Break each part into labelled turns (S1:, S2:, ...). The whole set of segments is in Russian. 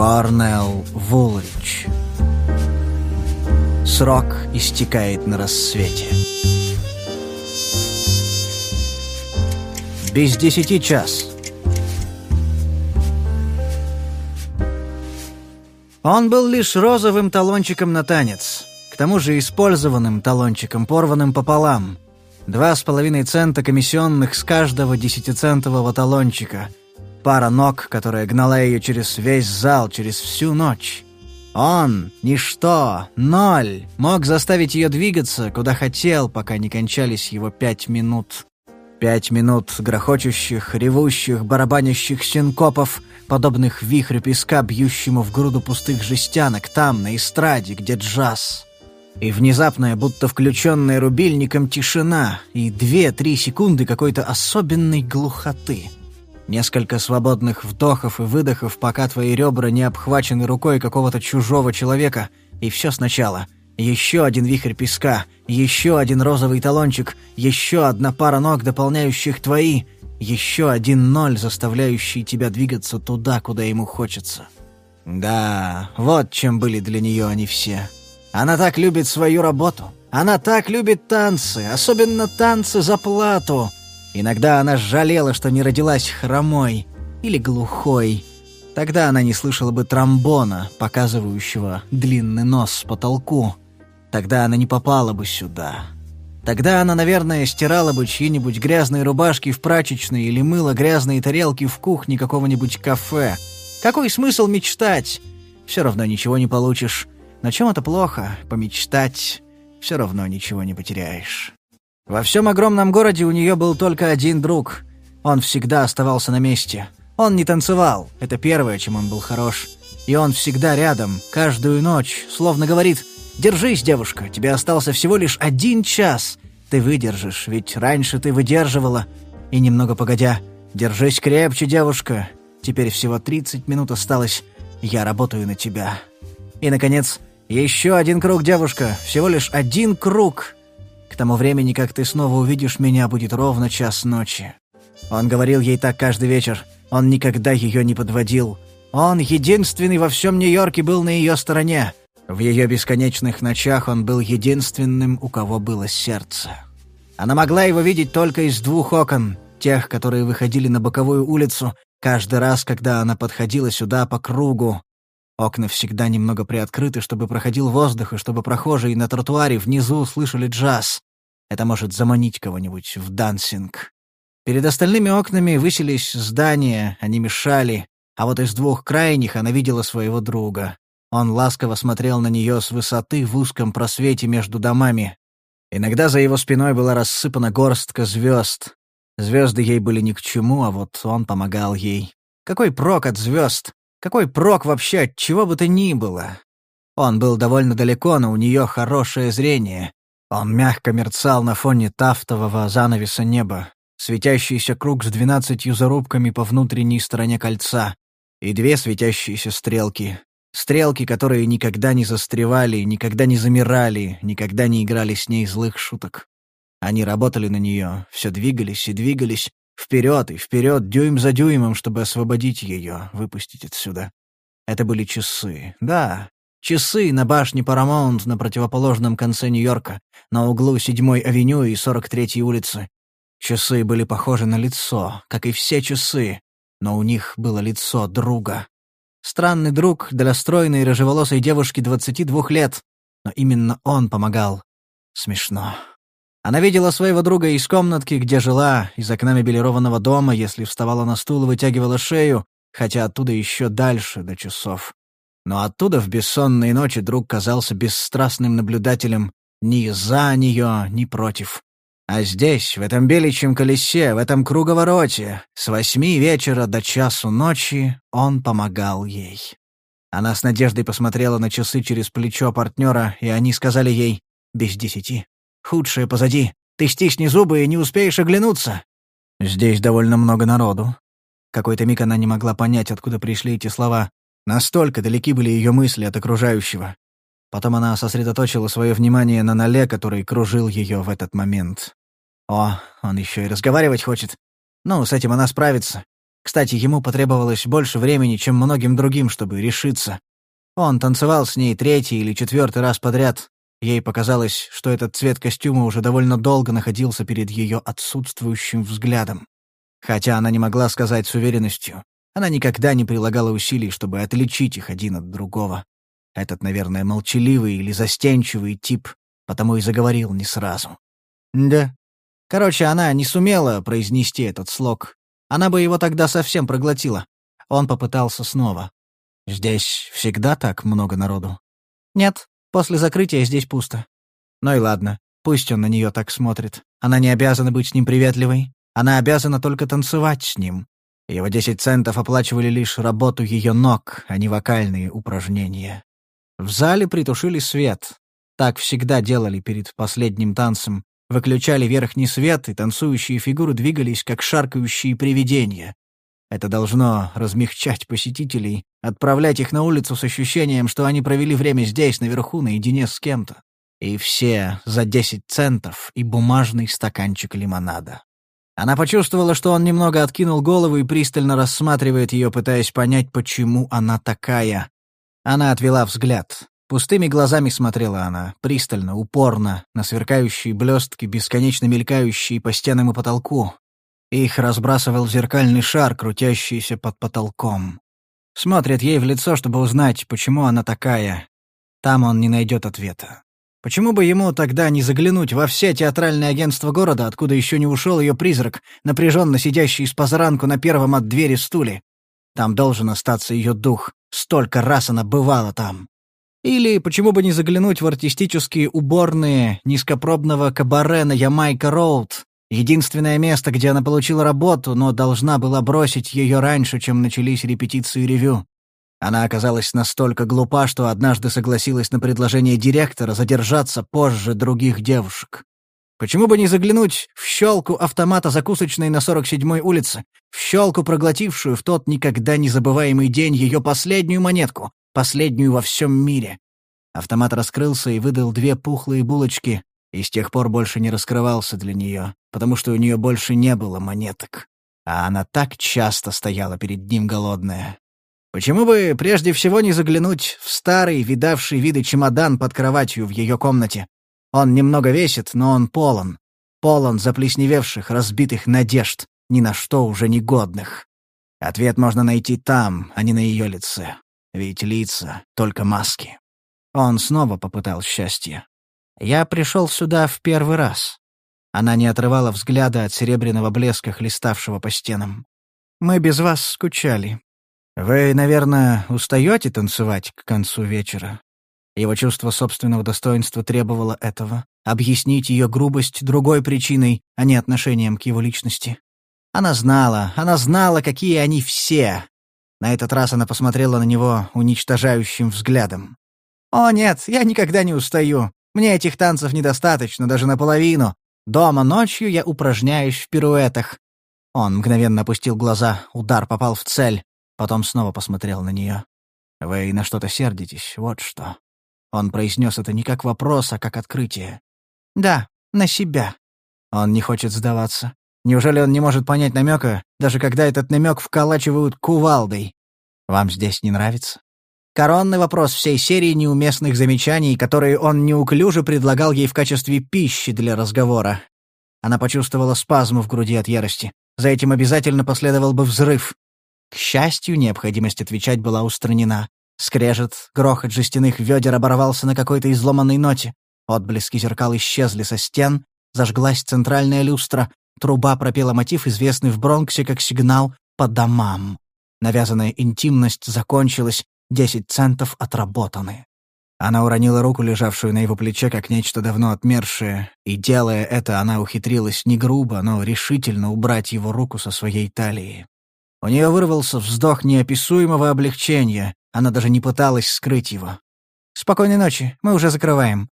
S1: Корнелл Вулрич. Срок истекает на рассвете. Без десяти час. Он был лишь розовым талончиком на танец, к тому же использованным талончиком, порванным пополам. Два с половиной цента комиссионных с каждого десятицентового талончика. Пара ног, которая гнала ее через весь зал, через всю ночь. Он, ничто, ноль, мог заставить ее двигаться, куда хотел, пока не кончались его пять минут. Пять минут грохочущих, ревущих, барабанящих синкопов, подобных вихрю песка, бьющему в груду пустых жестянок, там, на эстраде, где джаз. И внезапная, будто включенная рубильником, тишина, и две-три секунды какой-то особенной глухоты. Несколько свободных вдохов и выдохов, пока твои ребра не обхвачены рукой какого-то чужого человека, и все сначала — еще один вихрь песка, еще один розовый талончик, еще одна пара ног, дополняющих твои, еще один ноль, заставляющий тебя двигаться туда, куда ему хочется. Да, вот чем были для нее они все. Она так любит свою работу. Она так любит танцы, особенно танцы за плату. Иногда она жалела, что не родилась хромой или глухой. Тогда она не слышала бы тромбона, показывающего длинный нос с потолку. Тогда она не попала бы сюда. Тогда она, наверное, стирала бы чьи-нибудь грязные рубашки в прачечной или мыла грязные тарелки в кухне какого-нибудь кафе. Какой смысл мечтать? Все равно ничего не получишь. На чем это плохо? Помечтать. Все равно ничего не потеряешь. Во всем огромном городе у нее был только один друг. Он всегда оставался на месте. Он не танцевал, это первое, чем он был хорош. И он всегда рядом, каждую ночь, словно говорит Держись, девушка, тебе остался всего лишь один час. Ты выдержишь, ведь раньше ты выдерживала. И немного погодя, держись крепче, девушка. Теперь всего 30 минут осталось. Я работаю на тебя. И, наконец, еще один круг, девушка. Всего лишь один круг. К тому времени, как ты снова увидишь меня, будет ровно час ночи. Он говорил ей так каждый вечер. Он никогда ее не подводил. Он, единственный во всем Нью-Йорке, был на ее стороне. В ее бесконечных ночах он был единственным, у кого было сердце. Она могла его видеть только из двух окон, тех, которые выходили на боковую улицу, каждый раз, когда она подходила сюда по кругу. Окна всегда немного приоткрыты, чтобы проходил воздух, и чтобы прохожие на тротуаре внизу слышали джаз. Это может заманить кого-нибудь в дансинг. Перед остальными окнами высились здания, они мешали, а вот из двух крайних она видела своего друга. Он ласково смотрел на нее с высоты в узком просвете между домами. Иногда за его спиной была рассыпана горстка звезд. Звезды ей были ни к чему, а вот он помогал ей. Какой прок от звезд? Какой прок вообще от чего бы то ни было? Он был довольно далеко, но у нее хорошее зрение. Он мягко мерцал на фоне тафтового занавеса неба. Светящийся круг с двенадцатью зарубками по внутренней стороне кольца. И две светящиеся стрелки. Стрелки, которые никогда не застревали, никогда не замирали, никогда не играли с ней злых шуток. Они работали на нее, все двигались и двигались, вперед и вперед, дюйм за дюймом, чтобы освободить ее, выпустить отсюда. Это были часы, да, часы на башне Парамаунт на противоположном конце Нью-Йорка, на углу 7-й авеню и 43-й улицы. Часы были похожи на лицо, как и все часы, но у них было лицо друга. Странный друг для стройной рыжеволосой девушки 22 лет. Но именно он помогал. Смешно. Она видела своего друга из комнатки, где жила, из окна мебелированного дома, если вставала на стул и вытягивала шею, хотя оттуда еще дальше, до часов. Но оттуда в бессонные ночи друг казался бесстрастным наблюдателем ни за нее, ни против. А здесь, в этом беличьем колесе, в этом круговороте, с восьми вечера до часу ночи он помогал ей. Она с надеждой посмотрела на часы через плечо партнера, и они сказали ей «без десяти». «Худшее позади. Ты стисни зубы и не успеешь оглянуться». Здесь довольно много народу. Какой-то миг она не могла понять, откуда пришли эти слова. Настолько далеки были ее мысли от окружающего. Потом она сосредоточила свое внимание на ноле, который кружил ее в этот момент. О, он еще и разговаривать хочет. Ну, с этим она справится. Кстати, ему потребовалось больше времени, чем многим другим, чтобы решиться. Он танцевал с ней третий или четвертый раз подряд. Ей показалось, что этот цвет костюма уже довольно долго находился перед ее отсутствующим взглядом. Хотя она не могла сказать с уверенностью. Она никогда не прилагала усилий, чтобы отличить их один от другого. Этот, наверное, молчаливый или застенчивый тип, потому и заговорил не сразу. Да. Короче, она не сумела произнести этот слог. Она бы его тогда совсем проглотила. Он попытался снова. «Здесь всегда так много народу?» «Нет, после закрытия здесь пусто». «Ну и ладно, пусть он на нее так смотрит. Она не обязана быть с ним приветливой. Она обязана только танцевать с ним. Его десять центов оплачивали лишь работу ее ног, а не вокальные упражнения. В зале притушили свет. Так всегда делали перед последним танцем. Выключали верхний свет, и танцующие фигуры двигались, как шаркающие привидения. Это должно размягчать посетителей, отправлять их на улицу с ощущением, что они провели время здесь, наверху, наедине с кем-то. И все за десять центов и бумажный стаканчик лимонада. Она почувствовала, что он немного откинул голову и пристально рассматривает ее, пытаясь понять, почему она такая. Она отвела взгляд. Пустыми глазами смотрела она, пристально, упорно, на сверкающие блестки, бесконечно мелькающие по стенам и потолку. Их разбрасывал зеркальный шар, крутящийся под потолком. Смотрит ей в лицо, чтобы узнать, почему она такая. Там он не найдет ответа. Почему бы ему тогда не заглянуть во все театральные агентства города, откуда еще не ушел ее призрак, напряженно сидящий с позаранку на первом от двери стуле? Там должен остаться ее дух. Столько раз она бывала там. Или почему бы не заглянуть в артистические уборные низкопробного кабаре на Ямайка-Роуд? Единственное место, где она получила работу, но должна была бросить ее раньше, чем начались репетиции ревю. Она оказалась настолько глупа, что однажды согласилась на предложение директора задержаться позже других девушек. Почему бы не заглянуть в щелку автомата закусочной на 47-й улице, в щелку, проглотившую в тот никогда не забываемый день ее последнюю монетку, последнюю во всем мире? Автомат раскрылся и выдал две пухлые булочки, и с тех пор больше не раскрывался для нее, потому что у нее больше не было монеток. А она так часто стояла перед ним голодная. Почему бы прежде всего не заглянуть в старый, видавший виды чемодан под кроватью в ее комнате? Он немного весит, но он полон. Полон заплесневевших, разбитых надежд, ни на что уже негодных. Ответ можно найти там, а не на ее лице. Ведь лица — только маски. Он снова попытал счастье. «Я пришел сюда в первый раз». Она не отрывала взгляда от серебряного блеска, хлеставшего по стенам. «Мы без вас скучали. «Вы, наверное, устаете танцевать к концу вечера?» Его чувство собственного достоинства требовало этого. Объяснить ее грубость другой причиной, а не отношением к его личности. Она знала, она знала, какие они все. На этот раз она посмотрела на него уничтожающим взглядом. «О, нет, я никогда не устаю. Мне этих танцев недостаточно, даже наполовину. Дома ночью я упражняюсь в пируэтах». Он мгновенно опустил глаза, удар попал в цель. Потом снова посмотрел на нее. «Вы на что-то сердитесь, вот что». Он произнес это не как вопрос, а как открытие. «Да, на себя». Он не хочет сдаваться. Неужели он не может понять намека, даже когда этот намек вколачивают кувалдой? Вам здесь не нравится? Коронный вопрос всей серии неуместных замечаний, которые он неуклюже предлагал ей в качестве пищи для разговора. Она почувствовала спазм в груди от ярости. За этим обязательно последовал бы взрыв. К счастью, необходимость отвечать была устранена. Скрежет, грохот жестяных ведер оборвался на какой-то изломанной ноте. Отблески зеркал исчезли со стен, зажглась центральная люстра, труба пропела мотив, известный в Бронксе как сигнал «по домам». Навязанная интимность закончилась, десять центов отработаны. Она уронила руку, лежавшую на его плече, как нечто давно отмершее, и, делая это, она ухитрилась не грубо, но решительно убрать его руку со своей талии. У нее вырвался вздох неописуемого облегчения. Она даже не пыталась скрыть его. «Спокойной ночи, мы уже закрываем».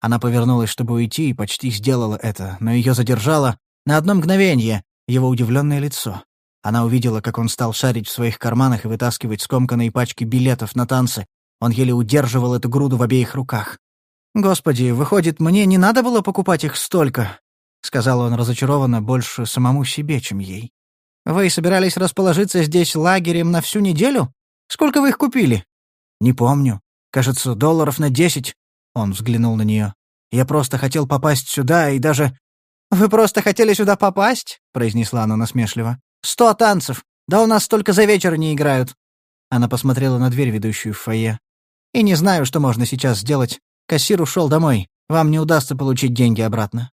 S1: Она повернулась, чтобы уйти, и почти сделала это, но ее задержало на одно мгновение его удивленное лицо. Она увидела, как он стал шарить в своих карманах и вытаскивать скомканные пачки билетов на танцы. Он еле удерживал эту груду в обеих руках. «Господи, выходит, мне не надо было покупать их столько?» — сказал он разочарованно больше самому себе, чем ей. «Вы собирались расположиться здесь лагерем на всю неделю? Сколько вы их купили?» «Не помню. Кажется, долларов на десять». Он взглянул на нее. «Я просто хотел попасть сюда и даже...» «Вы просто хотели сюда попасть?» — произнесла она насмешливо. «Сто танцев! Да у нас только за вечер не играют!» Она посмотрела на дверь, ведущую в фойе. «И не знаю, что можно сейчас сделать. Кассир ушел домой. Вам не удастся получить деньги обратно».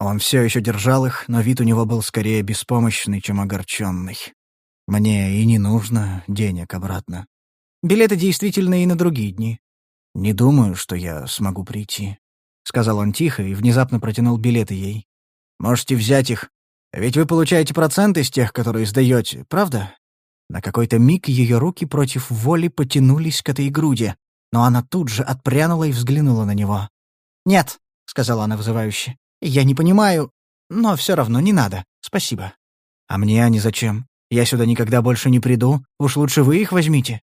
S1: Он все еще держал их, но вид у него был скорее беспомощный, чем огорченный. «Мне и не нужно денег обратно. Билеты действительно и на другие дни. Не думаю, что я смогу прийти», — сказал он тихо и внезапно протянул билеты ей. «Можете взять их. Ведь вы получаете проценты с тех, которые сдаете, правда?» На какой-то миг ее руки против воли потянулись к этой груди, но она тут же отпрянула и взглянула на него. «Нет», — сказала она вызывающе, — «я не понимаю, но все равно не надо, спасибо». «А мне они зачем? Я сюда никогда больше не приду, уж лучше вы их возьмите».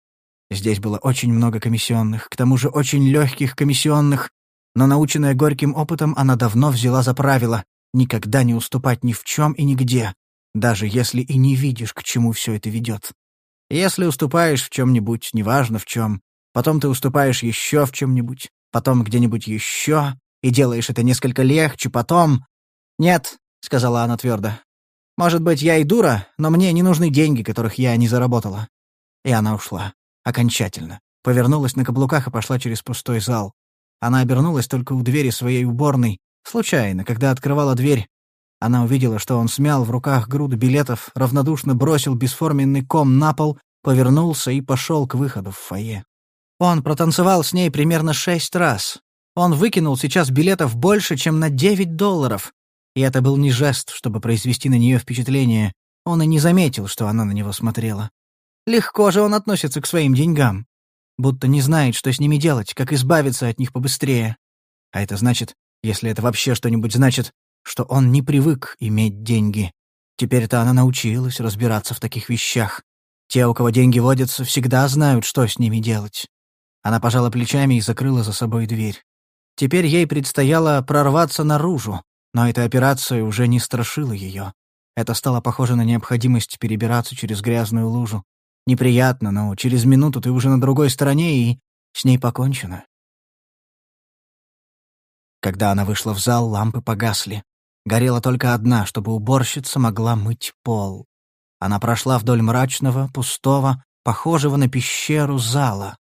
S1: Здесь было очень много комиссионных, к тому же очень легких комиссионных, но, наученная горьким опытом, она давно взяла за правило никогда не уступать ни в чем и нигде, даже если и не видишь, к чему все это ведет. Если уступаешь в чем-нибудь, неважно в чем, потом ты уступаешь еще в чем-нибудь, потом где-нибудь еще, и делаешь это несколько легче, потом... «Нет», — сказала она твердо. «Может быть, я и дура, но мне не нужны деньги, которых я не заработала». И она ушла. Окончательно. Повернулась на каблуках и пошла через пустой зал. Она обернулась только у двери своей уборной. Случайно, когда открывала дверь, она увидела, что он смял в руках груду билетов, равнодушно бросил бесформенный ком на пол, повернулся и пошел к выходу в фойе. Он протанцевал с ней примерно шесть раз. Он выкинул сейчас билетов больше, чем на девять долларов. И это был не жест, чтобы произвести на нее впечатление. Он и не заметил, что она на него смотрела. Легко же он относится к своим деньгам. Будто не знает, что с ними делать, как избавиться от них побыстрее. А это значит, если это вообще что-нибудь значит, что он не привык иметь деньги. Теперь-то она научилась разбираться в таких вещах. Те, у кого деньги водятся, всегда знают, что с ними делать. Она пожала плечами и закрыла за собой дверь. Теперь ей предстояло прорваться наружу, но эта операция уже не страшила ее. Это стало похоже на необходимость перебираться через грязную лужу. Неприятно, но через минуту ты уже на другой стороне, и с ней покончено. Когда она вышла в зал, лампы погасли. Горела только одна, чтобы уборщица могла мыть пол. Она прошла вдоль мрачного, пустого, похожего на пещеру зала.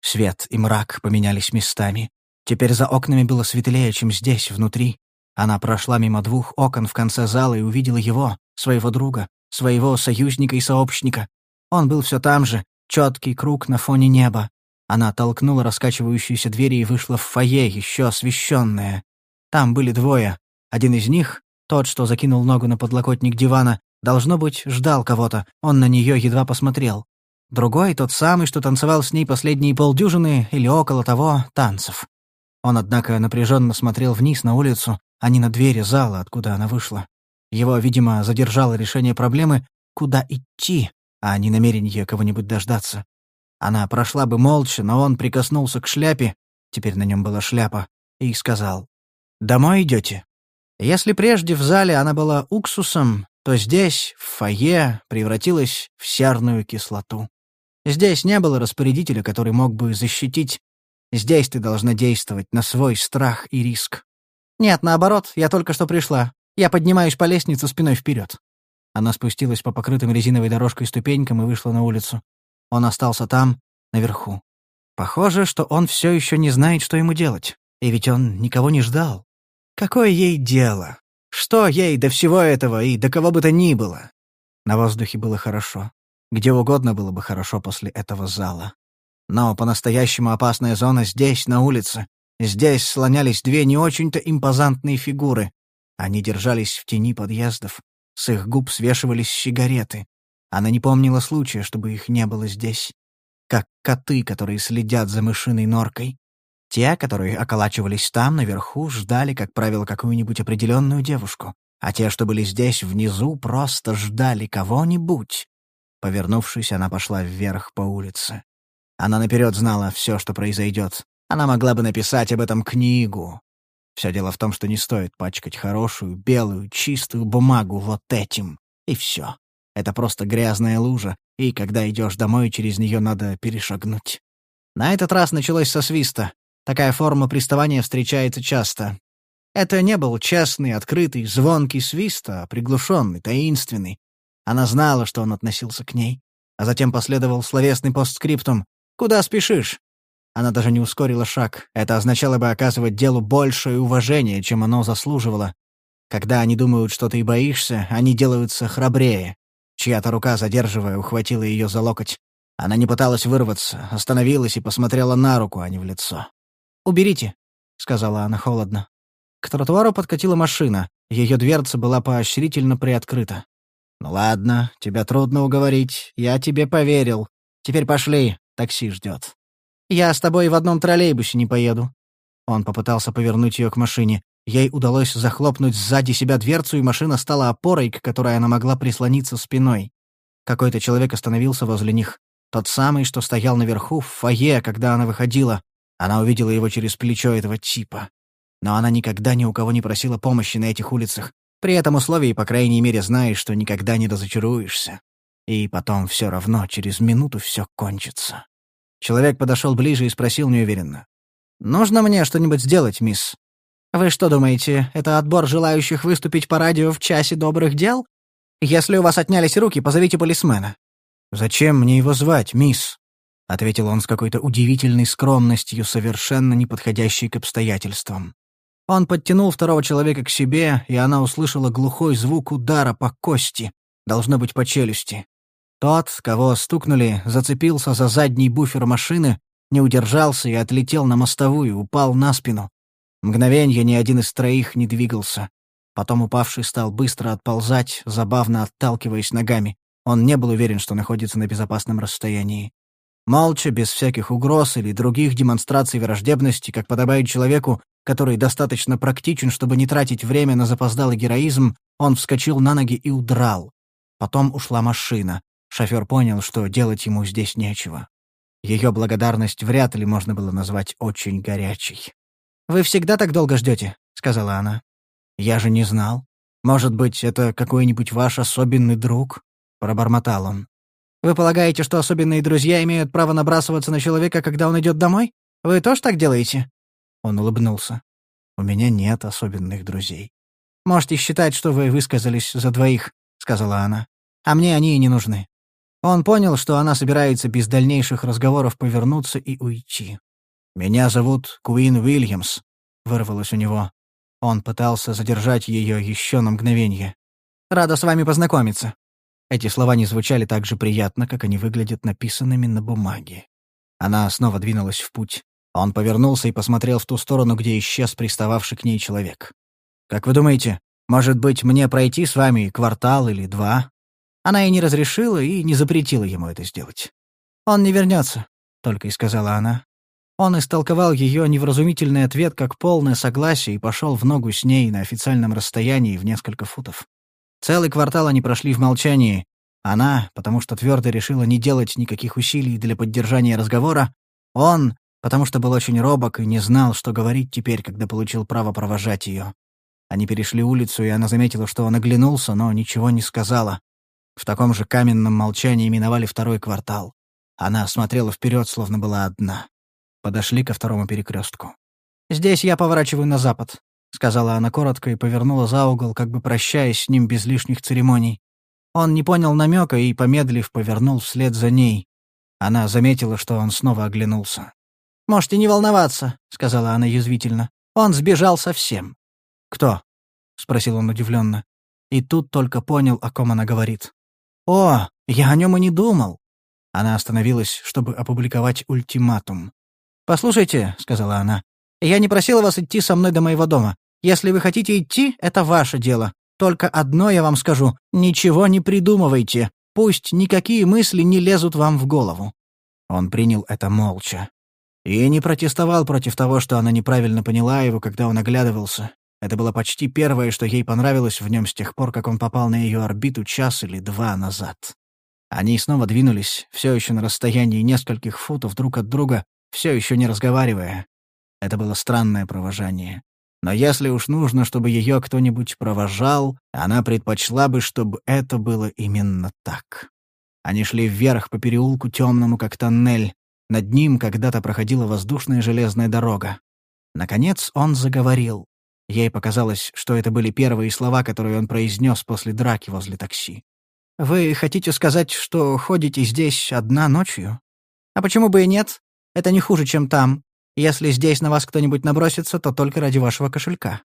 S1: Свет и мрак поменялись местами. Теперь за окнами было светлее, чем здесь, внутри. Она прошла мимо двух окон в конце зала и увидела его, своего друга, своего союзника и сообщника. Он был все там же, четкий круг на фоне неба. Она толкнула раскачивающуюся дверь и вышла в фойе, еще освещенное. Там были двое, один из них, тот, что закинул ногу на подлокотник дивана, должно быть, ждал кого-то, он на нее едва посмотрел. Другой, тот самый, что танцевал с ней последние полдюжины или около того, танцев. Он, однако, напряженно смотрел вниз на улицу, а не на двери зала, откуда она вышла. Его, видимо, задержало решение проблемы, куда идти, а не намерение кого-нибудь дождаться. Она прошла бы молча, но он прикоснулся к шляпе, теперь на нем была шляпа, и сказал, «Домой идете?» Если прежде в зале она была уксусом, то здесь, в фойе, превратилась в серную кислоту. Здесь не было распорядителя, который мог бы защитить. Здесь ты должна действовать на свой страх и риск. Нет, наоборот, я только что пришла. Я поднимаюсь по лестнице спиной вперед. Она спустилась по покрытым резиновой дорожкой ступенькам и вышла на улицу. Он остался там, наверху. Похоже, что он все еще не знает, что ему делать. И ведь он никого не ждал. Какое ей дело? Что ей до всего этого и до кого бы то ни было? На воздухе было хорошо. Где угодно было бы хорошо после этого зала. Но по-настоящему опасная зона здесь, на улице. Здесь слонялись две не очень-то импозантные фигуры. Они держались в тени подъездов. С их губ свешивались сигареты. Она не помнила случая, чтобы их не было здесь. Как коты, которые следят за мышиной норкой. Те, которые околачивались там, наверху, ждали, как правило, какую-нибудь определенную девушку, а те, что были здесь, внизу, просто ждали кого-нибудь. Повернувшись, она пошла вверх по улице. Она наперед знала все, что произойдет. Она могла бы написать об этом книгу. Все дело в том, что не стоит пачкать хорошую, белую, чистую бумагу вот этим. И все. Это просто грязная лужа, и когда идешь домой, через нее надо перешагнуть. На этот раз началось со свиста. Такая форма приставания встречается часто. Это не был честный, открытый, звонкий свист, а приглушенный, таинственный. Она знала, что он относился к ней. А затем последовал словесный постскриптум «Куда спешишь?». Она даже не ускорила шаг. Это означало бы оказывать делу большее уважение, чем оно заслуживало. Когда они думают, что ты боишься, они делаются храбрее. Чья-то рука, задерживая, ухватила ее за локоть. Она не пыталась вырваться, остановилась и посмотрела на руку, а не в лицо. «Уберите», — сказала она холодно. К тротуару подкатила машина. Ее дверца была поощрительно приоткрыта. «Ну ладно, тебя трудно уговорить. Я тебе поверил. Теперь пошли, такси ждет». «Я с тобой в одном троллейбусе не поеду». Он попытался повернуть ее к машине. Ей удалось захлопнуть сзади себя дверцу, и машина стала опорой, к которой она могла прислониться спиной. Какой-то человек остановился возле них. Тот самый, что стоял наверху, в фойе, когда она выходила. Она увидела его через плечо этого типа. Но она никогда ни у кого не просила помощи на этих улицах. При этом условии, по крайней мере, знаешь, что никогда не разочаруешься. И потом все равно через минуту все кончится. Человек подошел ближе и спросил неуверенно. «Нужно мне что-нибудь сделать, мисс?» Вы что думаете, это отбор желающих выступить по радио в часе добрых дел? Если у вас отнялись руки, позовите полисмена». «Зачем мне его звать, мисс?» — ответил он с какой-то удивительной скромностью, совершенно неподходящей к обстоятельствам. Он подтянул второго человека к себе, и она услышала глухой звук удара по кости, должно быть, по челюсти. Тот, кого стукнули, зацепился за задний буфер машины, не удержался и отлетел на мостовую, упал на спину. Мгновенье ни один из троих не двигался. Потом упавший стал быстро отползать, забавно отталкиваясь ногами. Он не был уверен, что находится на безопасном расстоянии. Молча, без всяких угроз или других демонстраций враждебности, как подобает человеку, который достаточно практичен, чтобы не тратить время на запоздалый героизм, он вскочил на ноги и удрал. Потом ушла машина. Шофер понял, что делать ему здесь нечего. Ее благодарность вряд ли можно было назвать очень горячей. «Вы всегда так долго ждете?» — сказала она. «Я же не знал. Может быть, это какой-нибудь ваш особенный друг?» — пробормотал он. «Вы полагаете, что особенные друзья имеют право набрасываться на человека, когда он идет домой? Вы тоже так делаете?» Он улыбнулся. «У меня нет особенных друзей». «Можете считать, что вы высказались за двоих», — сказала она. «А мне они и не нужны». Он понял, что она собирается без дальнейших разговоров повернуться и уйти. «Меня зовут Куин Уильямс», — вырвалось у него. Он пытался задержать ее еще на мгновение. «Рада с вами познакомиться». Эти слова не звучали так же приятно, как они выглядят написанными на бумаге. Она снова двинулась в путь. Он повернулся и посмотрел в ту сторону, где исчез пристававший к ней человек. «Как вы думаете, может быть, мне пройти с вами квартал или два?» Она и не разрешила, и не запретила ему это сделать. «Он не вернется», — только и сказала она. Он истолковал ее невразумительный ответ как полное согласие и пошел в ногу с ней на официальном расстоянии в несколько футов. Целый квартал они прошли в молчании. Она, потому что твердо решила не делать никаких усилий для поддержания разговора. Он, потому что был очень робок и не знал, что говорить теперь, когда получил право провожать ее. Они перешли улицу, и она заметила, что он оглянулся, но ничего не сказала. В таком же каменном молчании миновали второй квартал. Она смотрела вперед, словно была одна. Подошли ко второму перекрестку. «Здесь я поворачиваю на запад», — сказала она коротко и повернула за угол, как бы прощаясь с ним без лишних церемоний. Он не понял намека и, помедлив, повернул вслед за ней. Она заметила, что он снова оглянулся. «Можете не волноваться», — сказала она язвительно. «Он сбежал совсем». «Кто?» — спросил он удивленно. И тут только понял, о ком она говорит. «О, я о нем и не думал». Она остановилась, чтобы опубликовать ультиматум. «Послушайте», — сказала она, — «я не просила вас идти со мной до моего дома. Если вы хотите идти, это ваше дело. Только одно я вам скажу — ничего не придумывайте. Пусть никакие мысли не лезут вам в голову». Он принял это молча. И не протестовал против того, что она неправильно поняла его, когда он оглядывался. Это было почти первое, что ей понравилось в нем с тех пор, как он попал на ее орбиту час или два назад. Они снова двинулись, все еще на расстоянии нескольких футов друг от друга, все еще не разговаривая. Это было странное провожание. Но если уж нужно, чтобы ее кто-нибудь провожал, она предпочла бы, чтобы это было именно так. Они шли вверх по переулку темному, как тоннель. Над ним когда-то проходила воздушная железная дорога. Наконец он заговорил. Ей показалось, что это были первые слова, которые он произнес после драки возле такси. «Вы хотите сказать, что ходите здесь одна ночью? А почему бы и нет? Это не хуже, чем там. Если здесь на вас кто-нибудь набросится, то только ради вашего кошелька.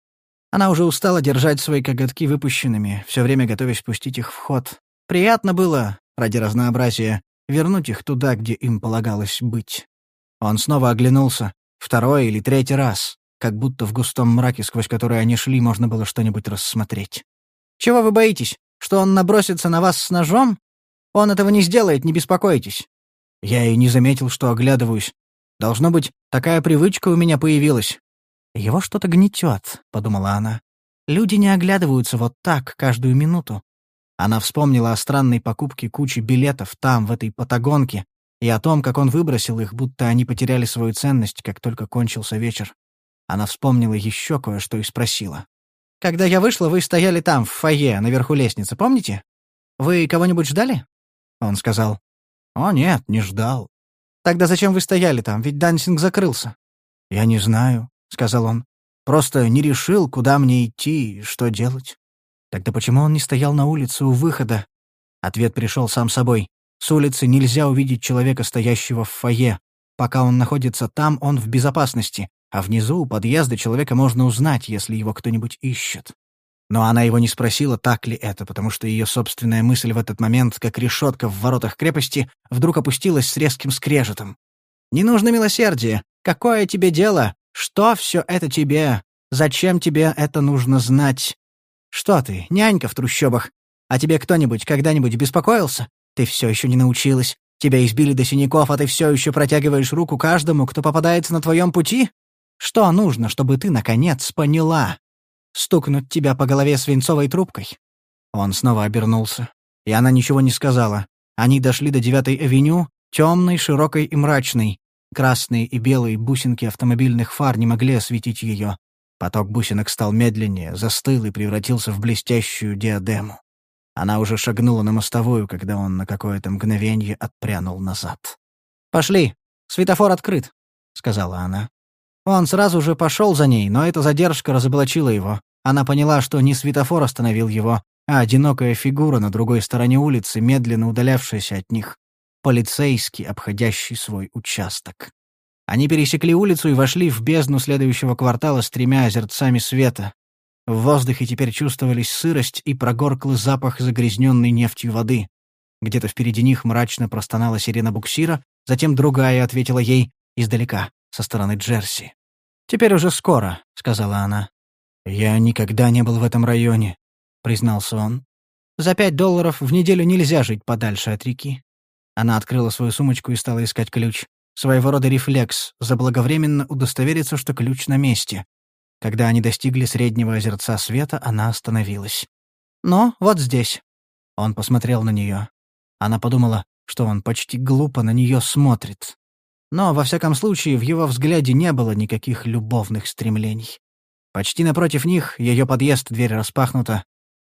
S1: Она уже устала держать свои коготки выпущенными, все время готовясь пустить их в ход. Приятно было, ради разнообразия, вернуть их туда, где им полагалось быть. Он снова оглянулся, второй или третий раз, как будто в густом мраке, сквозь который они шли, можно было что-нибудь рассмотреть. «Чего вы боитесь? Что он набросится на вас с ножом? Он этого не сделает, не беспокойтесь». Я и не заметил, что оглядываюсь, Должно быть, такая привычка у меня появилась. Его что-то гнетет, подумала она. Люди не оглядываются вот так каждую минуту. Она вспомнила о странной покупке кучи билетов там, в этой Патагонке, и о том, как он выбросил их, будто они потеряли свою ценность, как только кончился вечер. Она вспомнила еще кое-что и спросила. «Когда я вышла, вы стояли там, в фойе, наверху лестницы, помните? Вы кого-нибудь ждали?» Он сказал. «О, нет, не ждал. Тогда зачем вы стояли там? Ведь дансинг закрылся». «Я не знаю», — сказал он. «Просто не решил, куда мне идти и что делать». Тогда почему он не стоял на улице у выхода? Ответ пришел сам собой. С улицы нельзя увидеть человека, стоящего в фойе. Пока он находится там, он в безопасности, а внизу у подъезда человека можно узнать, если его кто-нибудь ищет. Но она его не спросила, так ли это, потому что ее собственная мысль в этот момент, как решетка в воротах крепости, вдруг опустилась с резким скрежетом. «Не нужно милосердия. Какое тебе дело? Что все это тебе? Зачем тебе это нужно знать? Что ты, нянька в трущобах? А тебе кто-нибудь когда-нибудь беспокоился? Ты все еще не научилась. Тебя избили до синяков, а ты все еще протягиваешь руку каждому, кто попадается на твоем пути? Что нужно, чтобы ты, наконец, поняла? Стукнуть тебя по голове свинцовой трубкой?» Он снова обернулся. И она ничего не сказала. Они дошли до девятой авеню, темной, широкой и мрачной. Красные и белые бусинки автомобильных фар не могли осветить ее. Поток бусинок стал медленнее, застыл и превратился в блестящую диадему. Она уже шагнула на мостовую, когда он на какое-то мгновение отпрянул назад. «Пошли! Светофор открыт!» — сказала она. Он сразу же пошел за ней, но эта задержка разоблачила его. Она поняла, что не светофор остановил его, а одинокая фигура на другой стороне улицы, медленно удалявшаяся от них. Полицейский, обходящий свой участок. Они пересекли улицу и вошли в бездну следующего квартала с тремя озерцами света. В воздухе теперь чувствовались сырость и прогорклый запах загрязненной нефтью воды. Где-то впереди них мрачно простонала сирена буксира, затем другая ответила ей издалека, со стороны Джерси. «Теперь уже скоро», — сказала она. «Я никогда не был в этом районе», — признался он. «За пять долларов в неделю нельзя жить подальше от реки». Она открыла свою сумочку и стала искать ключ. Своего рода рефлекс, заблаговременно удостовериться, что ключ на месте. Когда они достигли среднего озерца света, она остановилась. «Но вот здесь». Он посмотрел на нее. Она подумала, что он почти глупо на нее смотрит. Но, во всяком случае, в его взгляде не было никаких любовных стремлений. Почти напротив них ее подъезд, дверь распахнута.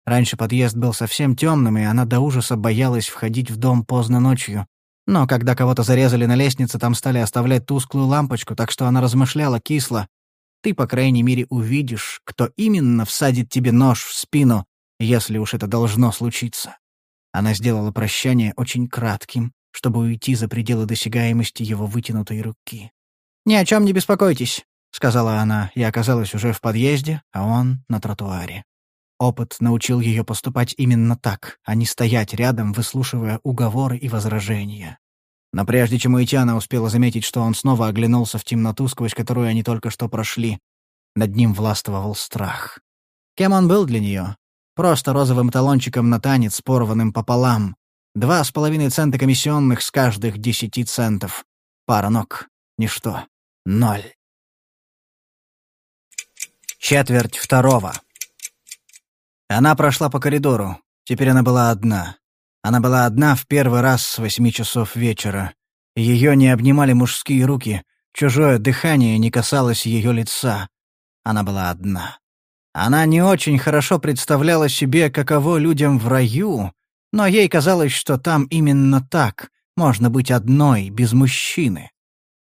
S1: Раньше подъезд был совсем темным, и она до ужаса боялась входить в дом поздно ночью. Но когда кого-то зарезали на лестнице, там стали оставлять тусклую лампочку, так что она размышляла кисло. Ты, по крайней мере, увидишь, кто именно всадит тебе нож в спину, если уж это должно случиться. Она сделала прощание очень кратким, чтобы уйти за пределы досягаемости его вытянутой руки. «Ни о чем не беспокойтесь», — сказала она, и оказалась уже в подъезде, а он на тротуаре. Опыт научил ее поступать именно так, а не стоять рядом, выслушивая уговоры и возражения. Но прежде чем уйти, она успела заметить, что он снова оглянулся в темноту, сквозь которую они только что прошли. Над ним властвовал страх. Кем он был для нее? Просто розовым талончиком на танец, порванным пополам. Два с половиной цента комиссионных с каждых десяти центов. Пара ног. Ничто. Ноль. Четверть второго. Она прошла по коридору. Теперь она была одна. Она была одна в первый раз с восьми часов вечера. Ее не обнимали мужские руки, чужое дыхание не касалось ее лица. Она была одна. Она не очень хорошо представляла себе, каково людям в раю, но ей казалось, что там именно так, можно быть одной, без мужчины.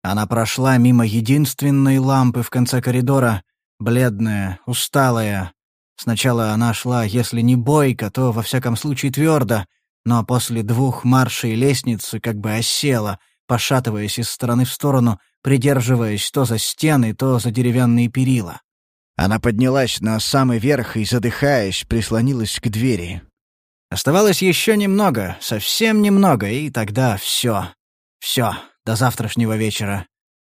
S1: Она прошла мимо единственной лампы в конце коридора, бледная, усталая. Сначала она шла, если не бойко, то, во всяком случае, твердо, но после двух маршей лестницы как бы осела, пошатываясь из стороны в сторону, придерживаясь то за стены, то за деревянные перила. Она поднялась на самый верх и, задыхаясь, прислонилась к двери. Оставалось еще немного, совсем немного, и тогда все. Все, до завтрашнего вечера.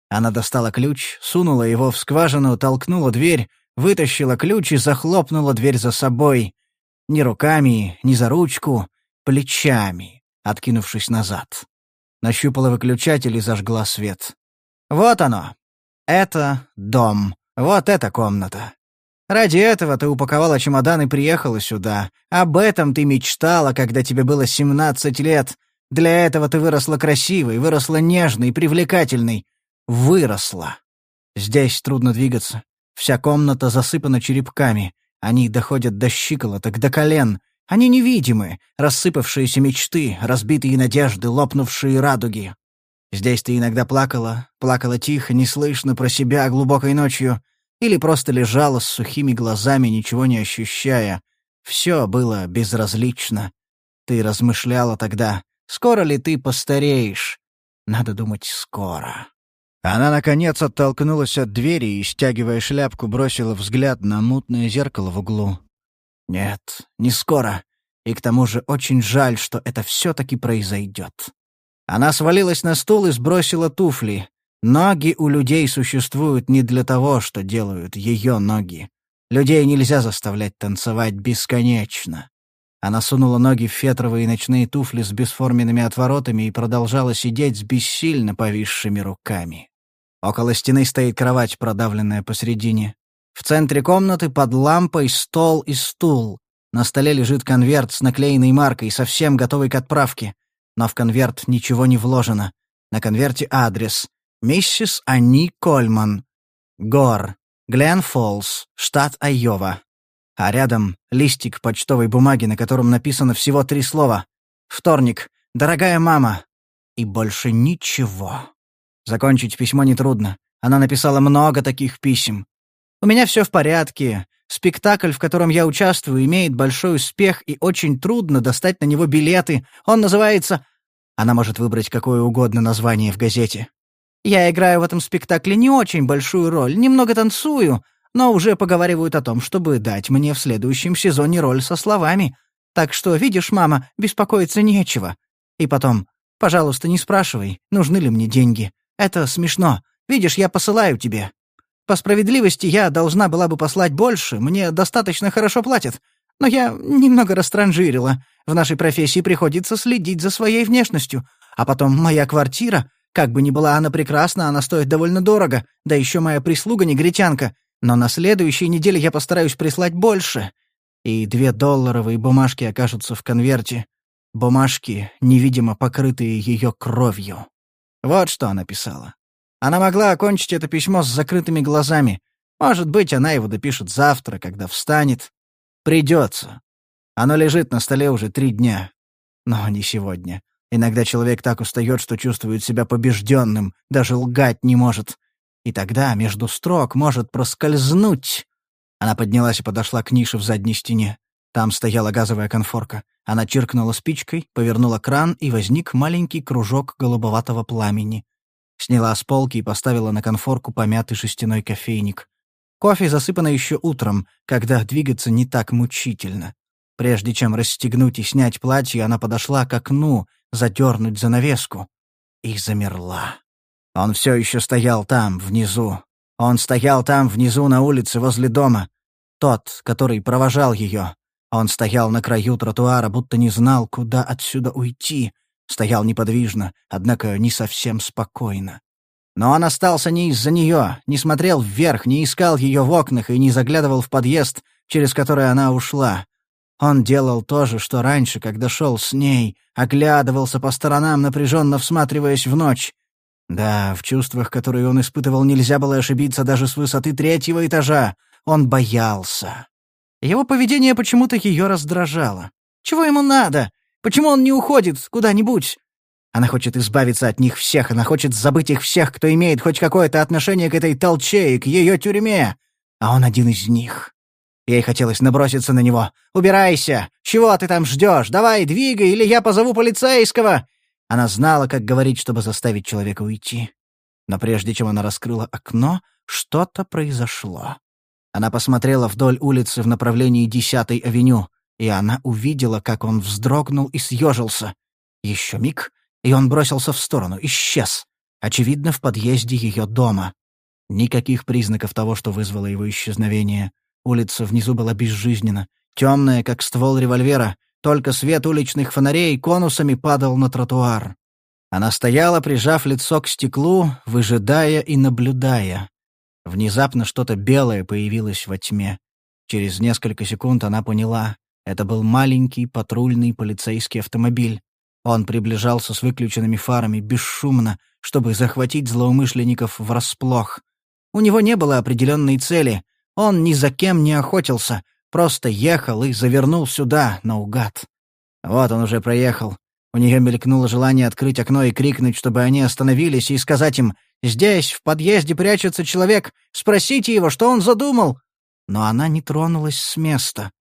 S1: Она достала ключ, сунула его в скважину, толкнула дверь, вытащила ключ и захлопнула дверь за собой. Ни руками, ни за ручку, плечами, откинувшись назад. Нащупала выключатель и зажгла свет. Вот оно. Это дом. Вот эта комната. Ради этого ты упаковала чемодан и приехала сюда. Об этом ты мечтала, когда тебе было 17 лет. Для этого ты выросла красивой, выросла нежной, привлекательной. Выросла. Здесь трудно двигаться. Вся комната засыпана черепками. Они доходят до щиколоток, до колен. Они невидимы, рассыпавшиеся мечты, разбитые надежды, лопнувшие радуги. Здесь ты иногда плакала, плакала тихо, неслышно про себя глубокой ночью, или просто лежала с сухими глазами, ничего не ощущая. Все было безразлично. Ты размышляла тогда, скоро ли ты постареешь? Надо думать, скоро. Она, наконец, оттолкнулась от двери и, стягивая шляпку, бросила взгляд на мутное зеркало в углу. Нет, не скоро. И к тому же очень жаль, что это все-таки произойдет. Она свалилась на стул и сбросила туфли. Ноги у людей существуют не для того, что делают ее ноги. Людей нельзя заставлять танцевать бесконечно. Она сунула ноги в фетровые ночные туфли с бесформенными отворотами и продолжала сидеть с бессильно повисшими руками. Около стены стоит кровать, продавленная посредине. В центре комнаты под лампой стол и стул. На столе лежит конверт с наклеенной маркой, совсем готовый к отправке но в конверт ничего не вложено. На конверте адрес. Миссис Ани Кольман. Гор. Глен Фоллс, штат Айова. А рядом листик почтовой бумаги, на котором написано всего три слова. «Вторник. Дорогая мама». И больше ничего. Закончить письмо нетрудно. Она написала много таких писем. «У меня все в порядке. Спектакль, в котором я участвую, имеет большой успех, и очень трудно достать на него билеты. Он называется... Она может выбрать какое угодно название в газете. Я играю в этом спектакле не очень большую роль, немного танцую, но уже поговаривают о том, чтобы дать мне в следующем сезоне роль со словами. Так что, видишь, мама, беспокоиться нечего. И потом, пожалуйста, не спрашивай, нужны ли мне деньги. Это смешно. Видишь, я посылаю тебе. По справедливости, я должна была бы послать больше, мне достаточно хорошо платят. Но я немного растранжирила. В нашей профессии приходится следить за своей внешностью. А потом моя квартира, как бы ни была она прекрасна, она стоит довольно дорого, да еще моя прислуга негритянка. Но на следующей неделе я постараюсь прислать больше. И две долларовые бумажки окажутся в конверте. Бумажки, невидимо покрытые ее кровью. Вот что она писала. Она могла окончить это письмо с закрытыми глазами. Может быть, она его допишет завтра, когда встанет. Придется. Оно лежит на столе уже три дня. Но не сегодня. Иногда человек так устает, что чувствует себя побежденным, даже лгать не может. И тогда между строк может проскользнуть. Она поднялась и подошла к нише в задней стене. Там стояла газовая конфорка. Она чиркнула спичкой, повернула кран, и возник маленький кружок голубоватого пламени. Сняла с полки и поставила на конфорку помятый шестяной кофейник. Кофе засыпано еще утром, когда двигаться не так мучительно. Прежде чем расстегнуть и снять платье, она подошла к окну, задернуть занавеску. И замерла. Он все еще стоял там, внизу. Он стоял там, внизу, на улице, возле дома. Тот, который провожал ее. Он стоял на краю тротуара, будто не знал, куда отсюда уйти — Стоял неподвижно, однако не совсем спокойно. Но он остался не из-за нее, не смотрел вверх, не искал ее в окнах и не заглядывал в подъезд, через который она ушла. Он делал то же, что раньше, когда шел с ней, оглядывался по сторонам, напряженно всматриваясь в ночь. Да, в чувствах, которые он испытывал, нельзя было ошибиться даже с высоты третьего этажа. Он боялся. Его поведение почему-то ее раздражало. Чего ему надо? Почему он не уходит куда-нибудь? Она хочет избавиться от них всех, она хочет забыть их всех, кто имеет хоть какое-то отношение к этой толче и к ее тюрьме. А он один из них. Ей хотелось наброситься на него. «Убирайся! Чего ты там ждешь? Давай, двигай, или я позову полицейского!» Она знала, как говорить, чтобы заставить человека уйти. Но прежде чем она раскрыла окно, что-то произошло. Она посмотрела вдоль улицы в направлении 10-й авеню, и она увидела, как он вздрогнул и съежился. Еще миг, и он бросился в сторону, исчез. Очевидно, в подъезде ее дома. Никаких признаков того, что вызвало его исчезновение. Улица внизу была безжизненна, темная, как ствол револьвера, только свет уличных фонарей конусами падал на тротуар. Она стояла, прижав лицо к стеклу, выжидая и наблюдая. Внезапно что-то белое появилось во тьме. Через несколько секунд она поняла. Это был маленький патрульный полицейский автомобиль. Он приближался с выключенными фарами, бесшумно, чтобы захватить злоумышленников врасплох. У него не было определенной цели. Он ни за кем не охотился, Просто ехал и завернул сюда, наугад. Вот он уже проехал. У нее мелькнуло желание открыть окно и крикнуть, чтобы они остановились, и сказать им «Здесь, в подъезде, прячется человек. Спросите его, что он задумал». Но она не тронулась с места.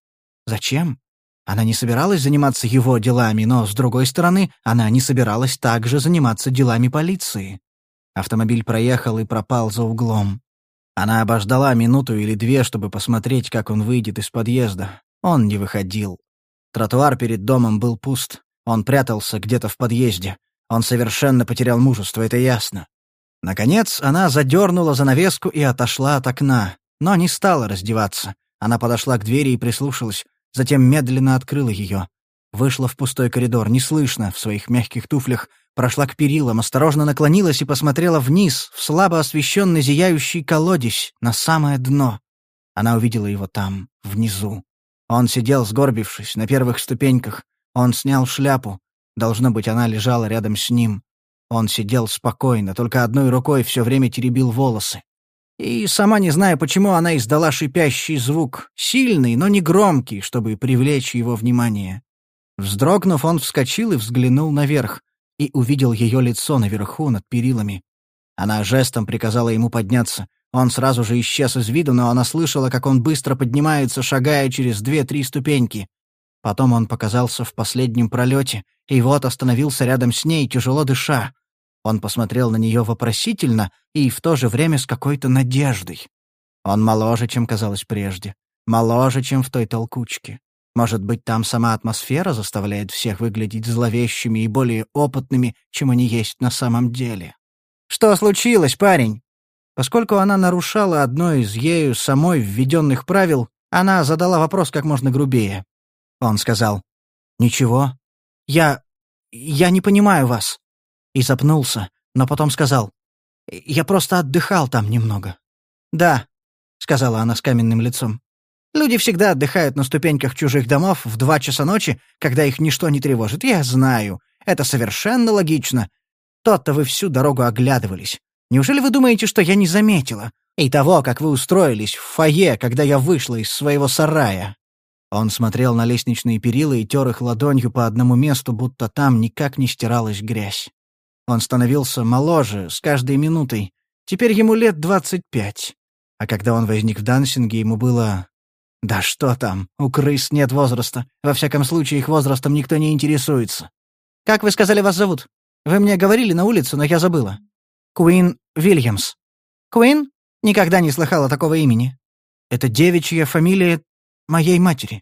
S1: Зачем? Она не собиралась заниматься его делами, но, с другой стороны, она не собиралась также заниматься делами полиции. Автомобиль проехал и пропал за углом. Она обождала минуту или две, чтобы посмотреть, как он выйдет из подъезда. Он не выходил. Тротуар перед домом был пуст. Он прятался где-то в подъезде. Он совершенно потерял мужество, это ясно. Наконец, она задернула занавеску и отошла от окна, но не стала раздеваться. Она подошла к двери и прислушалась, затем медленно открыла ее. Вышла в пустой коридор, неслышно, в своих мягких туфлях, прошла к перилам, осторожно наклонилась и посмотрела вниз, в слабо освещенный зияющий колодец, на самое дно. Она увидела его там, внизу. Он сидел, сгорбившись, на первых ступеньках. Он снял шляпу. Должно быть, она лежала рядом с ним. Он сидел спокойно, только одной рукой все время теребил волосы. И, сама не зная почему, она издала шипящий звук, сильный, но не громкий, чтобы привлечь его внимание. Вздрогнув, он вскочил и взглянул наверх, и увидел ее лицо наверху над перилами. Она жестом приказала ему подняться. Он сразу же исчез из виду, но она слышала, как он быстро поднимается, шагая через две-три ступеньки. Потом он показался в последнем пролете, и вот остановился рядом с ней, тяжело дыша. Он посмотрел на нее вопросительно и в то же время с какой-то надеждой. Он моложе, чем казалось прежде, моложе, чем в той толкучке. Может быть, там сама атмосфера заставляет всех выглядеть зловещими и более опытными, чем они есть на самом деле. «Что случилось, парень?» Поскольку она нарушала одно из ею самой введенных правил, она задала вопрос как можно грубее. Он сказал, «Ничего. Я... я не понимаю вас». И запнулся, но потом сказал, «Я просто отдыхал там немного». «Да», — сказала она с каменным лицом. Люди всегда отдыхают на ступеньках чужих домов в два часа ночи, когда их ничто не тревожит. Я знаю. Это совершенно логично. Тот-то вы всю дорогу оглядывались. Неужели вы думаете, что я не заметила? И того, как вы устроились в фойе, когда я вышла из своего сарая?» Он смотрел на лестничные перила и тер их ладонью по одному месту, будто там никак не стиралась грязь. Он становился моложе с каждой минутой. Теперь ему лет двадцать пять. А когда он возник в дансинге, ему было да что там, у крыс нет возраста. Во всяком случае, их возрастом никто не интересуется. Как вы сказали, вас зовут? Вы мне говорили на улице, но я забыла. Куин Вильямс. Куин? Никогда не слыхала такого имени. Это девичья фамилия моей матери.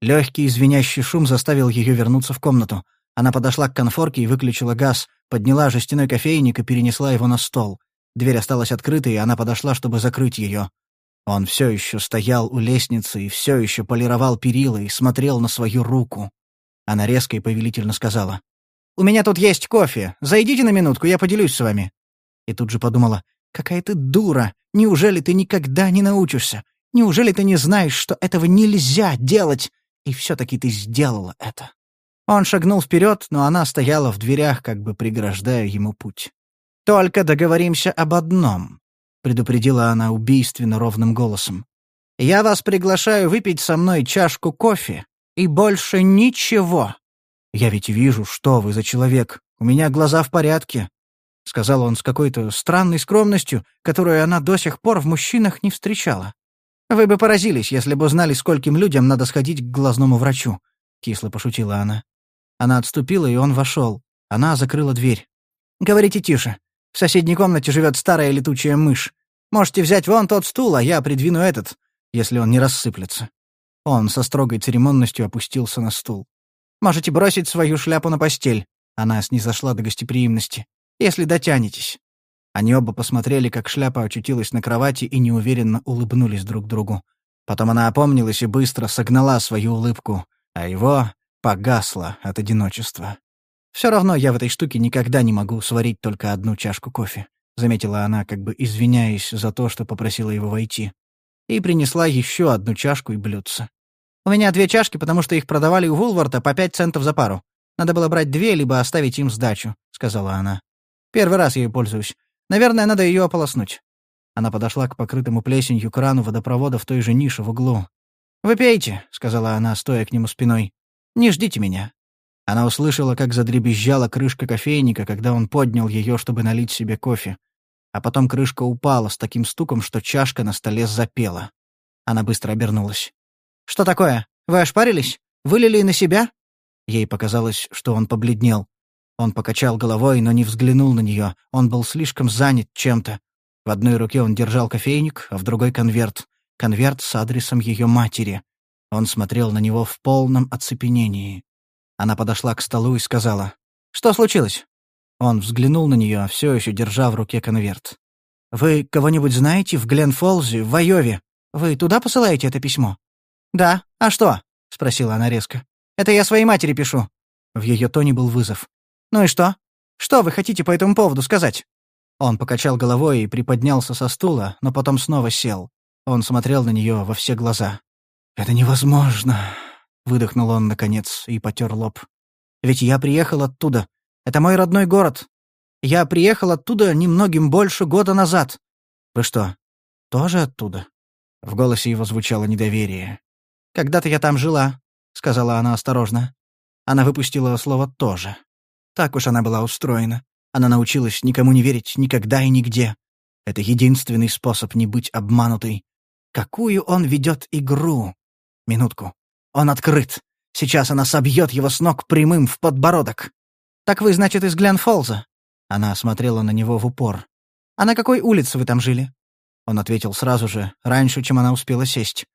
S1: Легкий извиняющий шум заставил ее вернуться в комнату. Она подошла к конфорке и выключила газ, подняла жестяной кофейник и перенесла его на стол. Дверь осталась открытой, и она подошла, чтобы закрыть ее. Он все еще стоял у лестницы и все еще полировал перила и смотрел на свою руку. Она резко и повелительно сказала. «У меня тут есть кофе. Зайдите на минутку, я поделюсь с вами». И тут же подумала. «Какая ты дура! Неужели ты никогда не научишься? Неужели ты не знаешь, что этого нельзя делать? И все-таки ты сделала это». Он шагнул вперед, но она стояла в дверях, как бы преграждая ему путь. «Только договоримся об одном», — предупредила она убийственно ровным голосом. «Я вас приглашаю выпить со мной чашку кофе и больше ничего». «Я ведь вижу, что вы за человек. У меня глаза в порядке», — сказал он с какой-то странной скромностью, которую она до сих пор в мужчинах не встречала. «Вы бы поразились, если бы узнали, скольким людям надо сходить к глазному врачу», — кисло пошутила она. Она отступила, и он вошел. Она закрыла дверь. «Говорите тише. В соседней комнате живет старая летучая мышь. Можете взять вон тот стул, а я придвину этот, если он не рассыплется». Он со строгой церемонностью опустился на стул. «Можете бросить свою шляпу на постель». Она снизошла до гостеприимности. «Если дотянетесь». Они оба посмотрели, как шляпа очутилась на кровати и неуверенно улыбнулись друг другу. Потом она опомнилась и быстро согнала свою улыбку, а его погасла от одиночества. «Все равно я в этой штуке никогда не могу сварить только одну чашку кофе», — заметила она, как бы извиняясь за то, что попросила его войти. И принесла еще одну чашку и блюдце. «У меня две чашки, потому что их продавали у Вулварта по пять центов за пару. Надо было брать две, либо оставить им сдачу», — сказала она. «Первый раз ею пользуюсь. Наверное, надо ее ополоснуть». Она подошла к покрытому плесенью крану водопровода в той же нише в углу. «Вы пейте», — сказала она, стоя к нему спиной. «Не ждите меня». Она услышала, как задребезжала крышка кофейника, когда он поднял ее, чтобы налить себе кофе. А потом крышка упала с таким стуком, что чашка на столе запела. Она быстро обернулась. «Что такое? Вы ошпарились? Вылили на себя?» Ей показалось, что он побледнел. Он покачал головой, но не взглянул на нее. Он был слишком занят чем-то. В одной руке он держал кофейник, а в другой — конверт. Конверт с адресом ее матери. Он смотрел на него в полном оцепенении. Она подошла к столу и сказала, «Что случилось?» Он взглянул на нее, все еще держа в руке конверт. «Вы кого-нибудь знаете в Гленфолзе, в Вайове? Вы туда посылаете это письмо?» «Да. А что?» — спросила она резко. «Это я своей матери пишу». В ее тоне был вызов. «Ну и что? Что вы хотите по этому поводу сказать?» Он покачал головой и приподнялся со стула, но потом снова сел. Он смотрел на нее во все глаза. «Это невозможно», Выдохнул он, наконец, и потер лоб. «Ведь я приехал оттуда. Это мой родной город. Я приехал оттуда немногим больше года назад. Вы что, тоже оттуда?» В голосе его звучало недоверие. «Когда-то я там жила», — сказала она осторожно. Она выпустила слово «тоже». Так уж она была устроена. Она научилась никому не верить никогда и нигде. Это единственный способ не быть обманутой. Какую он ведет игру? Минутку. Он открыт. Сейчас она собьет его с ног прямым в подбородок. «Так вы, значит, из Гленфолза?» Она смотрела на него в упор. «А на какой улице вы там жили?» Он ответил сразу же, раньше, чем она успела сесть.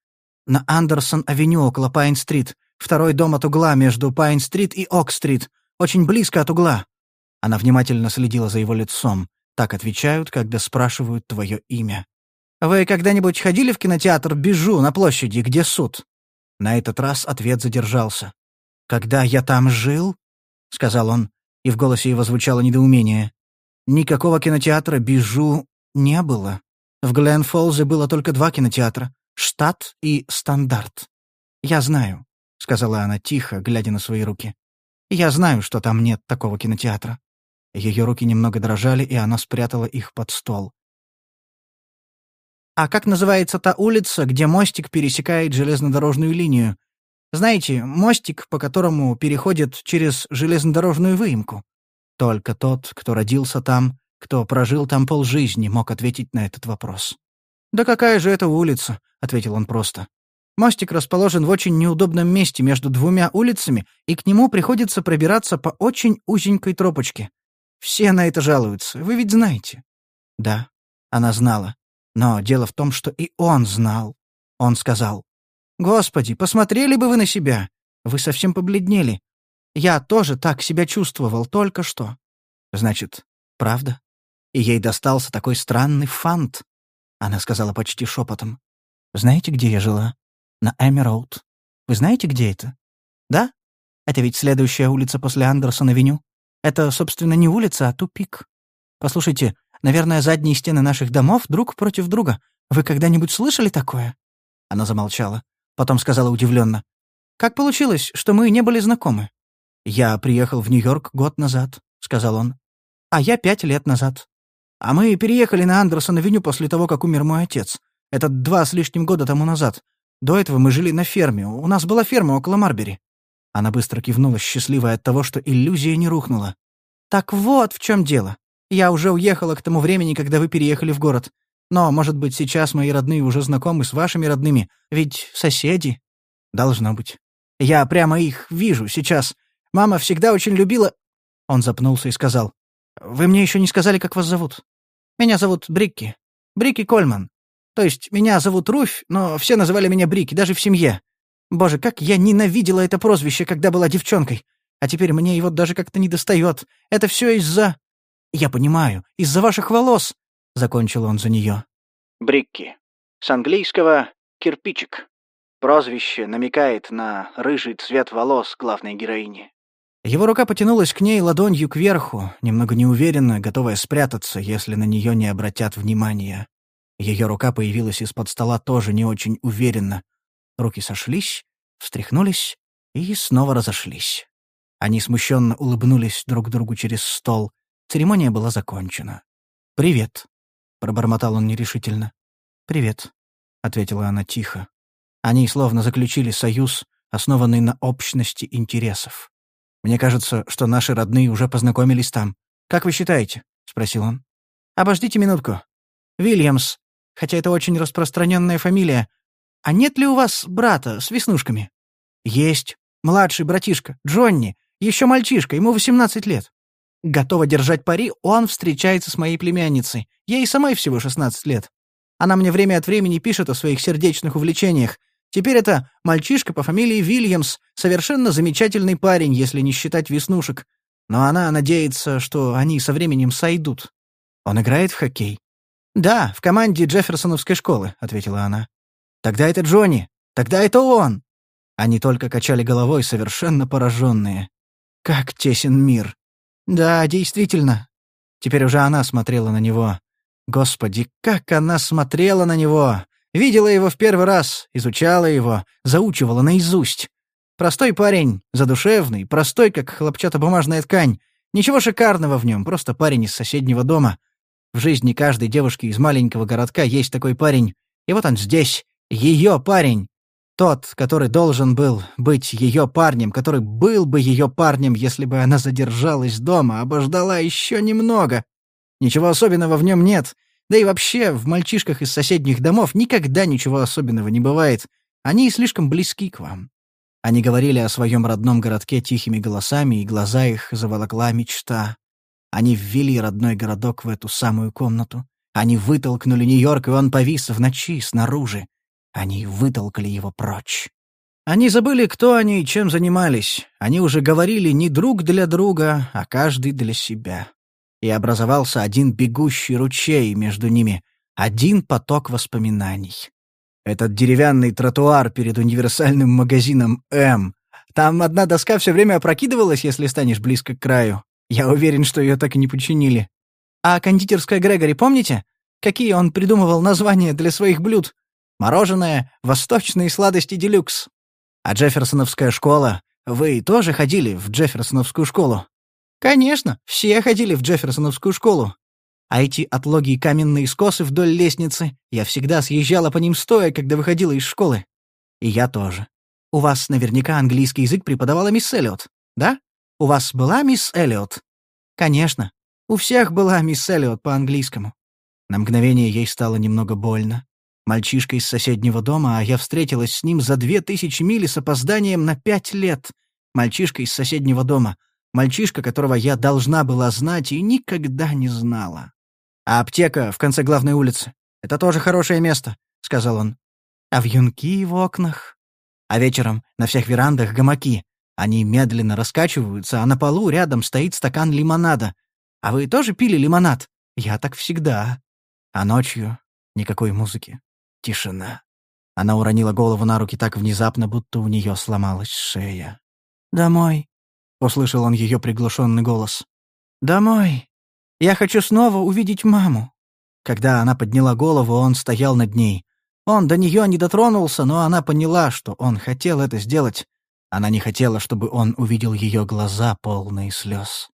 S1: «На Андерсон-авеню около Пайн-стрит. Второй дом от угла между Пайн-стрит и Ок-стрит. Очень близко от угла». Она внимательно следила за его лицом. Так отвечают, когда спрашивают твое имя. «Вы когда-нибудь ходили в кинотеатр «Бежу» на площади, где суд?» На этот раз ответ задержался. «Когда я там жил?» — сказал он, и в голосе его звучало недоумение. «Никакого кинотеатра «Бижу» не было. В Гленфолзе было только два кинотеатра — «Штат» и «Стандарт». «Я знаю», — сказала она тихо, глядя на свои руки. «Я знаю, что там нет такого кинотеатра». Ее руки немного дрожали, и она спрятала их под стол. А как называется та улица, где мостик пересекает железнодорожную линию? Знаете, мостик, по которому переходят через железнодорожную выемку? Только тот, кто родился там, кто прожил там полжизни, мог ответить на этот вопрос. «Да какая же это улица?» — ответил он просто. «Мостик расположен в очень неудобном месте между двумя улицами, и к нему приходится пробираться по очень узенькой тропочке. Все на это жалуются, вы ведь знаете». Да, она знала. Но дело в том, что и он знал. Он сказал, «Господи, посмотрели бы вы на себя! Вы совсем побледнели. Я тоже так себя чувствовал только что». «Значит, правда?» И ей достался такой странный фант. Она сказала почти шепотом. «Знаете, где я жила? На Эмероуд. Вы знаете, где это? Да? Это ведь следующая улица после Андерсон-авеню. Это, собственно, не улица, а тупик. Послушайте, Наверное, задние стены наших домов друг против друга. Вы когда-нибудь слышали такое?» Она замолчала. Потом сказала удивленно. «Как получилось, что мы не были знакомы?» «Я приехал в Нью-Йорк год назад», — сказал он. «А я пять лет назад. А мы переехали на Андерсон-авеню после того, как умер мой отец. Это два с лишним года тому назад. До этого мы жили на ферме. У нас была ферма около Марбери». Она быстро кивнула, счастливая от того, что иллюзия не рухнула. «Так вот в чем дело. Я уже уехала к тому времени, когда вы переехали в город. Но, может быть, сейчас мои родные уже знакомы с вашими родными, ведь соседи. Должно быть. Я прямо их вижу сейчас. Мама всегда очень любила...» Он запнулся и сказал. «Вы мне еще не сказали, как вас зовут?» Меня зовут Брикки. Брикки Кольман. То есть меня зовут Руфь, но все называли меня Брикки, даже в семье. Боже, как я ненавидела это прозвище, когда была девчонкой. А теперь мне его даже как-то не достает. Это все из-за... Я понимаю, из-за ваших волос. Закончил он за нее. Брикки. С английского «кирпичик». Прозвище намекает на рыжий цвет волос главной героини. Его рука потянулась к ней ладонью кверху, немного неуверенно, готовая спрятаться, если на нее не обратят внимания. Ее рука появилась из-под стола тоже не очень уверенно. Руки сошлись, встряхнулись и снова разошлись. Они смущенно улыбнулись друг другу через стол. Церемония была закончена. «Привет», — пробормотал он нерешительно. «Привет», — ответила она тихо. Они словно заключили союз, основанный на общности интересов. Мне кажется, что наши родные уже познакомились там. Как вы считаете?» — спросил он. «Обождите минутку. Вильямс, хотя это очень распространенная фамилия. А нет ли у вас брата с веснушками?» «Есть. Младший братишка, Джонни. Еще мальчишка, ему 18 лет. Готова держать пари, он встречается с моей племянницей. Ей самой всего 16 лет. Она мне время от времени пишет о своих сердечных увлечениях, Теперь это мальчишка по фамилии Вильямс, совершенно замечательный парень, если не считать веснушек. Но она надеется, что они со временем сойдут. Он играет в хоккей? «Да, в команде Джефферсоновской школы», — ответила она. «Тогда это Джонни. Тогда это он». Они только качали головой, совершенно пораженные. «Как тесен мир!» «Да, действительно». Теперь уже она смотрела на него. Господи, как она смотрела на него! Видела его в первый раз, изучала его, заучивала наизусть. Простой парень, задушевный, простой, как хлопчатобумажная ткань. Ничего шикарного в нем, просто парень из соседнего дома. В жизни каждой девушки из маленького городка есть такой парень. И вот он здесь, ее парень. Тот, который должен был быть ее парнем, который был бы ее парнем, если бы она задержалась дома, обождала еще немного. Ничего особенного в нем нет, да и вообще, в мальчишках из соседних домов никогда ничего особенного не бывает. Они слишком близки к вам. Они говорили о своем родном городке тихими голосами, и глаза их заволокла мечта. Они ввели родной городок в эту самую комнату. Они вытолкнули Нью-Йорк, и он повис в ночи снаружи. Они вытолкали его прочь. Они забыли, кто они и чем занимались. Они уже говорили не друг для друга, а каждый для себя и образовался один бегущий ручей между ними, один поток воспоминаний. Этот деревянный тротуар перед универсальным магазином «М». Там одна доска все время опрокидывалась, если станешь близко к краю. Я уверен, что ее так и не починили. А кондитерская Грегори, помните? Какие он придумывал названия для своих блюд? Мороженое, восточные сладости делюкс. А Джефферсоновская школа? Вы тоже ходили в Джефферсоновскую школу? «Конечно, все ходили в Джефферсоновскую школу. А эти отлогие каменные скосы вдоль лестницы, я всегда съезжала по ним стоя, когда выходила из школы. И я тоже. У вас наверняка английский язык преподавала мисс Эллиот, да? У вас была мисс Эллиот? Конечно. У всех была мисс Эллиот по-английскому. На мгновение ей стало немного больно. Мальчишка из соседнего дома, а я встретилась с ним за две тысячи миль с опозданием на пять лет. Мальчишка из соседнего дома. Мальчишка, которого я должна была знать и никогда не знала. «А аптека в конце главной улицы — это тоже хорошее место», — сказал он. «А вьюнки в окнах? А вечером на всех верандах гамаки. Они медленно раскачиваются, а на полу рядом стоит стакан лимонада. А вы тоже пили лимонад? Я так всегда. А ночью никакой музыки. Тишина». Она уронила голову на руки так внезапно, будто у нее сломалась шея. «Домой», услышал он ее приглушенный голос. «Домой. Я хочу снова увидеть маму». Когда она подняла голову, он стоял над ней. Он до нее не дотронулся, но она поняла, что он хотел это сделать. Она не хотела, чтобы он увидел ее глаза, полные слез.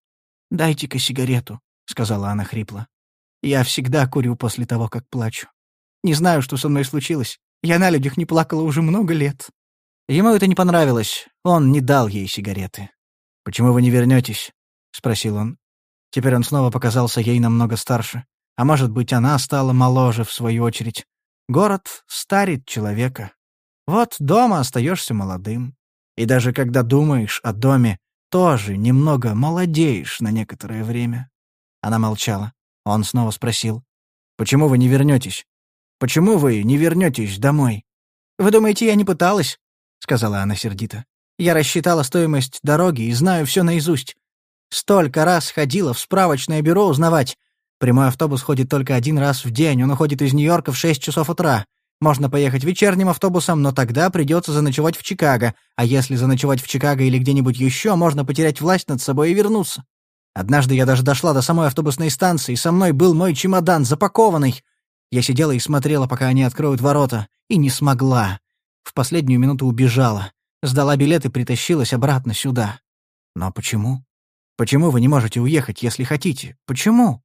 S1: «Дайте-ка сигарету», — сказала она хрипло. Я всегда курю после того, как плачу. Не знаю, что со мной случилось. Я на людях не плакала уже много лет». Ему это не понравилось. Он не дал ей сигареты. «Почему вы не вернетесь? спросил он. Теперь он снова показался ей намного старше. А может быть, она стала моложе, в свою очередь. Город старит человека. Вот дома остаешься молодым. И даже когда думаешь о доме, тоже немного молодеешь на некоторое время. Она молчала. Он снова спросил. «Почему вы не вернетесь? Почему вы не вернетесь домой?» «Вы думаете, я не пыталась?» — сказала она сердито. «Я рассчитала стоимость дороги и знаю все наизусть. Столько раз ходила в справочное бюро узнавать. Прямой автобус ходит только один раз в день, он уходит из Нью-Йорка в 6 часов утра. Можно поехать вечерним автобусом, но тогда придется заночевать в Чикаго, а если заночевать в Чикаго или где-нибудь еще, можно потерять власть над собой и вернуться. Однажды я даже дошла до самой автобусной станции, со мной был мой чемодан, запакованный. Я сидела и смотрела, пока они откроют ворота, и не смогла. В последнюю минуту убежала. Сдала билет и притащилась обратно сюда. Но почему? Почему вы не можете уехать, если хотите? Почему?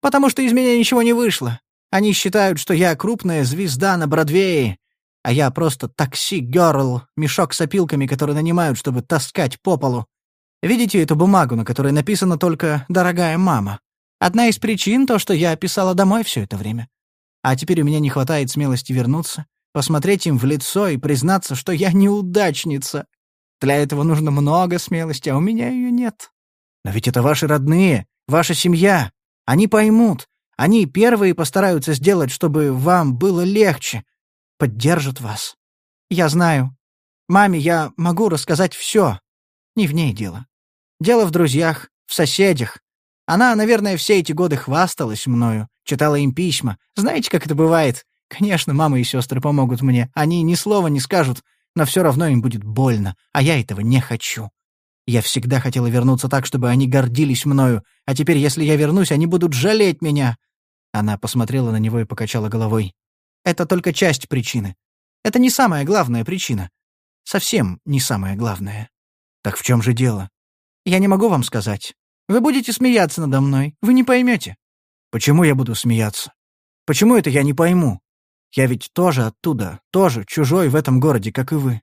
S1: Потому что из меня ничего не вышло. Они считают, что я крупная звезда на Бродвее, а я просто такси-герл, мешок с опилками, которые нанимают, чтобы таскать по полу. Видите эту бумагу, на которой написано только «Дорогая мама»? Одна из причин — то, что я писала домой все это время. А теперь у меня не хватает смелости вернуться, посмотреть им в лицо и признаться, что я неудачница. Для этого нужно много смелости, а у меня ее нет. Но ведь это ваши родные, ваша семья. Они поймут. Они первые постараются сделать, чтобы вам было легче. Поддержат вас. Я знаю. Маме я могу рассказать все. Не в ней дело. Дело в друзьях, в соседях. Она, наверное, все эти годы хвасталась мною, читала им письма. Знаете, как это бывает? Конечно, мама и сестры помогут мне. Они ни слова не скажут, но все равно им будет больно, а я этого не хочу. Я всегда хотела вернуться так, чтобы они гордились мною, а теперь, если я вернусь, они будут жалеть меня». Она посмотрела на него и покачала головой. «Это только часть причины. Это не самая главная причина. Совсем не самая главная. Так в чем же дело? Я не могу вам сказать. Вы будете смеяться надо мной, вы не поймете. Почему я буду смеяться? Почему это я не пойму? Я ведь тоже оттуда, тоже чужой в этом городе, как и вы.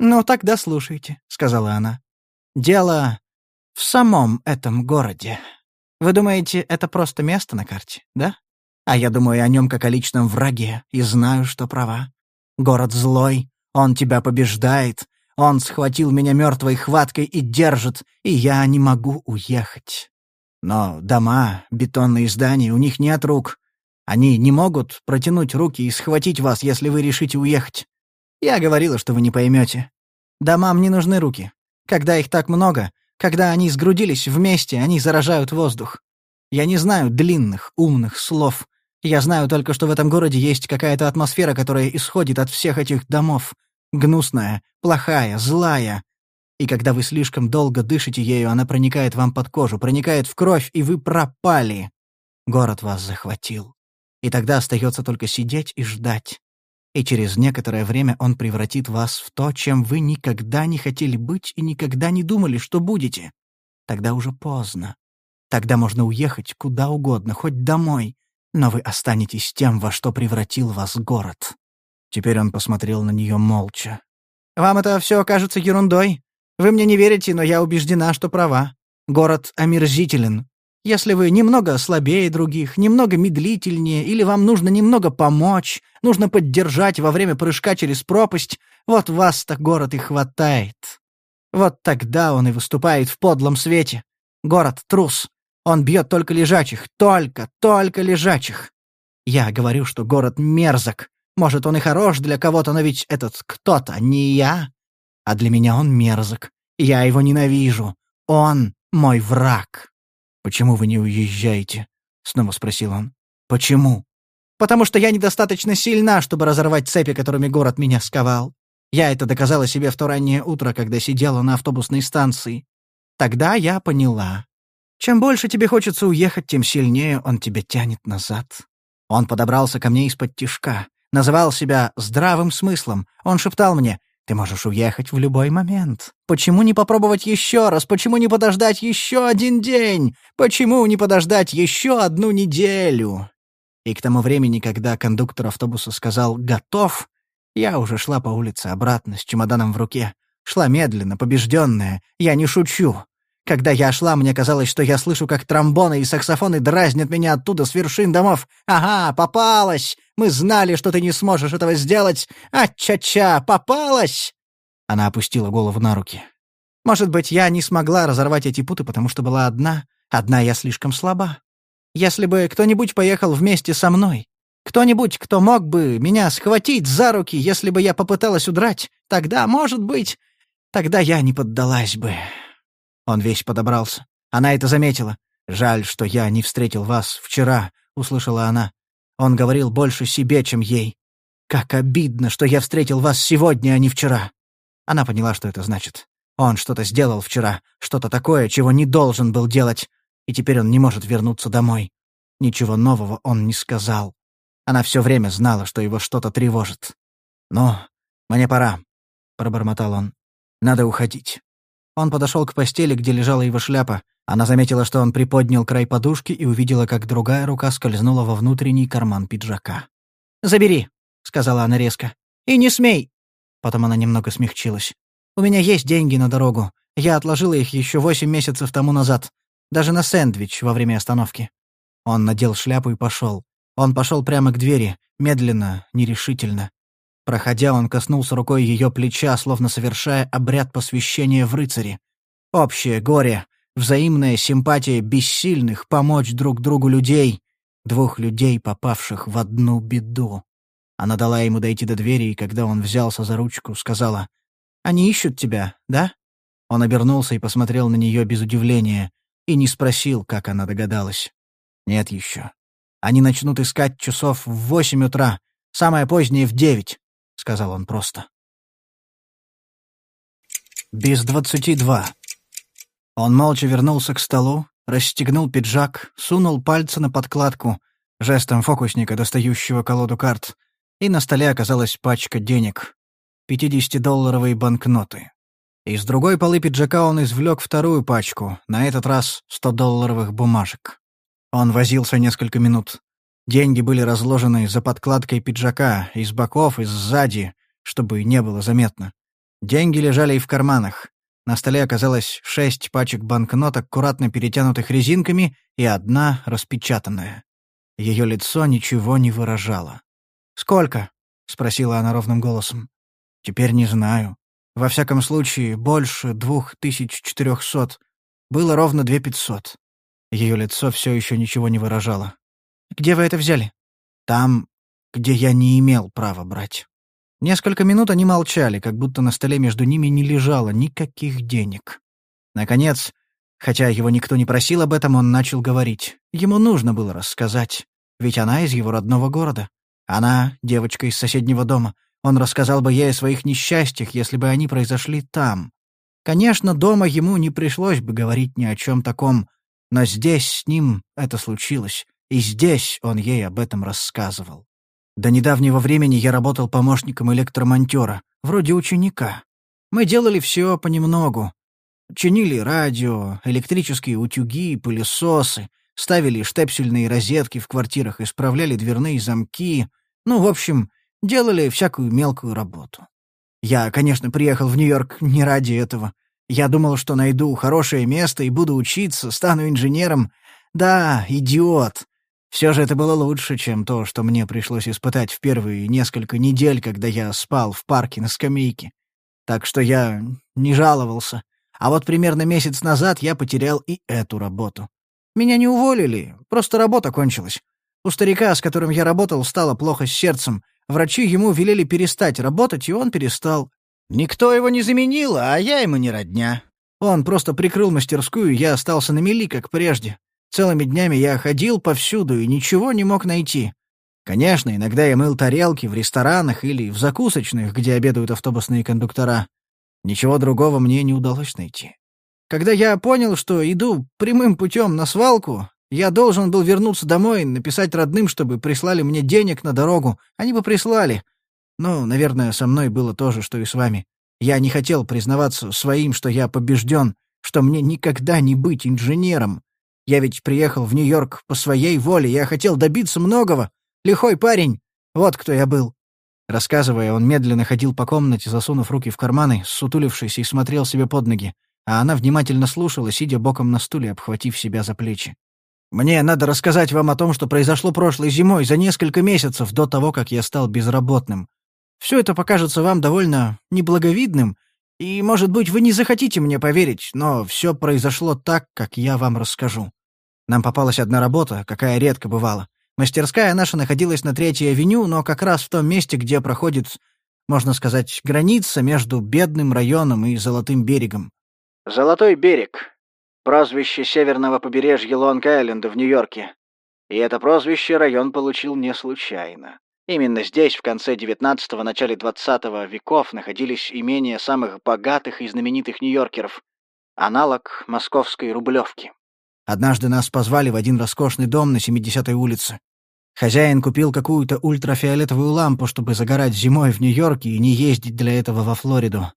S1: «Ну, тогда слушайте», — сказала она. Дело в самом этом городе. Вы думаете, это просто место на карте, да? А я думаю о нем как о личном враге и знаю, что права. Город злой, он тебя побеждает, он схватил меня мертвой хваткой и держит, и я не могу уехать. Но дома, бетонные здания, у них нет рук. Они не могут протянуть руки и схватить вас, если вы решите уехать. Я говорила, что вы не поймете. Домам не нужны руки. Когда их так много, когда они сгрудились вместе, они заражают воздух. Я не знаю длинных, умных слов. Я знаю только, что в этом городе есть какая-то атмосфера, которая исходит от всех этих домов. Гнусная, плохая, злая. И когда вы слишком долго дышите ею, она проникает вам под кожу, проникает в кровь, и вы пропали. Город вас захватил. И тогда остается только сидеть и ждать и через некоторое время он превратит вас в то, чем вы никогда не хотели быть и никогда не думали, что будете. Тогда уже поздно. Тогда можно уехать куда угодно, хоть домой, но вы останетесь тем, во что превратил вас город». Теперь он посмотрел на нее молча. «Вам это все кажется ерундой? Вы мне не верите, но я убеждена, что права. Город омерзителен, если вы немного слабее других, немного медлительнее, или вам нужно немного помочь, нужно поддержать во время прыжка через пропасть, вот вас-то город и хватает. Вот тогда он и выступает в подлом свете. Город — трус. Он бьет только лежачих, только, только лежачих. Я говорю, что город мерзок. Может, он и хорош для кого-то, но ведь этот кто-то не я. А для меня он мерзок. Я его ненавижу. Он мой враг. «Почему вы не уезжаете?» — снова спросил он. «Почему?» «Потому что я недостаточно сильна, чтобы разорвать цепи, которыми город меня сковал. Я это доказала себе в то раннее утро, когда сидела на автобусной станции. Тогда я поняла. Чем больше тебе хочется уехать, тем сильнее он тебя тянет назад. Он подобрался ко мне из-под тишка, называл себя здравым смыслом. Он шептал мне Ты можешь уехать в любой момент. Почему не попробовать еще раз? Почему не подождать еще один день? Почему не подождать еще одну неделю? И к тому времени, когда кондуктор автобуса сказал «готов», я уже шла по улице обратно с чемоданом в руке. Шла медленно, побежденная. Я не шучу. Когда я шла, мне казалось, что я слышу, как тромбоны и саксофоны дразнят меня оттуда с вершин домов. «Ага, попалась! Мы знали, что ты не сможешь этого сделать! А-ча-ча, попалась!» Она опустила голову на руки. «Может быть, я не смогла разорвать эти путы, потому что была одна. Одна я слишком слаба. Если бы кто-нибудь поехал вместе со мной, кто-нибудь, кто мог бы меня схватить за руки, если бы я попыталась удрать, тогда, может быть, тогда я не поддалась бы». Он весь подобрался. Она это заметила. «Жаль, что я не встретил вас вчера», — услышала она. Он говорил больше себе, чем ей. «Как обидно, что я встретил вас сегодня, а не вчера». Она поняла, что это значит. Он что-то сделал вчера, что-то такое, чего не должен был делать, и теперь он не может вернуться домой. Ничего нового он не сказал. Она все время знала, что его что-то тревожит. «Ну, мне пора», — пробормотал он. «Надо уходить». Он подошел к постели, где лежала его шляпа. Она заметила, что он приподнял край подушки и увидела, как другая рука скользнула во внутренний карман пиджака. «Забери», — сказала она резко. «И не смей!» Потом она немного смягчилась. «У меня есть деньги на дорогу. Я отложила их еще восемь месяцев тому назад. Даже на сэндвич во время остановки». Он надел шляпу и пошел. Он пошел прямо к двери, медленно, нерешительно. Проходя, он коснулся рукой ее плеча, словно совершая обряд посвящения в рыцаре. Общее горе, взаимная симпатия бессильных помочь друг другу людей, двух людей, попавших в одну беду. Она дала ему дойти до двери, и когда он взялся за ручку, сказала, «Они ищут тебя, да?» Он обернулся и посмотрел на нее без удивления, и не спросил, как она догадалась. «Нет еще. Они начнут искать часов в восемь утра, самое позднее в девять. — сказал он просто. Без двадцати два. Он молча вернулся к столу, расстегнул пиджак, сунул пальцы на подкладку, жестом фокусника, достающего колоду карт, и на столе оказалась пачка денег. Пятидесятидолларовые банкноты. Из другой полы пиджака он извлек вторую пачку, на этот раз сто-долларовых бумажек. Он возился несколько минут. Деньги были разложены за подкладкой пиджака, из боков и сзади, чтобы не было заметно. Деньги лежали и в карманах. На столе оказалось шесть пачек банкнот, аккуратно перетянутых резинками, и одна распечатанная. Ее лицо ничего не выражало. «Сколько?» — спросила она ровным голосом. «Теперь не знаю. Во всяком случае, больше двух тысяч четырехсот. Было ровно две пятьсот». Ее лицо все еще ничего не выражало. Где вы это взяли?» «Там, где я не имел права брать». Несколько минут они молчали, как будто на столе между ними не лежало никаких денег. Наконец, хотя его никто не просил об этом, он начал говорить. Ему нужно было рассказать, ведь она из его родного города. Она — девочка из соседнего дома. Он рассказал бы ей о своих несчастьях, если бы они произошли там. Конечно, дома ему не пришлось бы говорить ни о чем таком, но здесь с ним это случилось, и здесь он ей об этом рассказывал. До недавнего времени я работал помощником электромонтера, вроде ученика. Мы делали все понемногу. Чинили радио, электрические утюги, пылесосы, ставили штепсельные розетки в квартирах, исправляли дверные замки. Ну, в общем, делали всякую мелкую работу. Я, конечно, приехал в Нью-Йорк не ради этого. Я думал, что найду хорошее место и буду учиться, стану инженером. Да, идиот. Все же это было лучше, чем то, что мне пришлось испытать в первые несколько недель, когда я спал в парке на скамейке. Так что я не жаловался. А вот примерно месяц назад я потерял и эту работу. Меня не уволили, просто работа кончилась. У старика, с которым я работал, стало плохо с сердцем. Врачи ему велели перестать работать, и он перестал. Никто его не заменил, а я ему не родня. Он просто прикрыл мастерскую, я остался на мели, как прежде. Целыми днями я ходил повсюду и ничего не мог найти. Конечно, иногда я мыл тарелки в ресторанах или в закусочных, где обедают автобусные кондуктора. Ничего другого мне не удалось найти. Когда я понял, что иду прямым путем на свалку, я должен был вернуться домой и написать родным, чтобы прислали мне денег на дорогу. Они бы прислали. Ну, наверное, со мной было то же, что и с вами. Я не хотел признаваться своим, что я побежден, что мне никогда не быть инженером. Я ведь приехал в Нью-Йорк по своей воле, я хотел добиться многого. Лихой парень. Вот кто я был. Рассказывая, он медленно ходил по комнате, засунув руки в карманы, сутулившись и смотрел себе под ноги, а она внимательно слушала, сидя боком на стуле, обхватив себя за плечи. «Мне надо рассказать вам о том, что произошло прошлой зимой, за несколько месяцев до того, как я стал безработным. Все это покажется вам довольно неблаговидным, и, может быть, вы не захотите мне поверить, но все произошло так, как я вам расскажу. Нам попалась одна работа, какая редко бывала. Мастерская наша находилась на Третьей авеню, но как раз в том месте, где проходит, можно сказать, граница между Бедным районом и Золотым берегом. Золотой берег. Прозвище северного побережья Лонг-Айленда в Нью-Йорке. И это прозвище район получил не случайно. Именно здесь в конце XIX – начале XX веков находились имения самых богатых и знаменитых нью-йоркеров, аналог московской Рублевки. Однажды нас позвали в один роскошный дом на 70-й улице. Хозяин купил какую-то ультрафиолетовую лампу, чтобы загорать зимой в Нью-Йорке и не ездить для этого во Флориду.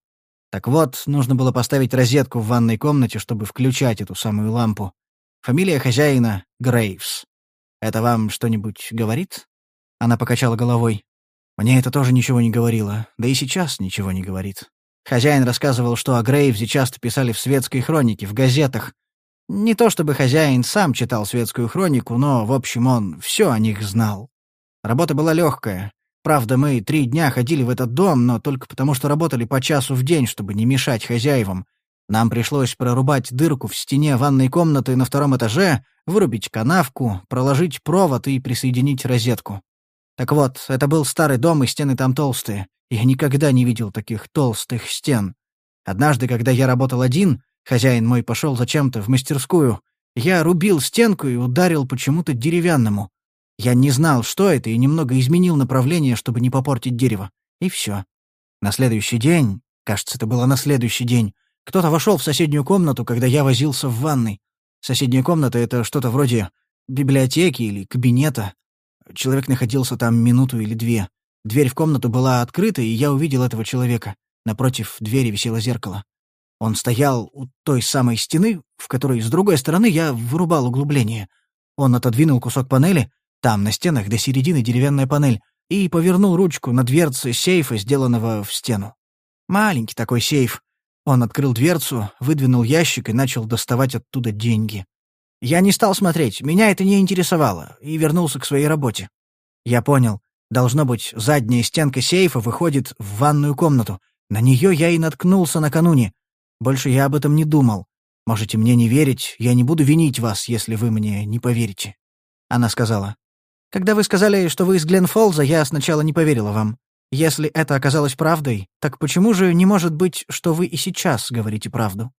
S1: Так вот, нужно было поставить розетку в ванной комнате, чтобы включать эту самую лампу. Фамилия хозяина — Грейвс. Это вам что-нибудь говорит? Она покачала головой. Мне это тоже ничего не говорило, да и сейчас ничего не говорит. Хозяин рассказывал, что о Грейвзе часто писали в светской хронике, в газетах. Не то чтобы хозяин сам читал светскую хронику, но, в общем, он все о них знал. Работа была легкая. Правда, мы три дня ходили в этот дом, но только потому, что работали по часу в день, чтобы не мешать хозяевам. Нам пришлось прорубать дырку в стене ванной комнаты на втором этаже, вырубить канавку, проложить провод и присоединить розетку. Так вот, это был старый дом, и стены там толстые. Я никогда не видел таких толстых стен. Однажды, когда я работал один, хозяин мой пошел зачем-то в мастерскую. Я рубил стенку и ударил почему-то деревянному. Я не знал, что это, и немного изменил направление, чтобы не попортить дерево. И все. На следующий день, кажется, это было на следующий день, кто-то вошел в соседнюю комнату, когда я возился в ванной. Соседняя комната — это что-то вроде библиотеки или кабинета. Человек находился там минуту или две. Дверь в комнату была открыта, и я увидел этого человека. Напротив двери висело зеркало. Он стоял у той самой стены, в которой с другой стороны я вырубал углубление. Он отодвинул кусок панели, там на стенах до середины деревянная панель, и повернул ручку на дверце сейфа, сделанного в стену. Маленький такой сейф. Он открыл дверцу, выдвинул ящик и начал доставать оттуда деньги. Я не стал смотреть, меня это не интересовало, и вернулся к своей работе. Я понял, должно быть, задняя стенка сейфа выходит в ванную комнату. На нее я и наткнулся накануне. Больше я об этом не думал. Можете мне не верить, я не буду винить вас, если вы мне не поверите. Она сказала. Когда вы сказали, что вы из Гленфолза, я сначала не поверила вам. Если это оказалось правдой, так почему же не может быть, что вы и сейчас говорите правду?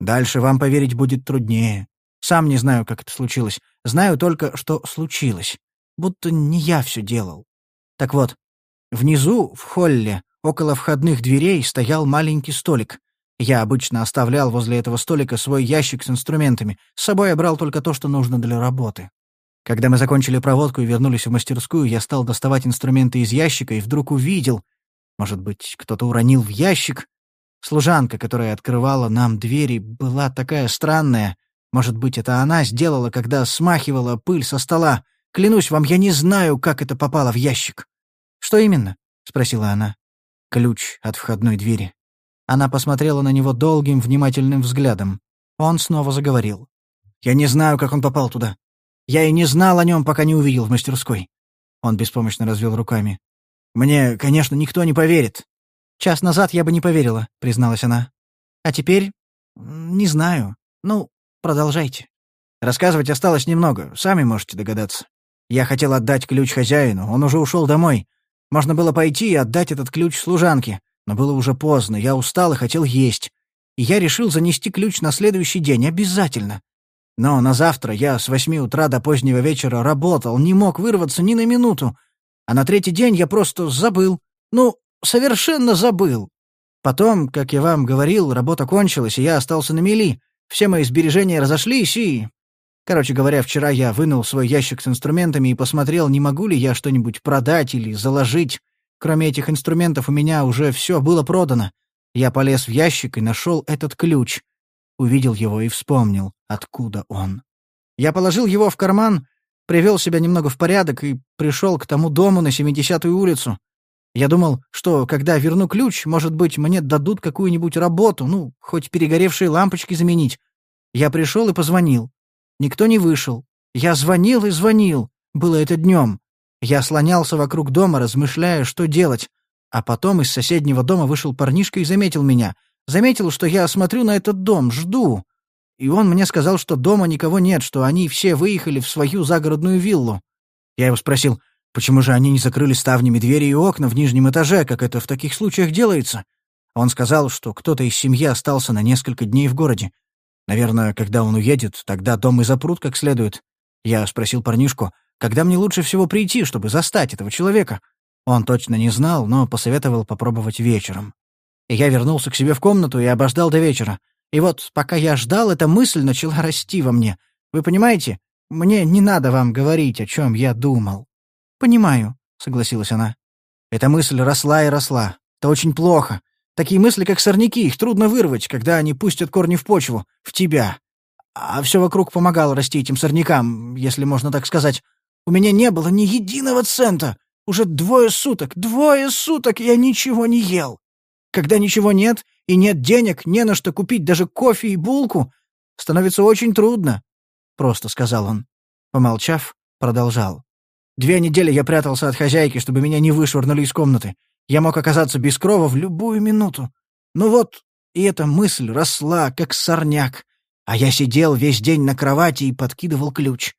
S1: Дальше вам поверить будет труднее. Сам не знаю, как это случилось. Знаю только, что случилось. Будто не я все делал. Так вот, внизу, в холле, около входных дверей, стоял маленький столик. Я обычно оставлял возле этого столика свой ящик с инструментами. С собой я брал только то, что нужно для работы. Когда мы закончили проводку и вернулись в мастерскую, я стал доставать инструменты из ящика и вдруг увидел... Может быть, кто-то уронил в ящик? Служанка, которая открывала нам двери, была такая странная. Может быть, это она сделала, когда смахивала пыль со стола. Клянусь вам, я не знаю, как это попало в ящик. «Что именно?» — спросила она. «Ключ от входной двери». Она посмотрела на него долгим, внимательным взглядом. Он снова заговорил. «Я не знаю, как он попал туда. Я и не знал о нем, пока не увидел в мастерской». Он беспомощно развел руками. «Мне, конечно, никто не поверит». «Час назад я бы не поверила», — призналась она. «А теперь... не знаю. Ну, Продолжайте. Рассказывать осталось немного, сами можете догадаться. Я хотел отдать ключ хозяину, он уже ушел домой. Можно было пойти и отдать этот ключ служанке, но было уже поздно, я устал и хотел есть. И я решил занести ключ на следующий день, обязательно. Но на завтра я с восьми утра до позднего вечера работал, не мог вырваться ни на минуту. А на третий день я просто забыл. Ну, совершенно забыл. Потом, как я вам говорил, работа кончилась, и я остался на мели. Все мои сбережения разошлись, и... Короче говоря, вчера я вынул свой ящик с инструментами и посмотрел, не могу ли я что-нибудь продать или заложить. Кроме этих инструментов у меня уже все было продано. Я полез в ящик и нашел этот ключ. Увидел его и вспомнил, откуда он. Я положил его в карман, привел себя немного в порядок и пришел к тому дому на 70-ю улицу. Я думал, что, когда верну ключ, может быть, мне дадут какую-нибудь работу, ну, хоть перегоревшие лампочки заменить. Я пришел и позвонил. Никто не вышел. Я звонил и звонил. Было это днем. Я слонялся вокруг дома, размышляя, что делать. А потом из соседнего дома вышел парнишка и заметил меня. Заметил, что я смотрю на этот дом, жду. И он мне сказал, что дома никого нет, что они все выехали в свою загородную виллу. Я его спросил, почему же они не закрыли ставнями двери и окна в нижнем этаже, как это в таких случаях делается? Он сказал, что кто-то из семьи остался на несколько дней в городе. Наверное, когда он уедет, тогда дом и запрут как следует. Я спросил парнишку, когда мне лучше всего прийти, чтобы застать этого человека. Он точно не знал, но посоветовал попробовать вечером. И я вернулся к себе в комнату и обождал до вечера. И вот, пока я ждал, эта мысль начала расти во мне. Вы понимаете? Мне не надо вам говорить, о чем я думал. «Понимаю», — согласилась она. Эта мысль росла и росла. Это очень плохо. Такие мысли, как сорняки, их трудно вырвать, когда они пустят корни в почву, в тебя. А все вокруг помогало расти этим сорнякам, если можно так сказать. У меня не было ни единого цента. Уже двое суток, двое суток я ничего не ел. Когда ничего нет и нет денег, не на что купить даже кофе и булку, становится очень трудно, — просто сказал он. Помолчав, продолжал. Две недели я прятался от хозяйки, чтобы меня не вышвырнули из комнаты. Я мог оказаться без крова в любую минуту. Ну вот, и эта мысль росла, как сорняк. А я сидел весь день на кровати и подкидывал ключ.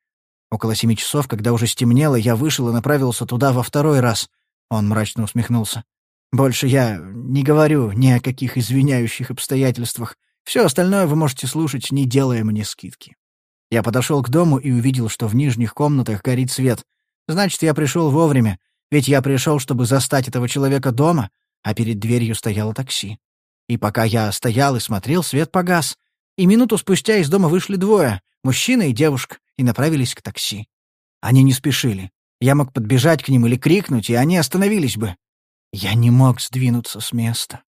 S1: Около семи часов, когда уже стемнело, я вышел и направился туда во второй раз. Он мрачно усмехнулся. «Больше я не говорю ни о каких извиняющих обстоятельствах. Все остальное вы можете слушать, не делая мне скидки». Я подошел к дому и увидел, что в нижних комнатах горит свет. Значит, я пришел вовремя, ведь я пришел, чтобы застать этого человека дома, а перед дверью стояло такси. И пока я стоял и смотрел, свет погас. И минуту спустя из дома вышли двое — мужчина и девушка и направились к такси. Они не спешили. Я мог подбежать к ним или крикнуть, и они остановились бы. Я не мог сдвинуться с места.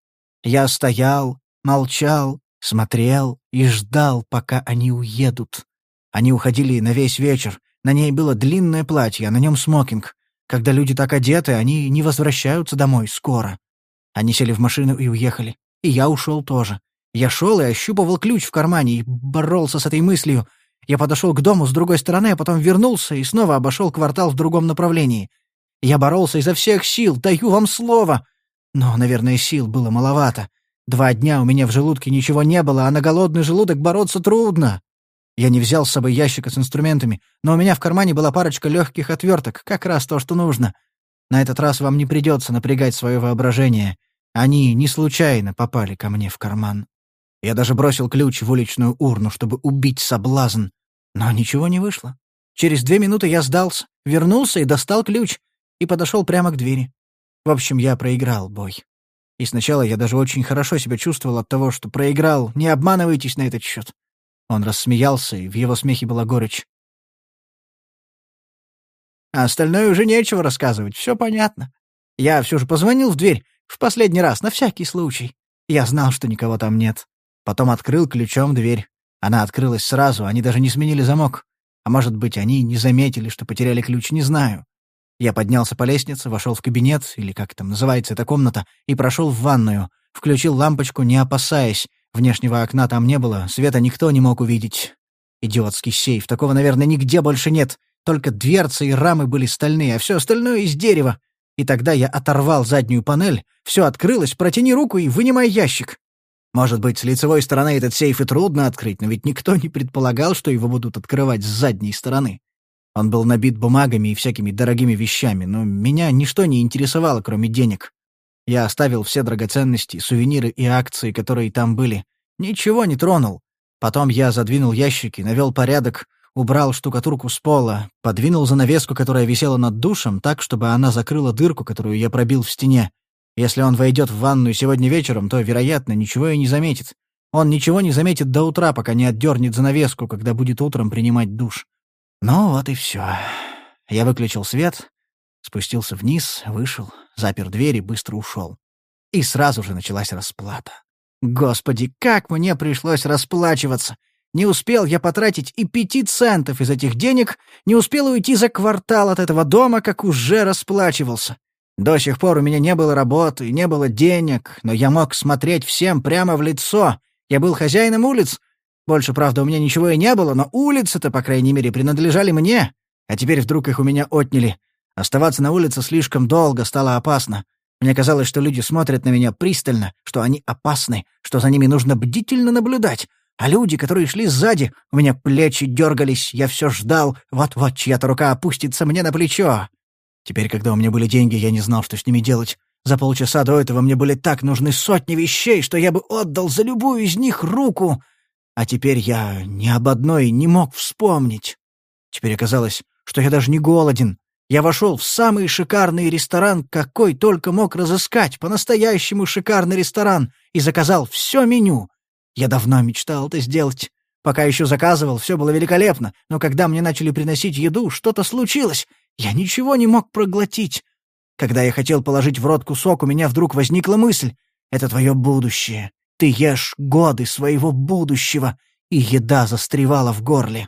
S1: Я стоял, молчал, смотрел и ждал, пока они уедут. Они уходили на весь вечер. На ней было длинное платье, а на нем смокинг. Когда люди так одеты, они не возвращаются домой скоро. Они сели в машину и уехали. И я ушел тоже. Я шел и ощупывал ключ в кармане и боролся с этой мыслью. Я подошел к дому с другой стороны, а потом вернулся и снова обошел квартал в другом направлении. Я боролся изо всех сил, даю вам слово. Но, наверное, сил было маловато. Два дня у меня в желудке ничего не было, а на голодный желудок бороться трудно. Я не взял с собой ящика с инструментами, но у меня в кармане была парочка легких отверток, как раз то, что нужно. На этот раз вам не придется напрягать свое воображение. Они не случайно попали ко мне в карман. Я даже бросил ключ в уличную урну, чтобы убить соблазн. Но ничего не вышло. Через две минуты я сдался, вернулся и достал ключ, и подошел прямо к двери. В общем, я проиграл бой. И сначала я даже очень хорошо себя чувствовал от того, что проиграл. Не обманывайтесь на этот счет. Он рассмеялся, и в его смехе была горечь. А остальное уже нечего рассказывать, все понятно. Я все же позвонил в дверь, в последний раз, на всякий случай. Я знал, что никого там нет. Потом открыл ключом дверь. Она открылась сразу, они даже не сменили замок. А может быть, они не заметили, что потеряли ключ, не знаю. Я поднялся по лестнице, вошел в кабинет, или как там называется эта комната, и прошел в ванную. Включил лампочку, не опасаясь. Внешнего окна там не было, света никто не мог увидеть. Идиотский сейф, такого, наверное, нигде больше нет. Только дверцы и рамы были стальные, а все остальное из дерева. И тогда я оторвал заднюю панель, все открылось, протяни руку и вынимай ящик. Может быть, с лицевой стороны этот сейф и трудно открыть, но ведь никто не предполагал, что его будут открывать с задней стороны. Он был набит бумагами и всякими дорогими вещами, но меня ничто не интересовало, кроме денег. Я оставил все драгоценности, сувениры и акции, которые там были. Ничего не тронул. Потом я задвинул ящики, навел порядок, убрал штукатурку с пола, подвинул занавеску, которая висела над душем, так, чтобы она закрыла дырку, которую я пробил в стене, если он войдет в ванную сегодня вечером, то, вероятно, ничего и не заметит. Он ничего не заметит до утра, пока не отдернет занавеску, когда будет утром принимать душ. Ну вот и все. Я выключил свет, спустился вниз, вышел, запер дверь и быстро ушел. И сразу же началась расплата. Господи, как мне пришлось расплачиваться! Не успел я потратить и пяти центов из этих денег, не успел уйти за квартал от этого дома, как уже расплачивался. До сих пор у меня не было работы, не было денег, но я мог смотреть всем прямо в лицо. Я был хозяином улиц. Больше, правда, у меня ничего и не было, но улицы-то, по крайней мере, принадлежали мне. А теперь вдруг их у меня отняли. Оставаться на улице слишком долго стало опасно. Мне казалось, что люди смотрят на меня пристально, что они опасны, что за ними нужно бдительно наблюдать. А люди, которые шли сзади, у меня плечи дергались, я все ждал, вот-вот чья-то рука опустится мне на плечо. Теперь, когда у меня были деньги, я не знал, что с ними делать. За полчаса до этого мне были так нужны сотни вещей, что я бы отдал за любую из них руку. А теперь я ни об одной не мог вспомнить. Теперь оказалось, что я даже не голоден. Я вошел в самый шикарный ресторан, какой только мог разыскать, по-настоящему шикарный ресторан, и заказал все меню. Я давно мечтал это сделать. Пока еще заказывал, все было великолепно, но когда мне начали приносить еду, что-то случилось. Я ничего не мог проглотить. Когда я хотел положить в рот кусок, у меня вдруг возникла мысль. Это твое будущее. Ты ешь годы своего будущего. И еда застревала в горле.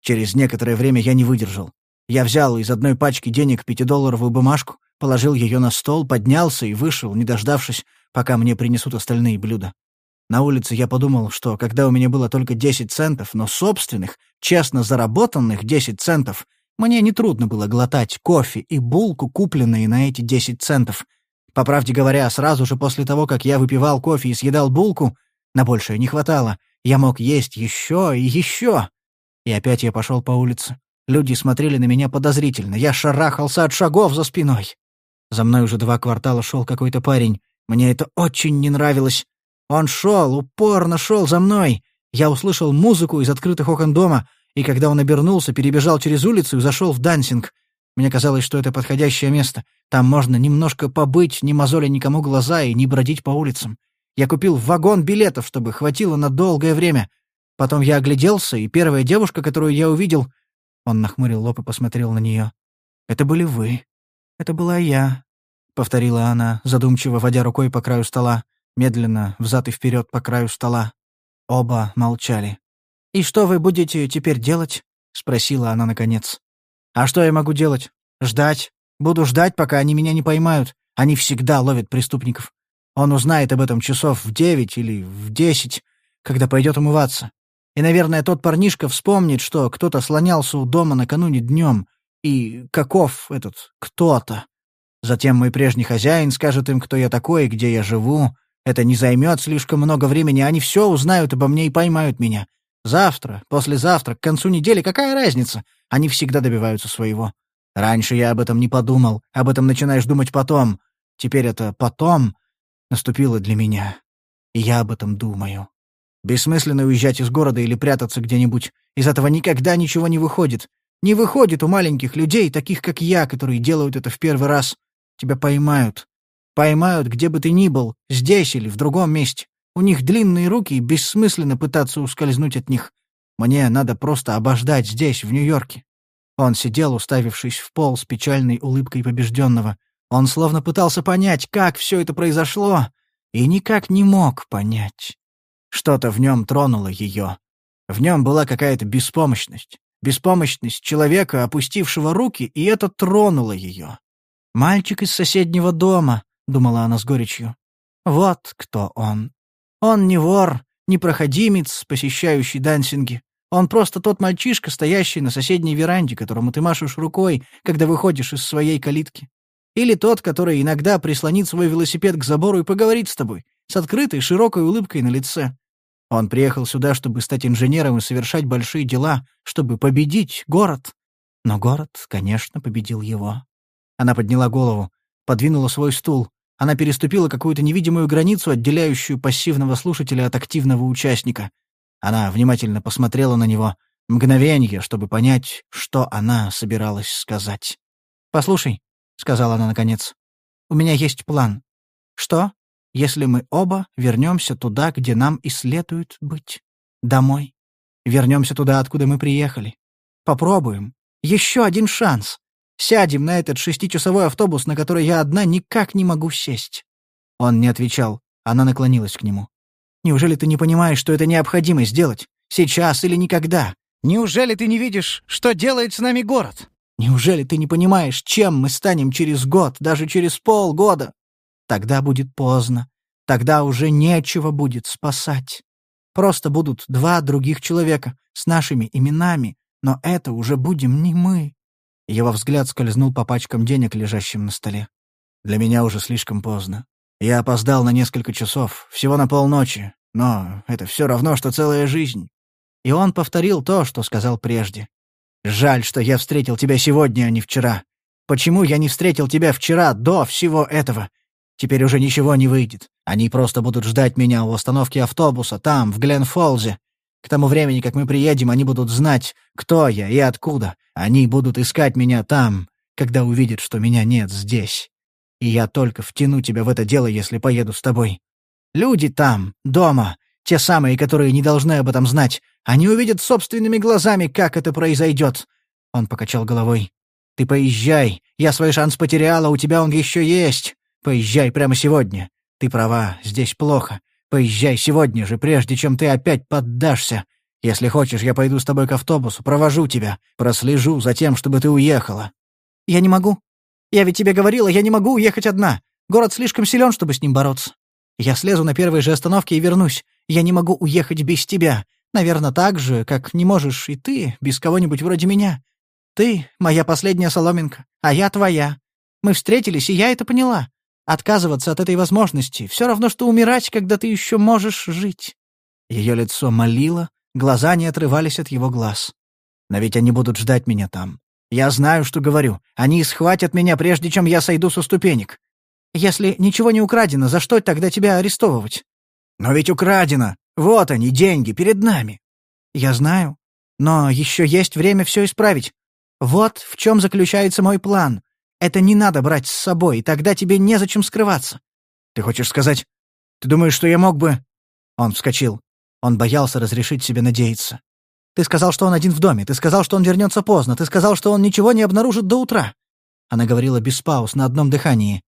S1: Через некоторое время я не выдержал. Я взял из одной пачки денег пятидолларовую бумажку, положил ее на стол, поднялся и вышел, не дождавшись, пока мне принесут остальные блюда. На улице я подумал, что когда у меня было только 10 центов, но собственных, честно заработанных 10 центов, мне нетрудно было глотать кофе и булку, купленные на эти 10 центов. По правде говоря, сразу же после того, как я выпивал кофе и съедал булку, на большее не хватало. Я мог есть еще и еще. И опять я пошел по улице. Люди смотрели на меня подозрительно. Я шарахался от шагов за спиной. За мной уже два квартала шел какой-то парень. Мне это очень не нравилось. Он шел, упорно шел за мной. Я услышал музыку из открытых окон дома, и когда он обернулся, перебежал через улицу и зашел в дансинг. Мне казалось, что это подходящее место. Там можно немножко побыть, не мозоля никому глаза и не бродить по улицам. Я купил вагон билетов, чтобы хватило на долгое время. Потом я огляделся, и первая девушка, которую я увидел... Он нахмурил лоб и посмотрел на нее. «Это были вы. Это была я», — повторила она, задумчиво водя рукой по краю стола, медленно, взад и вперед по краю стола. Оба молчали. «И что вы будете теперь делать?» — спросила она наконец. «А что я могу делать? Ждать. Буду ждать, пока они меня не поймают. Они всегда ловят преступников. Он узнает об этом часов в девять или в десять, когда пойдет умываться. И, наверное, тот парнишка вспомнит, что кто-то слонялся у дома накануне днем, и каков этот кто-то. Затем мой прежний хозяин скажет им, кто я такой и где я живу. Это не займет слишком много времени, они все узнают обо мне и поймают меня. Завтра, послезавтра, к концу недели, какая разница? Они всегда добиваются своего. Раньше я об этом не подумал, об этом начинаешь думать потом. Теперь это «потом» наступило для меня. И я об этом думаю. Бессмысленно уезжать из города или прятаться где-нибудь. Из этого никогда ничего не выходит. Не выходит у маленьких людей, таких как я, которые делают это в первый раз. Тебя поймают. Поймают, где бы ты ни был, здесь или в другом месте. У них длинные руки, и бессмысленно пытаться ускользнуть от них. Мне надо просто обождать здесь, в Нью-Йорке». Он сидел, уставившись в пол с печальной улыбкой побежденного. Он словно пытался понять, как все это произошло, и никак не мог понять. Что-то в нем тронуло ее. В нем была какая-то беспомощность. Беспомощность человека, опустившего руки, и это тронуло ее. «Мальчик из соседнего дома», — думала она с горечью. «Вот кто он. Он не вор, не проходимец, посещающий дансинги. Он просто тот мальчишка, стоящий на соседней веранде, которому ты машешь рукой, когда выходишь из своей калитки. Или тот, который иногда прислонит свой велосипед к забору и поговорит с тобой, с открытой, широкой улыбкой на лице. Он приехал сюда, чтобы стать инженером и совершать большие дела, чтобы победить город. Но город, конечно, победил его. Она подняла голову, подвинула свой стул. Она переступила какую-то невидимую границу, отделяющую пассивного слушателя от активного участника. Она внимательно посмотрела на него. Мгновенье, чтобы понять, что она собиралась сказать. «Послушай», — сказала она наконец, — «у меня есть план. Что, если мы оба вернемся туда, где нам и следует быть? Домой. Вернемся туда, откуда мы приехали. Попробуем. Еще один шанс. Сядем на этот шестичасовой автобус, на который я одна никак не могу сесть. Он не отвечал. Она наклонилась к нему. «Неужели ты не понимаешь, что это необходимо сделать? Сейчас или никогда? Неужели ты не видишь, что делает с нами город? Неужели ты не понимаешь, чем мы станем через год, даже через полгода? Тогда будет поздно. Тогда уже нечего будет спасать. Просто будут два других человека с нашими именами, но это уже будем не мы. Его взгляд скользнул по пачкам денег, лежащим на столе. Для меня уже слишком поздно. Я опоздал на несколько часов, всего на полночи, но это все равно, что целая жизнь. И он повторил то, что сказал прежде. «Жаль, что я встретил тебя сегодня, а не вчера. Почему я не встретил тебя вчера, до всего этого? Теперь уже ничего не выйдет. Они просто будут ждать меня у остановки автобуса, там, в Гленфолзе. К тому времени, как мы приедем, они будут знать, кто я и откуда. Они будут искать меня там, когда увидят, что меня нет здесь. И я только втяну тебя в это дело, если поеду с тобой. Люди там, дома, те самые, которые не должны об этом знать, они увидят собственными глазами, как это произойдет. Он покачал головой. Ты поезжай. Я свой шанс потеряла, у тебя он еще есть. Поезжай прямо сегодня. Ты права, здесь плохо. Поезжай сегодня же, прежде чем ты опять поддашься. Если хочешь, я пойду с тобой к автобусу, провожу тебя, прослежу за тем, чтобы ты уехала». «Я не могу. Я ведь тебе говорила, я не могу уехать одна. Город слишком силен, чтобы с ним бороться. Я слезу на первой же остановке и вернусь. Я не могу уехать без тебя. Наверное, так же, как не можешь и ты без кого-нибудь вроде меня. Ты — моя последняя соломинка, а я твоя. Мы встретились, и я это поняла. Отказываться от этой возможности — все равно, что умирать, когда ты еще можешь жить». Ее лицо молило, глаза не отрывались от его глаз. «Но ведь они будут ждать меня там. Я знаю, что говорю. Они схватят меня, прежде чем я сойду со ступенек. Если ничего не украдено, за что тогда тебя арестовывать?» «Но ведь украдено! Вот они, деньги, перед нами!» «Я знаю. Но еще есть время все исправить. Вот в чем заключается мой план. Это не надо брать с собой, тогда тебе незачем скрываться. Ты хочешь сказать? Ты думаешь, что я мог бы...» Он вскочил. Он боялся разрешить себе надеяться. «Ты сказал, что он один в доме. Ты сказал, что он вернется поздно. Ты сказал, что он ничего не обнаружит до утра». Она говорила без пауз, на одном дыхании.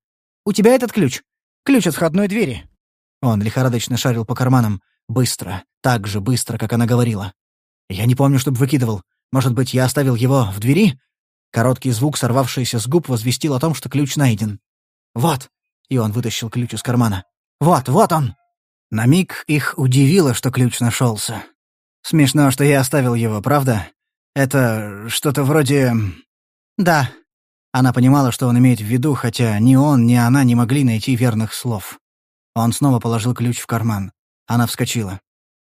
S1: «У тебя этот ключ. Ключ от входной двери». Он лихорадочно шарил по карманам. Быстро. Так же быстро, как она говорила. «Я не помню, чтобы выкидывал. Может быть, я оставил его в двери? Короткий звук, сорвавшийся с губ, возвестил о том, что ключ найден. «Вот!» — и он вытащил ключ из кармана. «Вот, вот он!» На миг их удивило, что ключ нашелся. Смешно, что я оставил его, правда? Это что-то вроде... Да. Она понимала, что он имеет в виду, хотя ни он, ни она не могли найти верных слов. Он снова положил ключ в карман. Она вскочила.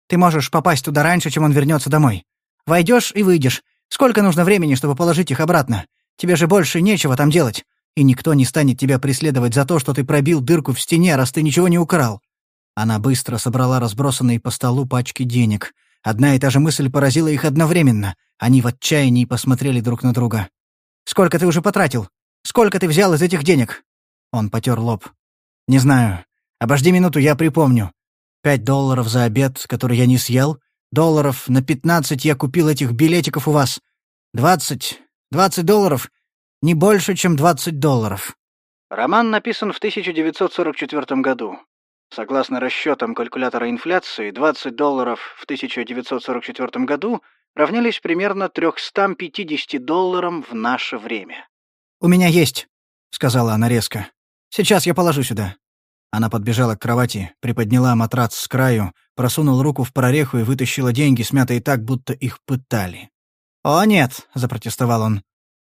S1: «Ты можешь попасть туда раньше, чем он вернется домой. Войдешь и выйдешь. Сколько нужно времени, чтобы положить их обратно? Тебе же больше нечего там делать. И никто не станет тебя преследовать за то, что ты пробил дырку в стене, раз ты ничего не украл». Она быстро собрала разбросанные по столу пачки денег. Одна и та же мысль поразила их одновременно. Они в отчаянии посмотрели друг на друга. «Сколько ты уже потратил? Сколько ты взял из этих денег?» Он потер лоб. «Не знаю. Обожди минуту, я припомню. Пять долларов за обед, который я не съел, Долларов на пятнадцать я купил этих билетиков у вас. Двадцать... двадцать долларов. Не больше, чем двадцать долларов». Роман написан в 1944 году. Согласно расчетам калькулятора инфляции, 20 долларов в 1944 году равнялись примерно 350 долларам в наше время. «У меня есть», — сказала она резко. «Сейчас я положу сюда». Она подбежала к кровати, приподняла матрац с краю, просунула руку в прореху и вытащила деньги, смятые так, будто их пытали. «О, нет!» — запротестовал он.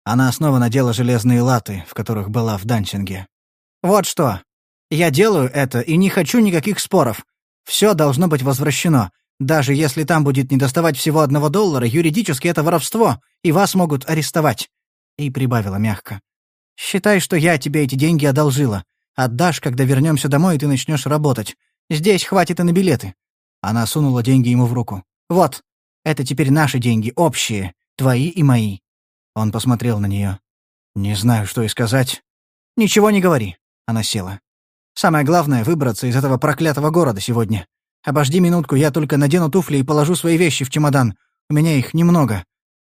S1: Она снова надела железные латы, в которых была в дансинге. «Вот что! Я делаю это и не хочу никаких споров. Все должно быть возвращено. Даже если там будет недоставать всего одного доллара, юридически это воровство, и вас могут арестовать». И прибавила мягко. «Считай, что я тебе эти деньги одолжила. Отдашь, когда вернемся домой, и ты начнешь работать. Здесь хватит и на билеты». Она сунула деньги ему в руку. «Вот, это теперь наши деньги, общие, твои и мои». Он посмотрел на нее. «Не знаю, что и сказать». «Ничего не говори», — она села. «Самое главное — выбраться из этого проклятого города сегодня. Обожди минутку, я только надену туфли и положу свои вещи в чемодан. У меня их немного».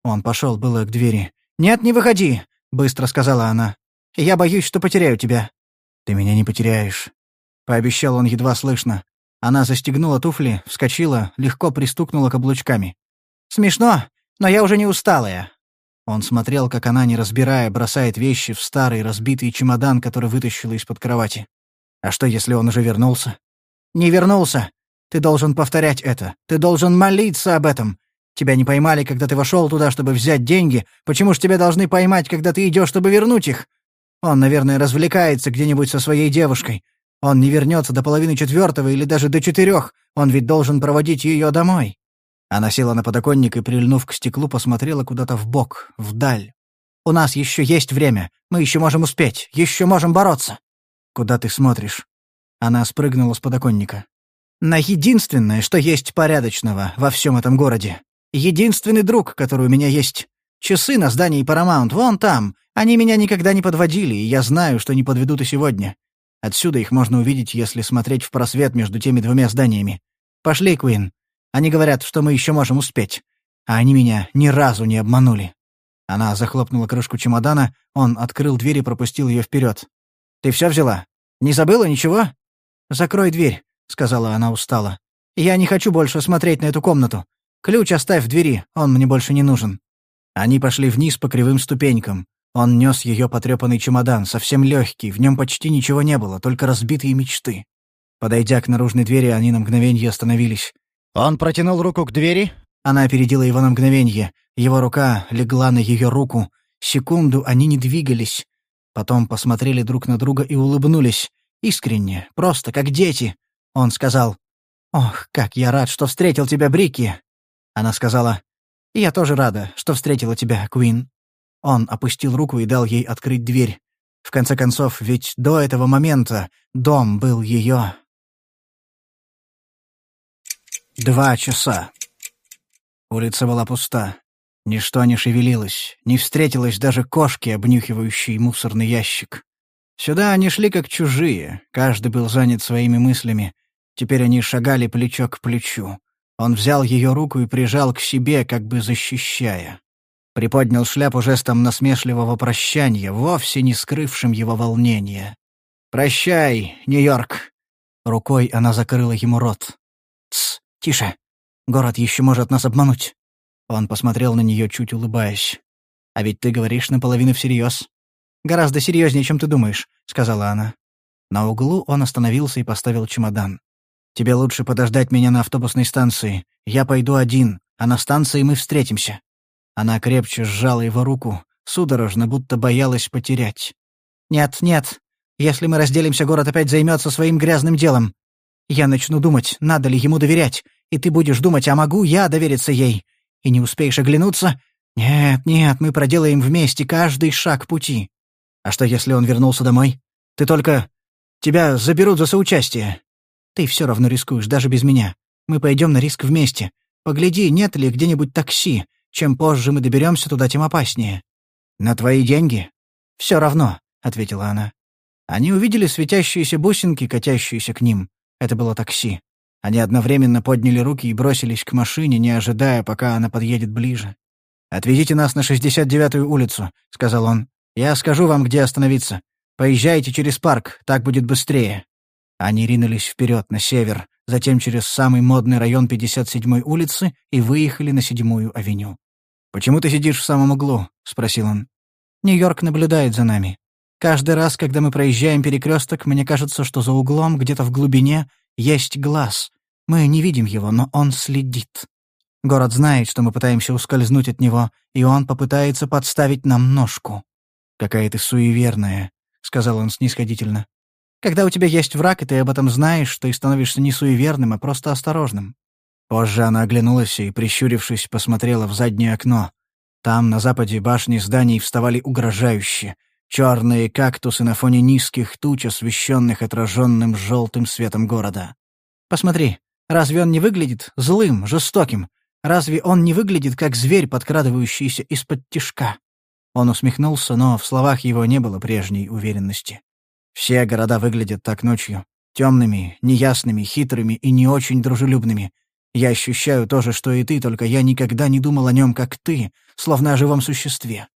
S1: Он пошел было к двери. «Нет, не выходи», — быстро сказала она. «Я боюсь, что потеряю тебя. «Ты меня не потеряешь». — пообещал он едва слышно. Она застегнула туфли, вскочила, легко пристукнула каблучками. «Смешно, но я уже не усталая». Он смотрел, как она, не разбирая, бросает вещи в старый разбитый чемодан, который вытащила из-под кровати. «А что, если он уже вернулся?» «Не вернулся. Ты должен повторять это. Ты должен молиться об этом. Тебя не поймали, когда ты вошел туда, чтобы взять деньги. Почему ж тебя должны поймать, когда ты идешь, чтобы вернуть их? Он, наверное, развлекается где-нибудь со своей девушкой. Он не вернется до половины четвертого или даже до четырех. Он ведь должен проводить ее домой. Она села на подоконник и, прильнув к стеклу, посмотрела куда-то в бок, вдаль. «У нас еще есть время. Мы еще можем успеть. Еще можем бороться». «Куда ты смотришь?» Она спрыгнула с подоконника. «На единственное, что есть порядочного во всем этом городе. Единственный друг, который у меня есть. Часы на здании Paramount, вон там. Они меня никогда не подводили, и я знаю, что не подведут и сегодня. Отсюда их можно увидеть, если смотреть в просвет между теми двумя зданиями. Пошли, Куин. Они говорят, что мы еще можем успеть. А они меня ни разу не обманули. Она захлопнула крышку чемодана, он открыл дверь и пропустил ее вперед. «Ты все взяла? Не забыла ничего?» «Закрой дверь», — сказала она устало. «Я не хочу больше смотреть на эту комнату. Ключ оставь в двери, он мне больше не нужен». Они пошли вниз по кривым ступенькам. Он нес ее потрепанный чемодан, совсем легкий, в нем почти ничего не было, только разбитые мечты. Подойдя к наружной двери, они на мгновенье остановились. Он протянул руку к двери, она опередила его на мгновенье. Его рука легла на ее руку. Секунду они не двигались. Потом посмотрели друг на друга и улыбнулись. Искренне, просто как дети. Он сказал, «Ох, как я рад, что встретил тебя, Брики!» Она сказала, «Я тоже рада, что встретила тебя, Куин». Он опустил руку и дал ей открыть дверь. В конце концов, ведь до этого момента дом был ее. Два часа. Улица была пуста. Ничто не шевелилось, не встретилось даже кошки, обнюхивающей мусорный ящик. Сюда они шли как чужие, каждый был занят своими мыслями. Теперь они шагали плечо к плечу. Он взял ее руку и прижал к себе, как бы защищая. Приподнял шляпу жестом насмешливого прощания, вовсе не скрывшим его волнения. «Прощай, Нью-Йорк!» Рукой она закрыла ему рот. «Тсс, тише. Город еще может нас обмануть». Он посмотрел на нее, чуть улыбаясь. «А ведь ты говоришь наполовину всерьез. «Гораздо серьезнее, чем ты думаешь», — сказала она. На углу он остановился и поставил чемодан. Тебе лучше подождать меня на автобусной станции. Я пойду один, а на станции мы встретимся». Она крепче сжала его руку, судорожно, будто боялась потерять. «Нет, нет. Если мы разделимся, город опять займется своим грязным делом. Я начну думать, надо ли ему доверять, и ты будешь думать, а могу я довериться ей? И не успеешь оглянуться? Нет, нет, мы проделаем вместе каждый шаг пути. А что, если он вернулся домой? Ты только... Тебя заберут за соучастие. Ты все равно рискуешь, даже без меня. Мы пойдем на риск вместе. Погляди, нет ли где-нибудь такси. Чем позже мы доберемся туда, тем опаснее». «На твои деньги?» Все равно», — ответила она. Они увидели светящиеся бусинки, катящиеся к ним. Это было такси. Они одновременно подняли руки и бросились к машине, не ожидая, пока она подъедет ближе. «Отвезите нас на 69-ю улицу», — сказал он. «Я скажу вам, где остановиться. Поезжайте через парк, так будет быстрее». Они ринулись вперед на север, затем через самый модный район 57-й улицы и выехали на 7-ю авеню. «Почему ты сидишь в самом углу?» — спросил он. «Нью-Йорк наблюдает за нами. Каждый раз, когда мы проезжаем перекресток, мне кажется, что за углом, где-то в глубине, есть глаз. Мы не видим его, но он следит. Город знает, что мы пытаемся ускользнуть от него, и он попытается подставить нам ножку». «Какая ты суеверная», — сказал он снисходительно. Когда у тебя есть враг, и ты об этом знаешь, ты становишься не суеверным, а просто осторожным». Позже она оглянулась и, прищурившись, посмотрела в заднее окно. Там, на западе, башни зданий вставали угрожающе. Черные кактусы на фоне низких туч, освещенных отраженным желтым светом города. «Посмотри, разве он не выглядит злым, жестоким? Разве он не выглядит, как зверь, подкрадывающийся из-под тишка?» Он усмехнулся, но в словах его не было прежней уверенности. Все города выглядят так ночью. Темными, неясными, хитрыми и не очень дружелюбными. Я ощущаю то же, что и ты, только я никогда не думал о нем, как ты, словно о живом существе.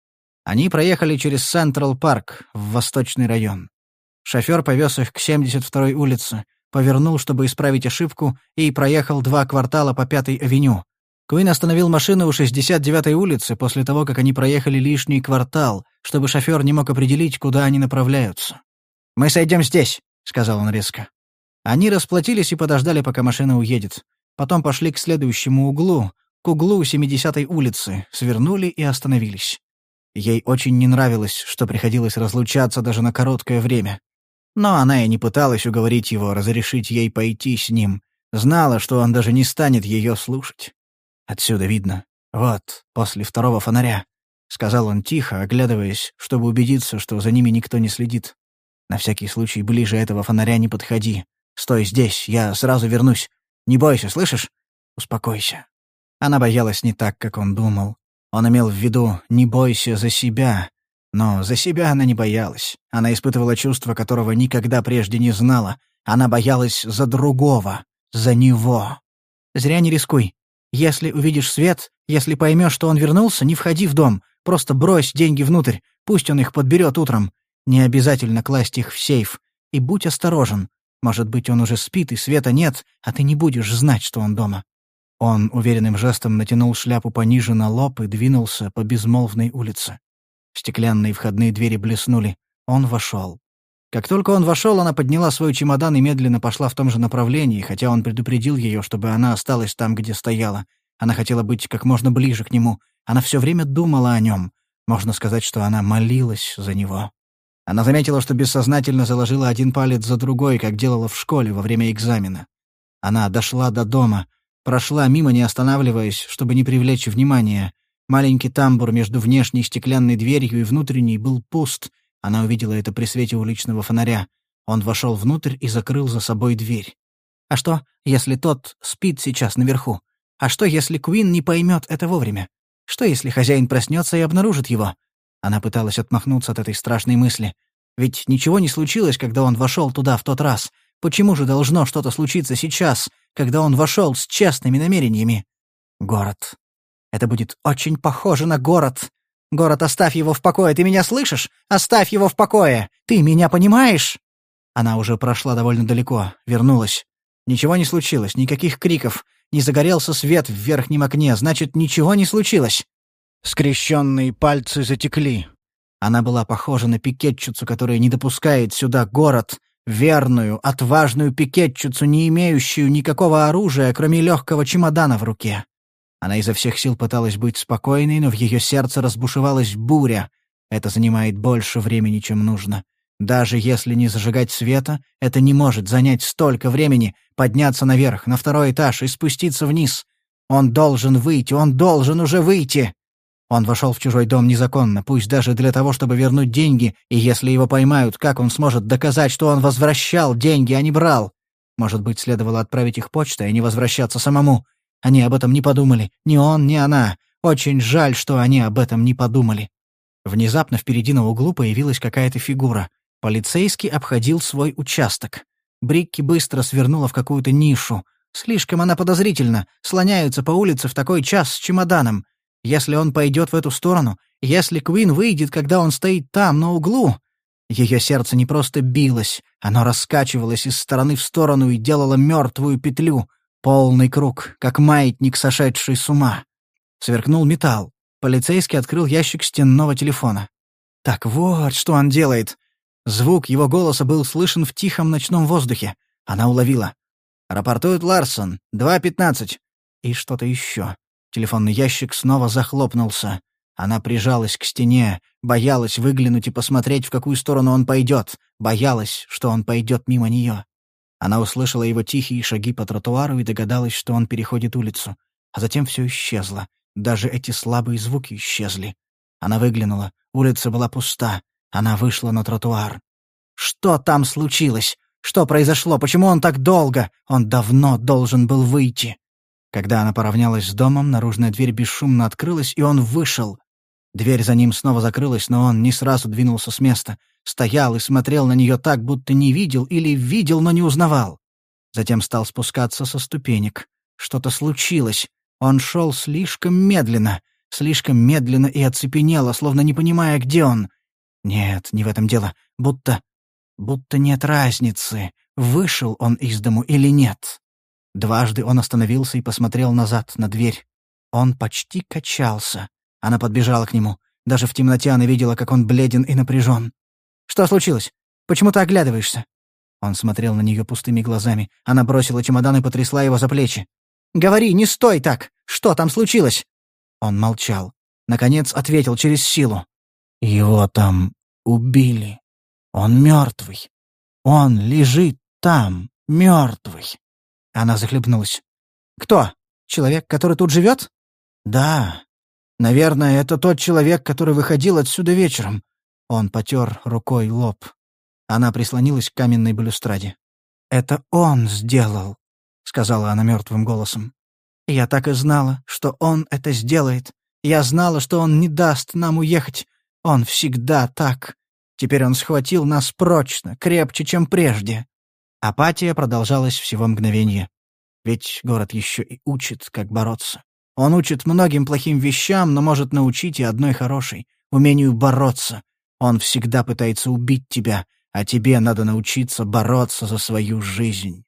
S1: Они проехали через Централ Парк в восточный район. Шофер повез их к 72-й улице, повернул, чтобы исправить ошибку, и проехал два квартала по Пятой авеню. Куин остановил машину у 69-й улицы после того, как они проехали лишний квартал, чтобы шофер не мог определить, куда они направляются. «Мы сойдем здесь», — сказал он резко. Они расплатились и подождали, пока машина уедет. Потом пошли к следующему углу, к углу 70-й улицы, свернули и остановились. Ей очень не нравилось, что приходилось разлучаться даже на короткое время. Но она и не пыталась уговорить его разрешить ей пойти с ним. Знала, что он даже не станет ее слушать. Отсюда видно. Вот, после второго фонаря. — сказал он тихо, оглядываясь, чтобы убедиться, что за ними никто не следит. «На всякий случай ближе этого фонаря не подходи. Стой здесь, я сразу вернусь. Не бойся, слышишь? Успокойся». Она боялась не так, как он думал. Он имел в виду «не бойся за себя». Но за себя она не боялась. Она испытывала чувство, которого никогда прежде не знала. Она боялась за другого, за него. «Зря не рискуй. Если увидишь свет, если поймешь, что он вернулся, не входи в дом. Просто брось деньги внутрь. Пусть он их подберет утром. Не обязательно класть их в сейф. И будь осторожен. Может быть, он уже спит, и света нет, а ты не будешь знать, что он дома. Он уверенным жестом натянул шляпу пониже на лоб и двинулся по безмолвной улице. Стеклянные входные двери блеснули. Он вошел. Как только он вошел, она подняла свой чемодан и медленно пошла в том же направлении, хотя он предупредил ее, чтобы она осталась там, где стояла. Она хотела быть как можно ближе к нему. Она все время думала о нем. Можно сказать, что она молилась за него. Она заметила, что бессознательно заложила один палец за другой, как делала в школе во время экзамена. Она дошла до дома, Прошла мимо, не останавливаясь, чтобы не привлечь внимания. Маленький тамбур между внешней стеклянной дверью и внутренней был пуст. Она увидела это при свете уличного фонаря. Он вошел внутрь и закрыл за собой дверь. А что, если тот спит сейчас наверху? А что, если Куин не поймет это вовремя? Что, если хозяин проснется и обнаружит его? Она пыталась отмахнуться от этой страшной мысли. Ведь ничего не случилось, когда он вошел туда в тот раз. Почему же должно что-то случиться сейчас, когда он вошел с честными намерениями? Город. Это будет очень похоже на город. Город, оставь его в покое, ты меня слышишь? Оставь его в покое! Ты меня понимаешь?» Она уже прошла довольно далеко, вернулась. Ничего не случилось, никаких криков. Не загорелся свет в верхнем окне, значит, ничего не случилось. Скрещенные пальцы затекли. Она была похожа на пикетчицу, которая не допускает сюда город, Верную, отважную пикетчицу, не имеющую никакого оружия, кроме легкого чемодана в руке. Она изо всех сил пыталась быть спокойной, но в ее сердце разбушевалась буря. Это занимает больше времени, чем нужно. Даже если не зажигать света, это не может занять столько времени подняться наверх, на второй этаж и спуститься вниз. Он должен выйти, он должен уже выйти. Он вошел в чужой дом незаконно, пусть даже для того, чтобы вернуть деньги, и если его поймают, как он сможет доказать, что он возвращал деньги, а не брал? Может быть, следовало отправить их почтой, а не возвращаться самому. Они об этом не подумали. Ни он, ни она. Очень жаль, что они об этом не подумали. Внезапно впереди на углу появилась какая-то фигура. Полицейский обходил свой участок. Брикки быстро свернула в какую-то нишу. Слишком она подозрительна. Слоняются по улице в такой час с чемоданом. Если он пойдет в эту сторону, если Квин выйдет, когда он стоит там, на углу... Ее сердце не просто билось, оно раскачивалось из стороны в сторону и делало мертвую петлю, полный круг, как маятник, сошедший с ума. Сверкнул металл. Полицейский открыл ящик стенного телефона. Так вот, что он делает. Звук его голоса был слышен в тихом ночном воздухе. Она уловила. «Рапортует Ларсон. 2.15». И что-то еще. Телефонный ящик снова захлопнулся. Она прижалась к стене, боялась выглянуть и посмотреть, в какую сторону он пойдет, боялась, что он пойдет мимо нее. Она услышала его тихие шаги по тротуару и догадалась, что он переходит улицу. А затем все исчезло. Даже эти слабые звуки исчезли. Она выглянула. Улица была пуста. Она вышла на тротуар. Что там случилось? Что произошло? Почему он так долго? Он давно должен был выйти. Когда она поравнялась с домом, наружная дверь бесшумно открылась, и он вышел. Дверь за ним снова закрылась, но он не сразу двинулся с места. Стоял и смотрел на нее так, будто не видел или видел, но не узнавал. Затем стал спускаться со ступенек. Что-то случилось. Он шел слишком медленно, слишком медленно и оцепенело, словно не понимая, где он. Нет, не в этом дело. Будто... Будто нет разницы, вышел он из дому или нет. Дважды он остановился и посмотрел назад, на дверь. Он почти качался. Она подбежала к нему. Даже в темноте она видела, как он бледен и напряжен. «Что случилось? Почему ты оглядываешься?» Он смотрел на нее пустыми глазами. Она бросила чемодан и потрясла его за плечи. «Говори, не стой так! Что там случилось?» Он молчал. Наконец ответил через силу. «Его там убили. Он мертвый. Он лежит там, мертвый. Она захлебнулась. «Кто? Человек, который тут живет?» «Да. Наверное, это тот человек, который выходил отсюда вечером». Он потер рукой лоб. Она прислонилась к каменной балюстраде. «Это он сделал», — сказала она мертвым голосом. «Я так и знала, что он это сделает. Я знала, что он не даст нам уехать. Он всегда так. Теперь он схватил нас прочно, крепче, чем прежде». Апатия продолжалась всего мгновение. Ведь город еще и учит, как бороться. Он учит многим плохим вещам, но может научить и одной хорошей — умению бороться. Он всегда пытается убить тебя, а тебе надо научиться бороться за свою жизнь.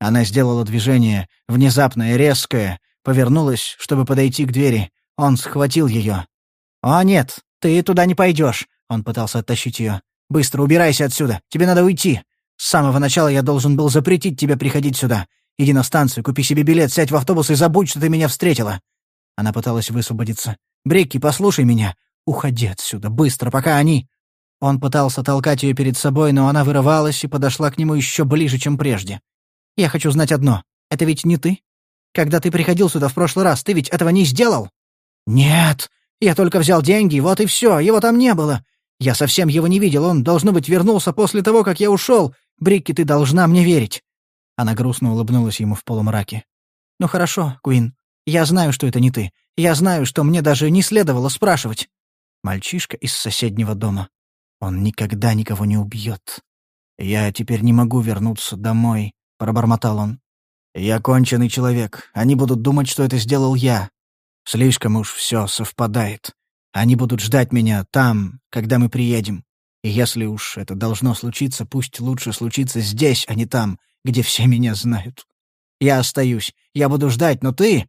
S1: Она сделала движение, внезапное, резкое, повернулась, чтобы подойти к двери. Он схватил ее. «О, нет, ты туда не пойдешь!» Он пытался оттащить ее. «Быстро убирайся отсюда! Тебе надо уйти! С самого начала я должен был запретить тебе приходить сюда. Иди на станцию, купи себе билет, сядь в автобус и забудь, что ты меня встретила». Она пыталась высвободиться. «Брикки, послушай меня. Уходи отсюда, быстро, пока они...» Он пытался толкать ее перед собой, но она вырывалась и подошла к нему еще ближе, чем прежде. «Я хочу знать одно. Это ведь не ты? Когда ты приходил сюда в прошлый раз, ты ведь этого не сделал?» «Нет. Я только взял деньги, вот и все. Его там не было. Я совсем его не видел. Он, должно быть, вернулся после того, как я ушел. Брикки, ты должна мне верить». Она грустно улыбнулась ему в полумраке. «Ну хорошо, Куин. Я знаю, что это не ты. Я знаю, что мне даже не следовало спрашивать». Мальчишка из соседнего дома. Он никогда никого не убьет. «Я теперь не могу вернуться домой», — пробормотал он. «Я конченый человек. Они будут думать, что это сделал я. Слишком уж все совпадает. Они будут ждать меня там, когда мы приедем. И если уж это должно случиться, пусть лучше случится здесь, а не там, где все меня знают. Я остаюсь. Я буду ждать, но ты...»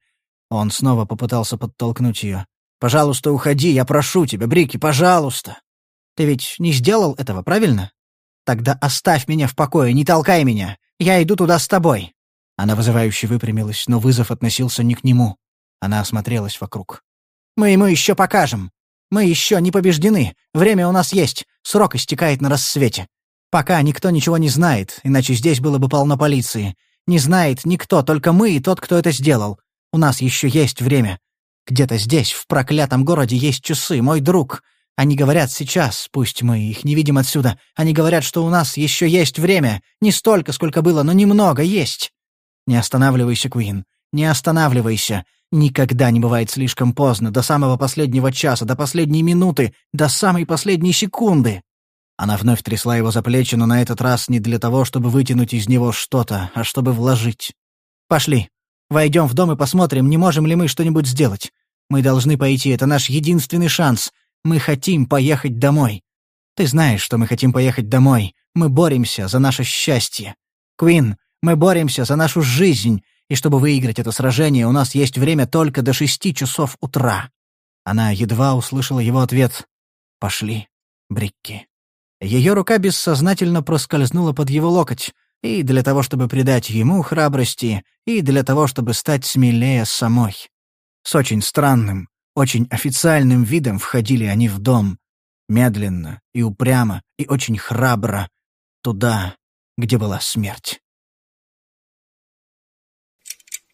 S1: Он снова попытался подтолкнуть ее. «Пожалуйста, уходи, я прошу тебя, Брики, пожалуйста!» «Ты ведь не сделал этого, правильно? Тогда оставь меня в покое, не толкай меня. Я иду туда с тобой». Она вызывающе выпрямилась, но вызов относился не к нему. Она осмотрелась вокруг. Мы ему еще покажем. Мы еще не побеждены. Время у нас есть. Срок истекает на рассвете. Пока никто ничего не знает, иначе здесь было бы полно полиции. Не знает никто, только мы и тот, кто это сделал. У нас еще есть время. Где-то здесь, в проклятом городе, есть часы, мой друг. Они говорят сейчас, пусть мы их не видим отсюда, они говорят, что у нас еще есть время. Не столько, сколько было, но немного есть. Не останавливайся, Куин. Не останавливайся. Никогда не бывает слишком поздно, до самого последнего часа, до последней минуты, до самой последней секунды. Она вновь трясла его за плечи, но на этот раз не для того, чтобы вытянуть из него что-то, а чтобы вложить. «Пошли. Войдем в дом и посмотрим, не можем ли мы что-нибудь сделать. Мы должны пойти, это наш единственный шанс. Мы хотим поехать домой. Ты знаешь, что мы хотим поехать домой. Мы боремся за наше счастье. Квин, мы боремся за нашу жизнь, и чтобы выиграть это сражение, у нас есть время только до шести часов утра». Она едва услышала его ответ. «Пошли, Брикки». Ее рука бессознательно проскользнула под его локоть, и для того, чтобы придать ему храбрости, и для того, чтобы стать смелее самой. С очень странным, очень официальным видом входили они в дом. Медленно и упрямо, и очень храбро. Туда, где была смерть.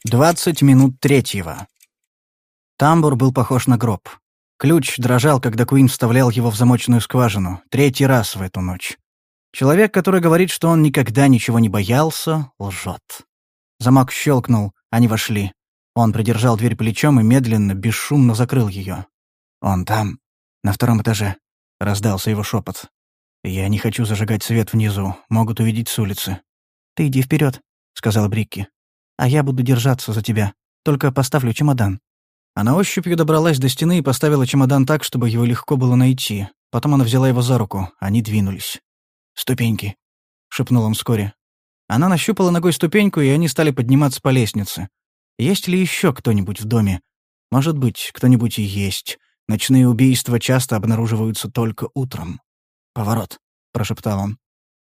S1: Двадцать минут третьего. Тамбур был похож на гроб. Ключ дрожал, когда Куин вставлял его в замочную скважину. Третий раз в эту ночь. Человек, который говорит, что он никогда ничего не боялся, лжет. Замок щелкнул, они вошли. Он придержал дверь плечом и медленно, бесшумно закрыл ее. «Он там, на втором этаже», — раздался его шепот. «Я не хочу зажигать свет внизу, могут увидеть с улицы». «Ты иди вперед, сказал Брикки. А я буду держаться за тебя. Только поставлю чемодан». Она ощупью добралась до стены и поставила чемодан так, чтобы его легко было найти. Потом она взяла его за руку. Они двинулись. «Ступеньки», — шепнул он вскоре. Она нащупала ногой ступеньку, и они стали подниматься по лестнице. Есть ли еще кто-нибудь в доме? Может быть, кто-нибудь и есть. Ночные убийства часто обнаруживаются только утром. «Поворот», — прошептал он.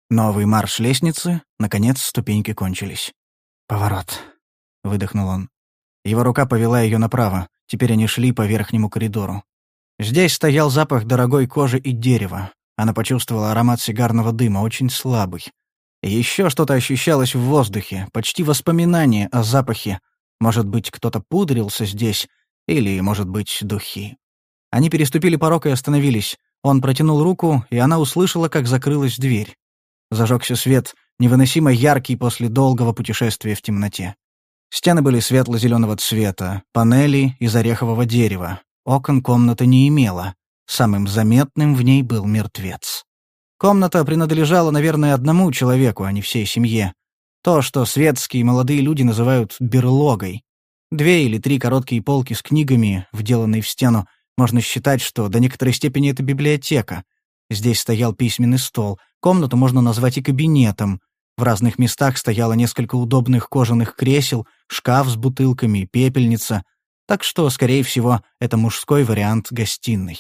S1: Новый марш лестницы, наконец ступеньки кончились. «Поворот», — выдохнул он. Его рука повела ее направо, теперь они шли по верхнему коридору. Здесь стоял запах дорогой кожи и дерева. Она почувствовала аромат сигарного дыма, очень слабый. Еще что-то ощущалось в воздухе, почти воспоминание о запахе. Может быть, кто-то пудрился здесь, или, может быть, духи. Они переступили порог и остановились. Он протянул руку, и она услышала, как закрылась дверь. Зажегся свет, невыносимо яркий после долгого путешествия в темноте. Стены были светло-зеленого цвета, панели из орехового дерева. Окон комната не имела. Самым заметным в ней был мертвец. Комната принадлежала, наверное, одному человеку, а не всей семье. То, что светские молодые люди называют берлогой. Две или три короткие полки с книгами, вделанные в стену, можно считать, что до некоторой степени это библиотека. Здесь стоял письменный стол, комнату можно назвать и кабинетом. В разных местах стояло несколько удобных кожаных кресел, шкаф с бутылками, пепельница. Так что, скорее всего, это мужской вариант гостиной.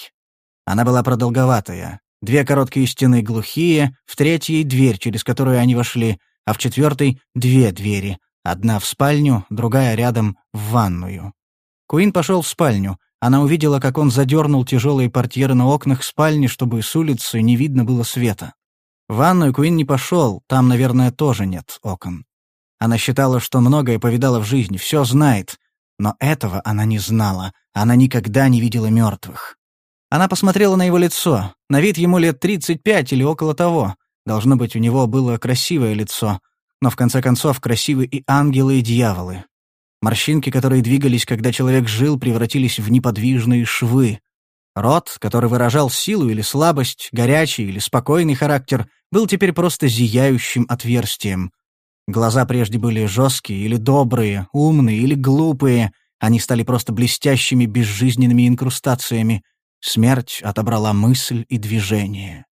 S1: Она была продолговатая, Две короткие стены глухие, в третьей — дверь, через которую они вошли, а в четвертой — две двери. Одна в спальню, другая рядом — в ванную. Куин пошел в спальню. Она увидела, как он задернул тяжелые портьеры на окнах спальни, чтобы с улицы не видно было света. В ванную Куин не пошел, там, наверное, тоже нет окон. Она считала, что многое повидала в жизни, все знает. Но этого она не знала. Она никогда не видела мертвых. Она посмотрела на его лицо. На вид ему лет 35 или около того. Должно быть, у него было красивое лицо. Но в конце концов, красивы и ангелы, и дьяволы. Морщинки, которые двигались, когда человек жил, превратились в неподвижные швы. Рот, который выражал силу или слабость, горячий или спокойный характер, был теперь просто зияющим отверстием. Глаза прежде были жесткие или добрые, умные или глупые. Они стали просто блестящими безжизненными инкрустациями. Смерть отобрала мысль и движение.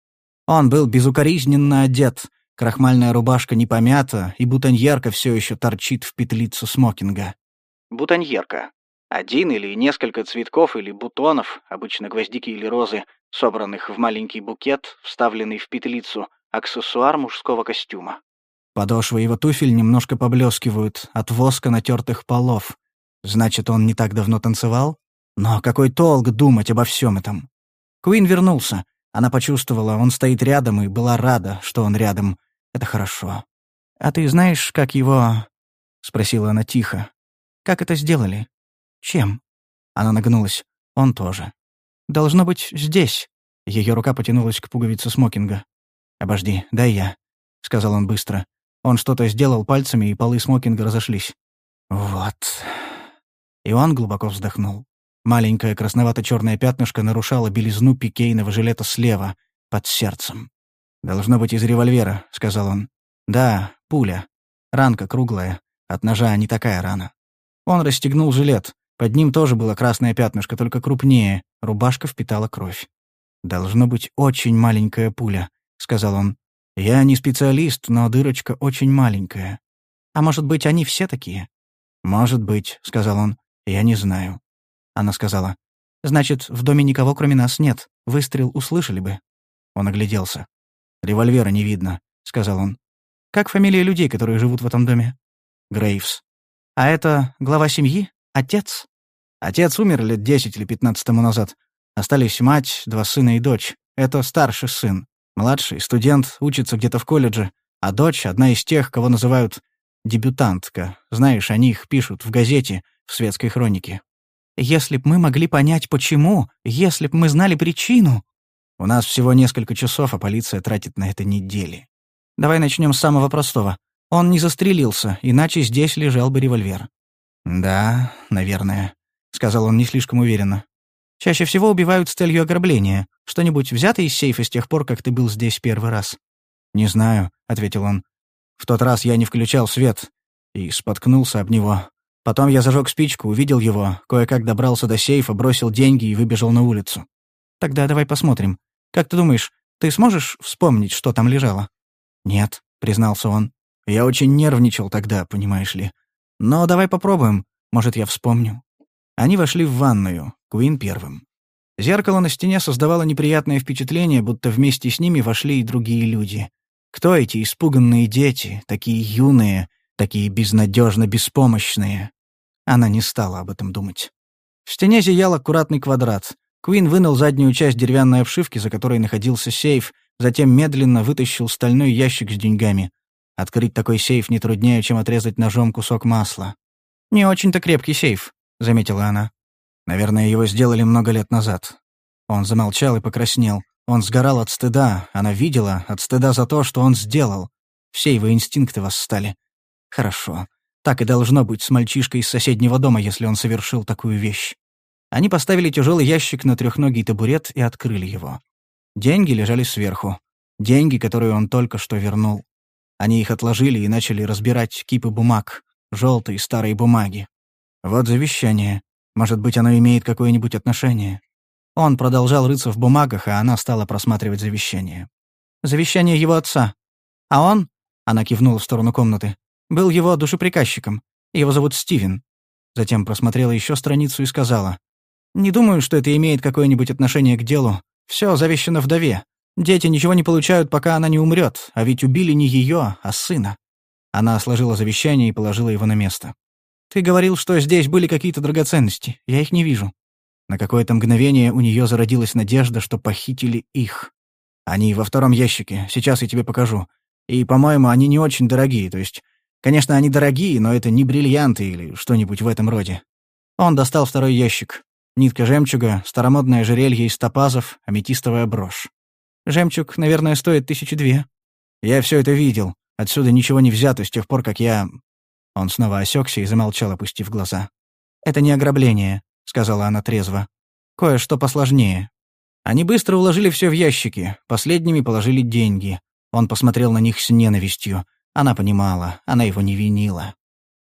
S1: Он был безукоризненно одет, крахмальная рубашка не помята, и бутоньерка все еще торчит в петлицу смокинга. Бутоньерка. Один или несколько цветков или бутонов, обычно гвоздики или розы, собранных в маленький букет, вставленный в петлицу, аксессуар мужского костюма. Подошвы его туфель немножко поблескивают от воска натертых полов. Значит, он не так давно танцевал? Но какой толк думать обо всем этом? Куин вернулся. Она почувствовала, он стоит рядом, и была рада, что он рядом. Это хорошо. «А ты знаешь, как его...» — спросила она тихо. «Как это сделали? Чем?» Она нагнулась. Он тоже. «Должно быть здесь». Ее рука потянулась к пуговице смокинга. «Обожди, дай я», — сказал он быстро. Он что-то сделал пальцами, и полы смокинга разошлись. «Вот». И он глубоко вздохнул. Маленькое красновато-черное пятнышко нарушало белизну пикейного жилета слева, под сердцем. «Должно быть из револьвера», — сказал он. «Да, пуля. Ранка круглая. От ножа не такая рана». Он расстегнул жилет. Под ним тоже было красное пятнышко, только крупнее. Рубашка впитала кровь. «Должно быть очень маленькая пуля», — сказал он. «Я не специалист, но дырочка очень маленькая. А может быть, они все такие?» «Может быть», — сказал он. «Я не знаю». Она сказала. «Значит, в доме никого, кроме нас, нет. Выстрел услышали бы». Он огляделся. «Револьвера не видно», — сказал он. «Как фамилия людей, которые живут в этом доме?» «Грейвс». «А это глава семьи? Отец?» «Отец умер лет десять или пятнадцать тому назад. Остались мать, два сына и дочь. Это старший сын. Младший, студент, учится где-то в колледже. А дочь — одна из тех, кого называют дебютантка. Знаешь, о них пишут в газете, в светской хронике. Если б мы могли понять, почему, если б мы знали причину...» «У нас всего несколько часов, а полиция тратит на это недели. Давай начнем с самого простого. Он не застрелился, иначе здесь лежал бы револьвер». «Да, наверное», — сказал он не слишком уверенно. «Чаще всего убивают с целью ограбления. Что-нибудь взято из сейфа с тех пор, как ты был здесь первый раз?» «Не знаю», — ответил он. «В тот раз я не включал свет и споткнулся об него. Потом я зажег спичку, увидел его, кое-как добрался до сейфа, бросил деньги и выбежал на улицу. Тогда давай посмотрим. Как ты думаешь, ты сможешь вспомнить, что там лежало? Нет, признался он. «Я очень нервничал тогда, понимаешь ли. Но давай попробуем, может, я вспомню». Они вошли в ванную, Куин первым. Зеркало на стене создавало неприятное впечатление, будто вместе с ними вошли и другие люди. Кто эти испуганные дети, такие юные, такие безнадежно беспомощные? Она не стала об этом думать. В стене зиял аккуратный квадрат. Куин вынул заднюю часть деревянной обшивки, за которой находился сейф, затем медленно вытащил стальной ящик с деньгами. Открыть такой сейф не труднее, чем отрезать ножом кусок масла. «Не очень-то крепкий сейф», — заметила она. «Наверное, его сделали много лет назад». Он замолчал и покраснел. Он сгорал от стыда, она видела, от стыда за то, что он сделал. Все его инстинкты восстали. Хорошо. Так и должно быть с мальчишкой из соседнего дома, если он совершил такую вещь. Они поставили тяжелый ящик на трехногий табурет и открыли его. Деньги лежали сверху. Деньги, которые он только что вернул. Они их отложили и начали разбирать кипы бумаг, желтые старые бумаги. Вот завещание. Может быть, оно имеет какое-нибудь отношение. Он продолжал рыться в бумагах, а она стала просматривать завещание. Завещание его отца. А он, она кивнула в сторону комнаты, был его душеприказчиком. Его зовут Стивен. Затем просмотрела еще страницу и сказала. «Не думаю, что это имеет какое-нибудь отношение к делу. Все завещано вдове. Дети ничего не получают, пока она не умрет, а ведь убили не ее, а сына». Она сложила завещание и положила его на место. «Ты говорил, что здесь были какие-то драгоценности. Я их не вижу». На какое-то мгновение у нее зародилась надежда, что похитили их. «Они во втором ящике. Сейчас я тебе покажу. И, по-моему, они не очень дорогие, то есть Конечно, они дорогие, но это не бриллианты или что-нибудь в этом роде. Он достал второй ящик. Нитка жемчуга, старомодное ожерелье из топазов, аметистовая брошь. Жемчуг, наверное, стоит тысячи две. Я все это видел. Отсюда ничего не взято с тех пор, как я... Он снова осекся и замолчал, опустив глаза. «Это не ограбление», — сказала она трезво. «Кое-что посложнее». Они быстро уложили все в ящики, последними положили деньги. Он посмотрел на них с ненавистью. Она понимала, она его не винила.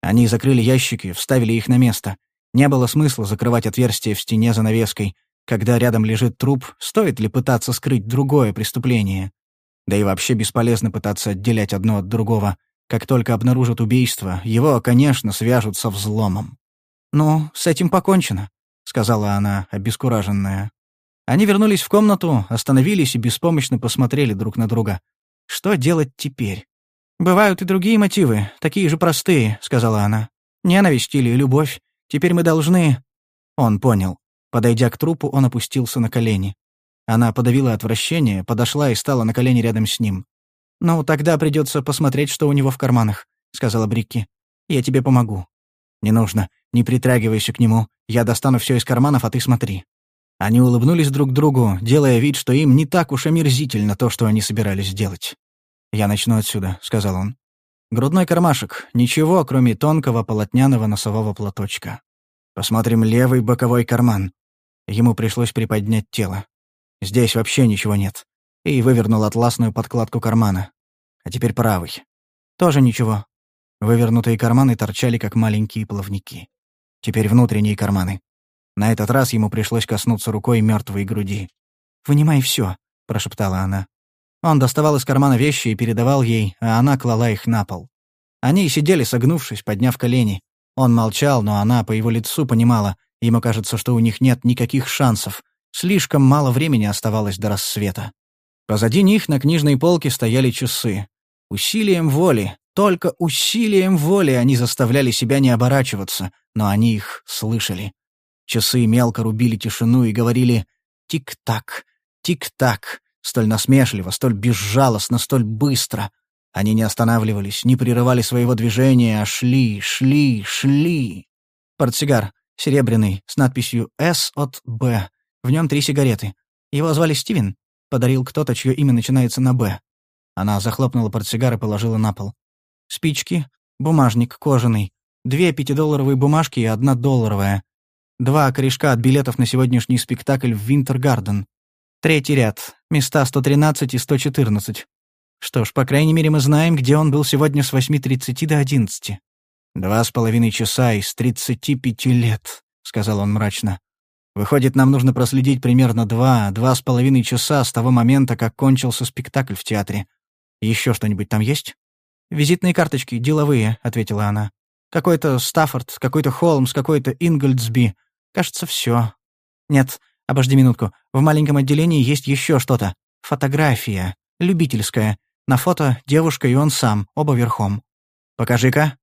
S1: Они закрыли ящики, вставили их на место. Не было смысла закрывать отверстие в стене занавеской. Когда рядом лежит труп, стоит ли пытаться скрыть другое преступление? Да и вообще бесполезно пытаться отделять одно от другого. Как только обнаружат убийство, его, конечно, свяжут со взломом. «Ну, с этим покончено», — сказала она, обескураженная. Они вернулись в комнату, остановились и беспомощно посмотрели друг на друга. Что делать теперь? «Бывают и другие мотивы, такие же простые», — сказала она. «Ненависть или любовь. Теперь мы должны...» Он понял. Подойдя к трупу, он опустился на колени. Она подавила отвращение, подошла и стала на колени рядом с ним. «Ну, тогда придется посмотреть, что у него в карманах», — сказала Брикки. «Я тебе помогу». «Не нужно. Не притрагивайся к нему. Я достану все из карманов, а ты смотри». Они улыбнулись друг другу, делая вид, что им не так уж омерзительно то, что они собирались делать. «Я начну отсюда», — сказал он. «Грудной кармашек. Ничего, кроме тонкого полотняного носового платочка. Посмотрим левый боковой карман». Ему пришлось приподнять тело. Здесь вообще ничего нет. И вывернул атласную подкладку кармана. А теперь правый. Тоже ничего. Вывернутые карманы торчали, как маленькие плавники. Теперь внутренние карманы. На этот раз ему пришлось коснуться рукой мертвой груди. «Вынимай все, прошептала она. Он доставал из кармана вещи и передавал ей, а она клала их на пол. Они сидели, согнувшись, подняв колени. Он молчал, но она по его лицу понимала, ему кажется, что у них нет никаких шансов. Слишком мало времени оставалось до рассвета. Позади них на книжной полке стояли часы. Усилием воли, только усилием воли они заставляли себя не оборачиваться, но они их слышали. Часы мелко рубили тишину и говорили «тик-так, тик-так, Столь насмешливо, столь безжалостно, столь быстро. Они не останавливались, не прерывали своего движения, а шли, шли, шли. Портсигар, серебряный, с надписью «С от Б». В нем три сигареты. Его звали Стивен. Подарил кто-то, чье имя начинается на «Б». Она захлопнула портсигар и положила на пол. Спички, бумажник кожаный, две пятидолларовые бумажки и одна долларовая. Два корешка от билетов на сегодняшний спектакль в Винтергарден. Третий ряд. Места 113 и 114. Что ж, по крайней мере, мы знаем, где он был сегодня с 8.30 до 11. «Два с половиной часа из 35 лет», — сказал он мрачно. «Выходит, нам нужно проследить примерно два, два с половиной часа с того момента, как кончился спектакль в театре. Еще что-нибудь там есть?» «Визитные карточки, деловые», — ответила она. «Какой-то Стаффорд, какой-то Холмс, какой-то Ингольдсби. Кажется, все. Нет, обожди минутку. В маленьком отделении есть еще что-то. Фотография. Любительская. На фото девушка и он сам, оба верхом. «Покажи-ка».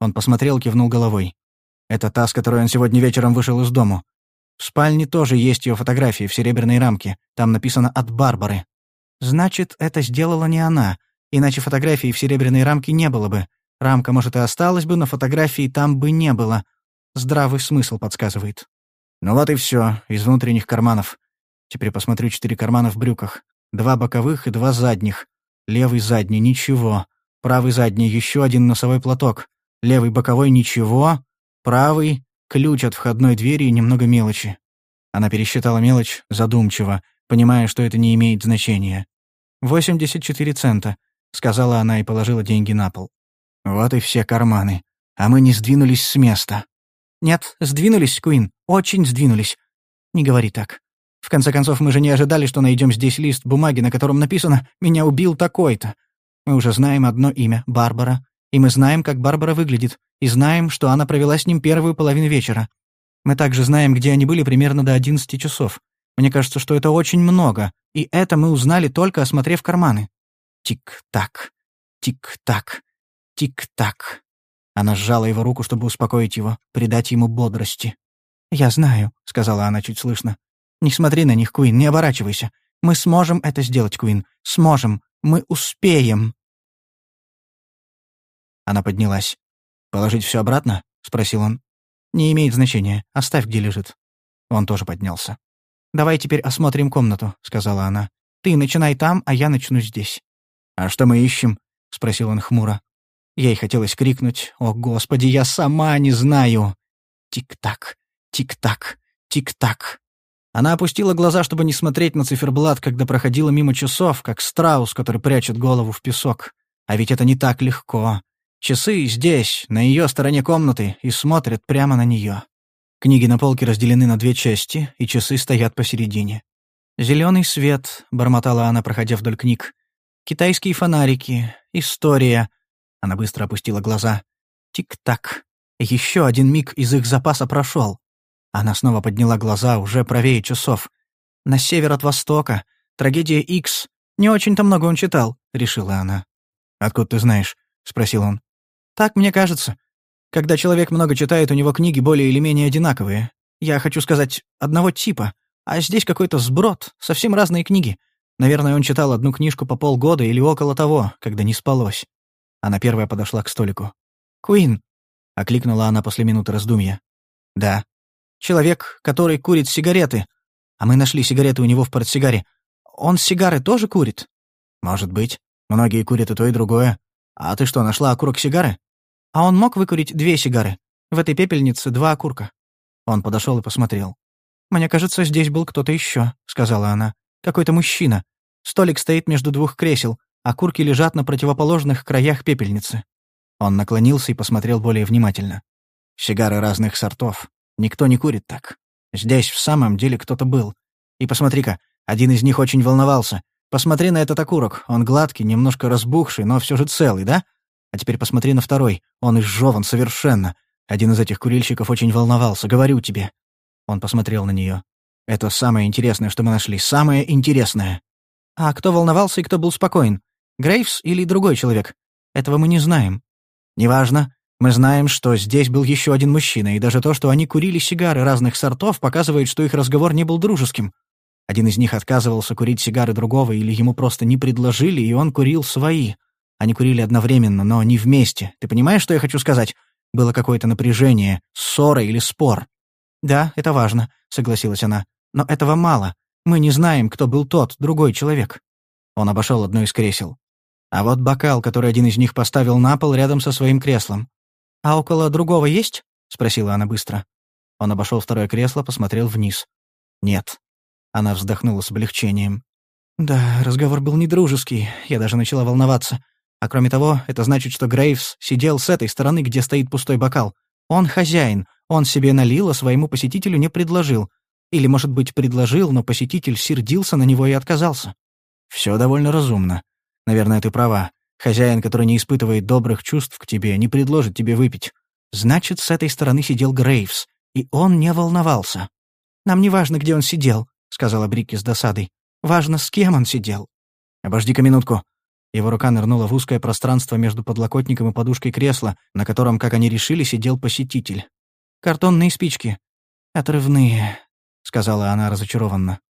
S1: Он посмотрел, кивнул головой. «Это та, с которой он сегодня вечером вышел из дому. В спальне тоже есть ее фотографии в серебряной рамке. Там написано «От Барбары». Значит, это сделала не она, иначе фотографии в серебряной рамке не было бы. Рамка, может, и осталась бы, но фотографии там бы не было. Здравый смысл подсказывает. Ну вот и все из внутренних карманов. Теперь посмотрю четыре кармана в брюках. Два боковых и два задних. Левый задний — ничего. Правый задний — еще один носовой платок. Левый боковой — ничего. Правый — ключ от входной двери и немного мелочи. Она пересчитала мелочь задумчиво, понимая, что это не имеет значения. «Восемьдесят четыре цента», — сказала она и положила деньги на пол. «Вот и все карманы. А мы не сдвинулись с места». «Нет, сдвинулись, Куин, очень сдвинулись. Не говори так. В конце концов, мы же не ожидали, что найдем здесь лист бумаги, на котором написано «Меня убил такой-то». Мы уже знаем одно имя — Барбара. И мы знаем, как Барбара выглядит. И знаем, что она провела с ним первую половину вечера. Мы также знаем, где они были примерно до одиннадцати часов. Мне кажется, что это очень много, и это мы узнали только осмотрев карманы. Тик-так, тик-так, тик-так. Она сжала его руку, чтобы успокоить его, придать ему бодрости. «Я знаю», — сказала она чуть слышно. «Не смотри на них, Куин, не оборачивайся. Мы сможем это сделать, Куин. Сможем. Мы успеем». Она поднялась. «Положить все обратно?» — спросил он. «Не имеет значения. Оставь, где лежит». Он тоже поднялся. «Давай теперь осмотрим комнату», — сказала она. «Ты начинай там, а я начну здесь». «А что мы ищем?» — спросил он хмуро. Ей хотелось крикнуть «О, Господи, я сама не знаю!» Тик-так, тик-так, тик-так. Она опустила глаза, чтобы не смотреть на циферблат, когда проходила мимо часов, как страус, который прячет голову в песок. А ведь это не так легко. Часы здесь, на ее стороне комнаты, и смотрят прямо на нее. Книги на полке разделены на две части, и часы стоят посередине. Зеленый свет», — бормотала она, проходя вдоль книг. «Китайские фонарики. История». Она быстро опустила глаза. «Тик-так». Еще один миг из их запаса прошел. Она снова подняла глаза, уже правее часов. «На север от востока. Трагедия Икс. Не очень-то много он читал», — решила она. «Откуда ты знаешь?» — спросил он. «Так мне кажется. Когда человек много читает, у него книги более или менее одинаковые. Я хочу сказать, одного типа. А здесь какой-то сброд, совсем разные книги. Наверное, он читал одну книжку по полгода или около того, когда не спалось. Она первая подошла к столику. «Куин», — окликнула она после минуты раздумья. «Да». «Человек, который курит сигареты. А мы нашли сигареты у него в портсигаре. Он сигары тоже курит?» «Может быть. Многие курят и то, и другое. А ты что, нашла окурок сигары?» А он мог выкурить две сигары. В этой пепельнице два окурка. Он подошел и посмотрел. «Мне кажется, здесь был кто-то еще», — сказала она. «Какой-то мужчина. Столик стоит между двух кресел, а курки лежат на противоположных краях пепельницы». Он наклонился и посмотрел более внимательно. «Сигары разных сортов. Никто не курит так. Здесь в самом деле кто-то был. И посмотри-ка, один из них очень волновался. Посмотри на этот окурок. Он гладкий, немножко разбухший, но все же целый, да? А теперь посмотри на второй. Он изжеван совершенно. Один из этих курильщиков очень волновался, говорю тебе». Он посмотрел на нее. «Это самое интересное, что мы нашли. Самое интересное». «А кто волновался и кто был спокоен? Грейвс или другой человек? Этого мы не знаем». «Неважно. Мы знаем, что здесь был еще один мужчина, и даже то, что они курили сигары разных сортов, показывает, что их разговор не был дружеским. Один из них отказывался курить сигары другого, или ему просто не предложили, и он курил свои. Они курили одновременно, но не вместе. Ты понимаешь, что я хочу сказать? Было какое-то напряжение, ссора или спор. «Да, это важно», — согласилась она. «Но этого мало. Мы не знаем, кто был тот, другой человек». Он обошел одно из кресел. А вот бокал, который один из них поставил на пол рядом со своим креслом. «А около другого есть?» — спросила она быстро. Он обошел второе кресло, посмотрел вниз. «Нет». Она вздохнула с облегчением. «Да, разговор был недружеский. Я даже начала волноваться. А кроме того, это значит, что Грейвс сидел с этой стороны, где стоит пустой бокал. Он хозяин, он себе налил, а своему посетителю не предложил. Или, может быть, предложил, но посетитель сердился на него и отказался. Все довольно разумно. Наверное, ты права. Хозяин, который не испытывает добрых чувств к тебе, не предложит тебе выпить. Значит, с этой стороны сидел Грейвс, и он не волновался. «Нам не важно, где он сидел», — сказала Брикки с досадой. «Важно, с кем он сидел». «Обожди-ка минутку». Его рука нырнула в узкое пространство между подлокотником и подушкой кресла, на котором, как они решили, сидел посетитель. «Картонные спички. Отрывные», — сказала она разочарованно.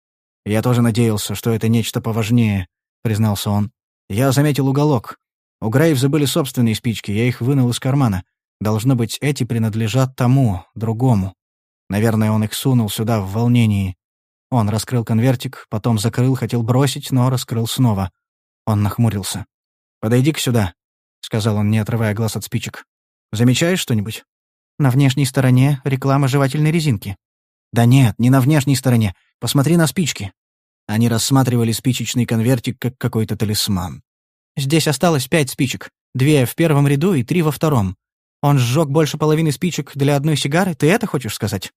S1: «Я тоже надеялся, что это нечто поважнее», — признался он. «Я заметил уголок. У Грейвза были собственные спички, я их вынул из кармана. Должно быть, эти принадлежат тому, другому. Наверное, он их сунул сюда в волнении. Он раскрыл конвертик, потом закрыл, хотел бросить, но раскрыл снова. Он нахмурился. «Подойди-ка сюда», — сказал он, не отрывая глаз от спичек. «Замечаешь что-нибудь?» «На внешней стороне реклама жевательной резинки». «Да нет, не на внешней стороне. Посмотри на спички». Они рассматривали спичечный конвертик как какой-то талисман. «Здесь осталось пять спичек. Две в первом ряду и три во втором. Он сжег больше половины спичек для одной сигары? Ты это хочешь сказать?»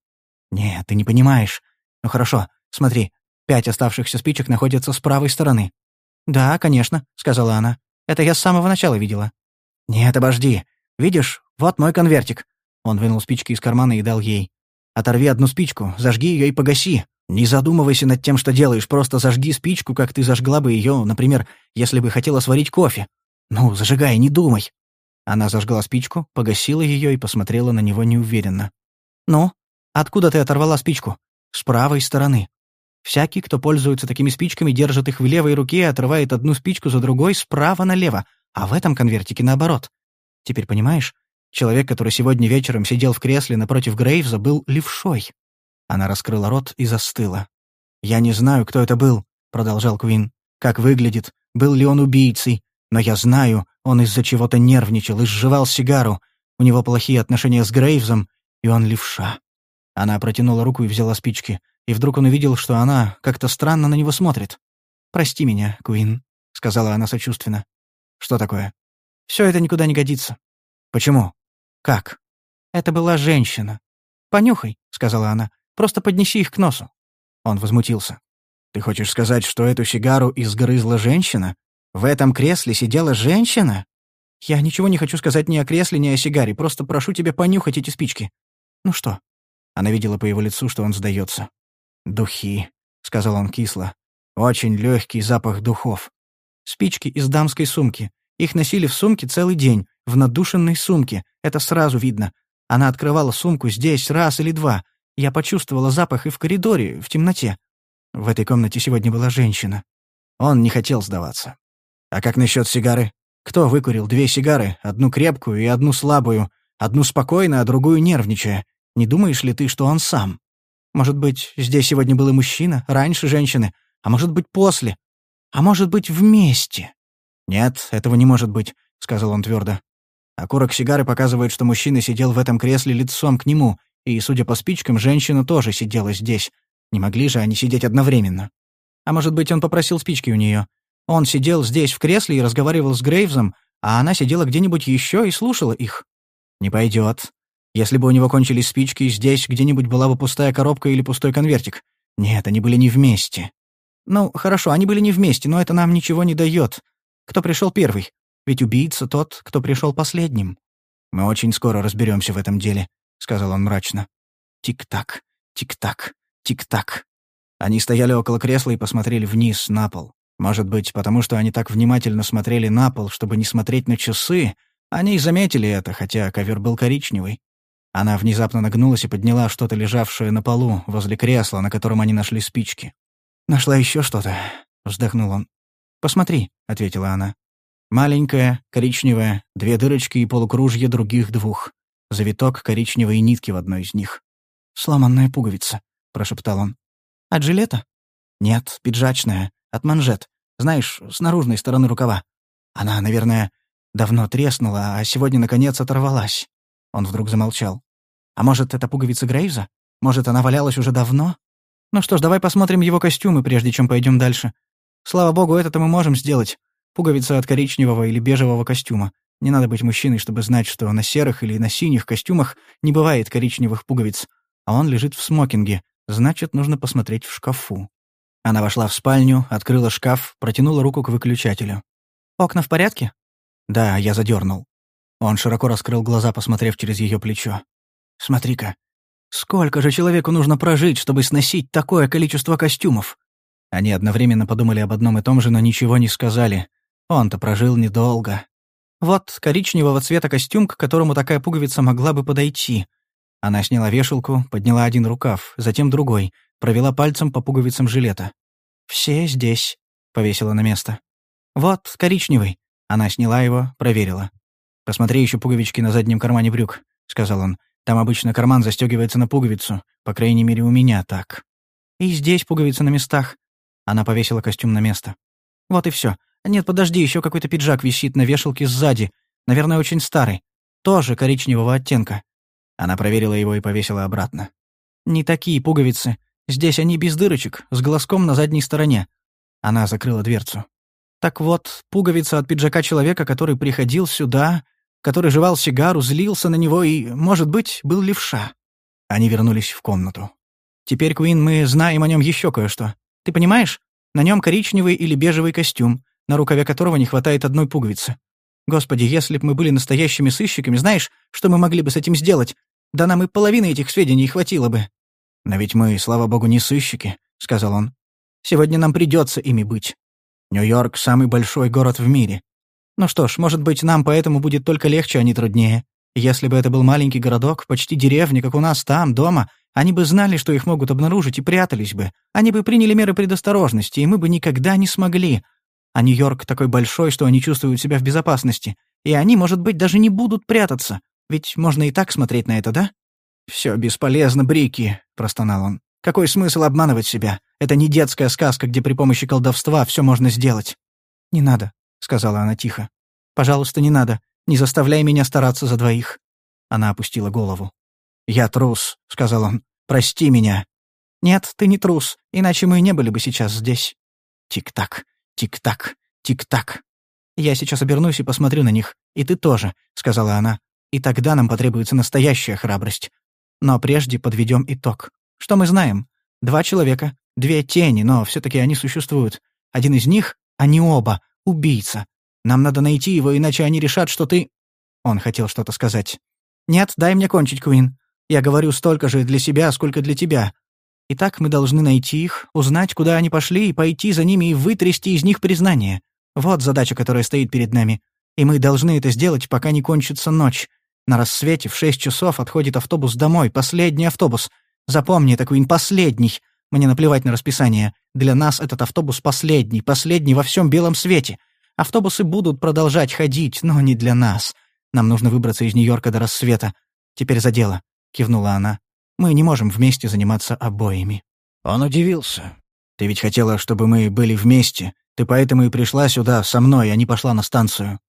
S1: «Нет, ты не понимаешь. Ну хорошо, смотри. Пять оставшихся спичек находятся с правой стороны». «Да, конечно», — сказала она. «Это я с самого начала видела». «Нет, обожди. Видишь, вот мой конвертик». Он вынул спички из кармана и дал ей. «Оторви одну спичку, зажги ее и погаси. Не задумывайся над тем, что делаешь, просто зажги спичку, как ты зажгла бы ее, например, если бы хотела сварить кофе. Ну, зажигай, не думай». Она зажгла спичку, погасила ее и посмотрела на него неуверенно. «Ну, откуда ты оторвала спичку?» «С правой стороны. Всякий, кто пользуется такими спичками, держит их в левой руке и отрывает одну спичку за другой справа налево, а в этом конвертике наоборот. Теперь понимаешь? Человек, который сегодня вечером сидел в кресле напротив Грейвза, был левшой». Она раскрыла рот и застыла. «Я не знаю, кто это был», — продолжал Квин. «Как выглядит? Был ли он убийцей? Но я знаю, он из-за чего-то нервничал, изживал сигару. У него плохие отношения с Грейвзом, и он левша. Она протянула руку и взяла спички. И вдруг он увидел, что она как-то странно на него смотрит. «Прости меня, Куин», — сказала она сочувственно. «Что такое?» «Все это никуда не годится». «Почему? Как?» «Это была женщина». «Понюхай», — сказала она. «Просто поднеси их к носу». Он возмутился. «Ты хочешь сказать, что эту сигару изгрызла женщина? В этом кресле сидела женщина? Я ничего не хочу сказать ни о кресле, ни о сигаре, просто прошу тебя понюхать эти спички. Ну что? Она видела по его лицу, что он сдается. «Духи», — сказал он кисло. «Очень легкий запах духов. Спички из дамской сумки. Их носили в сумке целый день, в надушенной сумке. Это сразу видно. Она открывала сумку здесь раз или два. Я почувствовала запах и в коридоре, в темноте. В этой комнате сегодня была женщина. Он не хотел сдаваться. А как насчет сигары? Кто выкурил две сигары, одну крепкую и одну слабую, одну спокойно, а другую нервничая? Не думаешь ли ты, что он сам? Может быть, здесь сегодня был и мужчина, раньше женщины, а может быть, после? А может быть, вместе? Нет, этого не может быть, сказал он твердо. Окурок сигары показывает, что мужчина сидел в этом кресле лицом к нему, и, судя по спичкам, женщина тоже сидела здесь. Не могли же они сидеть одновременно. А может быть, он попросил спички у нее. Он сидел здесь в кресле и разговаривал с Грейвзом, а она сидела где-нибудь еще и слушала их. Не пойдет. Если бы у него кончились спички, здесь где-нибудь была бы пустая коробка или пустой конвертик. Нет, они были не вместе. Ну, хорошо, они были не вместе, но это нам ничего не дает. Кто пришел первый? Ведь убийца тот, кто пришел последним. Мы очень скоро разберемся в этом деле, сказал он мрачно. Тик-так, тик-так, тик-так. Они стояли около кресла и посмотрели вниз, на пол. Может быть, потому что они так внимательно смотрели на пол, чтобы не смотреть на часы, они и заметили это, хотя ковер был коричневый. Она внезапно нагнулась и подняла что-то, лежавшее на полу, возле кресла, на котором они нашли спички. «Нашла еще что-то», — вздохнул он. «Посмотри», — ответила она. «Маленькая, коричневая, две дырочки и полукружье других двух. Завиток коричневой нитки в одной из них. «Сломанная пуговица», — прошептал он. «От жилета?» «Нет, пиджачная. От манжет. Знаешь, с наружной стороны рукава. Она, наверное, давно треснула, а сегодня, наконец, оторвалась. Он вдруг замолчал. А может, это пуговица Грейвза? Может, она валялась уже давно? Ну что ж, давай посмотрим его костюмы, прежде чем пойдем дальше. Слава богу, это-то мы можем сделать. Пуговица от коричневого или бежевого костюма. Не надо быть мужчиной, чтобы знать, что на серых или на синих костюмах не бывает коричневых пуговиц. А он лежит в смокинге. Значит, нужно посмотреть в шкафу. Она вошла в спальню, открыла шкаф, протянула руку к выключателю. «Окна в порядке?» Да, я задернул. Он широко раскрыл глаза, посмотрев через ее плечо. «Смотри-ка, сколько же человеку нужно прожить, чтобы сносить такое количество костюмов?» Они одновременно подумали об одном и том же, но ничего не сказали. Он-то прожил недолго. Вот коричневого цвета костюм, к которому такая пуговица могла бы подойти. Она сняла вешалку, подняла один рукав, затем другой, провела пальцем по пуговицам жилета. «Все здесь», — повесила на место. «Вот, коричневый». Она сняла его, проверила. «Посмотри еще пуговички на заднем кармане брюк», — сказал он. «Там обычно карман застегивается на пуговицу. По крайней мере, у меня так». «И здесь пуговицы на местах». Она повесила костюм на место. «Вот и все. Нет, подожди, еще какой-то пиджак висит на вешалке сзади. Наверное, очень старый. Тоже коричневого оттенка. Она проверила его и повесила обратно. Не такие пуговицы. Здесь они без дырочек, с глазком на задней стороне. Она закрыла дверцу. Так вот, пуговица от пиджака человека, который приходил сюда, который жевал сигару, злился на него и, может быть, был левша. Они вернулись в комнату. Теперь, Куин, мы знаем о нем еще кое-что. Ты понимаешь? На нем коричневый или бежевый костюм на рукаве которого не хватает одной пуговицы. Господи, если б мы были настоящими сыщиками, знаешь, что мы могли бы с этим сделать? Да нам и половины этих сведений хватило бы». «Но ведь мы, слава богу, не сыщики», — сказал он. «Сегодня нам придется ими быть. Нью-Йорк — самый большой город в мире. Ну что ж, может быть, нам поэтому будет только легче, а не труднее. Если бы это был маленький городок, почти деревня, как у нас там, дома, они бы знали, что их могут обнаружить, и прятались бы. Они бы приняли меры предосторожности, и мы бы никогда не смогли. А Нью-Йорк такой большой, что они чувствуют себя в безопасности. И они, может быть, даже не будут прятаться. Ведь можно и так смотреть на это, да? Все бесполезно, Брики», — простонал он. «Какой смысл обманывать себя? Это не детская сказка, где при помощи колдовства все можно сделать». «Не надо», — сказала она тихо. «Пожалуйста, не надо. Не заставляй меня стараться за двоих». Она опустила голову. «Я трус», — сказал он. «Прости меня». «Нет, ты не трус, иначе мы не были бы сейчас здесь». Тик-так. Тик-так, тик-так. «Я сейчас обернусь и посмотрю на них. И ты тоже», — сказала она. «И тогда нам потребуется настоящая храбрость. Но прежде подведем итог. Что мы знаем? Два человека, две тени, но все таки они существуют. Один из них, они оба, убийца. Нам надо найти его, иначе они решат, что ты...» Он хотел что-то сказать. «Нет, дай мне кончить, Куин. Я говорю столько же для себя, сколько для тебя. Итак, мы должны найти их, узнать, куда они пошли, и пойти за ними и вытрясти из них признание. Вот задача, которая стоит перед нами. И мы должны это сделать, пока не кончится ночь. На рассвете в шесть часов отходит автобус домой, последний автобус. Запомни это, Куин, последний. Мне наплевать на расписание. Для нас этот автобус последний, последний во всем белом свете. Автобусы будут продолжать ходить, но не для нас. Нам нужно выбраться из Нью-Йорка до рассвета. Теперь за дело», — кивнула она. Мы не можем вместе заниматься обоими». Он удивился. «Ты ведь хотела, чтобы мы были вместе. Ты поэтому и пришла сюда со мной, а не пошла на станцию.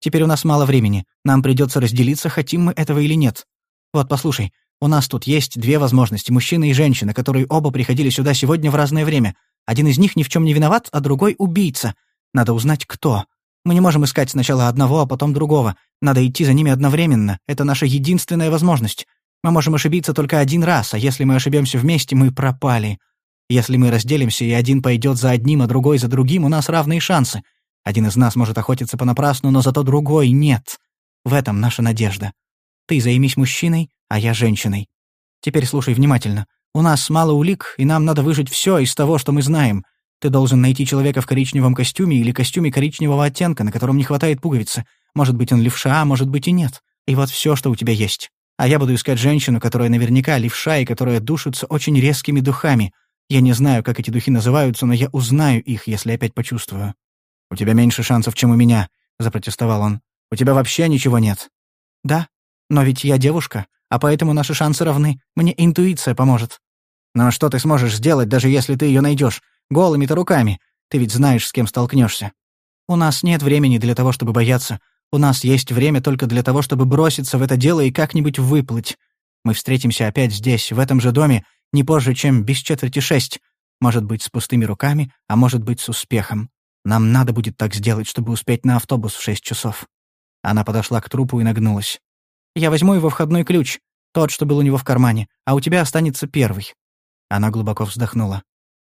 S1: Теперь у нас мало времени. Нам придется разделиться, хотим мы этого или нет. Вот, послушай, у нас тут есть две возможности, мужчина и женщина, которые оба приходили сюда сегодня в разное время. Один из них ни в чем не виноват, а другой — убийца. Надо узнать, кто. Мы не можем искать сначала одного, а потом другого. Надо идти за ними одновременно. Это наша единственная возможность. Мы можем ошибиться только один раз, а если мы ошибемся вместе, мы пропали. Если мы разделимся, и один пойдет за одним, а другой за другим, у нас равные шансы. Один из нас может охотиться понапрасну, но зато другой нет. В этом наша надежда. Ты займись мужчиной, а я женщиной. Теперь слушай внимательно. У нас мало улик, и нам надо выжить все из того, что мы знаем. Ты должен найти человека в коричневом костюме или костюме коричневого оттенка, на котором не хватает пуговицы. Может быть, он левша, а может быть и нет. И вот все, что у тебя есть. А я буду искать женщину, которая наверняка левша и которая душится очень резкими духами. Я не знаю, как эти духи называются, но я узнаю их, если опять почувствую. «У тебя меньше шансов, чем у меня», — запротестовал он. «У тебя вообще ничего нет». «Да, но ведь я девушка, а поэтому наши шансы равны. Мне интуиция поможет». «Но что ты сможешь сделать, даже если ты ее найдешь? Голыми-то руками. Ты ведь знаешь, с кем столкнешься. У нас нет времени для того, чтобы бояться. У нас есть время только для того, чтобы броситься в это дело и как-нибудь выплыть. Мы встретимся опять здесь, в этом же доме, не позже, чем без четверти шесть. Может быть, с пустыми руками, а может быть, с успехом. Нам надо будет так сделать, чтобы успеть на автобус в шесть часов». Она подошла к трупу и нагнулась. «Я возьму его входной ключ, тот, что был у него в кармане, а у тебя останется первый». Она глубоко вздохнула.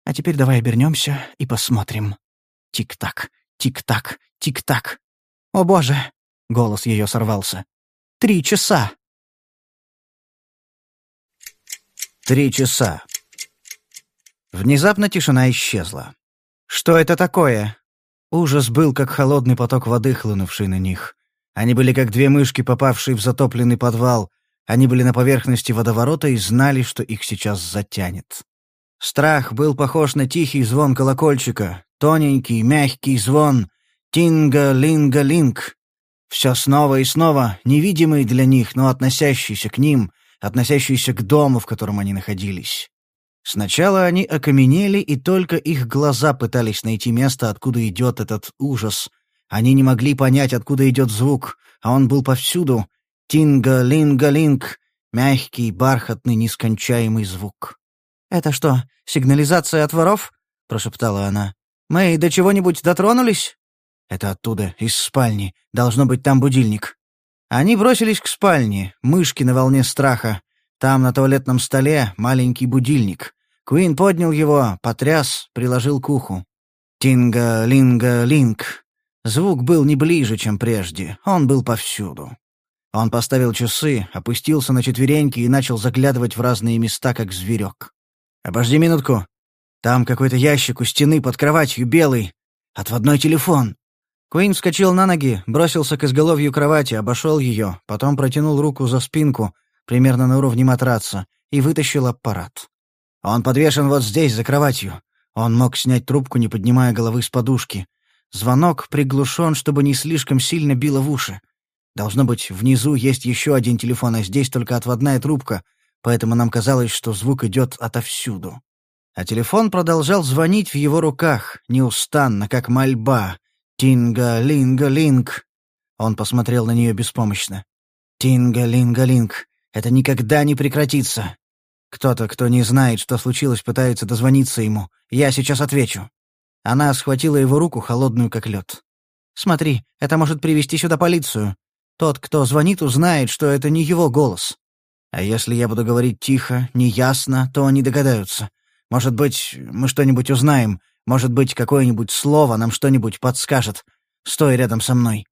S1: «А теперь давай обернемся и посмотрим. Тик-так, тик-так, тик-так. «О боже!» — голос ее сорвался. «Три часа!» Три часа. Внезапно тишина исчезла. «Что это такое?» Ужас был, как холодный поток воды, хлынувший на них. Они были как две мышки, попавшие в затопленный подвал. Они были на поверхности водоворота и знали, что их сейчас затянет. Страх был похож на тихий звон колокольчика, тоненький, мягкий звон «Тинга-линга-линг». Все снова и снова, невидимый для них, но относящийся к ним, относящийся к дому, в котором они находились. Сначала они окаменели, и только их глаза пытались найти место, откуда идет этот ужас. Они не могли понять, откуда идет звук, а он был повсюду. Тинга-линга-линг, мягкий, бархатный, нескончаемый звук. «Это что, сигнализация от воров?» — прошептала она. «Мы до чего-нибудь дотронулись?» «Это оттуда, из спальни. Должно быть там будильник». Они бросились к спальне, мышки на волне страха. Там на туалетном столе маленький будильник. Куин поднял его, потряс, приложил к уху. «Тинга-линга-линг». Звук был не ближе, чем прежде. Он был повсюду. Он поставил часы, опустился на четвереньки и начал заглядывать в разные места, как зверек. «Обожди минутку. Там какой-то ящик у стены под кроватью, белый. Отводной телефон». Куин вскочил на ноги, бросился к изголовью кровати, обошел ее, потом протянул руку за спинку, примерно на уровне матраца, и вытащил аппарат. Он подвешен вот здесь, за кроватью. Он мог снять трубку, не поднимая головы с подушки. Звонок приглушен, чтобы не слишком сильно било в уши. Должно быть, внизу есть еще один телефон, а здесь только отводная трубка, поэтому нам казалось, что звук идет отовсюду. А телефон продолжал звонить в его руках, неустанно, как мольба. «Тинга-линга-линг». Он посмотрел на нее беспомощно. «Тинга-линга-линг. Это никогда не прекратится. Кто-то, кто не знает, что случилось, пытается дозвониться ему. Я сейчас отвечу». Она схватила его руку, холодную как лед. «Смотри, это может привести сюда полицию. Тот, кто звонит, узнает, что это не его голос. А если я буду говорить тихо, неясно, то они догадаются. Может быть, мы что-нибудь узнаем. Может быть, какое-нибудь слово нам что-нибудь подскажет. Стой рядом со мной.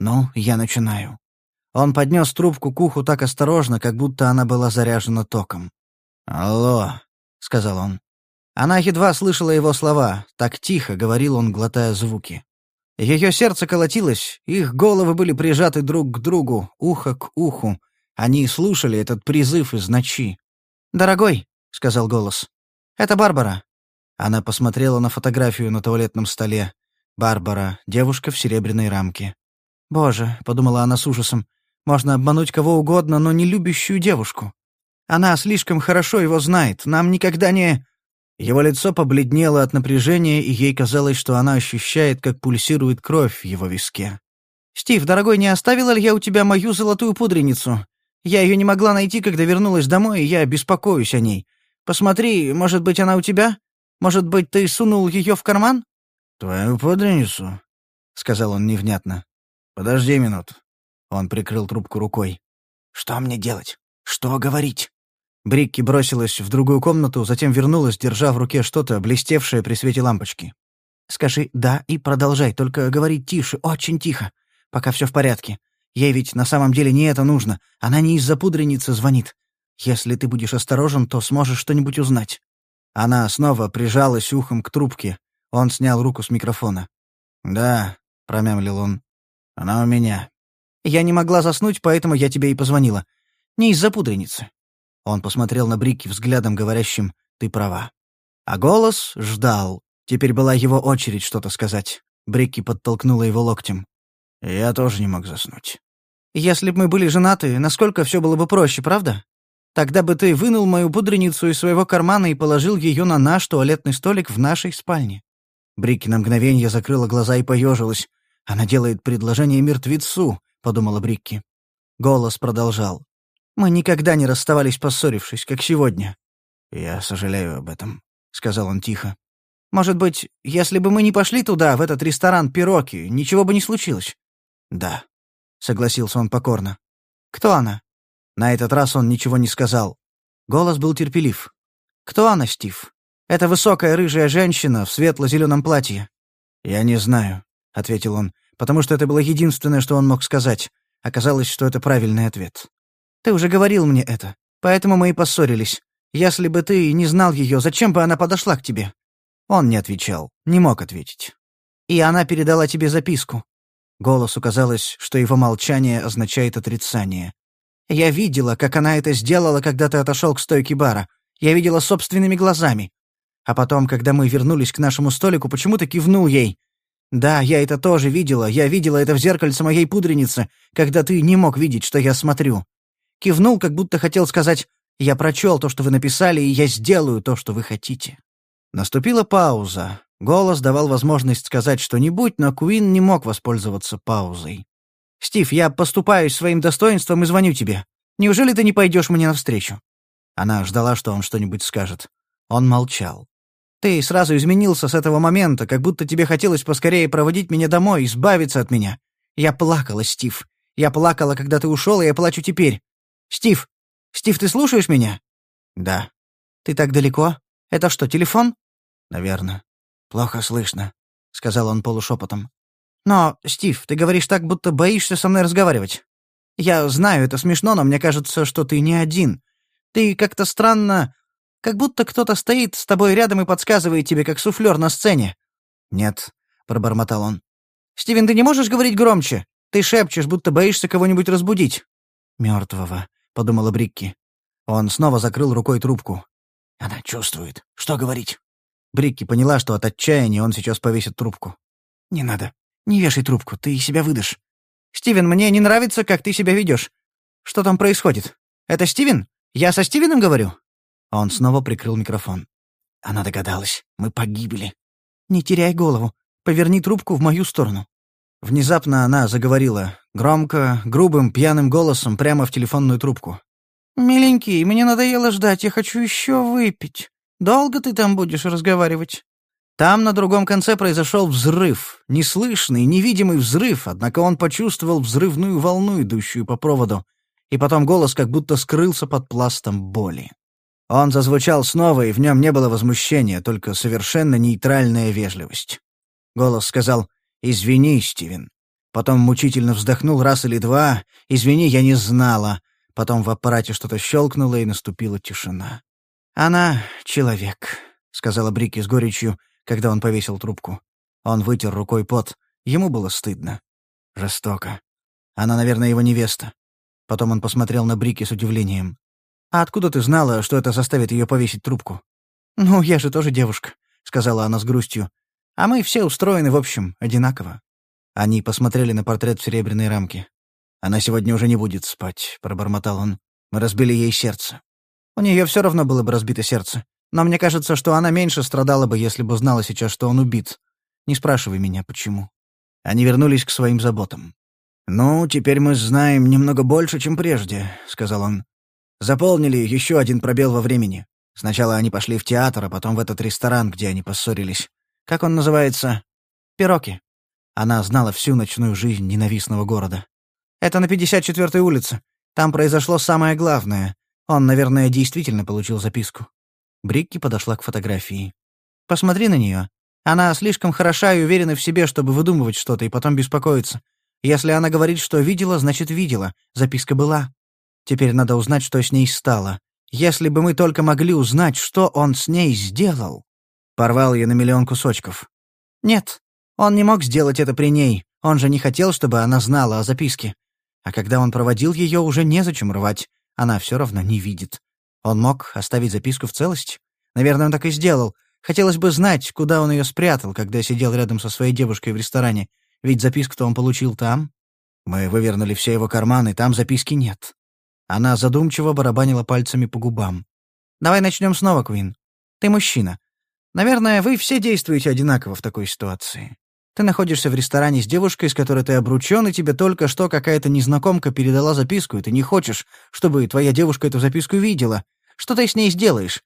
S1: Ну, я начинаю». Он поднес трубку к уху так осторожно, как будто она была заряжена током. «Алло», — сказал он. Она едва слышала его слова, так тихо говорил он, глотая звуки. Ее сердце колотилось, их головы были прижаты друг к другу, ухо к уху. Они слушали этот призыв из ночи. «Дорогой», — сказал голос, — «это Барбара». Она посмотрела на фотографию на туалетном столе. Барбара, девушка в серебряной рамке. «Боже», — подумала она с ужасом, — «можно обмануть кого угодно, но не любящую девушку». Она слишком хорошо его знает. Нам никогда не...» Его лицо побледнело от напряжения, и ей казалось, что она ощущает, как пульсирует кровь в его виске. «Стив, дорогой, не оставила ли я у тебя мою золотую пудреницу? Я ее не могла найти, когда вернулась домой, и я беспокоюсь о ней. Посмотри, может быть, она у тебя? Может быть, ты сунул ее в карман?»
S2: «Твою пудреницу?» — сказал он невнятно. «Подожди минуту». Он прикрыл трубку рукой.
S1: «Что мне делать? Что говорить?» Брикки бросилась в другую комнату, затем вернулась, держа в руке что-то, блестевшее при свете лампочки. «Скажи «да» и продолжай, только говори тише, очень тихо, пока все в порядке. Ей ведь на самом деле не это нужно, она не из-за пудреницы звонит. Если ты будешь осторожен, то сможешь что-нибудь узнать». Она снова прижалась ухом к трубке. Он снял руку с микрофона.
S2: «Да», — промямлил он, — «она у меня».
S1: «Я не могла заснуть, поэтому я тебе и позвонила. Не из-за пудреницы. Он посмотрел на Брикки взглядом, говорящим «ты права». А голос ждал. Теперь была его очередь что-то сказать. Брикки подтолкнула его локтем.
S2: «Я тоже не мог заснуть».
S1: «Если бы мы были женаты, насколько все было бы проще, правда? Тогда бы ты вынул мою пудреницу из своего кармана и положил ее на наш туалетный столик в нашей спальне». Брикки на мгновение закрыла глаза и поежилась. «Она делает предложение мертвецу», — подумала Брикки. Голос продолжал. Мы никогда не расставались, поссорившись, как сегодня».
S2: «Я сожалею об этом», — сказал он тихо.
S1: «Может быть, если бы мы не пошли туда, в этот ресторан Пироки, ничего бы не случилось?»
S2: «Да», —
S1: согласился он покорно. «Кто она?» На этот раз он ничего не сказал. Голос был терпелив. «Кто она, Стив? Это высокая рыжая женщина в светло-зеленом платье».
S2: «Я не знаю», — ответил он.
S1: потому что это было единственное, что он мог сказать. Оказалось, что это правильный ответ. «Ты уже говорил мне это, поэтому мы и поссорились. Если бы ты не знал ее, зачем бы она подошла к тебе?» Он не отвечал, не мог ответить. «И она передала тебе записку». Голосу казалось, что его молчание означает отрицание. «Я видела, как она это сделала, когда ты отошел к стойке бара. Я видела собственными глазами. А потом, когда мы вернулись к нашему столику, почему-то кивнул ей. Да, я это тоже видела, я видела это в зеркальце моей пудреницы, когда ты не мог видеть, что я смотрю. Кивнул, как будто хотел сказать «Я прочел то, что вы написали, и я сделаю то, что вы хотите». Наступила пауза. Голос давал возможность сказать что-нибудь, но Куин не мог воспользоваться паузой. «Стив, я поступаюсь своим достоинством и звоню тебе. Неужели ты не пойдешь мне навстречу?» Она ждала, что он что-нибудь скажет. Он молчал. «Ты сразу изменился с этого момента, как будто тебе хотелось поскорее проводить меня домой, избавиться от меня. Я плакала, Стив. Я плакала, когда ты ушел, и я плачу теперь. Стив! Стив, ты слушаешь меня?»
S2: «Да».
S1: «Ты так далеко? Это что, телефон?»
S2: «Наверное. Плохо слышно», — сказал он полушепотом.
S1: «Но, Стив, ты говоришь так, будто боишься со мной разговаривать. Я знаю, это смешно, но мне кажется, что ты не один. Ты как-то странно... Как будто кто-то стоит с тобой рядом и подсказывает тебе, как суфлер на сцене».
S2: «Нет», — пробормотал он.
S1: «Стивен, ты не можешь говорить громче? Ты шепчешь, будто боишься кого-нибудь разбудить».
S2: «Мертвого», — подумала Брикки. Он снова закрыл рукой трубку. «Она чувствует. Что говорить?» Брикки поняла, что от отчаяния он сейчас повесит трубку. «Не надо. Не вешай трубку, ты себя выдашь».
S1: «Стивен, мне не нравится, как ты себя ведешь. Что там происходит? Это Стивен? Я со Стивеном говорю?»
S2: Он снова прикрыл микрофон. Она догадалась. Мы погибли.
S1: «Не теряй голову. Поверни трубку в мою сторону».
S2: Внезапно она заговорила, громко, грубым, пьяным голосом, прямо в телефонную трубку.
S1: «Миленький, мне надоело ждать, я хочу еще выпить». Долго ты там будешь разговаривать?» Там на другом конце произошел взрыв, неслышный, невидимый взрыв, однако он почувствовал взрывную волну, идущую по проводу, и потом голос как будто скрылся под пластом боли. Он зазвучал снова, и в нем не было возмущения, только совершенно нейтральная вежливость. Голос сказал «Извини, Стивен». Потом мучительно вздохнул раз или два «Извини, я не знала». Потом в аппарате что-то щелкнуло, и наступила тишина. «Она — человек», — сказала Брики с горечью, когда он повесил трубку. Он вытер рукой пот. Ему было стыдно. Жестоко. Она, наверное, его невеста. Потом он посмотрел на Брики с удивлением. «А откуда ты знала, что это заставит ее повесить трубку?» «Ну, я же тоже девушка», — сказала она с грустью. «А мы все устроены, в общем, одинаково». Они посмотрели на портрет в серебряной рамке. «Она сегодня уже не будет спать», — пробормотал он. «Мы разбили ей сердце». У нее все равно было бы разбито сердце. Но мне кажется, что она меньше страдала бы, если бы знала сейчас, что он убит. Не спрашивай меня, почему. Они вернулись к своим заботам. «Ну, теперь мы знаем немного больше, чем прежде», — сказал он. «Заполнили еще один пробел во времени. Сначала они пошли в театр, а потом в этот ресторан, где они поссорились. Как он называется? Пироки. Она знала всю ночную жизнь ненавистного города. Это на 54-й улице. Там произошло самое главное. Он, наверное, действительно получил записку. Брикки подошла к фотографии. «Посмотри на нее. Она слишком хороша и уверена в себе, чтобы выдумывать что-то и потом беспокоиться. Если она говорит, что видела, значит, видела. Записка была. Теперь надо узнать, что с ней стало. Если бы мы только могли узнать, что он с ней сделал». Порвал ее на миллион кусочков. «Нет, он не мог сделать это при ней. Он же не хотел, чтобы она знала о записке. А когда он проводил ее, уже незачем рвать. Она все равно не видит. Он мог оставить записку в целости? Наверное, он так и сделал. Хотелось бы знать, куда он ее спрятал, когда сидел рядом со своей девушкой в ресторане. Ведь записку-то он получил там. Мы вывернули все его карманы, там записки нет. Она задумчиво барабанила пальцами по губам. «Давай начнем снова, Квин. Ты мужчина. Наверное, вы все действуете одинаково в такой ситуации. Ты находишься в ресторане с девушкой, с которой ты обручён, и тебе только что какая-то незнакомка передала записку, и ты не хочешь, чтобы твоя девушка эту записку видела. Что ты с ней сделаешь?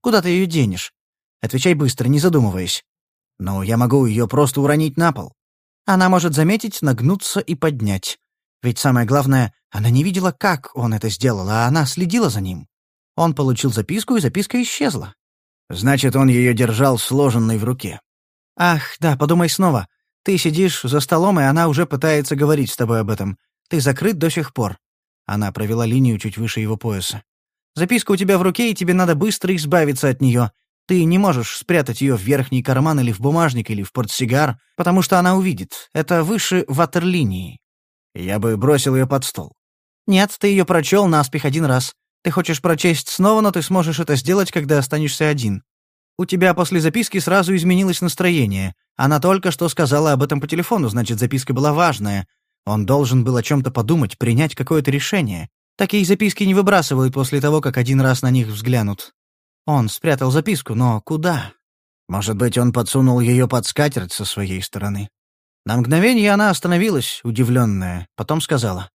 S1: Куда ты её денешь? Отвечай быстро, не задумываясь. Ну, я могу её просто уронить на пол. Она может заметить, нагнуться и поднять. Ведь самое главное, она не видела, как он это сделал, а она следила за ним. Он получил записку, и записка исчезла. Значит, он её держал сложенной в руке. Ах, да, подумай снова. Ты сидишь за столом, и она уже пытается говорить с тобой об этом. Ты закрыт до сих пор». Она провела линию чуть выше его пояса. «Записка у тебя в руке, и тебе надо быстро избавиться от нее. Ты не можешь спрятать ее в верхний карман или в бумажник или в портсигар, потому что она увидит. Это выше ватерлинии. Я бы бросил ее под стол. Нет, ты ее прочел наспех один раз. Ты хочешь прочесть снова, но ты сможешь это сделать, когда останешься один. У тебя после записки сразу изменилось настроение. Она только что сказала об этом по телефону, значит, записка была важная. Он должен был о чем-то подумать, принять какое-то решение. Такие записки не выбрасывают после того, как один раз на них взглянут. Он спрятал записку, но куда? Может быть, он подсунул ее под скатерть со своей стороны. На мгновение она остановилась, удивленная, потом сказала.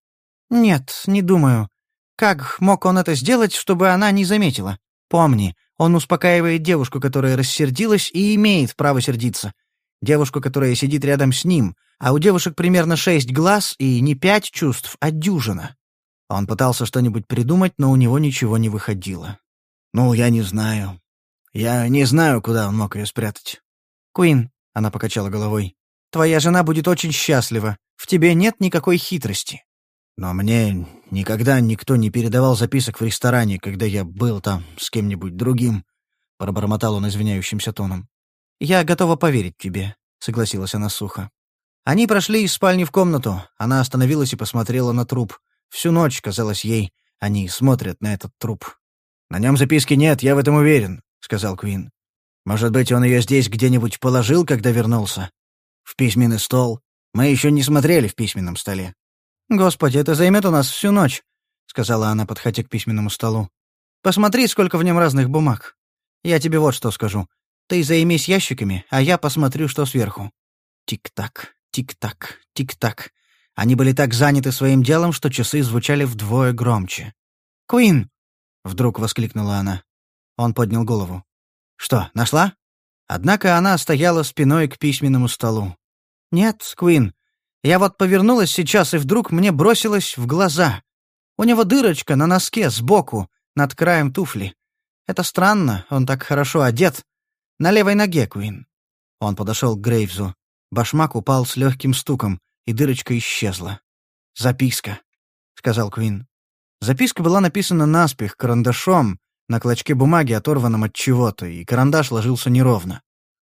S1: «Нет, не думаю. Как мог он это сделать, чтобы она не заметила? Помни, он успокаивает девушку, которая рассердилась и имеет право сердиться. Девушку, которая сидит рядом с ним, а у девушек примерно шесть глаз и не пять чувств, а дюжина». Он пытался что-нибудь придумать, но у него ничего не выходило. «Ну, я не знаю. Я не знаю, куда он мог ее спрятать». «Куин», — она покачала головой, — «твоя жена будет очень счастлива. В тебе нет никакой хитрости». «Но мне никогда никто не передавал записок в ресторане, когда я был там с кем-нибудь другим», — пробормотал он извиняющимся тоном. «Я готова поверить тебе», — согласилась она сухо. Они прошли из спальни в комнату. Она остановилась и посмотрела на труп. Всю ночь, казалось ей, они смотрят на этот труп. «На нем записки нет, я в этом уверен», — сказал Квин. «Может быть, он ее здесь где-нибудь положил, когда вернулся? В письменный стол? Мы еще не смотрели в письменном столе». «Господи, это займет у нас всю ночь», — сказала она, подходя к письменному столу. «Посмотри, сколько в нем разных бумаг. Я тебе вот что скажу. Ты займись ящиками, а я посмотрю, что сверху». Тик-так, тик-так, тик-так. Они были так заняты своим делом, что часы звучали вдвое громче. «Куин!» Вдруг воскликнула она. Он поднял голову. «Что, нашла?» Однако она стояла спиной к письменному столу. «Нет, Куин. Я вот повернулась сейчас, и вдруг мне бросилось в глаза. У него дырочка на носке сбоку, над краем туфли. Это странно, он так хорошо одет. На левой ноге, Куин». Он подошел к Грейвзу. Башмак упал с легким стуком, и дырочка исчезла. «Записка», — сказал Куин. Записка была написана наспех, карандашом, на клочке бумаги, оторванном от чего-то, и карандаш ложился неровно.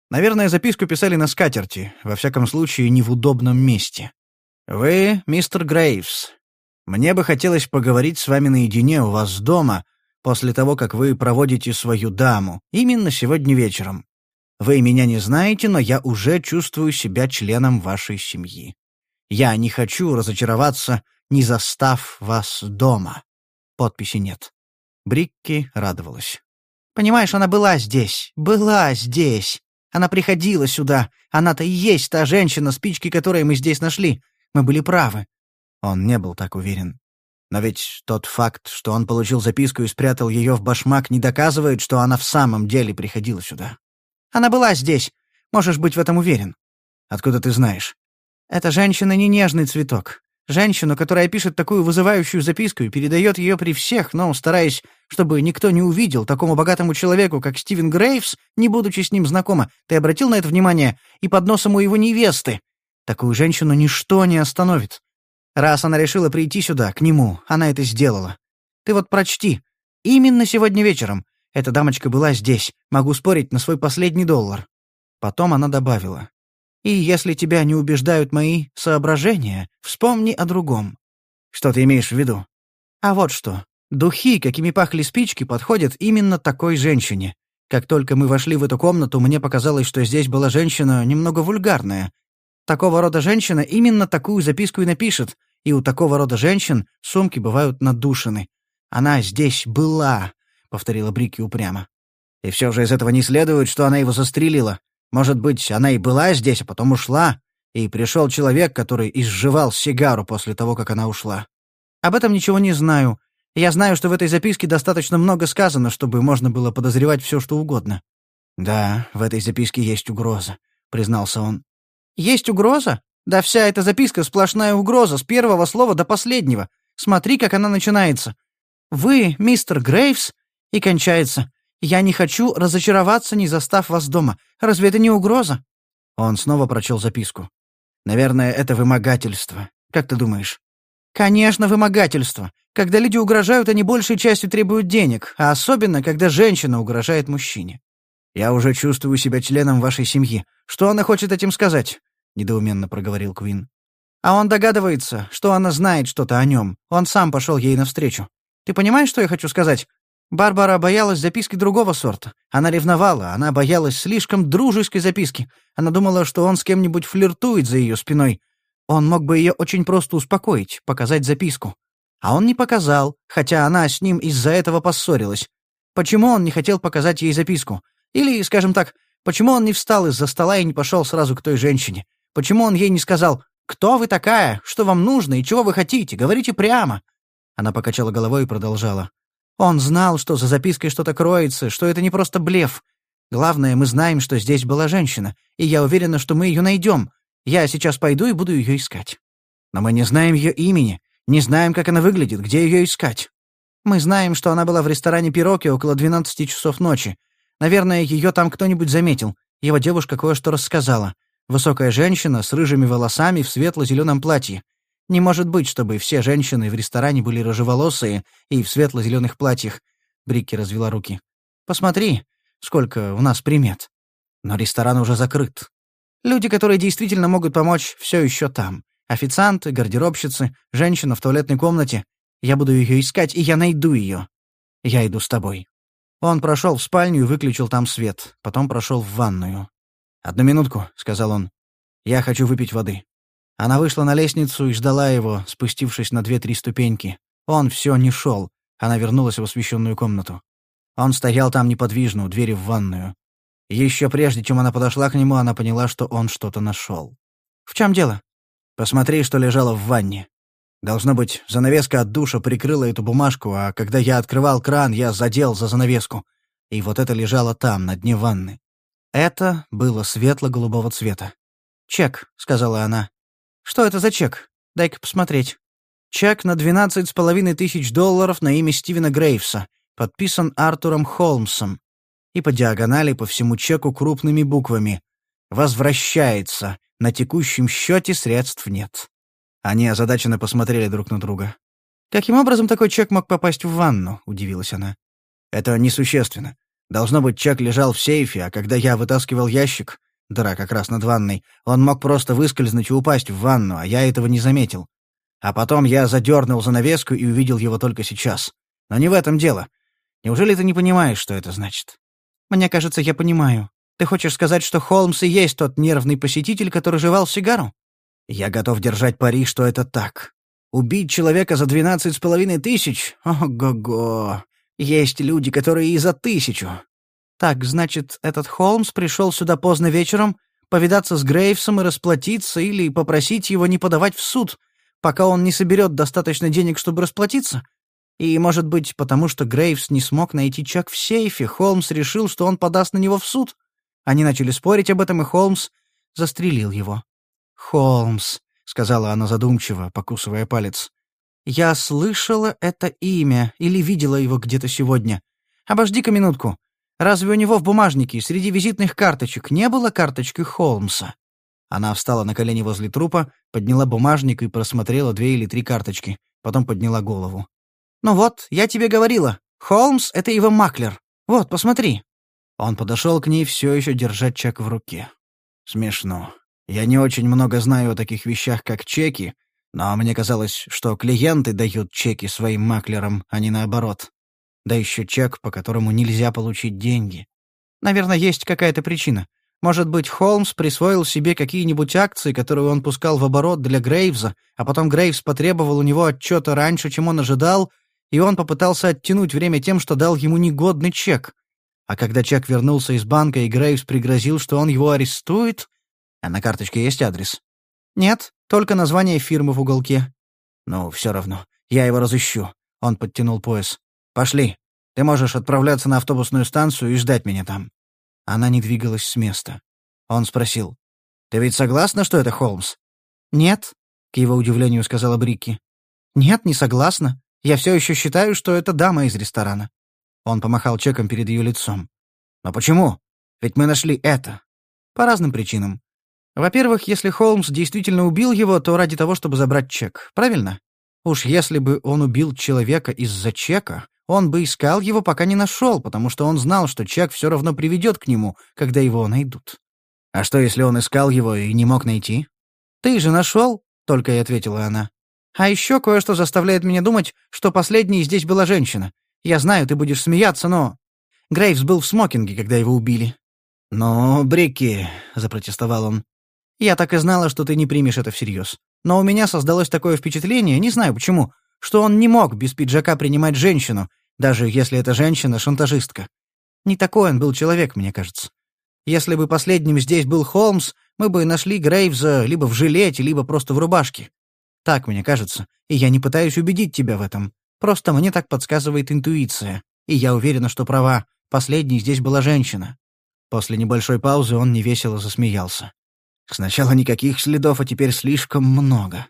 S1: Наверное, записку писали на скатерти, во всяком случае, не в удобном месте. «Вы, мистер Грейвс, мне бы хотелось поговорить с вами наедине у вас дома, после того, как вы проводите свою даму, именно сегодня вечером. Вы меня не знаете, но я уже чувствую себя членом вашей семьи. Я не хочу разочароваться не застав вас дома. Подписи нет. Брикки радовалась. «Понимаешь, она была здесь, была здесь. Она приходила сюда. Она-то и есть та женщина, спички которой мы здесь нашли. Мы были правы». Он не был так уверен. Но ведь тот факт, что он получил записку и спрятал ее в башмак, не доказывает, что она в самом деле приходила сюда. «Она была здесь. Можешь быть в этом уверен». «Откуда ты знаешь?» «Эта женщина не нежный цветок. Женщину, которая пишет такую вызывающую записку и передает ее при всех, но стараясь, чтобы никто не увидел, такому богатому человеку, как Стивен Грейвс, не будучи с ним знакома, ты обратил на это внимание, и под носом у его невесты. Такую женщину ничто не остановит. Раз она решила прийти сюда, к нему, она это сделала. Ты вот прочти. Именно сегодня вечером. Эта дамочка была здесь. Могу спорить на свой последний доллар. Потом она добавила. И если тебя не убеждают мои соображения, вспомни о другом. Что ты имеешь в виду? А вот что. Духи, какими пахли спички, подходят именно такой женщине. Как только мы вошли в эту комнату, мне показалось, что здесь была женщина немного вульгарная. Такого рода женщина именно такую записку и напишет, и у такого рода женщин сумки бывают надушены. Она здесь была, — повторила Брики упрямо. И все же из этого не следует, что она его застрелила. Может быть, она и была здесь, а потом ушла, и пришел человек, который изживал сигару после того, как она ушла. Об этом ничего не знаю. Я знаю, что в этой записке достаточно много сказано, чтобы можно было подозревать все, что угодно. «Да, в этой записке есть угроза», — признался он. «Есть угроза? Да вся эта записка — сплошная угроза, с первого слова до последнего. Смотри, как она начинается. Вы, мистер Грейвс, и кончается. Я не хочу разочароваться, не застав вас дома. Разве это не угроза?» Он снова прочел записку.
S2: Наверное, это вымогательство. Как ты думаешь?»
S1: «Конечно, вымогательство. Когда люди угрожают, они большей частью требуют денег, а особенно, когда женщина угрожает мужчине».
S2: «Я уже чувствую себя членом вашей семьи. Что она хочет этим сказать?» — недоуменно проговорил Квин.
S1: «А он догадывается, что она знает что-то о нем. Он сам пошел ей навстречу. Ты понимаешь, что я хочу сказать? Барбара боялась записки другого сорта. Она ревновала, она боялась слишком дружеской записки. Она думала, что он с кем-нибудь флиртует за ее спиной. Он мог бы ее очень просто успокоить, показать записку. А он не показал, хотя она с ним из-за этого поссорилась. Почему он не хотел показать ей записку? Или, скажем так, почему он не встал из-за стола и не пошел сразу к той женщине? Почему он ей не сказал «Кто вы такая? Что вам нужно и чего вы хотите? Говорите прямо!» Она покачала головой и продолжала. Он знал, что за запиской что-то кроется, что это не просто блеф. Главное, мы знаем, что здесь была женщина, и я уверена, что мы ее найдем. Я сейчас пойду и буду ее искать. Но мы не знаем ее имени, не знаем, как она выглядит, где ее искать. Мы знаем, что она была в ресторане «Пироки» около 12 часов ночи. Наверное, ее там кто-нибудь заметил. Его девушка кое-что рассказала. Высокая женщина с рыжими волосами в светло-зеленом платье. Не может быть, чтобы все женщины в ресторане были рыжеволосые и в светло-зеленых платьях. Брикки развела руки. Посмотри, сколько у нас примет. Но ресторан уже закрыт. Люди, которые действительно могут помочь, все еще там. Официанты, гардеробщицы, женщина в туалетной комнате. Я буду ее искать, и я найду ее. Я иду с тобой. Он прошел в спальню и выключил там свет, потом прошел в ванную. «Одну минутку», — сказал он. «Я хочу выпить воды». Она вышла на лестницу и ждала его, спустившись на две-три ступеньки. Он все не шел. Она вернулась в освещенную комнату. Он стоял там неподвижно, у двери в ванную. Еще прежде, чем она подошла к нему, она поняла, что он что-то нашел. «В чем дело?» «Посмотри, что лежало в ванне. Должно быть, занавеска от душа прикрыла эту бумажку, а когда я открывал кран, я задел за занавеску. И вот это лежало там, на дне ванны. Это было светло-голубого цвета. «Чек», — сказала она. «Что это за чек? Дай-ка посмотреть». Чек на двенадцать с половиной тысяч долларов на имя Стивена Грейвса, подписан Артуром Холмсом. И по диагонали по всему чеку крупными буквами. «Возвращается. На текущем счете средств нет». Они озадаченно посмотрели друг на друга. «Каким образом такой чек мог попасть в ванну?» — удивилась она. «Это несущественно. Должно быть, чек лежал в сейфе, а когда я вытаскивал ящик, Дыра как раз над ванной. Он мог просто выскользнуть и упасть в ванну, а я этого не заметил. А потом я задернул занавеску и увидел его только сейчас. Но не в этом дело. Неужели ты не понимаешь, что это значит? Мне кажется, я понимаю. Ты хочешь сказать, что Холмс и есть тот нервный посетитель, который жевал сигару? Я готов держать пари, что это так. Убить человека за двенадцать с половиной тысяч? Ого-го. Есть люди, которые и за тысячу. Так, значит, этот Холмс пришел сюда поздно вечером, повидаться с Грейвсом и расплатиться или попросить его не подавать в суд, пока он не соберет достаточно денег, чтобы расплатиться? И, может быть, потому что Грейвс не смог найти чек в сейфе, Холмс решил, что он подаст на него в суд? Они начали спорить об этом, и Холмс застрелил его. «Холмс», — сказала она задумчиво, покусывая палец. «Я слышала это имя или видела его где-то сегодня. Обожди-ка минутку. Разве у него в бумажнике среди визитных карточек не было карточки Холмса?» Она встала на колени возле трупа, подняла бумажник и просмотрела две или три карточки, потом подняла голову. «Ну вот, я тебе говорила, Холмс — это его маклер. Вот, посмотри». Он подошел к ней, все еще держа чек в руке. «Смешно. Я не очень много знаю о таких вещах, как чеки, но мне казалось, что клиенты дают чеки своим маклерам, а не наоборот. Да еще чек, по которому нельзя получить деньги. Наверное, есть какая-то причина. Может быть, Холмс присвоил себе какие-нибудь акции, которые он пускал в оборот для Грейвза, а потом Грейвс потребовал у него отчета раньше, чем он ожидал, и он попытался оттянуть время тем, что дал ему негодный чек. А когда чек вернулся из банка, и Грейвс пригрозил, что он его арестует... А на карточке есть адрес? Нет, только название фирмы в уголке. Ну, все равно. Я его разыщу. Он подтянул пояс. Пошли. Ты можешь отправляться на автобусную станцию и ждать меня там». Она не двигалась с места. Он спросил. «Ты ведь согласна, что это Холмс?» «Нет», — к его удивлению сказала Брикки. «Нет, не согласна. Я все еще считаю, что это дама из ресторана». Он помахал чеком перед ее лицом. «Но почему? Ведь мы нашли это». «По разным причинам. Во-первых, если Холмс действительно убил его, то ради того, чтобы забрать чек, правильно? Уж если бы он убил человека из-за чека, он бы искал его, пока не нашел, потому что он знал, что чек все равно приведет к нему, когда его найдут. А что, если он искал его и не мог найти? «Ты же нашел?» — только и ответила она. «А еще кое-что заставляет меня думать, что последней здесь была женщина. Я знаю, ты будешь смеяться, но...» Грейвс был в смокинге, когда его убили.
S2: «Но, Брикки», — запротестовал он, —
S1: «я так и знала, что ты не примешь это всерьез. Но у меня создалось такое впечатление, не знаю почему, что он не мог без пиджака принимать женщину, даже если эта женщина — шантажистка. Не такой он был человек, мне кажется. Если бы последним здесь был Холмс, мы бы нашли Грейвза либо в жилете, либо просто в рубашке. Так мне кажется, и я не пытаюсь убедить тебя в этом. Просто мне так подсказывает интуиция, и я уверена, что права. Последней здесь была женщина». После небольшой паузы он невесело засмеялся. «Сначала никаких следов, а теперь слишком много.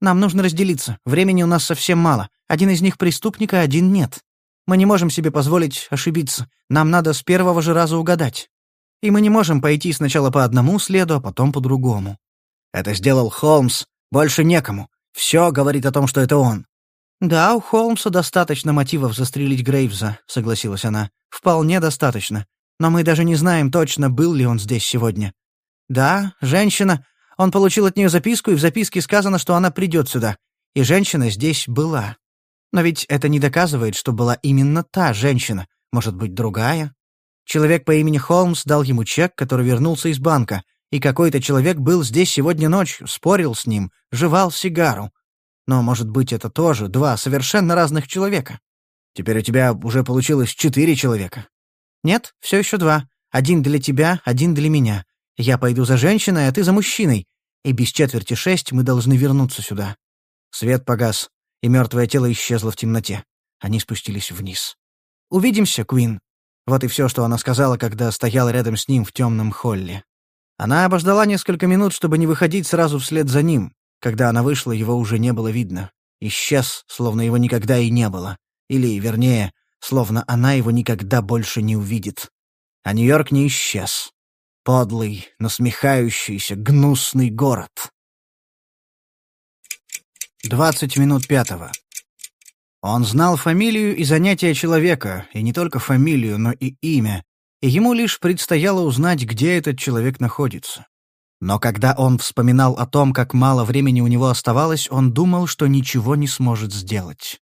S1: Нам нужно разделиться. Времени у нас совсем мало. Один из них преступник, а один нет. Мы не можем себе позволить ошибиться. Нам надо с первого же раза угадать. И мы не можем пойти сначала по одному следу, а потом по другому. Это сделал Холмс. Больше некому. Все говорит о том, что это он. «Да, у Холмса достаточно мотивов застрелить Грейвза», — согласилась она. «Вполне достаточно. Но мы даже не знаем точно, был ли он здесь сегодня. Да, женщина. Он получил от нее записку, и в записке сказано, что она придет сюда. И женщина здесь была. Но ведь это не доказывает, что была именно та женщина. Может быть, другая? Человек по имени Холмс дал ему чек, который вернулся из банка, и какой-то человек был здесь сегодня ночью, спорил с ним, жевал сигару. Но, может быть, это тоже два совершенно разных человека. Теперь у тебя уже получилось четыре человека. Нет, все еще два. Один для тебя, один для меня. Я пойду за женщиной, а ты за мужчиной. И без четверти шесть мы должны вернуться сюда. Свет погас, и мертвое тело исчезло в темноте. Они спустились вниз. «Увидимся, Куин», вот и все, что она сказала, когда стояла рядом с ним в темном холле. Она обождала несколько минут, чтобы не выходить сразу вслед за ним. Когда она вышла, его уже не было видно. Исчез, словно его никогда и не было. Или, вернее, словно она его никогда больше не увидит. А Нью-Йорк не исчез. Подлый, насмехающийся, гнусный город. Двадцать минут пятого. Он знал фамилию и занятия человека, и не только фамилию, но и имя, и ему лишь предстояло узнать, где этот человек находится. Но когда он вспоминал о том, как мало времени у него оставалось, он думал, что ничего не сможет сделать.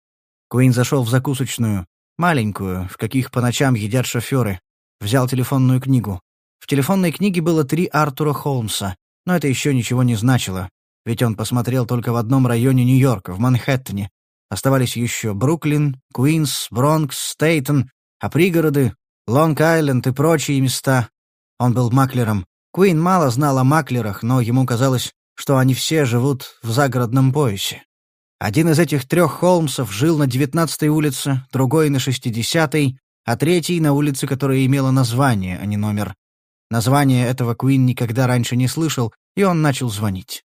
S1: Куин зашел в закусочную, маленькую, в каких по ночам едят шоферы, взял телефонную книгу. В телефонной книге было три Артура Холмса, но это еще ничего не значило, ведь он посмотрел только в одном районе Нью-Йорка, в Манхэттене, Оставались еще Бруклин, Куинс, Бронкс, Стейтен, а пригороды — Лонг-Айленд и прочие места. Он был маклером. Куин мало знал о маклерах, но ему казалось, что они все живут в загородном поясе. Один из этих трех Холмсов жил на 19-й улице, другой — на 60-й, а третий — на улице, которая имела название, а не номер. Название этого Куин никогда раньше не слышал, и он начал звонить.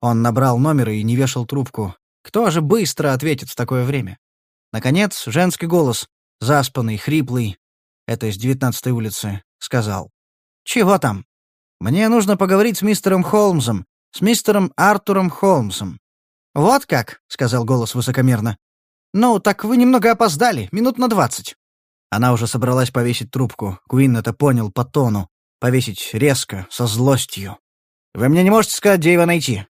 S1: Он набрал номер и не вешал трубку. Кто же быстро ответит в такое время? Наконец, женский голос, заспанный, хриплый, это из девятнадцатой улицы, сказал. «Чего там?» «Мне нужно поговорить с мистером Холмсом, с мистером Артуром Холмсом». «Вот как», — сказал голос высокомерно. «Ну, так вы немного опоздали, минут на двадцать». Она уже собралась повесить трубку. Куин это понял по тону. Повесить резко, со злостью. «Вы мне не можете сказать, где его найти?»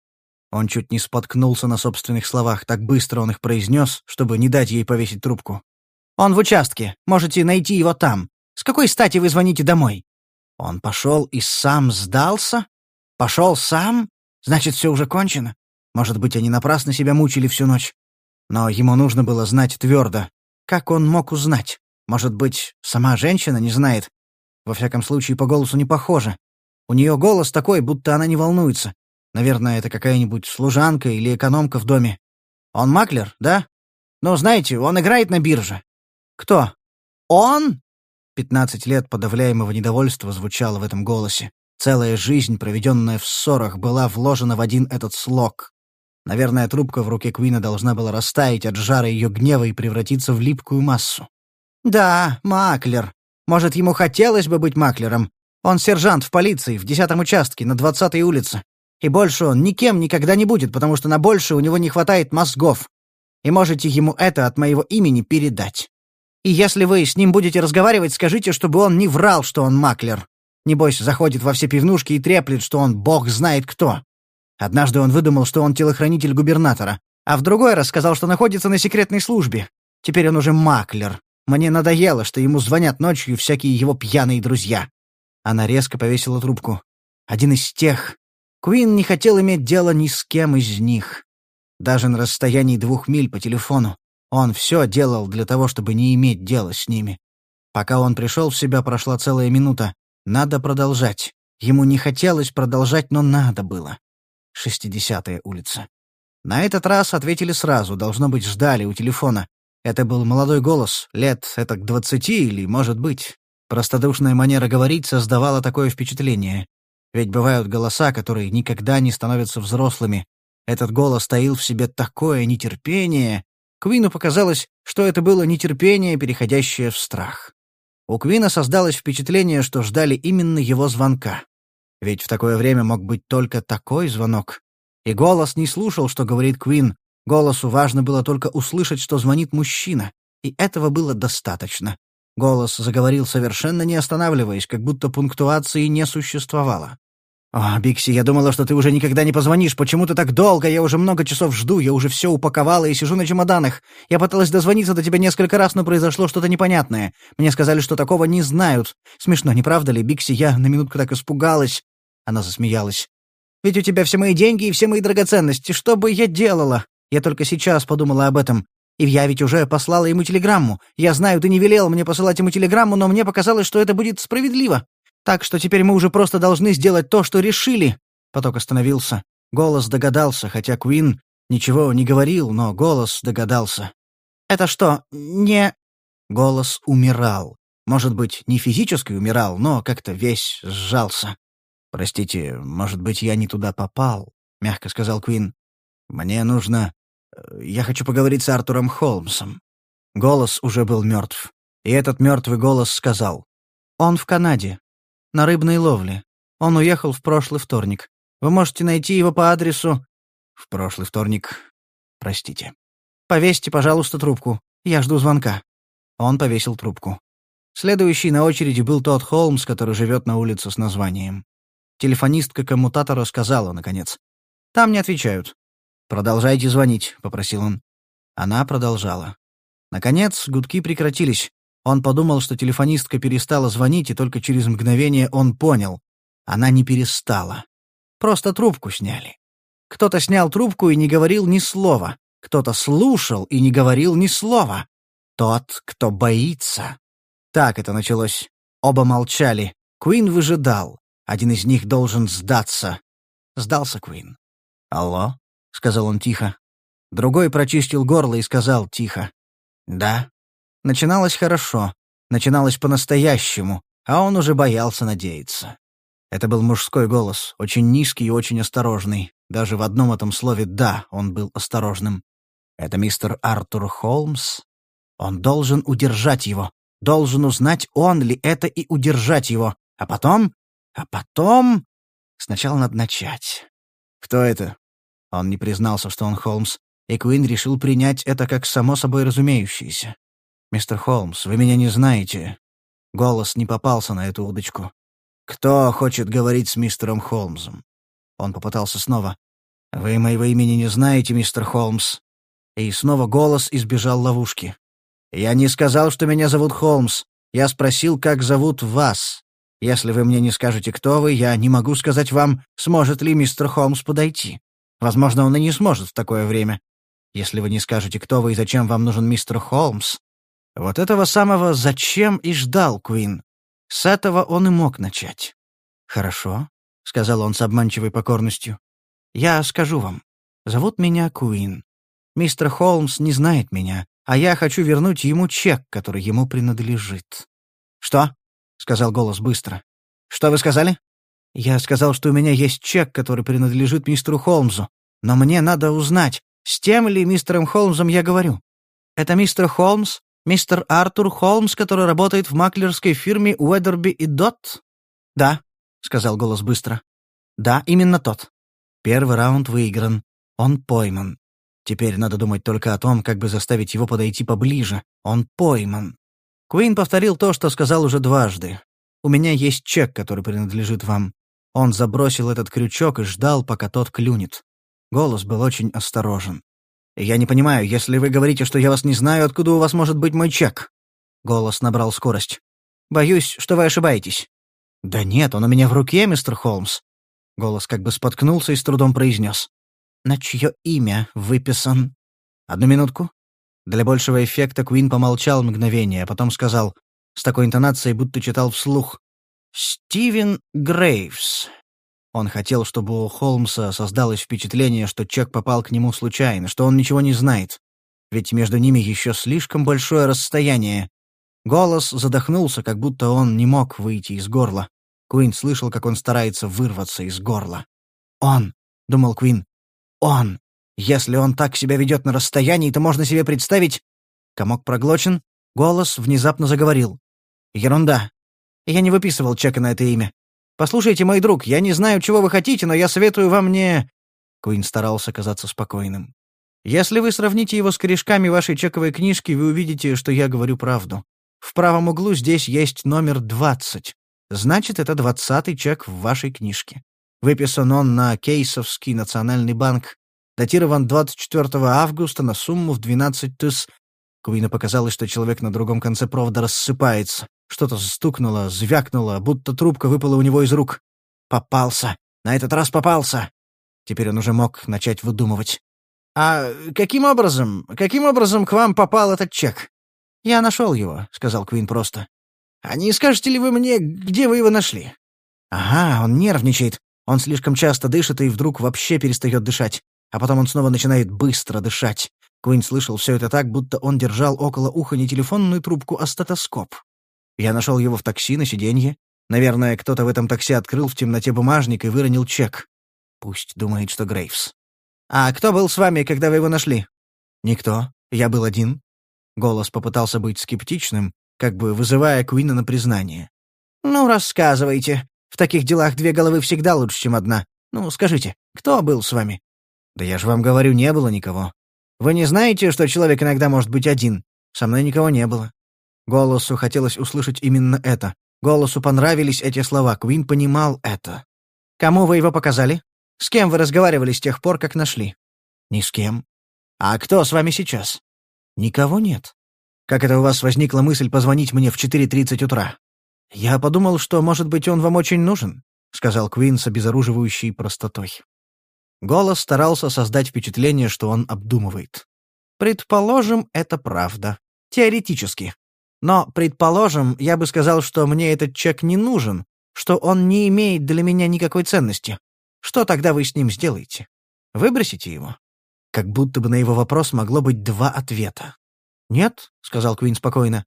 S1: Он чуть не споткнулся на собственных словах, так быстро он их произнес, чтобы не дать ей повесить трубку. «Он в участке. Можете найти его там. С какой стати вы звоните домой?» Он пошел и сам сдался? Пошел сам? Значит, все уже кончено? Может быть, они напрасно себя мучили всю ночь? Но ему нужно было знать твердо. Как он мог узнать? Может быть, сама женщина не знает? Во всяком случае, по голосу не похоже. У нее голос такой, будто она не волнуется. Наверное, это какая-нибудь служанка или экономка в доме. Он маклер, да? Ну, знаете, он играет на бирже. Кто? Он? Пятнадцать лет подавляемого недовольства звучало в этом голосе. Целая жизнь, проведенная в ссорах, была вложена в один этот слог. Наверное, трубка в руке Куина должна была растаять от жара ее гнева и превратиться в липкую массу. «Да, маклер. Может, ему хотелось бы быть маклером. Он сержант в полиции, в десятом участке, на двадцатой улице. И больше он никем никогда не будет, потому что на больше у него не хватает мозгов. И можете ему это от моего имени передать. И если вы с ним будете разговаривать, скажите, чтобы он не врал, что он маклер. Небось, заходит во все пивнушки и треплет, что он бог знает кто. Однажды он выдумал, что он телохранитель губернатора, а в другой раз сказал, что находится на секретной службе. Теперь он уже маклер. Мне надоело, что ему звонят ночью всякие его пьяные друзья. Она резко повесила трубку. Один из тех. Куин не хотел иметь дело ни с кем из них. Даже на расстоянии двух миль по телефону. Он все делал для того, чтобы не иметь дела с ними. Пока он пришел в себя, прошла целая минута. Надо продолжать. Ему не хотелось продолжать, но надо было. Шестидесятая улица. На этот раз ответили сразу, должно быть, ждали у телефона. Это был молодой голос, лет это к двадцати или, может быть, Простодушная манера говорить создавала такое впечатление. Ведь бывают голоса, которые никогда не становятся взрослыми. Этот голос таил в себе такое нетерпение. Квину показалось, что это было нетерпение, переходящее в страх. У Квина создалось впечатление, что ждали именно его звонка. Ведь в такое время мог быть только такой звонок. И голос не слушал, что говорит Квин. Голосу важно было только услышать, что звонит мужчина. И этого было достаточно. Голос заговорил совершенно не останавливаясь, как будто пунктуации не существовало. «О, Бикси, я думала, что ты уже никогда не позвонишь. Почему ты так долго? Я уже много часов жду, я уже все упаковала и сижу на чемоданах. Я пыталась дозвониться до тебя несколько раз, но произошло что-то непонятное. Мне сказали, что такого не знают. Смешно, не правда ли, Бикси? Я на минутку так испугалась». Она засмеялась. «Ведь у тебя все мои деньги и все мои драгоценности. Что бы я делала? Я только сейчас подумала об этом. И я ведь уже послала ему телеграмму. Я знаю, ты не велел мне посылать ему телеграмму, но мне показалось, что это будет справедливо. Так что теперь мы уже просто должны сделать то, что решили». Поток остановился. Голос догадался, хотя Куин ничего не говорил, но голос догадался. «Это что, не...» Голос умирал. Может быть, не физически умирал, но как-то весь сжался. «Простите, может быть, я не туда попал», — мягко сказал Куин. «Мне нужно я хочу поговорить с Артуром Холмсом». Голос уже был мертв. И этот мертвый голос сказал. «Он в Канаде. На рыбной ловле. Он уехал в прошлый вторник. Вы можете найти его по адресу...» «В прошлый вторник... Простите». «Повесьте, пожалуйста, трубку. Я жду звонка». Он повесил трубку. Следующий на очереди был тот Холмс, который живет на улице с названием. Телефонистка коммутатора сказала, наконец. «Там не отвечают. «Продолжайте звонить», — попросил он. Она продолжала. Наконец, гудки прекратились. Он подумал, что телефонистка перестала звонить, и только через мгновение он понял. Она не перестала. Просто трубку сняли. Кто-то снял трубку и не говорил ни слова. Кто-то слушал и не говорил ни слова. Тот, кто боится. Так это началось. Оба молчали. Куин выжидал. Один из них должен сдаться. Сдался Куин. «Алло?» — сказал он тихо. Другой прочистил горло и сказал тихо. «Да». Начиналось хорошо, начиналось по-настоящему, а он уже боялся надеяться. Это был мужской голос, очень низкий и очень осторожный. Даже в одном этом слове «да» он был осторожным. «Это мистер Артур Холмс? Он должен удержать его, должен узнать, он ли это и удержать его. А потом... А потом... Сначала надо начать. Кто это? Он не признался, что он Холмс, и Куин решил принять это как само собой разумеющееся. «Мистер Холмс, вы меня не знаете». Голос не попался на эту удочку. «Кто хочет говорить с мистером Холмсом?» Он попытался снова. «Вы моего имени не знаете, мистер Холмс». И снова голос избежал ловушки. «Я не сказал, что меня зовут Холмс. Я спросил, как зовут вас. Если вы мне не скажете, кто вы, я не могу сказать вам, сможет ли мистер Холмс подойти. Возможно, он и не сможет в такое время. Если вы не скажете, кто вы и зачем вам нужен мистер Холмс. Вот этого самого «зачем» и ждал Куин. С этого он и мог начать. «Хорошо», — сказал он с обманчивой покорностью. «Я скажу вам. Зовут меня Куин. Мистер Холмс не знает меня, а я хочу вернуть ему чек, который ему принадлежит». «Что?» — сказал голос быстро. «Что вы сказали?» Я сказал, что у меня есть чек, который принадлежит мистеру Холмсу, но мне надо узнать, с тем ли мистером Холмсом я говорю. Это мистер Холмс, мистер Артур Холмс, который работает в маклерской фирме Уэдерби и Дот? «Да», — сказал голос быстро. «Да, именно тот. Первый раунд выигран. Он пойман. Теперь надо думать только о том, как бы заставить его подойти поближе. Он пойман». Куин повторил то, что сказал уже дважды. «У меня есть чек, который принадлежит вам. Он забросил этот крючок и ждал, пока тот клюнет. Голос был очень осторожен. «Я не понимаю, если вы говорите, что я вас не знаю, откуда у вас может быть мой чек?» Голос набрал скорость. «Боюсь, что вы ошибаетесь». «Да нет, он у меня в руке, мистер Холмс». Голос как бы споткнулся и с трудом произнес. «На чье имя выписан?» «Одну минутку». Для большего эффекта Куин помолчал мгновение, а потом сказал, с такой интонацией, будто читал вслух. Стивен Грейвс. Он хотел, чтобы у Холмса создалось впечатление, что чек попал к нему случайно, что он ничего не знает. Ведь между ними еще слишком большое расстояние. Голос задохнулся, как будто он не мог выйти из горла. Куин слышал, как он старается вырваться из горла. «Он», — думал Куин, — «он. Если он так себя ведет на расстоянии, то можно себе представить...» Комок проглочен, голос внезапно заговорил. «Ерунда. Я не выписывал чека на это имя. Послушайте, мой друг, я не знаю, чего вы хотите, но я советую вам не...» Куин старался казаться спокойным. «Если вы сравните его с корешками вашей чековой книжки, вы увидите, что я говорю правду. В правом углу здесь есть номер 20. Значит, это двадцатый чек в вашей книжке. Выписан он на Кейсовский национальный банк. Датирован 24 августа на сумму в 12 тыс... Куину показалось, что человек на другом конце провода рассыпается. Что-то стукнуло, звякнуло, будто трубка выпала у него из рук. Попался. На этот раз попался. Теперь он уже мог начать выдумывать. «А каким образом, каким образом к вам попал этот чек?» «Я нашел его», — сказал Квин просто. «А не скажете ли вы мне, где вы его нашли?» «Ага, он нервничает. Он слишком часто дышит и вдруг вообще перестает дышать. А потом он снова начинает быстро дышать. Куин слышал все это так, будто он держал около уха не телефонную трубку, а стетоскоп. Я нашел его в такси на сиденье. Наверное, кто-то в этом такси открыл в темноте бумажник и выронил чек. Пусть думает, что Грейвс. «А кто был с вами, когда вы его нашли?» «Никто. Я был один». Голос попытался быть скептичным, как бы вызывая Куина на признание. «Ну, рассказывайте. В таких делах две головы всегда лучше, чем одна. Ну, скажите, кто был с вами?» «Да я же вам говорю, не было никого. Вы не знаете, что человек иногда может быть один? Со мной никого не было. Голосу хотелось услышать именно это. Голосу понравились эти слова, Квин понимал это. «Кому вы его показали? С кем вы разговаривали с тех пор, как нашли?» «Ни с кем». «А кто с вами сейчас?» «Никого нет». «Как это у вас возникла мысль позвонить мне в 4.30 утра?» «Я подумал, что, может быть, он вам очень нужен», — сказал Квин с обезоруживающей простотой. Голос старался создать впечатление, что он обдумывает. «Предположим, это правда. Теоретически. Но, предположим, я бы сказал, что мне этот чек не нужен, что он не имеет для меня никакой ценности. Что тогда вы с ним сделаете? Выбросите его?» Как будто бы на его вопрос могло быть два ответа. «Нет», — сказал Квин спокойно.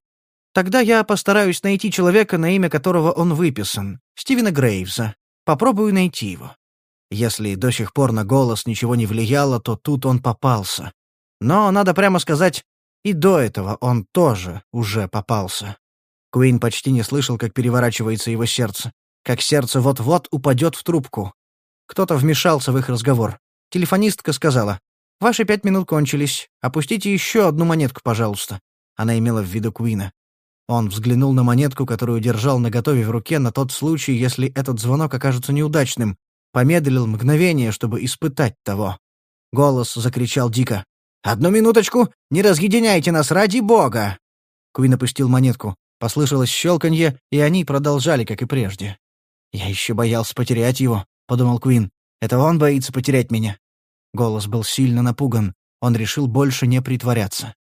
S1: «Тогда я постараюсь найти человека, на имя которого он выписан, Стивена Грейвза. Попробую найти его. Если до сих пор на голос ничего не влияло, то тут он попался. Но, надо прямо сказать, и до этого он тоже уже попался. Куин почти не слышал, как переворачивается его сердце. Как сердце вот-вот упадет в трубку. Кто-то вмешался в их разговор. Телефонистка сказала, «Ваши пять минут кончились. Опустите еще одну монетку, пожалуйста». Она имела в виду Куина. Он взглянул на монетку, которую держал наготове в руке на тот случай, если этот звонок окажется неудачным. Помедлил мгновение, чтобы испытать того. Голос закричал дико. «Одну минуточку! Не разъединяйте нас, ради бога!» Куин опустил монетку. Послышалось щелканье, и они продолжали, как и прежде. «Я еще боялся потерять его», — подумал Куин. «Это он боится потерять меня». Голос был сильно напуган. Он решил больше не притворяться.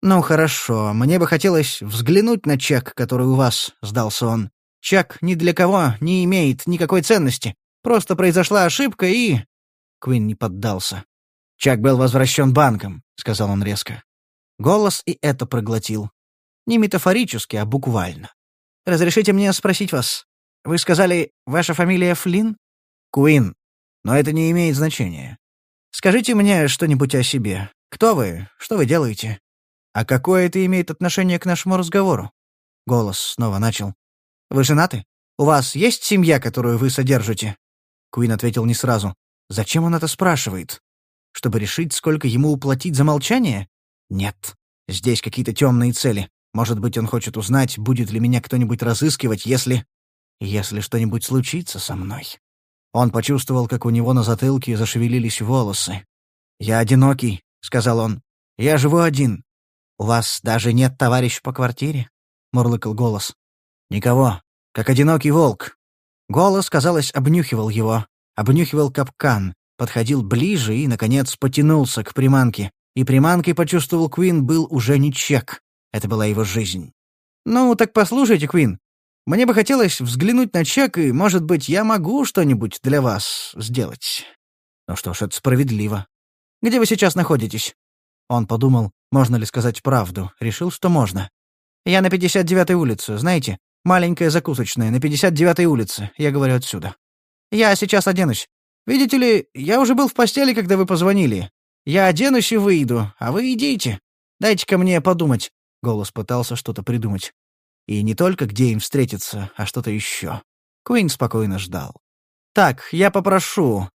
S1: «Ну, хорошо. Мне бы хотелось взглянуть на чек, который у вас», — сдался он. «Чек ни для кого не имеет никакой ценности. Просто произошла ошибка и...» Куин не поддался. «Чак был возвращен банком», — сказал он резко. Голос и это проглотил. Не метафорически, а буквально. «Разрешите мне спросить вас? Вы сказали, ваша фамилия Флинн?» «Куин. Но это не имеет значения. Скажите мне что-нибудь о себе. Кто вы? Что вы делаете? А какое это имеет отношение к нашему разговору?» Голос снова начал. «Вы женаты? У вас есть семья, которую вы содержите?» Куин ответил не сразу. «Зачем он это спрашивает? Чтобы решить, сколько ему уплатить за молчание? Нет. Здесь какие-то темные цели. Может быть, он хочет узнать, будет ли меня кто-нибудь разыскивать, если... Если что-нибудь случится со мной». Он почувствовал, как у него на затылке зашевелились волосы. «Я одинокий», — сказал он. «Я живу один. У вас даже нет товарища по квартире?» — мурлыкал голос. «Никого. Как одинокий волк». Голос, казалось, обнюхивал его. Обнюхивал капкан, подходил ближе и, наконец, потянулся к приманке. И приманкой, почувствовал Квин, был уже не чек. Это была его жизнь. «Ну, так послушайте, Квин. Мне бы хотелось взглянуть на чек, и, может быть, я могу что-нибудь для вас сделать». «Ну что ж, это справедливо. Где вы сейчас находитесь?» Он подумал, можно ли сказать правду. Решил, что можно. «Я на 59-й улице, знаете? Маленькая закусочная, на 59-й улице. Я говорю отсюда. Я сейчас оденусь. Видите ли, я уже был в постели, когда вы позвонили. Я оденусь и выйду, а вы идите. Дайте-ка мне подумать». Голос пытался что-то придумать. И не только где им встретиться, а что-то еще. Куин спокойно ждал. «Так, я попрошу.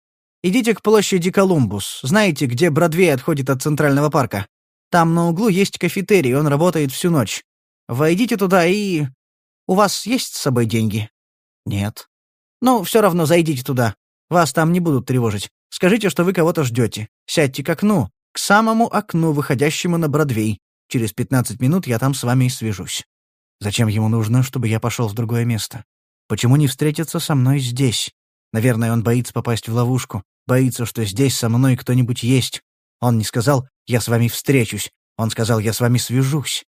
S1: Идите к площади Колумбус. Знаете, где Бродвей отходит от Центрального парка? Там на углу есть кафетерий, он работает всю ночь. Войдите туда и... У вас есть с собой деньги? Нет. Ну, все равно зайдите туда. Вас там не будут тревожить. Скажите, что вы кого-то ждете. Сядьте к окну, к самому окну, выходящему на Бродвей. Через пятнадцать минут я там с вами и свяжусь. Зачем ему нужно, чтобы я пошел в другое место? Почему не встретиться со мной здесь? Наверное, он боится попасть в ловушку, боится, что здесь со мной кто-нибудь есть. Он не сказал «я с вами встречусь», он сказал «я с вами свяжусь».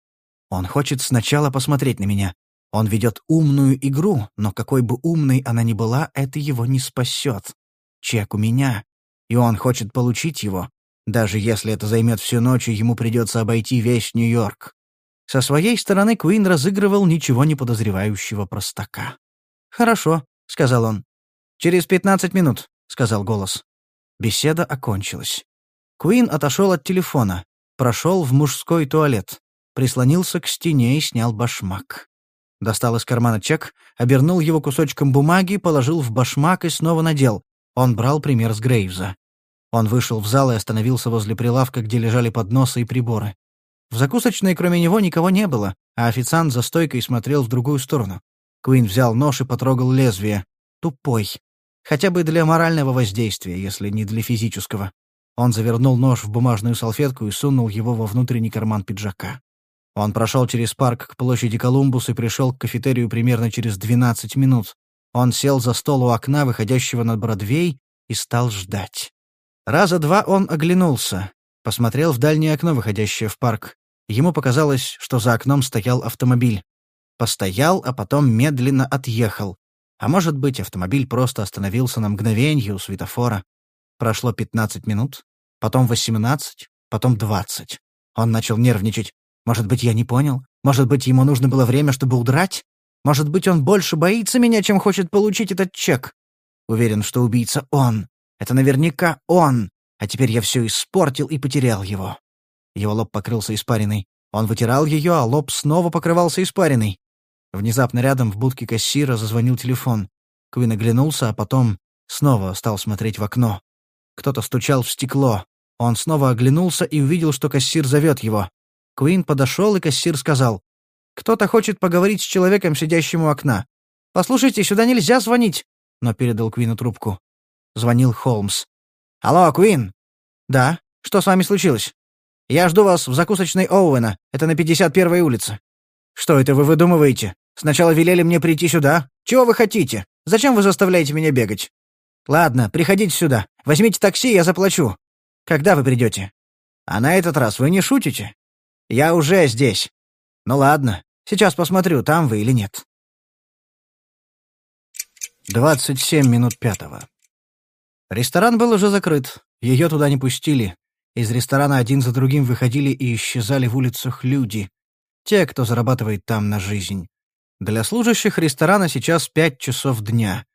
S1: Он хочет сначала посмотреть на меня. Он ведет умную игру, но какой бы умной она ни была, это его не спасет. Чек у меня, и он хочет получить его. Даже если это займет всю ночь, ему придется обойти весь Нью-Йорк. Со своей стороны Куин разыгрывал ничего не подозревающего простака. «Хорошо», — сказал он. «Через пятнадцать минут», — сказал голос. Беседа окончилась. Куин отошел от телефона, прошел в мужской туалет, прислонился к стене и снял башмак. Достал из кармана чек, обернул его кусочком бумаги, положил в башмак и снова надел. Он брал пример с Грейвза. Он вышел в зал и остановился возле прилавка, где лежали подносы и приборы. В закусочной кроме него никого не было, а официант за стойкой смотрел в другую сторону. Куин взял нож и потрогал лезвие. Тупой. Хотя бы для морального воздействия, если не для физического. Он завернул нож в бумажную салфетку и сунул его во внутренний карман пиджака. Он прошел через парк к площади Колумбус и пришел к кафетерию примерно через 12 минут. Он сел за стол у окна, выходящего на Бродвей, и стал ждать. Раза два он оглянулся, посмотрел в дальнее окно, выходящее в парк. Ему показалось, что за окном стоял автомобиль. Постоял, а потом медленно отъехал. А может быть, автомобиль просто остановился на мгновенье у светофора. Прошло 15 минут, потом 18, потом 20. Он начал нервничать. Может быть, я не понял? Может быть, ему нужно было время, чтобы удрать? Может быть, он больше боится меня, чем хочет получить этот чек? Уверен, что убийца он. Это наверняка он. А теперь я все испортил и потерял его. Его лоб покрылся испариной. Он вытирал ее, а лоб снова покрывался испариной. Внезапно рядом в будке кассира зазвонил телефон. Квин оглянулся, а потом снова стал смотреть в окно. Кто-то стучал в стекло. Он снова оглянулся и увидел, что кассир зовет его. Куин подошел, и кассир сказал. «Кто-то хочет поговорить с человеком, сидящим у окна. Послушайте, сюда нельзя звонить!» Но передал Куину трубку. Звонил Холмс. «Алло, Куин!» «Да? Что с вами случилось?» «Я жду вас в закусочной Оуэна. Это на 51-й улице». «Что это вы выдумываете? Сначала велели мне прийти сюда. Чего вы хотите? Зачем вы заставляете меня бегать?» «Ладно, приходите сюда. Возьмите такси, я заплачу. Когда вы придете?» «А на этот раз вы не шутите?» «Я уже здесь». «Ну ладно, сейчас посмотрю, там вы или нет». Двадцать семь минут пятого. Ресторан был уже закрыт. Ее туда не пустили. Из ресторана один за другим выходили и исчезали в улицах люди. Те, кто зарабатывает там на жизнь. Для служащих ресторана сейчас пять часов дня.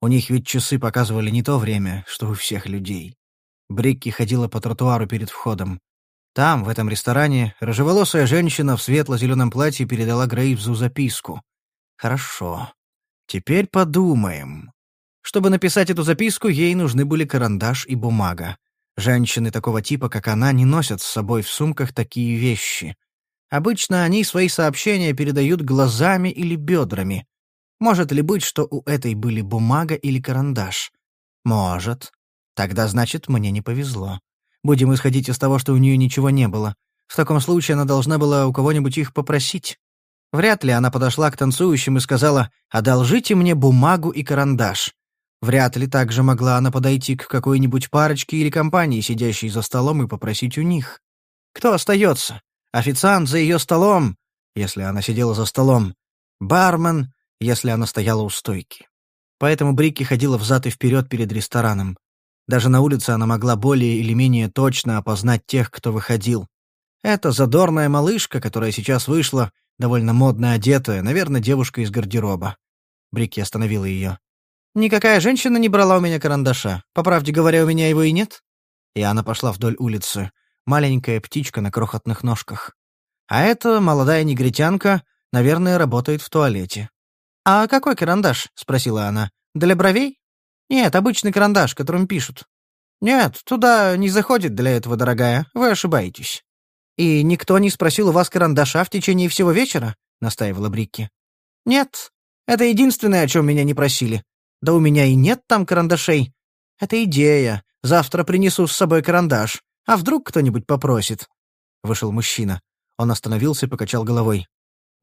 S1: У них ведь часы показывали не то время, что у всех людей. Брикки ходила по тротуару перед входом. Там, в этом ресторане, рыжеволосая женщина в светло-зеленом платье передала Грейвзу записку. «Хорошо. Теперь подумаем. Чтобы написать эту записку, ей нужны были карандаш и бумага. Женщины такого типа, как она, не носят с собой в сумках такие вещи. Обычно они свои сообщения передают глазами или бедрами. Может ли быть, что у этой были бумага или карандаш? Может. Тогда, значит, мне не повезло. Будем исходить из того, что у нее ничего не было. В таком случае она должна была у кого-нибудь их попросить. Вряд ли она подошла к танцующим и сказала «одолжите мне бумагу и карандаш». Вряд ли также могла она подойти к какой-нибудь парочке или компании, сидящей за столом, и попросить у них. Кто остается? Официант за ее столом, если она сидела за столом. Бармен, если она стояла у стойки. Поэтому Брикки ходила взад и вперед перед рестораном. Даже на улице она могла более или менее точно опознать тех, кто выходил. Эта задорная малышка, которая сейчас вышла, довольно модно одетая, наверное, девушка из гардероба. Брикки остановила ее. «Никакая женщина не брала у меня карандаша. По правде говоря, у меня его и нет». И она пошла вдоль улицы. Маленькая птичка на крохотных ножках. А эта молодая негритянка, наверное, работает в туалете. «А какой карандаш?» — спросила она. «Для бровей?» «Нет, обычный карандаш, которым пишут». «Нет, туда не заходит для этого, дорогая. Вы ошибаетесь». «И никто не спросил у вас карандаша в течение всего вечера?» — настаивала Брикки. «Нет, это единственное, о чем меня не просили. Да у меня и нет там карандашей. Это идея. Завтра принесу с собой карандаш. А вдруг кто-нибудь попросит?» Вышел мужчина. Он остановился и покачал головой.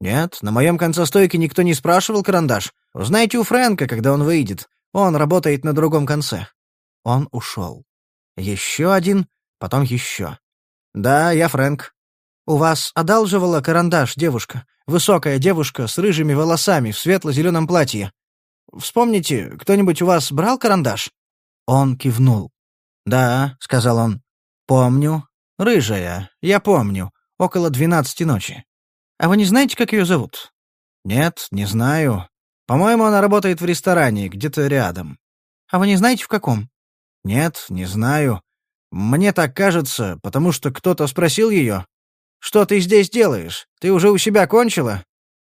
S1: «Нет, на моем конце стойки никто не спрашивал карандаш. Узнайте у Фрэнка, когда он выйдет. Он работает на другом конце». Он ушел. Еще один, потом еще. «Да, я Фрэнк». «У вас одалживала карандаш девушка? Высокая девушка с рыжими волосами в светло-зеленом платье. Вспомните, кто-нибудь у вас брал карандаш?» Он кивнул. «Да», — сказал он. «Помню. Рыжая, я помню. Около двенадцати ночи. А вы не знаете, как ее зовут?» «Нет, не знаю. По-моему, она работает в ресторане, где-то рядом». «А вы не знаете, в каком?» «Нет, не знаю. Мне так кажется, потому что кто-то спросил ее. «Что ты здесь делаешь? Ты уже у себя кончила?»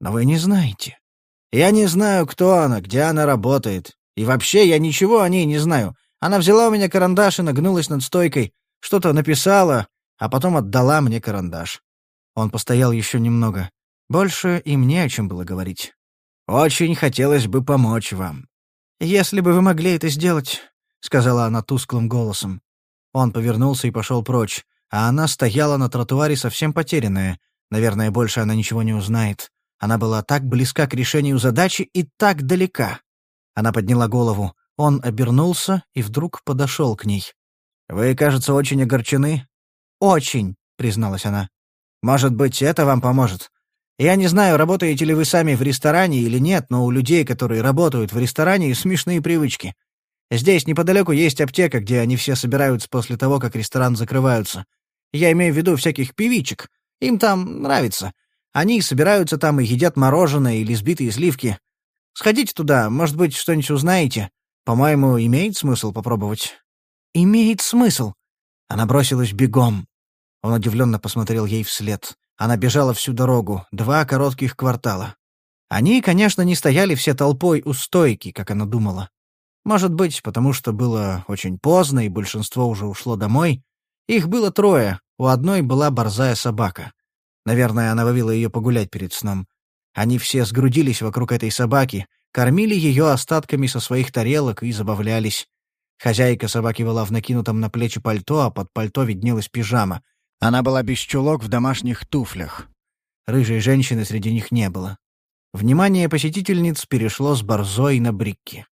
S1: «Но вы не знаете. Я не знаю, кто она, где она работает. И вообще я ничего о ней не знаю. Она взяла у меня карандаш и нагнулась над стойкой, что-то написала, а потом отдала мне карандаш». Он постоял еще немного. Больше им не о чем было говорить. «Очень хотелось бы помочь вам». «Если бы вы могли это сделать», — сказала она тусклым голосом. Он повернулся и пошел прочь, а она стояла на тротуаре совсем потерянная. Наверное, больше она ничего не узнает. Она была так близка к решению задачи и так далека. Она подняла голову. Он обернулся и вдруг подошел к ней. «Вы, кажется, очень огорчены?» «Очень», — призналась она. «Может быть, это вам поможет. Я не знаю, работаете ли вы сами в ресторане или нет, но у людей, которые работают в ресторане, смешные привычки. Здесь неподалеку есть аптека, где они все собираются после того, как ресторан закрываются. Я имею в виду всяких певичек. Им там нравится. Они собираются там и едят мороженое или сбитые сливки. Сходите туда, может быть, что-нибудь узнаете. По-моему, имеет смысл попробовать». «Имеет смысл». Она бросилась бегом. Он удивленно посмотрел ей вслед. Она бежала всю дорогу, два коротких квартала. Они, конечно, не стояли все толпой у стойки, как она думала. Может быть, потому что было очень поздно и большинство уже ушло домой. Их было трое, у одной была борзая собака. Наверное, она вывела ее погулять перед сном. Они все сгрудились вокруг этой собаки, кормили ее остатками со своих тарелок и забавлялись. Хозяйка собаки была в накинутом на плечи пальто, а под пальто виднелась пижама. Она была без чулок в домашних туфлях. Рыжей женщины среди них не было. Внимание посетительниц перешло с борзой на брикки.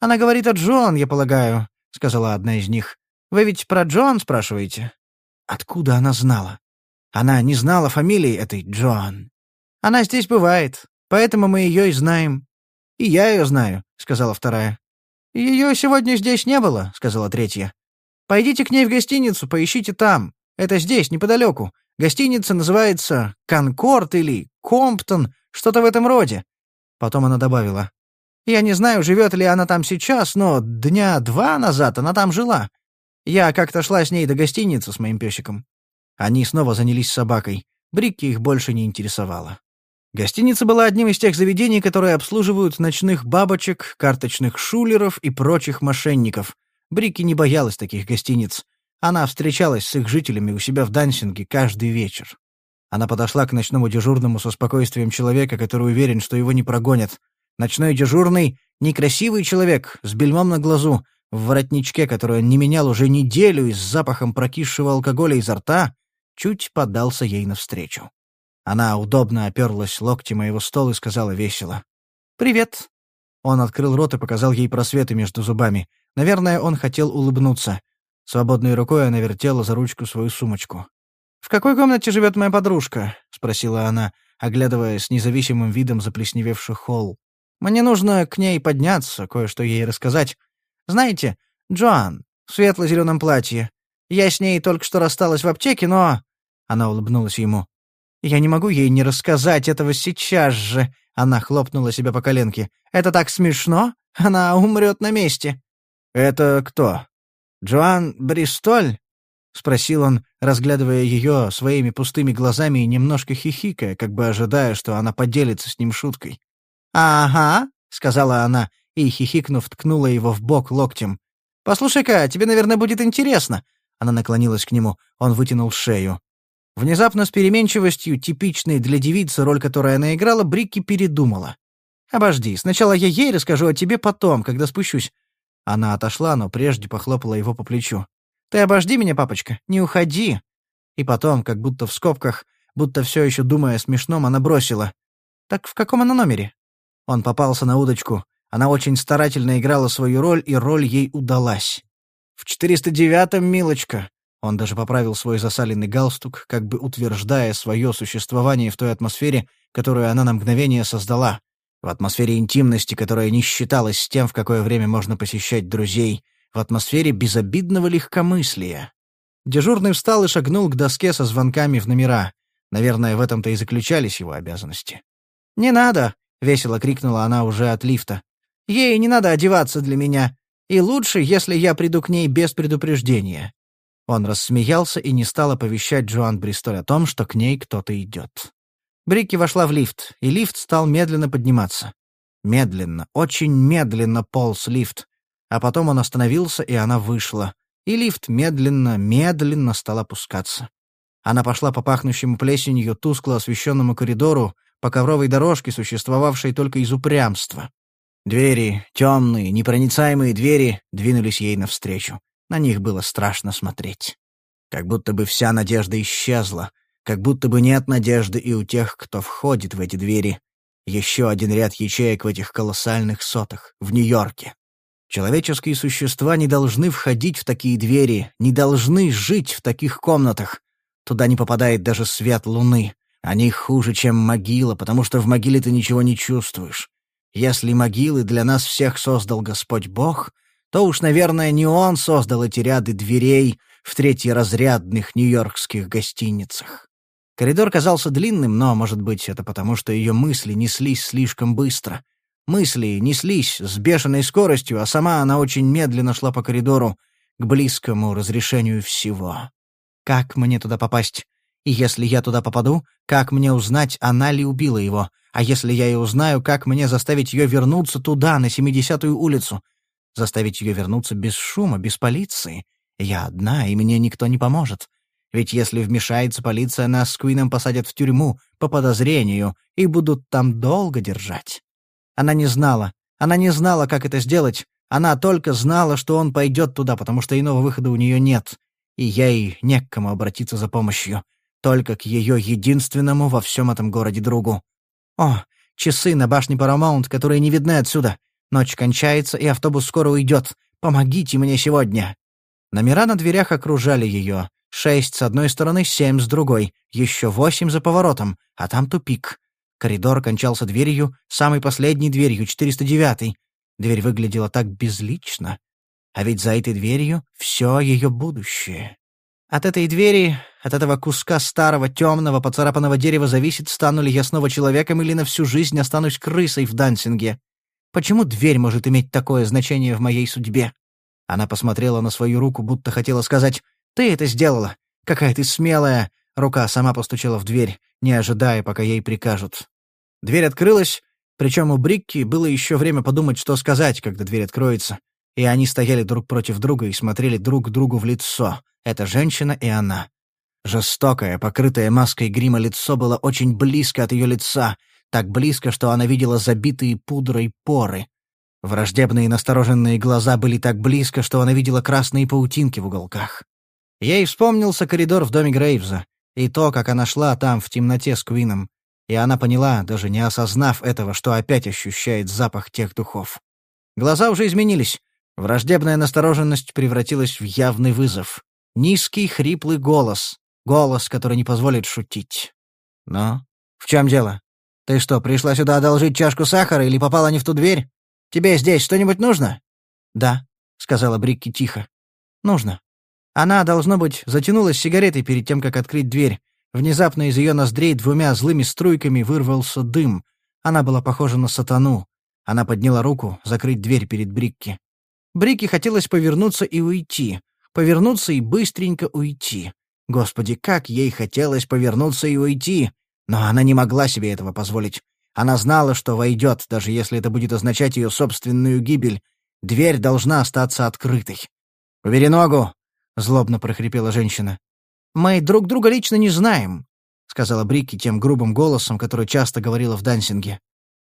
S1: «Она говорит о Джон, я полагаю», — сказала одна из них. «Вы ведь про Джон спрашиваете?» Откуда она знала? Она не знала фамилии этой Джон. «Она здесь бывает, поэтому мы ее и знаем». «И я ее знаю», — сказала вторая. «Ее сегодня здесь не было», — сказала третья. «Пойдите к ней в гостиницу, поищите там. Это здесь, неподалеку. Гостиница называется «Конкорд» или «Комптон», что-то в этом роде». Потом она добавила. Я не знаю, живет ли она там сейчас, но дня два назад она там жила. Я как-то шла с ней до гостиницы с моим песиком. Они снова занялись собакой. Брикки их больше не интересовало. Гостиница была одним из тех заведений, которые обслуживают ночных бабочек, карточных шулеров и прочих мошенников. Брики не боялась таких гостиниц. Она встречалась с их жителями у себя в Дансинге каждый вечер. Она подошла к ночному дежурному со спокойствием человека, который уверен, что его не прогонят. Ночной дежурный — некрасивый человек, с бельмом на глазу, в воротничке, который он не менял уже неделю и с запахом прокисшего алкоголя изо рта, чуть подался ей навстречу. Она удобно оперлась локтем о его стол и сказала весело. «Привет». Он открыл рот и показал ей просветы между зубами. Наверное, он хотел улыбнуться. Свободной рукой она вертела за ручку свою сумочку. «В какой комнате живет моя подружка?» — спросила она, оглядывая с независимым видом заплесневевший холл. «Мне нужно к ней подняться, кое-что ей рассказать. Знаете, Джоан, в светло-зеленом платье. Я с ней только что рассталась в аптеке, но...» Она улыбнулась ему. Я не могу ей не рассказать этого сейчас же. Она хлопнула себя по коленке. Это так смешно. Она умрет на месте. Это кто? Джоан Бристоль? спросил он, разглядывая ее своими пустыми глазами и немножко хихикая, как бы ожидая, что она поделится с ним шуткой. «Ага», — сказала она, и, хихикнув, ткнула его в бок локтем. «Послушай-ка, тебе, наверное, будет интересно». Она наклонилась к нему. Он вытянул шею. Внезапно с переменчивостью, типичной для девицы, роль которой она играла, Брикки передумала. «Обожди, сначала я ей расскажу, а тебе потом, когда спущусь». Она отошла, но прежде похлопала его по плечу. «Ты обожди меня, папочка, не уходи». И потом, как будто в скобках, будто все еще думая о смешном, она бросила. «Так в каком она номере?» Он попался на удочку. Она очень старательно играла свою роль, и роль ей удалась. «В 409-м, милочка. Он даже поправил свой засаленный галстук, как бы утверждая свое существование в той атмосфере, которую она на мгновение создала, в атмосфере интимности, которая не считалась с тем, в какое время можно посещать друзей, в атмосфере безобидного легкомыслия. Дежурный встал и шагнул к доске со звонками в номера. Наверное, в этом-то и заключались его обязанности. «Не надо!» — весело крикнула она уже от лифта. «Ей не надо одеваться для меня. И лучше, если я приду к ней без предупреждения. Он рассмеялся и не стал оповещать Джоан Бристоль о том, что к ней кто-то идет. Брикки вошла в лифт, и лифт стал медленно подниматься. Медленно, очень медленно полз лифт. А потом он остановился, и она вышла. И лифт медленно, медленно стал опускаться. Она пошла по пахнущему плесенью тускло освещенному коридору, по ковровой дорожке, существовавшей только из упрямства. Двери, темные, непроницаемые двери, двинулись ей навстречу. На них было страшно смотреть. Как будто бы вся надежда исчезла, как будто бы нет надежды и у тех, кто входит в эти двери. Еще один ряд ячеек в этих колоссальных сотах, в Нью-Йорке. Человеческие существа не должны входить в такие двери, не должны жить в таких комнатах. Туда не попадает даже свет луны. Они хуже, чем могила, потому что в могиле ты ничего не чувствуешь. Если могилы для нас всех создал Господь Бог — то уж, наверное, не он создал эти ряды дверей в третьеразрядных нью-йоркских гостиницах. Коридор казался длинным, но, может быть, это потому, что ее мысли неслись слишком быстро. Мысли неслись с бешеной скоростью, а сама она очень медленно шла по коридору к близкому разрешению всего. Как мне туда попасть? И если я туда попаду, как мне узнать, она ли убила его? А если я и узнаю, как мне заставить ее вернуться туда, на 70-ю улицу? Заставить ее вернуться без шума, без полиции. Я одна, и мне никто не поможет. Ведь если вмешается полиция, нас с Куином посадят в тюрьму по подозрению и будут там долго держать. Она не знала. Она не знала, как это сделать. Она только знала, что он пойдет туда, потому что иного выхода у нее нет. И ей не к кому обратиться за помощью. Только к ее единственному во всем этом городе другу. О, часы на башне Парамаунт, которые не видны отсюда. Ночь кончается, и автобус скоро уйдет. Помогите мне сегодня!» Номера на дверях окружали ее. Шесть с одной стороны, семь с другой. Еще восемь за поворотом, а там тупик. Коридор кончался дверью, самой последней дверью, 409-й. Дверь выглядела так безлично. А ведь за этой дверью все ее будущее. От этой двери, от этого куска старого, темного, поцарапанного дерева зависит, стану ли я снова человеком или на всю жизнь останусь крысой в Дансинге. Почему дверь может иметь такое значение в моей судьбе? Она посмотрела на свою руку, будто хотела сказать «Ты это сделала! Какая ты смелая!» Рука сама постучала в дверь, не ожидая, пока ей прикажут. Дверь открылась, причем у Брикки было еще время подумать, что сказать, когда дверь откроется. И они стояли друг против друга и смотрели друг другу в лицо. Эта женщина и она. Жестокое, покрытое маской грима лицо было очень близко от ее лица, так близко, что она видела забитые пудрой поры. Враждебные настороженные глаза были так близко, что она видела красные паутинки в уголках. Ей вспомнился коридор в доме Грейвза и то, как она шла там в темноте с Куином, и она поняла, даже не осознав этого, что опять ощущает запах тех духов. Глаза уже изменились. Враждебная настороженность превратилась в явный вызов. Низкий, хриплый голос. Голос, который не позволит шутить. «Ну, в чем дело? Ты что, пришла сюда одолжить чашку сахара или попала не в ту дверь? Тебе здесь что-нибудь нужно?» «Да», — сказала Брикки тихо. «Нужно». Она, должно быть, затянулась сигаретой перед тем, как открыть дверь. Внезапно из ее ноздрей двумя злыми струйками вырвался дым. Она была похожа на сатану. Она подняла руку, закрыть дверь перед Брикки. Брикки хотелось повернуться и уйти. Повернуться и быстренько уйти. Господи, как ей хотелось повернуться и уйти! Но она не могла себе этого позволить. Она знала, что войдет, даже если это будет означать ее собственную гибель. Дверь должна остаться открытой. «Убери ногу!» — злобно прохрипела женщина. «Мы друг друга лично не знаем», — сказала Брикки тем грубым голосом, который часто говорила в дансинге.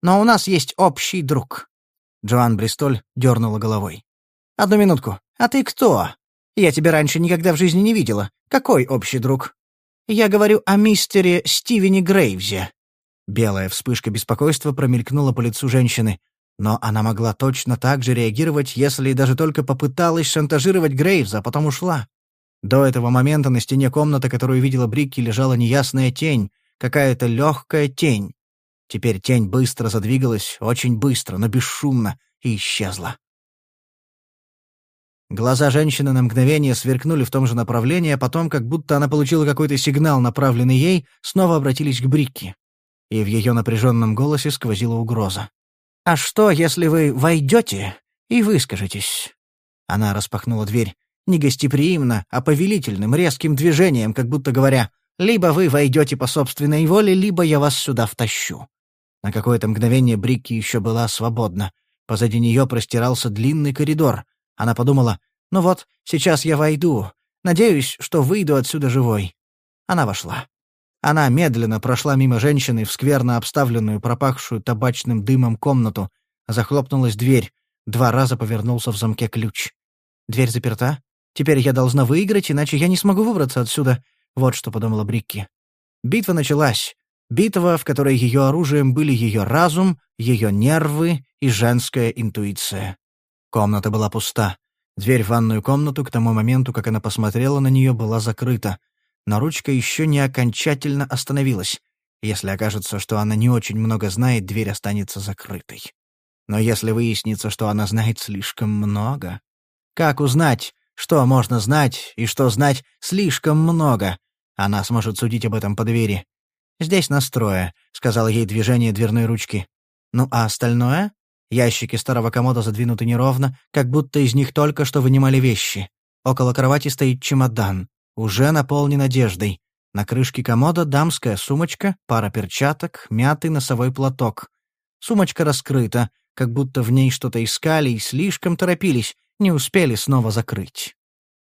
S1: «Но у нас есть общий друг». Джоан Бристоль дернула головой. «Одну минутку. А ты кто? Я тебя раньше никогда в жизни не видела. Какой общий друг?» «Я говорю о мистере Стивене Грейвзе». Белая вспышка беспокойства промелькнула по лицу женщины. Но она могла точно так же реагировать, если даже только попыталась шантажировать Грейвза, а потом ушла. До этого момента на стене комнаты, которую видела Брикки, лежала неясная тень, какая-то легкая тень. Теперь тень быстро задвигалась, очень быстро, но бесшумно, и исчезла. Глаза женщины на мгновение сверкнули в том же направлении, а потом, как будто она получила какой-то сигнал, направленный ей, снова обратились к Брикке. И в ее напряженном голосе сквозила угроза. «А что, если вы войдете и выскажетесь?» Она распахнула дверь. Не гостеприимно, а повелительным, резким движением, как будто говоря, «Либо вы войдете по собственной воле, либо я вас сюда втащу». На какое-то мгновение Брикки еще была свободна. Позади нее простирался длинный коридор. Она подумала, «Ну вот, сейчас я войду. Надеюсь, что выйду отсюда живой». Она вошла. Она медленно прошла мимо женщины в скверно обставленную, пропахшую табачным дымом комнату. Захлопнулась дверь. Два раза повернулся в замке ключ. Дверь заперта? Теперь я должна выиграть, иначе я не смогу выбраться отсюда. Вот что подумала Брикки. Битва началась. Битва, в которой ее оружием были ее разум, ее нервы и женская интуиция. Комната была пуста. Дверь в ванную комнату к тому моменту, как она посмотрела на нее, была закрыта. Но ручка еще не окончательно остановилась. Если окажется, что она не очень много знает, дверь останется закрытой. Но если выяснится, что она знает слишком много... Как узнать, что можно знать и что знать слишком много? Она сможет судить об этом по двери. «Здесь настроя», — сказал ей движение дверной ручки. «Ну а остальное?» Ящики старого комода задвинуты неровно, как будто из них только что вынимали вещи. Около кровати стоит чемодан, уже наполнен одеждой. На крышке комода дамская сумочка, пара перчаток, мятый носовой платок. Сумочка раскрыта, как будто в ней что-то искали и слишком торопились, не успели снова закрыть.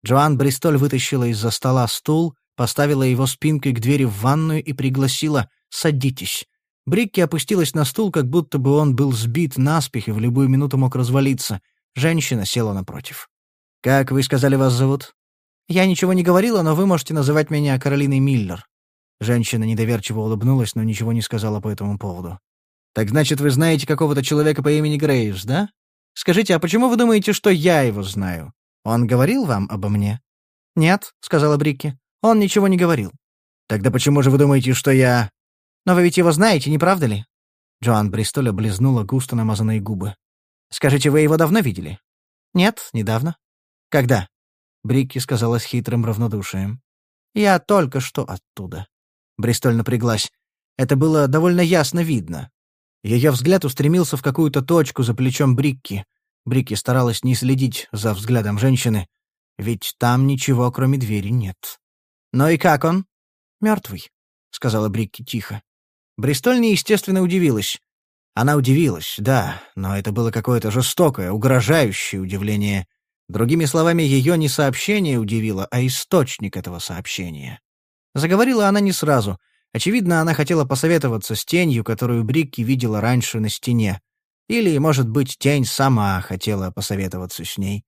S1: Джоан Бристоль вытащила из-за стола стул, поставила его спинкой к двери в ванную и пригласила «Садитесь». Брикки опустилась на стул, как будто бы он был сбит наспех и в любую минуту мог развалиться. Женщина села напротив. «Как вы сказали, вас зовут?» «Я ничего не говорила, но вы можете называть меня Каролиной Миллер». Женщина недоверчиво улыбнулась, но ничего не сказала по этому поводу. «Так значит, вы знаете какого-то человека по имени Грейвс, да?» Скажите, а почему вы думаете, что я его знаю? Он говорил вам обо мне?» «Нет», — сказала Брикки. «Он ничего не говорил». «Тогда почему же вы думаете, что я...» «Но вы ведь его знаете, не правда ли?» Джоан Бристоль облизнула густо намазанные губы. «Скажите, вы его давно видели?» «Нет, недавно». «Когда?» Брикки сказала с хитрым равнодушием. «Я только что оттуда». Бристоль напряглась. Это было довольно ясно видно. Ее взгляд устремился в какую-то точку за плечом Брикки. Брикки старалась не следить за взглядом женщины, ведь там ничего, кроме двери, нет. «Ну и как он?» «Мертвый», — сказала Брикки тихо. Бристоль неестественно удивилась. Она удивилась, да, но это было какое-то жестокое, угрожающее удивление. Другими словами, ее не сообщение удивило, а источник этого сообщения. Заговорила она не сразу. Очевидно, она хотела посоветоваться с тенью, которую Брикки видела раньше на стене. Или, может быть, тень сама хотела посоветоваться с ней.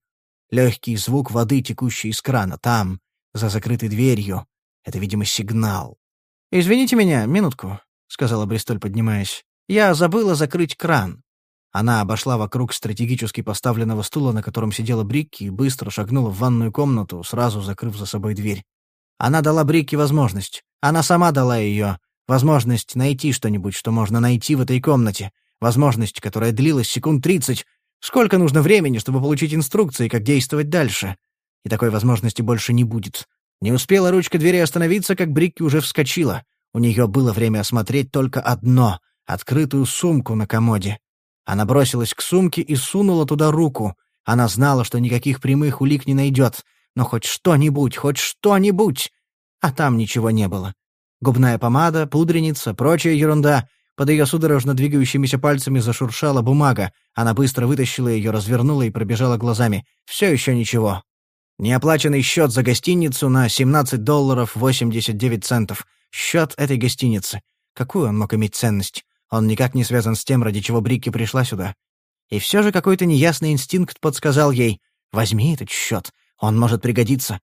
S1: Легкий звук воды, текущей из крана, там, за закрытой дверью. Это, видимо, сигнал. «Извините меня, минутку», — сказала Бристоль, поднимаясь. Я забыла закрыть кран. Она обошла вокруг стратегически поставленного стула, на котором сидела Брикки, и быстро шагнула в ванную комнату, сразу закрыв за собой дверь. Она дала Брикки возможность. Она сама дала ее. Возможность найти что-нибудь, что можно найти в этой комнате. Возможность, которая длилась секунд тридцать. Сколько нужно времени, чтобы получить инструкции, как действовать дальше? И такой возможности больше не будет. Не успела ручка двери остановиться, как Брикки уже вскочила. У нее было время осмотреть только одно — открытую сумку на комоде. Она бросилась к сумке и сунула туда руку. Она знала, что никаких прямых улик не найдет, но хоть что-нибудь, хоть что-нибудь. А там ничего не было. Губная помада, пудреница, прочая ерунда. Под ее судорожно двигающимися пальцами зашуршала бумага. Она быстро вытащила ее, развернула и пробежала глазами. Все еще ничего. Неоплаченный счет за гостиницу на 17 долларов 89 центов. Счет этой гостиницы. Какую он мог иметь ценность? Он никак не связан с тем, ради чего Брикки пришла сюда. И все же какой-то неясный инстинкт подсказал ей «Возьми этот счет, он может пригодиться».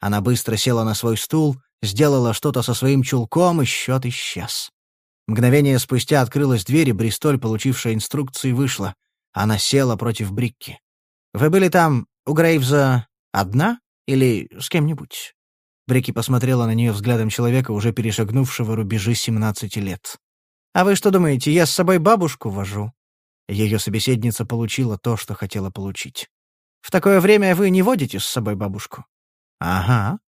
S1: Она быстро села на свой стул, сделала что-то со своим чулком, и счет исчез. Мгновение спустя открылась дверь, и Бристоль, получившая инструкции, вышла. Она села против Брикки. «Вы были там, у Грейвза, одна или с кем-нибудь?» Брикки посмотрела на нее взглядом человека, уже перешагнувшего рубежи семнадцати лет. «А вы что думаете, я с собой бабушку вожу?» Ее собеседница получила то, что хотела получить. «В такое время вы не водите с собой бабушку?» «Ага.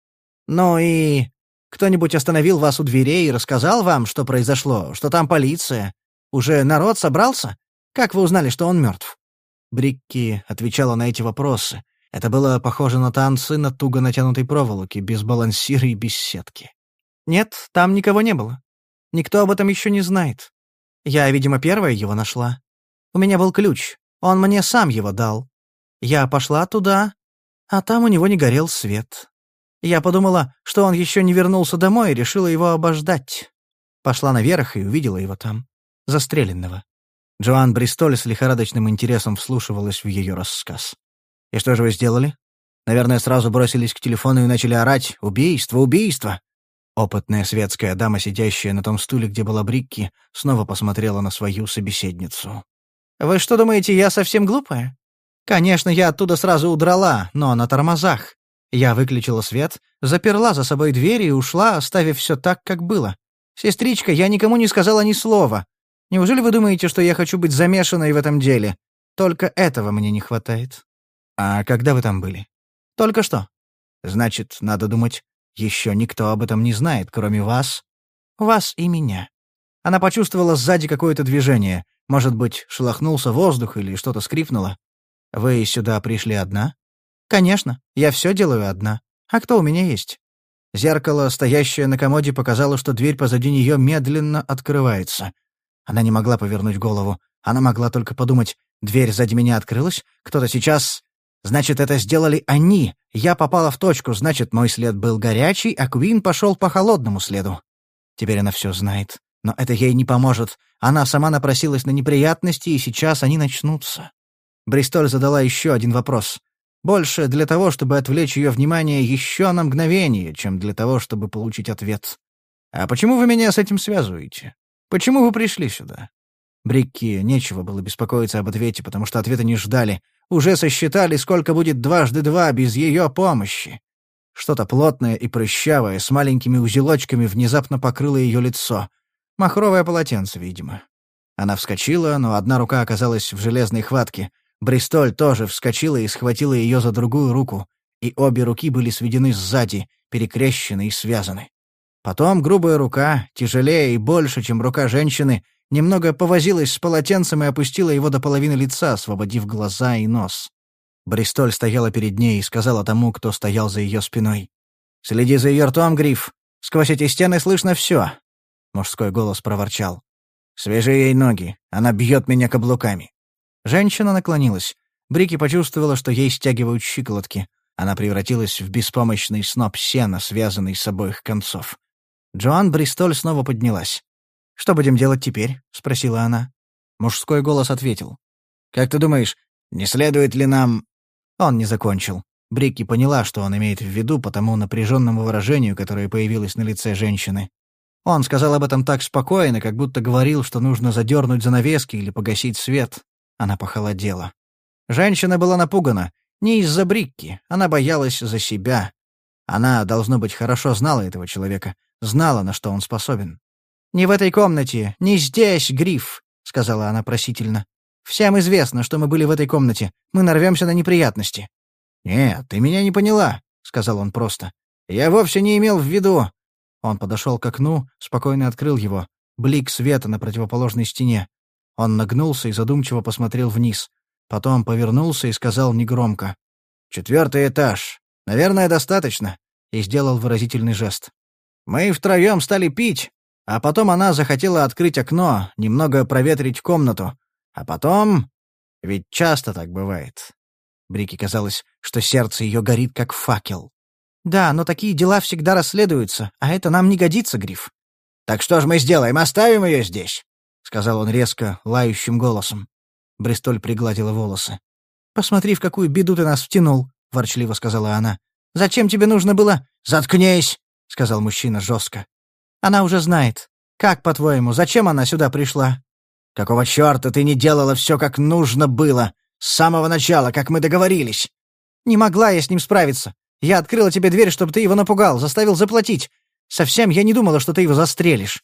S1: Ну и... Кто-нибудь остановил вас у дверей и рассказал вам, что произошло, что там полиция? Уже народ собрался? Как вы узнали, что он мертв?» Брикки отвечала на эти вопросы. Это было похоже на танцы на туго натянутой проволоке, без балансира и без сетки. «Нет, там никого не было. Никто об этом еще не знает. Я, видимо, первая его нашла. У меня был ключ. Он мне сам его дал. Я пошла туда, а там у него не горел свет. Я подумала, что он еще не вернулся домой и решила его обождать. Пошла наверх и увидела его там, застреленного. Джоан Бристоль с лихорадочным интересом вслушивалась в ее рассказ. «И что же вы сделали? Наверное, сразу бросились к телефону и начали орать «Убийство! Убийство!» Опытная светская дама, сидящая на том стуле, где была Брикки, снова посмотрела на свою собеседницу. «Вы что думаете, я совсем глупая? Конечно, я оттуда сразу удрала, но на тормозах. Я выключила свет, заперла за собой дверь и ушла, оставив все так, как было. Сестричка, я никому не сказала ни слова. Неужели вы думаете, что я хочу быть замешанной в этом деле? Только этого мне не хватает». «А когда вы там были?» «Только что». «Значит, надо думать, еще никто об этом не знает, кроме вас. Вас и меня. Она почувствовала сзади какое-то движение. Может быть, шелохнулся воздух или что-то скрипнуло. Вы сюда пришли одна? Конечно, я все делаю одна. А кто у меня есть? Зеркало, стоящее на комоде, показало, что дверь позади нее медленно открывается. Она не могла повернуть голову. Она могла только подумать, дверь сзади меня открылась, кто-то сейчас Значит, это сделали они. Я попала в точку, значит, мой след был горячий, а Квин пошел по холодному следу. Теперь она все знает. Но это ей не поможет. Она сама напросилась на неприятности, и сейчас они начнутся. Бристоль задала еще один вопрос. Больше для того, чтобы отвлечь ее внимание еще на мгновение, чем для того, чтобы получить ответ. «А почему вы меня с этим связываете? Почему вы пришли сюда?» Брикки нечего было беспокоиться об ответе, потому что ответа не ждали. Уже сосчитали, сколько будет дважды два без ее помощи. Что-то плотное и прыщавое, с маленькими узелочками, внезапно покрыло ее лицо. Махровое полотенце, видимо. Она вскочила, но одна рука оказалась в железной хватке. Бристоль тоже вскочила и схватила ее за другую руку, и обе руки были сведены сзади, перекрещены и связаны. Потом грубая рука, тяжелее и больше, чем рука женщины, Немного повозилась с полотенцем и опустила его до половины лица, освободив глаза и нос. Бристоль стояла перед ней и сказала тому, кто стоял за ее спиной. «Следи за ее ртом, Гриф. Сквозь эти стены слышно все.
S2: — мужской голос проворчал. «Свяжи ей ноги, она бьет меня каблуками». Женщина наклонилась. Брики почувствовала, что ей стягивают щиколотки. Она превратилась в беспомощный сноп сена, связанный с обоих концов. Джоан Бристоль снова поднялась. «Что будем делать теперь?» — спросила она. Мужской голос ответил. «Как ты думаешь, не следует ли нам...» Он не закончил. Брикки поняла, что он имеет в виду по тому напряженному выражению, которое появилось на лице женщины. Он сказал об этом так спокойно, как будто говорил, что нужно задернуть занавески или погасить свет. Она похолодела. Женщина была напугана. Не из-за Брикки, она боялась за себя. Она, должно быть, хорошо знала этого человека, знала, на что он способен. «Не в этой комнате, не здесь, Гриф», — сказала она просительно. «Всем известно, что мы были в этой комнате. Мы нарвемся на неприятности». «Нет, ты меня не поняла», — сказал он просто. «Я вовсе не имел в виду...» Он подошел к окну, спокойно открыл его. Блик света на противоположной стене. Он нагнулся и задумчиво посмотрел вниз. Потом повернулся и сказал негромко. «Четвертый этаж. Наверное, достаточно». И сделал выразительный жест. «Мы втроем стали пить, а потом она захотела открыть окно, немного проветрить комнату. А потом... Ведь часто так бывает. Брике казалось, что сердце ее горит, как факел. «Да, но такие дела всегда расследуются, а это нам не годится, Гриф». «Так что ж мы сделаем? Оставим ее здесь?» — сказал он резко, лающим голосом. Бристоль пригладила волосы. «Посмотри, в какую беду ты нас втянул», — ворчливо сказала она. «Зачем тебе нужно было...» «Заткнись!» — сказал мужчина жестко. «Она уже знает. Как, по-твоему, зачем она сюда пришла?» «Какого черта ты не делала все, как нужно было? С самого начала, как мы договорились!» «Не могла я с ним справиться. Я открыла тебе дверь, чтобы ты его напугал, заставил заплатить. Совсем я не думала, что ты его застрелишь».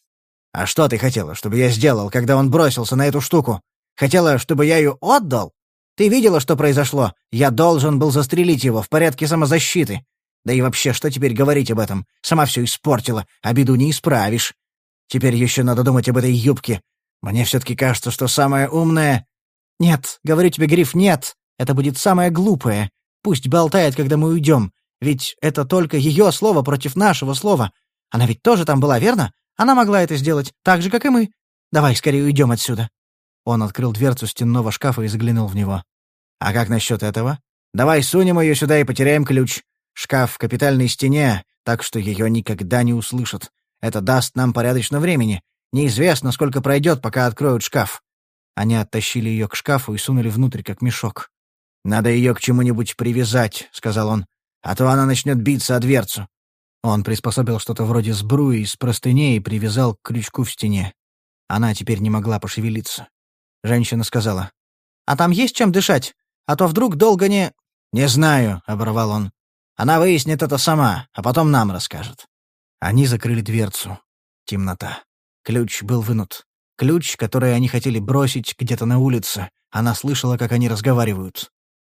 S2: «А что ты хотела, чтобы я сделал, когда он бросился на эту штуку? Хотела, чтобы я ее отдал? Ты видела, что произошло? Я должен был застрелить его в порядке самозащиты. Да и вообще, что теперь говорить об этом? Сама все испортила, а беду не исправишь. Теперь еще надо думать об этой юбке. Мне все-таки кажется, что самое умное... Нет, говорю тебе, Гриф, нет. Это будет самое глупое. Пусть болтает, когда мы уйдем. Ведь это только ее слово против нашего слова. Она ведь тоже там была, верно? Она могла это сделать, так же, как и мы. Давай скорее уйдем отсюда». Он открыл дверцу стенного шкафа и заглянул в него. «А как насчет этого? Давай сунем ее сюда и потеряем ключ. Шкаф в капитальной стене, так что ее никогда не услышат. Это даст нам порядочно времени. Неизвестно, сколько пройдет, пока откроют шкаф». Они оттащили ее к шкафу и сунули внутрь, как мешок. «Надо ее к чему-нибудь привязать», — сказал он а то она начнет биться о дверцу». Он приспособил что-то вроде сбруи из простыней и привязал к крючку в стене. Она теперь не могла пошевелиться. Женщина сказала, «А там есть чем дышать? А то вдруг долго не...» «Не знаю», — оборвал он. «Она выяснит это сама, а потом нам расскажет». Они закрыли дверцу. Темнота. Ключ был вынут. Ключ, который они хотели бросить где-то на улице. Она слышала, как они разговаривают.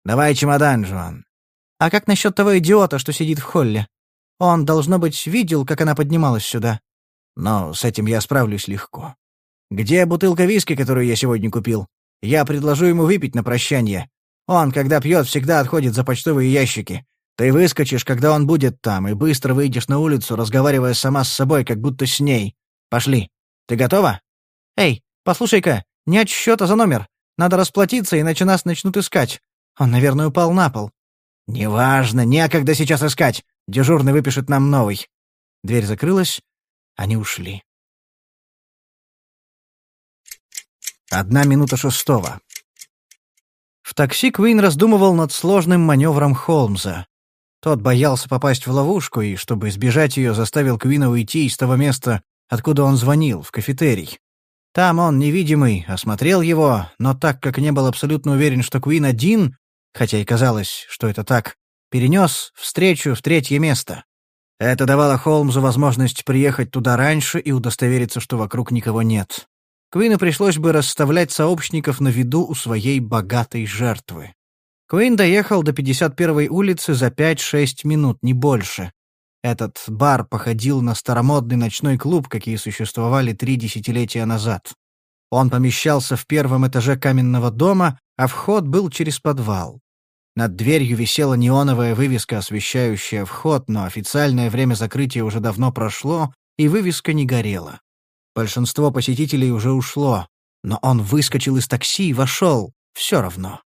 S2: «Давай чемодан, Жуан. А как насчет того идиота, что сидит в холле? Он, должно быть, видел, как она поднималась сюда. Но с этим я справлюсь легко. Где бутылка виски, которую я сегодня купил? Я предложу ему выпить на прощание. Он, когда пьет, всегда отходит за почтовые ящики. Ты выскочишь, когда он будет там, и быстро выйдешь на улицу, разговаривая сама с собой, как будто с ней. Пошли. Ты готова? Эй, послушай-ка, нет счета за номер. Надо расплатиться, иначе нас начнут искать. Он, наверное, упал на пол. «Неважно, некогда сейчас искать. Дежурный выпишет нам новый». Дверь закрылась, они ушли. Одна минута шестого. В такси Квин раздумывал над сложным маневром Холмза. Тот боялся попасть в ловушку и, чтобы избежать ее, заставил Квина уйти из того места, откуда он звонил, в кафетерий. Там он, невидимый, осмотрел его, но так как не был абсолютно уверен, что Квин один, хотя и казалось, что это так, перенес встречу в третье место. Это давало Холмсу возможность приехать туда раньше и удостовериться, что вокруг никого нет. Куину пришлось бы расставлять сообщников на виду у своей богатой жертвы. Куин доехал до 51-й улицы за 5-6 минут, не больше. Этот бар походил на старомодный ночной клуб, какие существовали три десятилетия назад. Он помещался в первом этаже каменного дома, а вход был через подвал. Над дверью висела неоновая вывеска, освещающая вход, но официальное время закрытия уже давно прошло, и вывеска не горела.
S1: Большинство посетителей уже ушло. Но он выскочил из такси и вошел. Все равно.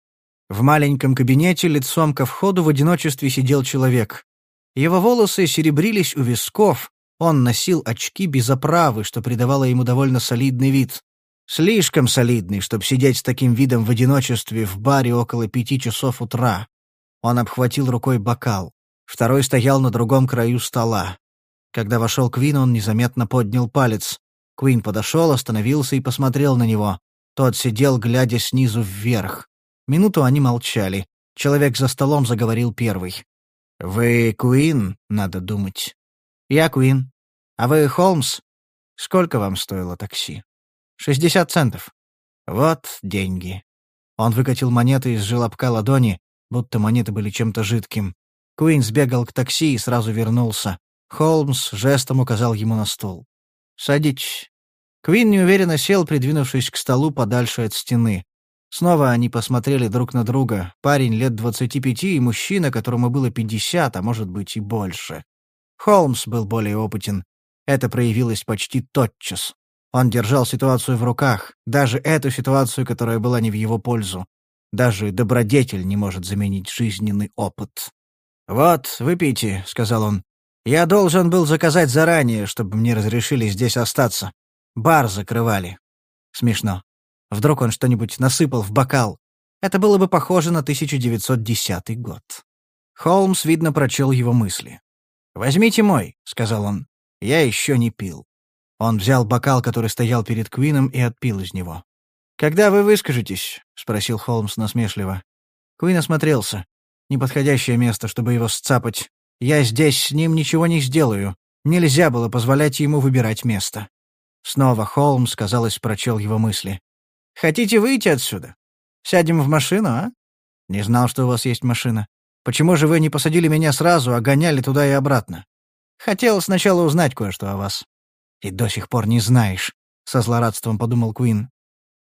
S1: В маленьком кабинете лицом ко входу в одиночестве сидел человек. Его волосы серебрились у висков, он носил очки без оправы, что придавало ему довольно солидный вид. Слишком солидный, чтобы сидеть с таким видом в одиночестве в баре около пяти часов утра. Он обхватил рукой бокал. Второй стоял на другом краю стола. Когда вошел Квин, он незаметно поднял палец. Квин подошел, остановился и посмотрел на него. Тот сидел, глядя снизу вверх. Минуту они молчали. Человек за столом заговорил первый. «Вы Куин, надо думать». «Я Куин. А вы Холмс? Сколько вам стоило такси?» «Шестьдесят центов». «Вот деньги». Он выкатил монеты из желобка ладони, будто монеты были чем-то жидким. Куин сбегал к такси и сразу вернулся. Холмс жестом указал ему на стул. «Садитесь». Куин неуверенно сел, придвинувшись к столу подальше от стены. Снова они посмотрели друг на друга. Парень лет двадцати пяти и мужчина, которому было пятьдесят, а может быть и больше. Холмс был более опытен. Это проявилось почти тотчас. Он держал ситуацию в руках, даже эту ситуацию, которая была не в его пользу. Даже добродетель не может заменить жизненный опыт. «Вот, выпейте», — сказал он. «Я должен был заказать заранее, чтобы мне разрешили здесь остаться. Бар закрывали». Смешно. Вдруг он что-нибудь насыпал в бокал. Это было бы похоже на 1910 год. Холмс, видно, прочел его мысли. «Возьмите мой», — сказал он. «Я еще не пил». Он взял бокал, который стоял перед Квином, и отпил из него. «Когда вы выскажетесь?» — спросил Холмс насмешливо. Куин осмотрелся. Неподходящее место, чтобы его сцапать. Я здесь с ним ничего не сделаю. Нельзя было позволять ему выбирать место. Снова Холмс, казалось, прочел его мысли. Хотите выйти отсюда? Сядем в машину, а? Не знал, что у вас есть машина. Почему же вы не посадили меня сразу, а гоняли туда и обратно? Хотел сначала узнать кое-что о вас. И до сих пор не знаешь, — со злорадством подумал Куин.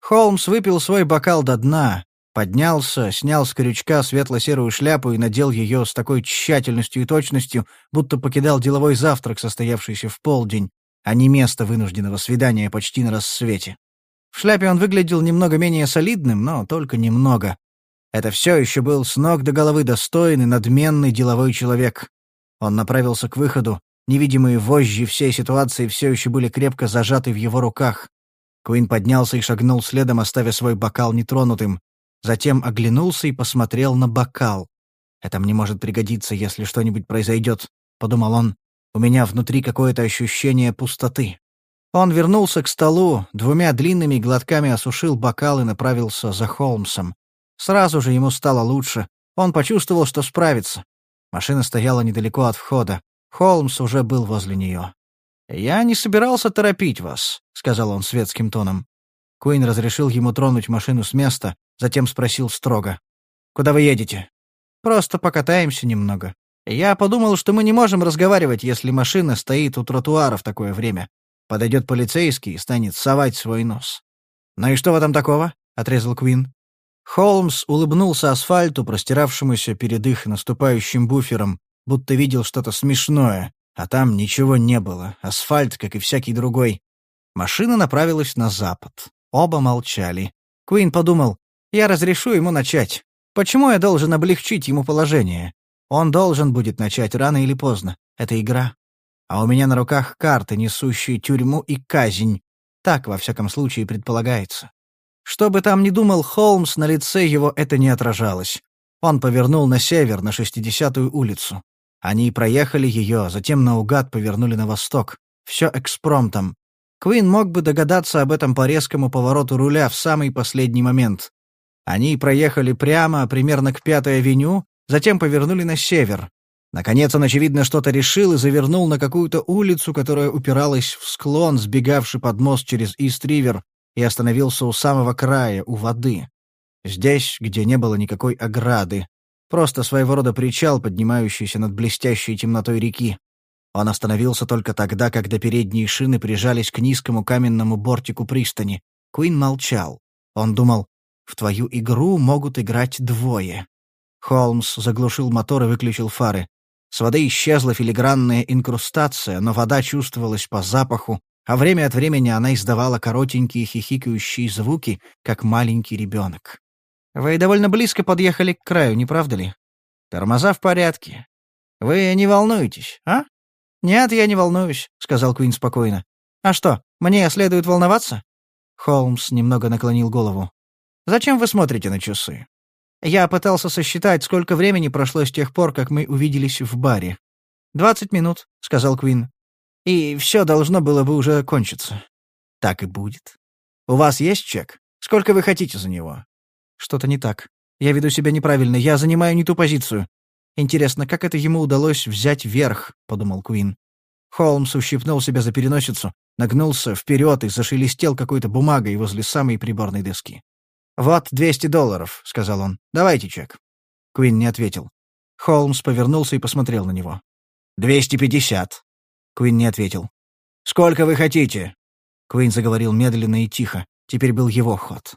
S1: Холмс выпил свой бокал до дна, поднялся, снял с крючка светло-серую шляпу и надел ее с такой тщательностью и точностью, будто покидал деловой завтрак, состоявшийся в полдень, а не место вынужденного свидания почти на рассвете. В шляпе он выглядел немного менее солидным, но только немного. Это все еще был с ног до головы достойный, надменный деловой человек. Он направился к выходу. Невидимые вожжи всей ситуации все еще были крепко зажаты в его руках. Куин поднялся и шагнул следом, оставя свой бокал нетронутым. Затем оглянулся и посмотрел на бокал. «Это мне может пригодиться, если что-нибудь произойдет», — подумал он. «У меня внутри какое-то ощущение пустоты». Он вернулся к столу, двумя длинными глотками осушил бокал и направился за Холмсом. Сразу же ему стало лучше. Он почувствовал, что справится. Машина стояла недалеко от входа. Холмс уже был возле нее. «Я не собирался торопить вас», — сказал он светским тоном. Куин разрешил ему тронуть машину с места, затем спросил строго. «Куда вы едете?» «Просто покатаемся немного. Я подумал, что мы не можем разговаривать, если машина стоит у тротуара в такое время. Подойдет полицейский и станет совать свой нос. «Ну и что в этом такого?» — отрезал Квин. Холмс улыбнулся асфальту, простиравшемуся перед их наступающим буфером, будто видел что-то смешное, а там ничего не было, асфальт, как и всякий другой. Машина направилась на запад. Оба молчали. Куин подумал, я разрешу ему начать. Почему я должен облегчить ему положение? Он должен будет начать рано или поздно. Это игра а у меня на руках карты, несущие тюрьму и казнь. Так, во всяком случае, предполагается. Что бы там ни думал Холмс, на лице его это не отражалось. Он повернул на север, на 60-ю улицу. Они проехали ее, затем наугад повернули на восток. Все экспромтом. Квин мог бы догадаться об этом по резкому повороту руля в самый последний момент. Они проехали прямо, примерно к Пятой авеню, затем повернули на север. Наконец он, очевидно, что-то решил и завернул на какую-то улицу, которая упиралась в склон, сбегавший под мост через Ист-Ривер, и остановился у самого края, у воды. Здесь, где не было никакой ограды. Просто своего рода причал, поднимающийся над блестящей темнотой реки. Он остановился только тогда, когда передние шины прижались к низкому каменному бортику пристани. Куин молчал. Он думал, в твою игру могут играть двое. Холмс заглушил мотор и выключил фары. С воды исчезла филигранная инкрустация, но вода чувствовалась по запаху, а время от времени она издавала коротенькие хихикающие звуки, как маленький ребенок. «Вы довольно близко подъехали к краю, не правда ли? Тормоза в порядке. Вы не волнуетесь, а?» «Нет, я не волнуюсь», — сказал Куин спокойно. «А что, мне следует волноваться?» Холмс немного наклонил голову. «Зачем вы смотрите на часы?» Я пытался сосчитать, сколько времени прошло с тех пор, как мы увиделись в баре. «Двадцать минут», — сказал Куин. «И все должно было бы уже кончиться». «Так и будет. У вас есть чек? Сколько вы хотите за него?» «Что-то не так. Я веду себя неправильно. Я занимаю не ту позицию. Интересно, как это ему удалось взять верх?» — подумал Куин. Холмс ущипнул себя за переносицу, нагнулся вперед и зашелестел какой-то бумагой возле самой приборной доски. «Вот двести долларов», — сказал он. «Давайте чек». Куин не ответил. Холмс повернулся и посмотрел на него. «Двести пятьдесят». Куин не ответил. «Сколько вы хотите?» Куин заговорил медленно и тихо. Теперь был его ход.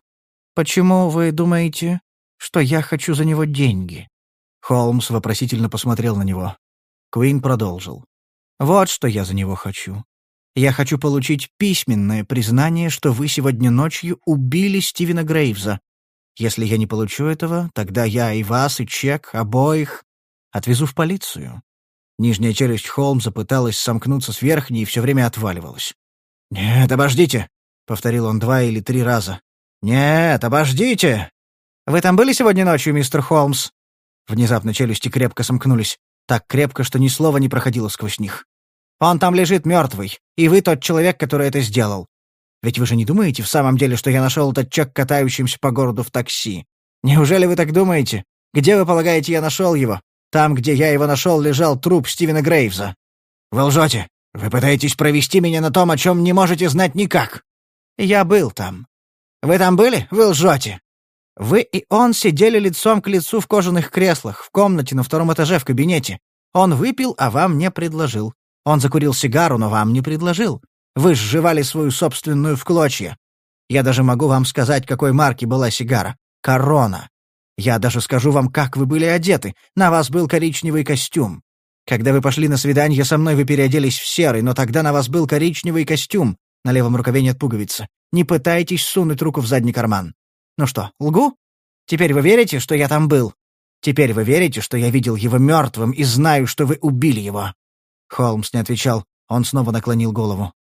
S1: «Почему вы думаете, что я хочу за него деньги?» Холмс вопросительно посмотрел на него. Куин продолжил. «Вот что я за него хочу. Я хочу получить письменное признание, что вы сегодня ночью убили Стивена Грейвза. Если я не получу этого, тогда я и вас, и чек, обоих, отвезу в полицию». Нижняя челюсть Холмса пыталась сомкнуться с верхней и все время отваливалась. «Нет, обождите!» — повторил он два или три раза. «Нет, обождите!» «Вы там были сегодня ночью, мистер Холмс?» Внезапно челюсти крепко сомкнулись. Так крепко, что ни слова не проходило сквозь них. Он там лежит мертвый, и вы тот человек, который это сделал. Ведь вы же не думаете в самом деле, что я нашел этот чек, катающимся по городу в такси? Неужели вы так думаете? Где вы полагаете, я нашел его? Там, где я его нашел, лежал труп Стивена Грейвза. Вы лжете. Вы пытаетесь провести меня на том, о чем не можете знать никак. Я был там. Вы там были? Вы лжете. Вы и он сидели лицом к лицу в кожаных креслах, в комнате на втором этаже в кабинете. Он выпил, а вам не предложил. Он закурил сигару, но вам не предложил. Вы сживали свою собственную в клочья. Я даже могу вам сказать, какой марки была сигара. Корона. Я даже скажу вам, как вы были одеты. На вас был коричневый костюм. Когда вы пошли на свидание со мной, вы переоделись в серый, но тогда на вас был коричневый костюм. На левом рукаве нет пуговицы. Не пытайтесь сунуть руку в задний карман. Ну что, лгу? Теперь вы верите, что я там был? Теперь вы верите, что я видел его мертвым и знаю, что вы убили его?» Холмс не отвечал. Он снова наклонил голову.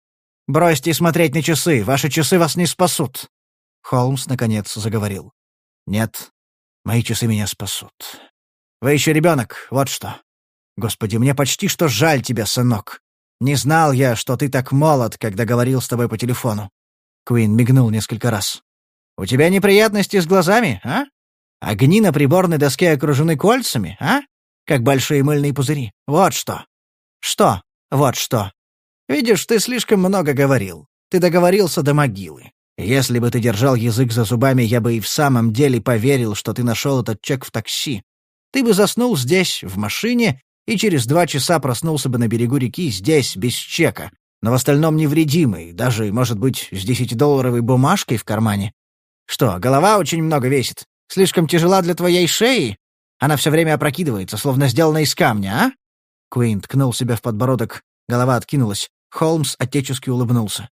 S1: «Бросьте смотреть на часы. Ваши часы вас не спасут». Холмс, наконец, заговорил. «Нет, мои часы меня спасут. Вы еще ребенок, вот что. Господи, мне почти что жаль тебя, сынок. Не знал я, что ты так молод, когда говорил с тобой по телефону». Куин мигнул несколько раз. «У тебя неприятности с глазами, а? Огни на приборной доске окружены кольцами, а? Как большие мыльные пузыри. Вот что. Что? Вот что. Видишь, ты слишком много говорил. Ты договорился до могилы. Если бы ты держал язык за зубами, я бы и в самом деле поверил, что ты нашел этот чек в такси. Ты бы заснул здесь, в машине, и через два часа проснулся бы на берегу реки здесь, без чека, но в остальном невредимый, даже, может быть, с десятидолларовой бумажкой в кармане. Что, голова очень много весит? Слишком тяжела для твоей шеи? Она все время опрокидывается, словно сделана из камня, а?» Куин ткнул себя в подбородок, голова откинулась. Холмс отечески улыбнулся.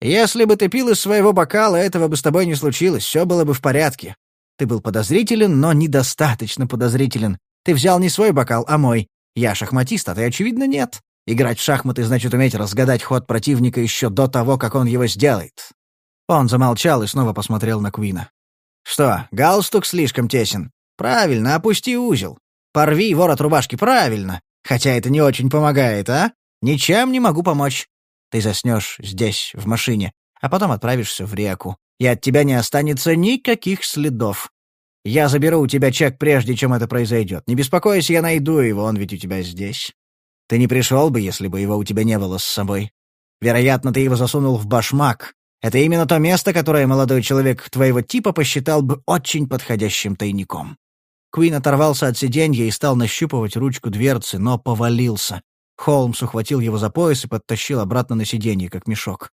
S1: «Если бы ты пил из своего бокала, этого бы с тобой не случилось, все было бы в порядке. Ты был подозрителен, но недостаточно подозрителен. Ты взял не свой бокал, а мой. Я шахматист, а ты, очевидно, нет. Играть в шахматы значит уметь разгадать ход противника еще до того, как он его сделает. Он замолчал и снова посмотрел на Куина. «Что, галстук слишком тесен? Правильно, опусти узел. Порви ворот рубашки, правильно. Хотя это не очень помогает, а? Ничем не могу помочь. Ты заснешь здесь, в машине, а потом отправишься в реку. И от тебя не останется никаких следов. Я заберу у тебя чек, прежде чем это произойдет. Не беспокойся, я найду его, он ведь у тебя здесь. Ты не пришел бы, если бы его у тебя не было с собой. Вероятно, ты его засунул в башмак, это именно то место, которое молодой человек твоего типа посчитал бы очень подходящим тайником. Куин оторвался от сиденья и стал нащупывать ручку дверцы, но повалился. Холмс ухватил его за пояс и подтащил обратно на сиденье, как мешок.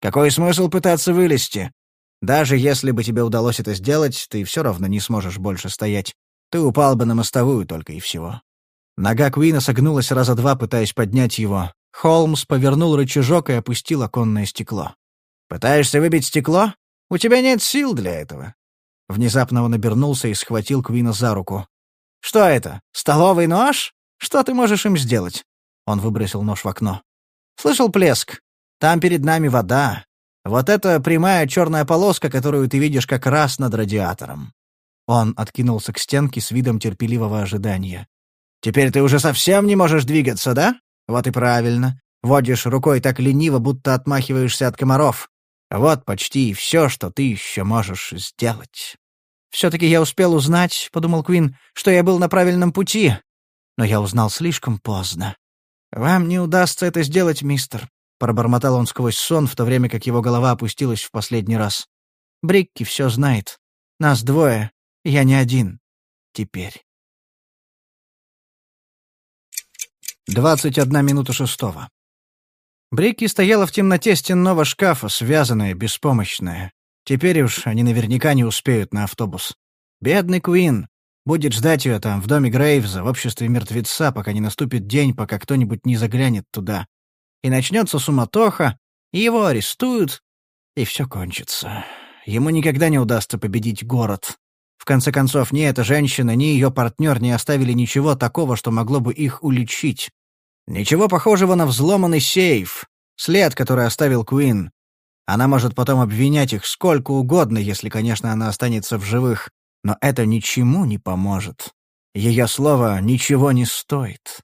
S1: «Какой смысл пытаться вылезти? Даже если бы тебе удалось это сделать, ты все равно не сможешь больше стоять. Ты упал бы на мостовую только и всего». Нога Куина согнулась раза два, пытаясь поднять его. Холмс повернул рычажок и опустил оконное стекло. «Пытаешься выбить стекло? У тебя нет сил для этого». Внезапно он обернулся и схватил Квина за руку. «Что это? Столовый нож? Что ты можешь им сделать?» Он выбросил нож в окно. «Слышал плеск? Там перед нами вода. Вот это прямая черная полоска, которую ты видишь как раз над радиатором». Он откинулся к стенке с видом терпеливого ожидания. «Теперь ты уже совсем не можешь двигаться, да? Вот и правильно. Водишь рукой так лениво, будто отмахиваешься от комаров. Вот почти все, что ты еще можешь сделать». «Все-таки я успел узнать, — подумал Квин, — что я был на правильном пути. Но я узнал слишком поздно. Вам не удастся это сделать, мистер. Пробормотал он сквозь сон, в то время как его голова опустилась в последний раз. Брикки все знает. Нас двое. Я не один. Теперь. Двадцать одна минута шестого. Брикки стояла в темноте стенного шкафа, связанная, беспомощная. Теперь уж они наверняка не успеют на автобус. Бедный Куин. Будет ждать ее там, в доме Грейвза, в обществе мертвеца, пока не наступит день, пока кто-нибудь не заглянет туда и начнется суматоха, и его арестуют, и все кончится. Ему никогда не удастся победить город. В конце концов, ни эта женщина, ни ее партнер не оставили ничего такого, что могло бы их уличить. Ничего похожего на взломанный сейф, след, который оставил Куин. Она может потом обвинять их сколько угодно, если, конечно, она останется в живых, но это ничему не поможет. Ее слово ничего не стоит.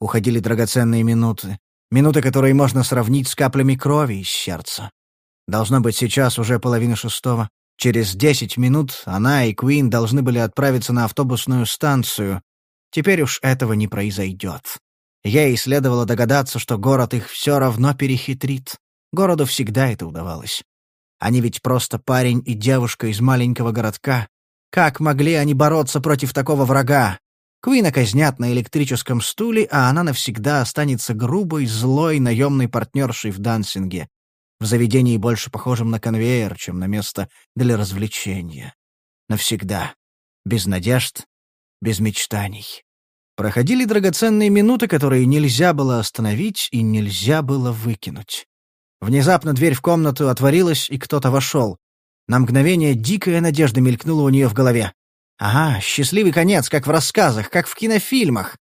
S1: Уходили драгоценные минуты. Минуты, которые можно сравнить с каплями крови из сердца. Должно быть, сейчас уже половина шестого. Через десять минут она и Куин должны были отправиться на автобусную станцию. Теперь уж этого не произойдет. Ей следовало догадаться, что город их все равно перехитрит. Городу всегда это удавалось. Они ведь просто парень и девушка из маленького городка. Как могли они бороться против такого врага? Куина казнят на электрическом стуле, а она навсегда останется грубой, злой наемной партнершей в дансинге, в заведении больше похожем на конвейер, чем на место для развлечения. Навсегда. Без надежд, без мечтаний. Проходили драгоценные минуты, которые нельзя было остановить и нельзя было выкинуть. Внезапно дверь в комнату отворилась, и кто-то вошел. На мгновение дикая надежда мелькнула у нее в голове. Ага, счастливый конец, как в рассказах, как в кинофильмах.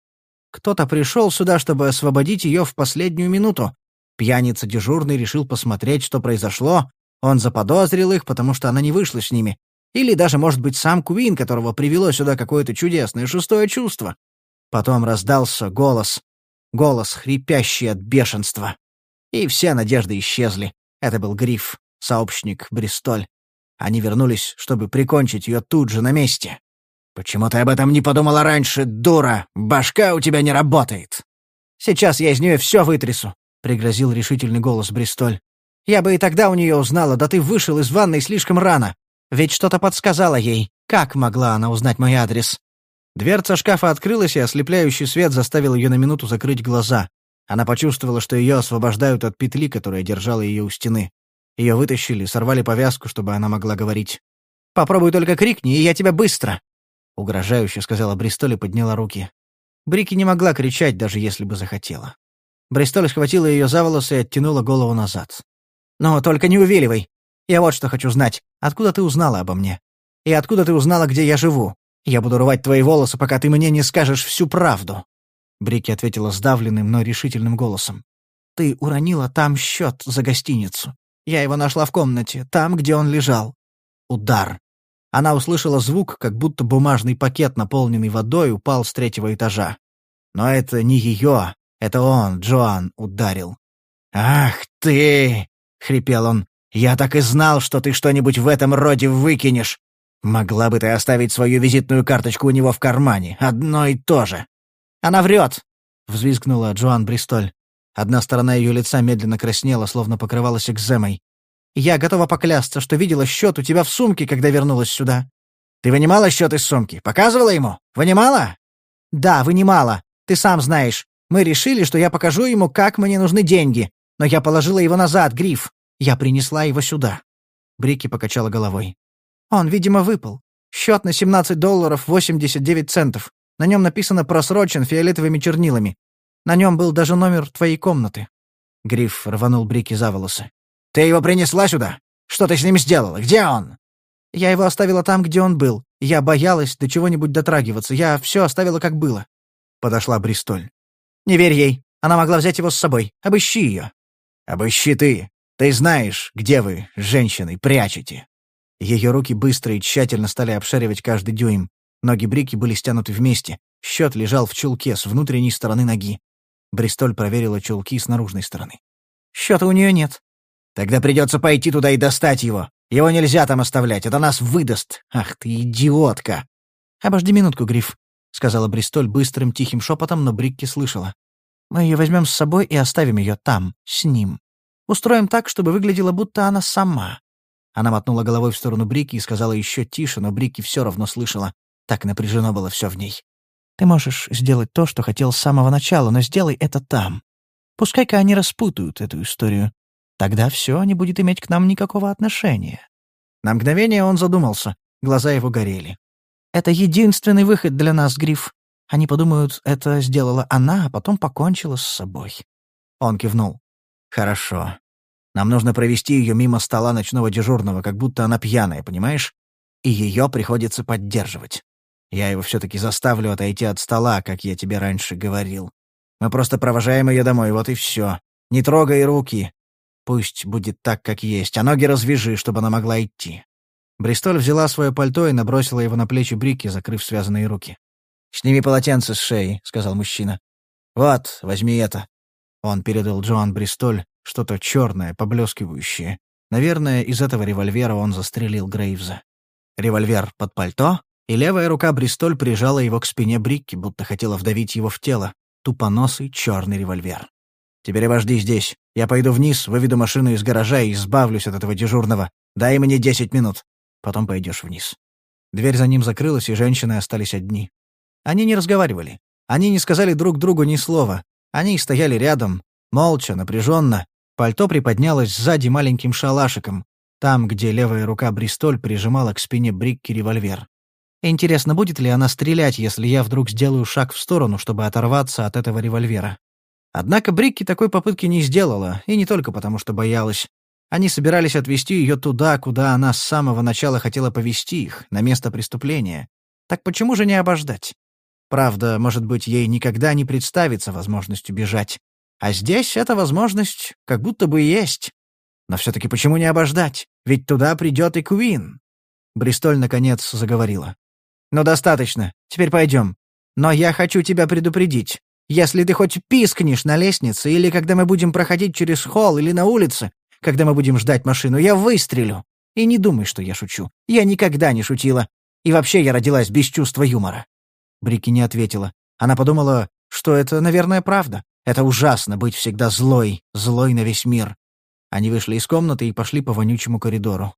S1: Кто-то пришел сюда, чтобы освободить ее в последнюю минуту. Пьяница дежурный решил посмотреть, что произошло. Он заподозрил их, потому что она не вышла с ними. Или даже, может быть, сам Куин, которого привело сюда какое-то чудесное шестое чувство. Потом раздался голос. Голос, хрипящий от бешенства. И все надежды исчезли. Это был Гриф, сообщник Бристоль. Они вернулись, чтобы прикончить ее тут же на месте. «Почему ты об этом не подумала раньше, дура? Башка у тебя не работает!» «Сейчас я из нее все вытрясу», — пригрозил решительный голос Бристоль. «Я бы и тогда у нее узнала, да ты вышел из ванной слишком рано. Ведь что-то подсказала ей. Как могла она узнать мой адрес?» Дверца шкафа открылась, и ослепляющий свет заставил ее на минуту закрыть глаза. Она почувствовала, что ее освобождают от петли, которая держала ее у стены. Ее вытащили, сорвали повязку, чтобы она могла говорить. «Попробуй только крикни, и я тебя быстро!» — угрожающе сказала Бристоль и подняла руки. Брики не могла кричать, даже если бы захотела. Бристоль схватила ее за волосы и оттянула голову назад. «Но только не увиливай. Я вот что хочу знать. Откуда ты узнала обо мне? И откуда ты узнала, где я живу? Я буду рвать твои волосы, пока ты мне не скажешь всю правду». Брики ответила сдавленным, но решительным голосом. «Ты уронила там счет за гостиницу. Я его нашла в комнате, там, где он лежал. Удар. Она услышала звук, как будто бумажный пакет, наполненный водой, упал с третьего этажа. Но это не ее, это он, Джоан, ударил. «Ах ты!» — хрипел он. «Я так и знал, что ты что-нибудь в этом роде выкинешь. Могла бы ты оставить свою визитную карточку у него в кармане. Одно и то же». «Она врет!» — взвизгнула Джоан Бристоль. Одна сторона ее лица медленно краснела, словно покрывалась экземой. «Я готова поклясться, что видела счет у тебя в сумке, когда вернулась сюда». «Ты вынимала счет из сумки? Показывала ему? Вынимала?» «Да, вынимала. Ты сам знаешь. Мы решили, что я покажу ему, как мне нужны деньги. Но я положила его назад, Гриф. Я принесла его сюда». Брики покачала головой. «Он, видимо, выпал. Счет на 17 долларов 89 центов. На нем написано «Просрочен» фиолетовыми чернилами. На нем был даже номер твоей комнаты». Гриф рванул Брики за волосы.
S2: «Ты его принесла сюда? Что ты с ним сделала? Где он?»
S1: «Я его оставила там, где он был. Я боялась до чего-нибудь дотрагиваться. Я все оставила, как было».
S2: Подошла Бристоль.
S1: «Не верь ей. Она могла взять его с собой. Обыщи ее».
S2: «Обыщи ты. Ты знаешь, где вы, женщины, прячете». Ее руки быстро и тщательно стали обшаривать каждый дюйм. Ноги Брики были стянуты вместе. Счет лежал в чулке с внутренней стороны ноги. Бристоль проверила чулки с наружной стороны.
S1: «Счета у нее нет».
S2: «Тогда придется пойти туда и достать его. Его нельзя там оставлять, это нас выдаст. Ах ты идиотка!»
S1: «Обожди минутку, Гриф», — сказала Бристоль быстрым тихим шепотом, но Брикки слышала. «Мы ее возьмем с собой и оставим ее там, с ним. Устроим так, чтобы выглядело, будто она сама». Она мотнула головой в сторону Брики и сказала еще тише, но Брики все равно слышала. Так напряжено было все в ней. «Ты можешь сделать то, что хотел с самого начала, но сделай это там. Пускай-ка они распутают эту историю. Тогда все не будет иметь к нам никакого отношения».
S2: На мгновение он задумался. Глаза его горели.
S1: «Это единственный выход для нас, Гриф. Они подумают, это сделала она, а потом покончила с собой».
S2: Он кивнул. «Хорошо. Нам нужно провести ее мимо стола ночного дежурного, как будто она пьяная, понимаешь? И ее приходится поддерживать. Я его все-таки заставлю отойти от стола, как я тебе раньше говорил. Мы просто провожаем ее домой, вот и все. Не трогай руки. Пусть будет так, как есть, а ноги развяжи, чтобы она могла идти». Бристоль взяла свое пальто и набросила его на плечи Брики, закрыв связанные руки. «Сними полотенце с шеи», — сказал мужчина. «Вот, возьми это». Он передал Джоан Бристоль что-то черное, поблескивающее. Наверное, из этого револьвера он застрелил Грейвза. Револьвер под пальто, и левая рука Бристоль прижала его к спине Брикки, будто хотела вдавить его в тело. Тупоносый черный револьвер. «Теперь обожди здесь. Я пойду вниз, выведу машину из гаража и избавлюсь от этого дежурного. Дай мне десять минут. Потом пойдешь вниз». Дверь за ним закрылась, и женщины остались одни. Они не разговаривали. Они не сказали друг другу ни слова. Они стояли рядом, молча, напряженно, Пальто приподнялось сзади маленьким шалашиком, там, где левая рука Бристоль прижимала к спине Брикки револьвер. Интересно, будет ли она стрелять, если я вдруг сделаю шаг в сторону, чтобы оторваться от этого револьвера? Однако Брикки такой попытки не сделала, и не только потому, что боялась. Они собирались отвезти ее туда, куда она с самого начала хотела повести их, на место преступления. Так почему же не обождать? Правда, может быть, ей никогда не представится возможность убежать. А здесь эта возможность как будто бы есть. Но все-таки почему не обождать? Ведь туда придет и Куин. Бристоль, наконец, заговорила. «Ну, достаточно. Теперь пойдем. Но я хочу тебя предупредить. Если ты хоть пискнешь на лестнице, или когда мы будем проходить через холл или на улице, когда мы будем ждать машину, я выстрелю. И не думай, что я шучу. Я никогда не шутила. И вообще я родилась без чувства юмора». Брики не ответила. Она подумала, что это, наверное, правда. Это ужасно быть всегда злой, злой на весь мир. Они вышли из комнаты и пошли по вонючему коридору.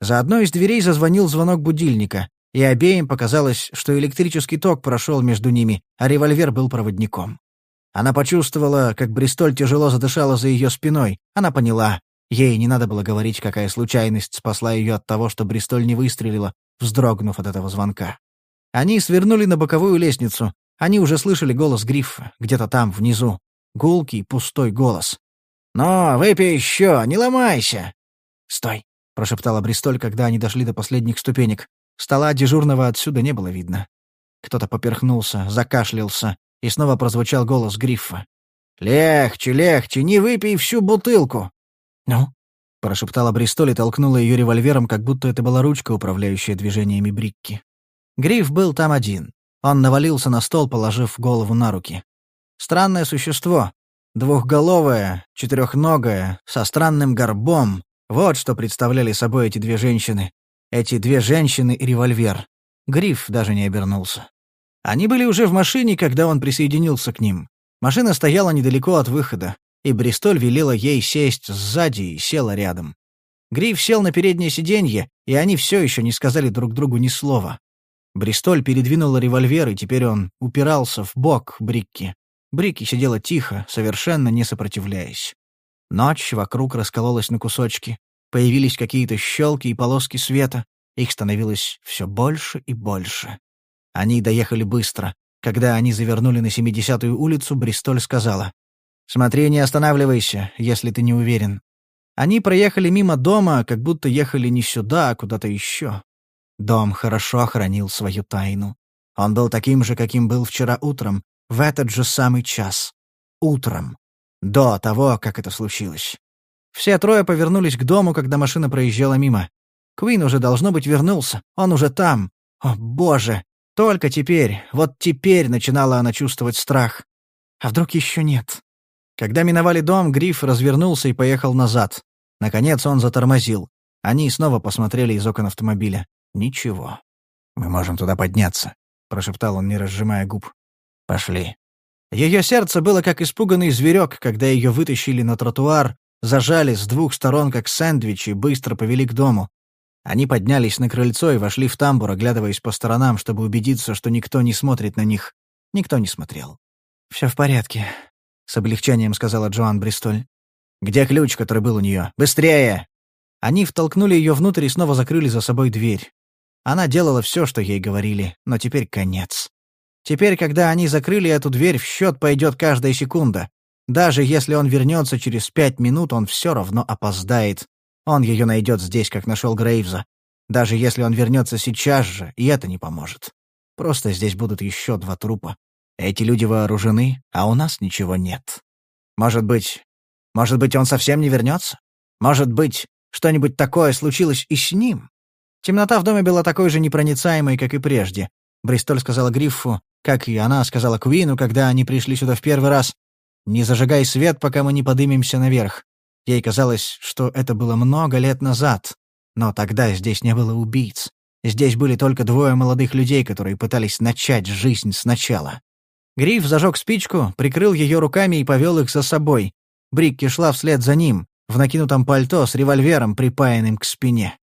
S2: За одной из дверей зазвонил звонок будильника, и обеим показалось, что электрический ток прошел между ними, а револьвер был проводником. Она почувствовала, как Бристоль тяжело задышала за ее спиной. Она поняла. Ей не надо было говорить, какая случайность спасла ее от того, что Бристоль не выстрелила, вздрогнув от этого звонка. Они свернули на боковую лестницу. Они уже слышали голос Гриффа, где-то там, внизу. Гулкий, пустой голос. «Но, выпей еще, не ломайся!» «Стой!» — прошептала Бристоль, когда они дошли до последних ступенек. Стола дежурного отсюда не было видно. Кто-то поперхнулся, закашлялся, и снова прозвучал голос Гриффа. «Легче, легче, не выпей всю бутылку!» «Ну?» — прошептала Бристоль и толкнула ее револьвером, как будто это была ручка, управляющая движениями Брикки. Гриф был там один. Он навалился на стол, положив голову на руки. Странное существо. Двухголовое, четырехногое, со странным горбом. Вот что представляли собой эти две женщины. Эти две женщины и револьвер. Гриф даже не обернулся. Они были уже в машине, когда он присоединился к ним. Машина стояла недалеко от выхода, и Бристоль велела ей сесть сзади и села рядом. Гриф сел на переднее сиденье, и они все еще не сказали друг другу ни слова. Бристоль передвинула револьвер, и теперь он упирался в бок Брикки. Брики сидела тихо, совершенно не сопротивляясь. Ночь вокруг раскололась на кусочки. Появились какие-то щелки и полоски света. Их становилось все больше и больше. Они доехали быстро.
S1: Когда они завернули на 70-ю улицу, Бристоль сказала. «Смотри, не останавливайся, если ты не уверен». Они проехали мимо дома, как будто ехали не сюда, а куда-то еще. Дом хорошо хранил свою тайну. Он был таким же, каким был вчера утром, в этот же самый час. Утром. До того, как это случилось. Все трое повернулись к дому, когда машина проезжала мимо. Куин уже, должно быть, вернулся. Он уже там. О, боже! Только теперь, вот теперь начинала она чувствовать страх. А вдруг еще нет? Когда миновали дом, Гриф развернулся и поехал назад. Наконец он затормозил. Они снова посмотрели из окон автомобиля. Ничего. «Мы можем туда подняться», — прошептал он, не разжимая губ. «Пошли». Ее сердце было как испуганный зверек, когда ее вытащили на тротуар, зажали с двух сторон, как сэндвичи, и быстро повели к дому. Они поднялись на крыльцо и вошли в тамбур, оглядываясь по сторонам, чтобы убедиться, что никто не смотрит на них. Никто не смотрел. «Все в порядке», — с облегчением сказала Джоан Бристоль. «Где ключ, который был у нее? Быстрее!» Они втолкнули ее внутрь и снова закрыли за собой дверь. Она делала все, что ей говорили, но теперь конец. Теперь, когда они закрыли эту дверь, в счет пойдет каждая секунда. Даже если он вернется через пять минут, он все равно опоздает. Он ее найдет здесь, как нашел Грейвза. Даже если он вернется сейчас же, и это не поможет. Просто здесь будут еще два трупа. Эти люди вооружены, а у нас ничего нет. Может быть... Может быть, он совсем не вернется? Может быть, что-нибудь такое случилось и с ним? Темнота в доме была такой же непроницаемой, как и прежде. Бристоль сказала Гриффу, как и она сказала Куину, когда они пришли сюда в первый раз, «Не зажигай свет, пока мы не подымемся наверх. Ей казалось, что это было много лет назад. Но тогда здесь не было убийц. Здесь были только двое молодых людей, которые пытались начать жизнь сначала. Гриф зажег спичку, прикрыл ее руками и повел их за собой. Брикки шла вслед за ним, в накинутом пальто с револьвером, припаянным к спине.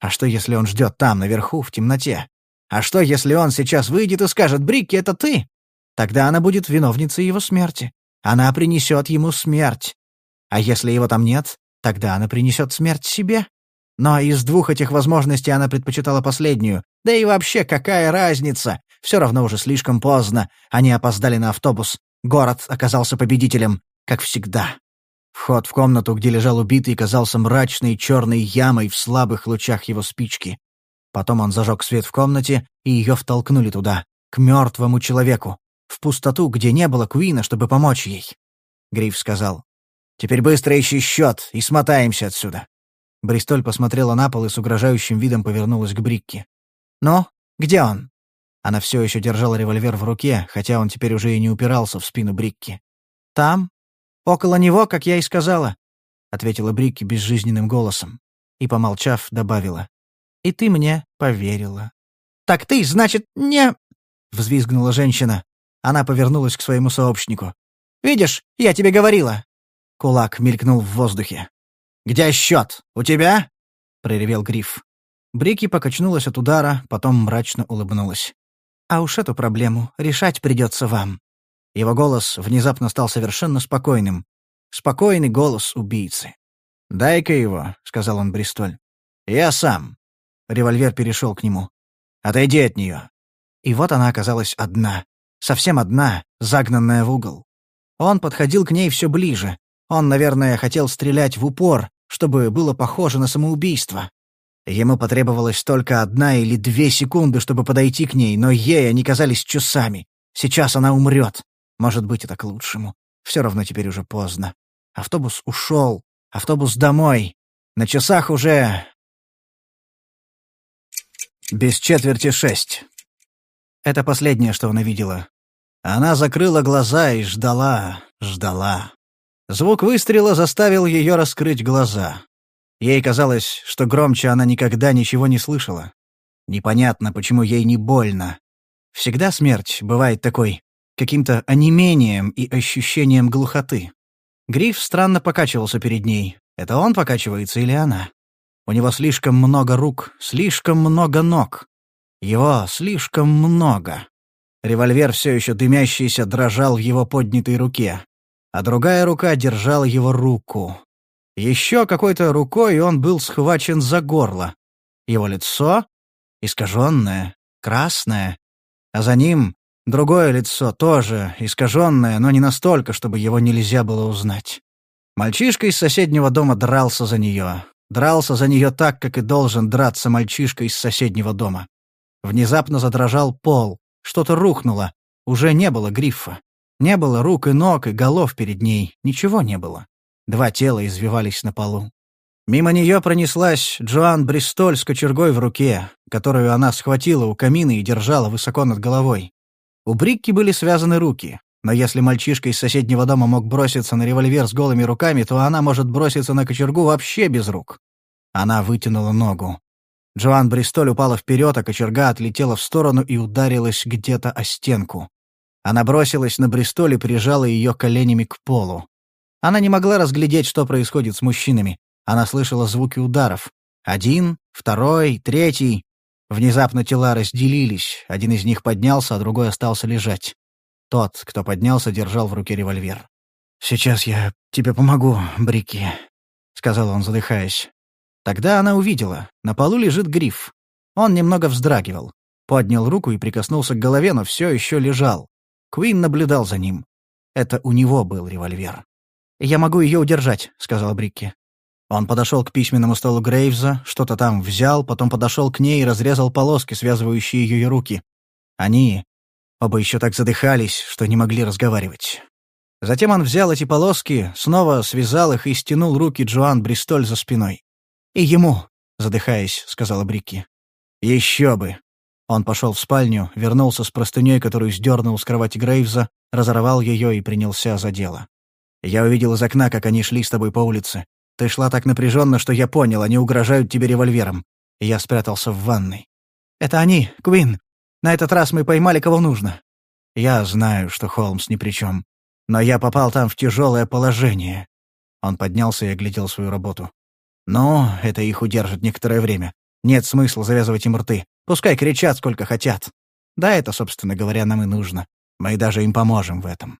S1: А что, если он ждет там, наверху, в темноте? А что, если он сейчас выйдет и скажет «Брикки, это ты?» Тогда она будет виновницей его смерти. Она принесет ему смерть. А если его там нет, тогда она принесет смерть себе. Но из двух этих возможностей она предпочитала последнюю. Да и вообще, какая разница? Все равно уже слишком поздно. Они опоздали на автобус. Город оказался победителем, как всегда. Вход в комнату, где лежал убитый, казался мрачной черной ямой в слабых лучах его спички. Потом он зажег свет в комнате, и ее втолкнули туда, к мертвому человеку, в пустоту, где не было Куина, чтобы помочь ей. Гриф сказал, Теперь быстро ищи счет и смотаемся отсюда». Бристоль посмотрела на пол и с угрожающим видом повернулась к Брикке. «Ну, где он?» Она все еще держала револьвер в руке, хотя он теперь уже и не упирался в спину Брикки. «Там? Около него, как я и сказала», — ответила Брикки безжизненным голосом. И, помолчав, добавила. «И ты мне поверила». «Так ты, значит, не...» — взвизгнула женщина. Она повернулась к своему сообщнику. «Видишь, я тебе говорила. Кулак мелькнул в воздухе. «Где счет? У тебя?» — проревел Гриф. Брики покачнулась от удара, потом мрачно улыбнулась. «А уж эту проблему решать придется вам». Его голос внезапно стал совершенно спокойным. Спокойный голос убийцы. «Дай-ка его», — сказал он Бристоль. «Я сам». Револьвер перешел к нему. «Отойди от нее». И вот она оказалась одна. Совсем одна, загнанная в угол. Он подходил к ней все ближе, он, наверное, хотел стрелять в упор, чтобы было похоже на самоубийство. Ему потребовалось только одна или две секунды, чтобы подойти к ней, но ей они казались часами. Сейчас она умрет. Может быть, это к лучшему. Все равно теперь уже поздно. Автобус ушел. Автобус домой. На часах уже... Без четверти шесть. Это последнее, что она видела. Она закрыла глаза и ждала, ждала. Звук выстрела заставил ее раскрыть глаза. Ей казалось, что громче она никогда ничего не слышала. Непонятно, почему ей не больно. Всегда смерть бывает такой, каким-то онемением и ощущением глухоты. Гриф странно покачивался перед ней. Это он покачивается или она? У него слишком много рук, слишком много ног. Его слишком много. Револьвер, все еще дымящийся, дрожал в его поднятой руке а другая рука держала его руку. Еще какой-то рукой он был схвачен за горло. Его лицо искаженное, красное, а за ним Другое лицо тоже искаженное, но не настолько, чтобы его нельзя было узнать. Мальчишка из соседнего дома дрался за нее. Дрался за нее так, как и должен драться мальчишка из соседнего дома. Внезапно задрожал пол. Что-то рухнуло. Уже не было грифа. Не было рук и ног, и голов перед ней. Ничего не было. Два тела извивались на полу. Мимо нее пронеслась Джоан Бристоль с кочергой в руке, которую она схватила у камина и держала высоко над головой. У Брикки были связаны руки, но если мальчишка из соседнего дома мог броситься на револьвер с голыми руками, то она может броситься на кочергу вообще без рук. Она вытянула ногу. Джоан Бристоль упала вперед, а кочерга отлетела в сторону и ударилась где-то о стенку. Она бросилась на Бристоль и прижала ее коленями к полу. Она не могла разглядеть, что происходит с мужчинами. Она слышала звуки ударов. Один, второй, третий. Внезапно тела разделились. Один из них поднялся, а другой остался лежать. Тот, кто поднялся, держал в руке револьвер. «Сейчас я тебе помогу, Брики», — сказал он, задыхаясь. Тогда она увидела. На полу лежит гриф. Он немного вздрагивал. Поднял руку и прикоснулся к голове, но все еще лежал. Куин наблюдал за ним. Это у него был револьвер. «Я могу ее удержать», — сказал Брикки. Он подошел к письменному столу Грейвза, что-то там взял, потом подошел к ней и разрезал полоски, связывающие ее руки. Они оба еще так задыхались, что не могли разговаривать. Затем он взял эти полоски, снова связал их и стянул руки Джоан Бристоль за спиной. «И ему», — задыхаясь, сказала Брикки. «Еще бы». Он пошел в спальню, вернулся с простыней, которую сдернул с кровати Грейвза, разорвал ее и принялся за дело. Я увидел из окна, как они шли с тобой по улице. Ты шла так напряженно, что я понял, они угрожают тебе револьвером. Я спрятался в ванной. Это они, Квин. На этот раз мы поймали кого нужно. Я знаю, что Холмс ни при чем. Но я попал там в тяжелое положение. Он поднялся и оглядел свою работу. Но это их удержит некоторое время. Нет смысла завязывать им рты. Пускай кричат, сколько хотят. Да, это, собственно говоря, нам и нужно. Мы даже им поможем в этом.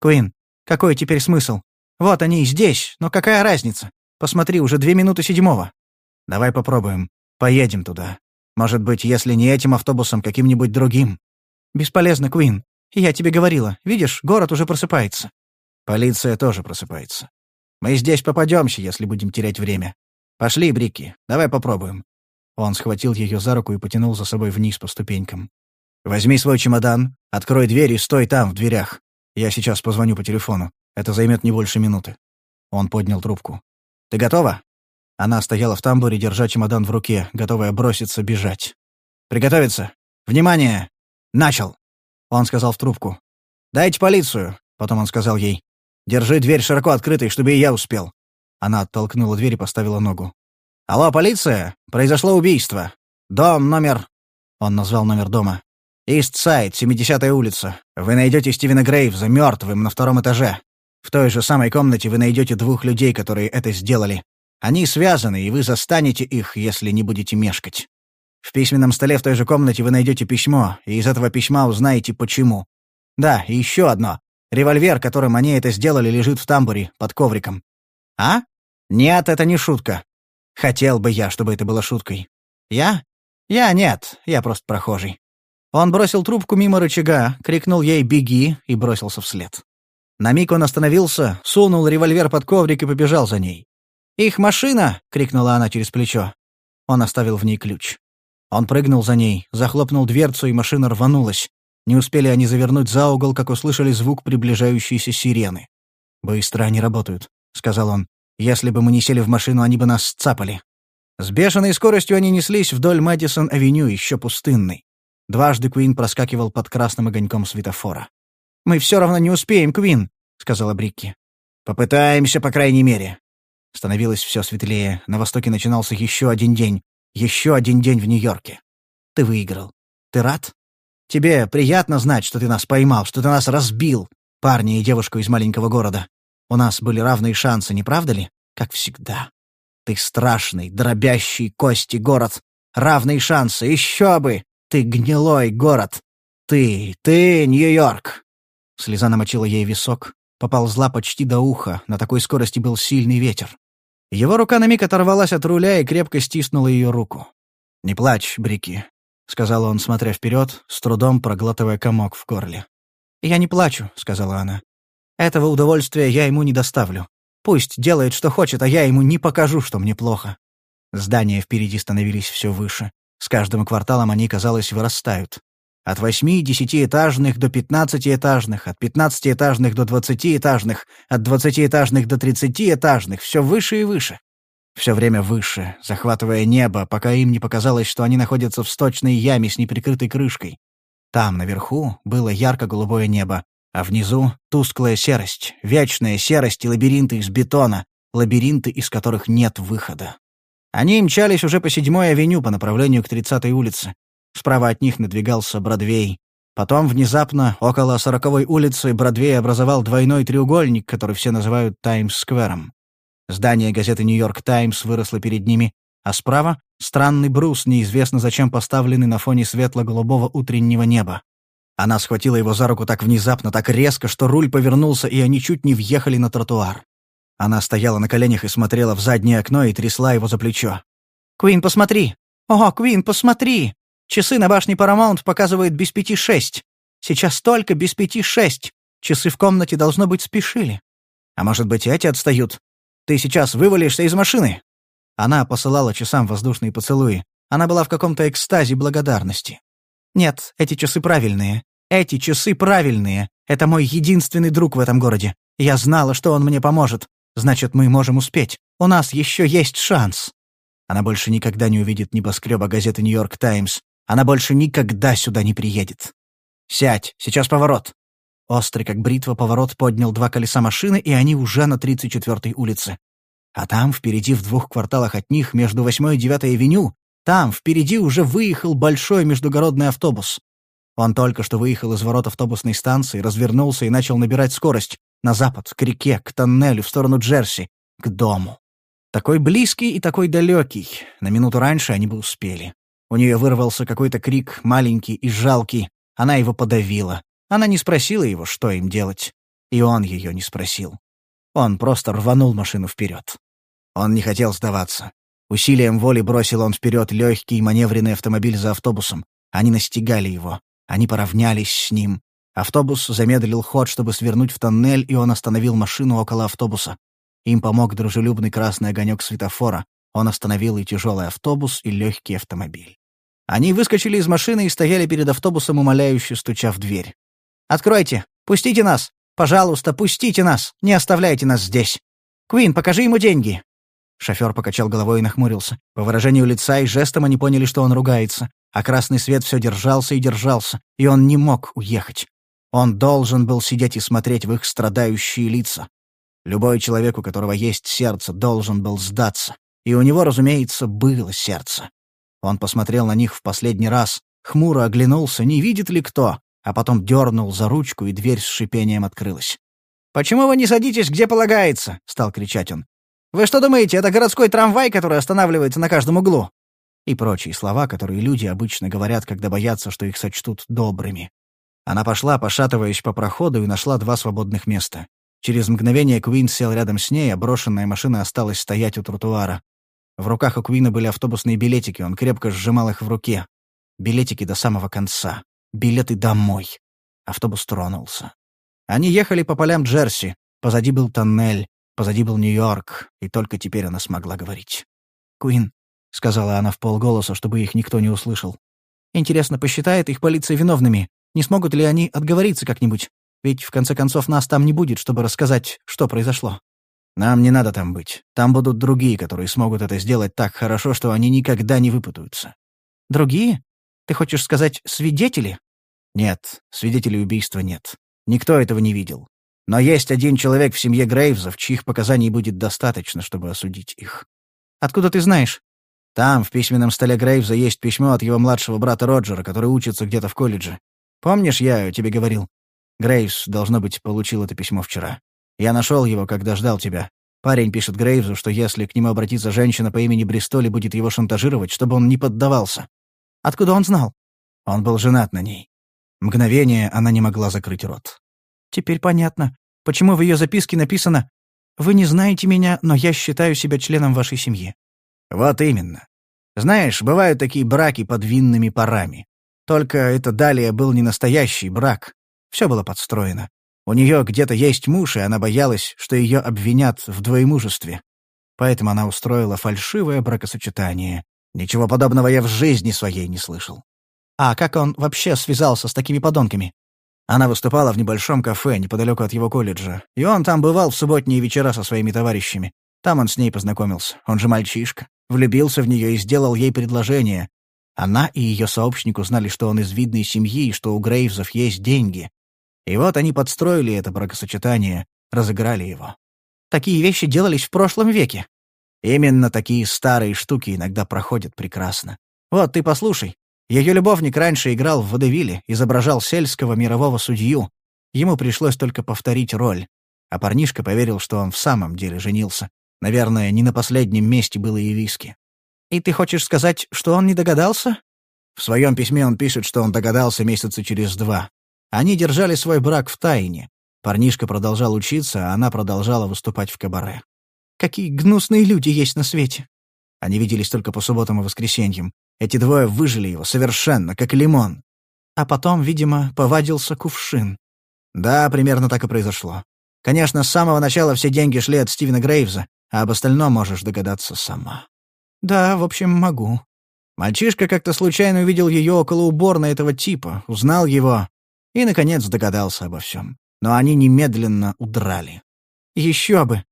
S1: Куин, какой теперь смысл? Вот они здесь, но какая разница? Посмотри, уже две минуты седьмого. Давай попробуем. Поедем туда. Может быть, если не этим автобусом, каким-нибудь другим. Бесполезно, Куин. Я тебе говорила. Видишь, город уже просыпается. Полиция тоже просыпается. Мы здесь попадемся, если будем терять время. Пошли, Брики, давай попробуем. Он схватил ее за руку и потянул за собой вниз по ступенькам. «Возьми свой чемодан, открой дверь и стой там, в дверях. Я сейчас позвоню по телефону. Это займет не больше минуты». Он поднял трубку. «Ты готова?» Она стояла в тамбуре, держа чемодан в руке, готовая броситься бежать. «Приготовиться! Внимание! Начал!» Он сказал в трубку. «Дайте полицию!» Потом он сказал ей. «Держи дверь широко открытой, чтобы и я успел». Она оттолкнула дверь и поставила ногу. «Алло, полиция! Произошло убийство. Дом номер...» Он назвал номер дома. Ист-Сайд, 70-я улица. Вы найдете Стивена Грейвза мертвым на втором этаже. В той же самой комнате вы найдете двух людей, которые это сделали. Они связаны, и вы застанете их, если не будете мешкать. В письменном столе в той же комнате вы найдете письмо, и из этого письма узнаете, почему. Да, и еще одно. Револьвер, которым они это сделали, лежит в тамбуре, под ковриком. А? Нет, это не шутка. Хотел бы я, чтобы это было шуткой. Я? Я нет, я просто прохожий. Он бросил трубку мимо рычага, крикнул ей «беги» и бросился вслед. На миг он остановился, сунул револьвер под коврик и побежал за ней. «Их машина!» — крикнула она через плечо. Он оставил в ней ключ. Он прыгнул за ней, захлопнул дверцу, и машина рванулась. Не успели они завернуть за угол, как услышали звук приближающейся сирены. «Быстро они работают», — сказал он. «Если бы мы не сели в машину, они бы нас сцапали». С бешеной скоростью они неслись вдоль Мэдисон-авеню, еще пустынной. Дважды Куин проскакивал под красным огоньком светофора. «Мы все равно не успеем, Куин», — сказала Брикки. «Попытаемся, по крайней мере». Становилось все светлее. На востоке начинался еще один день. Еще один день в Нью-Йорке. Ты выиграл. Ты рад? Тебе приятно знать, что ты нас поймал, что ты нас разбил, парня и девушку из маленького города. У нас были равные шансы, не правда ли? Как всегда. Ты страшный, дробящий кости город. Равные шансы, еще бы! Ты гнилой город! Ты, ты, Нью-Йорк!» Слеза намочила ей висок, поползла почти до уха, на такой скорости был сильный ветер. Его рука на миг оторвалась от руля и крепко стиснула ее руку. «Не плачь, Брики. Сказал он, смотря вперед, с трудом проглатывая комок в горле. «Я не плачу», — сказала она. «Этого удовольствия я ему не доставлю. Пусть делает, что хочет, а я ему не покажу, что мне плохо». Здания впереди становились все выше. С каждым кварталом они, казалось, вырастают. От восьми десятиэтажных до пятнадцатиэтажных, от пятнадцатиэтажных до двадцатиэтажных, от двадцатиэтажных до тридцатиэтажных, все выше и выше. Все время выше, захватывая небо, пока им не показалось, что они находятся в сточной яме с неприкрытой крышкой. Там, наверху, было ярко-голубое небо, а внизу — тусклая серость, вечная серость и лабиринты из бетона, лабиринты, из которых нет выхода. Они мчались уже по седьмой авеню по направлению к тридцатой улице. Справа от них надвигался Бродвей. Потом, внезапно, около сороковой улицы, Бродвей образовал двойной треугольник, который все называют Таймс-сквером. Здание газеты «Нью-Йорк Таймс» выросло перед ними, а справа — странный брус, неизвестно зачем поставленный на фоне светло-голубого утреннего неба. Она схватила его за руку так внезапно, так резко, что руль повернулся, и они чуть не въехали на тротуар. Она стояла на коленях и смотрела в заднее окно и трясла его за плечо. «Куин, посмотри! О, Куин, посмотри! Часы на башне Парамаунт показывают без пяти шесть. Сейчас только без пяти шесть. Часы в комнате, должно быть, спешили. А может быть, эти отстают? Ты сейчас вывалишься из машины?» Она посылала часам воздушные поцелуи. Она была в каком-то экстазе благодарности. «Нет, эти часы правильные. Эти часы правильные. Это мой единственный друг в этом городе. Я знала, что он мне поможет. Значит, мы можем успеть. У нас еще есть шанс». Она больше никогда не увидит небоскреба газеты «Нью-Йорк Таймс», она больше никогда сюда не приедет. Сядь, сейчас поворот. Острый, как бритва, поворот поднял два колеса машины, и они уже на 34-й улице. А там, впереди, в двух кварталах от них, между 8 и 9 авеню, там, впереди, уже выехал большой междугородный автобус. Он только что выехал из ворот автобусной станции, развернулся и начал набирать скорость. На запад, к реке, к тоннелю, в сторону Джерси, к дому. Такой близкий и такой далекий. На минуту раньше они бы успели. У нее вырвался какой-то крик, маленький и жалкий. Она его подавила. Она не спросила его, что им делать. И он ее не спросил. Он просто рванул машину вперед. Он не хотел сдаваться. Усилием воли бросил он вперед легкий маневренный автомобиль за автобусом. Они настигали его. Они поравнялись с ним. Автобус замедлил ход, чтобы свернуть в тоннель, и он остановил машину около автобуса. Им помог дружелюбный красный огонек светофора. Он остановил и тяжелый автобус, и легкий автомобиль. Они выскочили из машины и стояли перед автобусом, умоляюще стуча в дверь. «Откройте! Пустите нас! Пожалуйста, пустите нас! Не оставляйте нас здесь! Куин, покажи ему деньги!» Шофер покачал головой и нахмурился. По выражению лица и жестам они поняли, что он ругается. А красный свет все держался и держался, и он не мог уехать. Он должен был сидеть и смотреть в их страдающие лица. Любой человек, у которого есть сердце, должен был сдаться. И у него, разумеется, было сердце. Он посмотрел на них в последний раз, хмуро оглянулся, не видит ли кто, а потом дернул за ручку, и дверь с шипением открылась. «Почему вы не садитесь, где полагается?» — стал кричать он. «Вы что думаете, это городской трамвай, который останавливается на каждом углу?» И прочие слова, которые люди обычно говорят, когда боятся, что их сочтут добрыми. Она пошла, пошатываясь по проходу, и нашла два свободных места. Через мгновение Куин сел рядом с ней, а брошенная машина осталась стоять у тротуара. В руках у Куина были автобусные билетики, он крепко сжимал их в руке. Билетики до самого конца. Билеты домой. Автобус тронулся. Они ехали по полям Джерси. Позади был тоннель, позади был Нью-Йорк, и только теперь она смогла говорить. «Куин», — сказала она в полголоса, чтобы их никто не услышал. «Интересно, посчитает их полиция виновными? Не смогут ли они отговориться как-нибудь? Ведь, в конце концов, нас там не будет, чтобы рассказать, что произошло». Нам не надо там быть. Там будут другие, которые смогут это сделать так хорошо, что они никогда не выпутаются. Другие? Ты хочешь сказать, свидетели? Нет, свидетелей убийства нет. Никто этого не видел. Но есть один человек в семье Грейвзов, чьих показаний будет достаточно, чтобы осудить их. Откуда ты знаешь? Там, в письменном столе Грейвза, есть письмо от его младшего брата Роджера, который учится где-то в колледже. Помнишь, я тебе говорил? Грейвс, должно быть, получил это письмо вчера. Я нашел его, когда ждал тебя. Парень пишет Грейвзу, что если к нему обратится женщина по имени Бристоли, будет его шантажировать, чтобы он не поддавался. Откуда он знал? Он был женат на ней. Мгновение она не могла закрыть рот. Теперь понятно, почему в ее записке написано «Вы не знаете меня, но я считаю себя членом вашей семьи». Вот именно.
S2: Знаешь, бывают такие браки под винными парами. Только это далее был не настоящий брак. Все было подстроено. У нее где-то есть муж, и она боялась, что ее обвинят в двоемужестве. Поэтому она устроила фальшивое бракосочетание. Ничего подобного я в жизни своей не слышал. А как он вообще связался с такими подонками? Она выступала в небольшом кафе неподалеку от его колледжа, и он там бывал в субботние вечера со своими товарищами. Там он с ней познакомился. Он же мальчишка. Влюбился в нее и сделал ей предложение. Она и ее сообщник узнали, что он из видной семьи и что у Грейвзов есть деньги. И вот они подстроили это бракосочетание, разыграли его. Такие вещи делались в прошлом веке. Именно такие старые штуки иногда проходят прекрасно. Вот ты послушай. Ее любовник раньше играл в водевиле, изображал сельского мирового судью. Ему пришлось только повторить роль. А парнишка поверил, что он в самом деле женился. Наверное, не на последнем месте было и виски. «И ты хочешь сказать, что он не догадался?» В своем письме он пишет, что он догадался месяца через два. Они держали свой брак в тайне. Парнишка продолжал учиться, а она продолжала выступать в кабаре. Какие гнусные люди есть на свете!» Они виделись только по субботам и воскресеньям. Эти двое выжили его совершенно, как лимон. А потом, видимо, повадился кувшин. Да, примерно так и произошло. Конечно, с самого начала все деньги шли от Стивена Грейвза, а об остальном можешь догадаться сама. Да, в общем, могу. Мальчишка как-то случайно увидел ее около уборной этого типа, узнал его и, наконец, догадался обо всем. Но они немедленно удрали. Еще бы!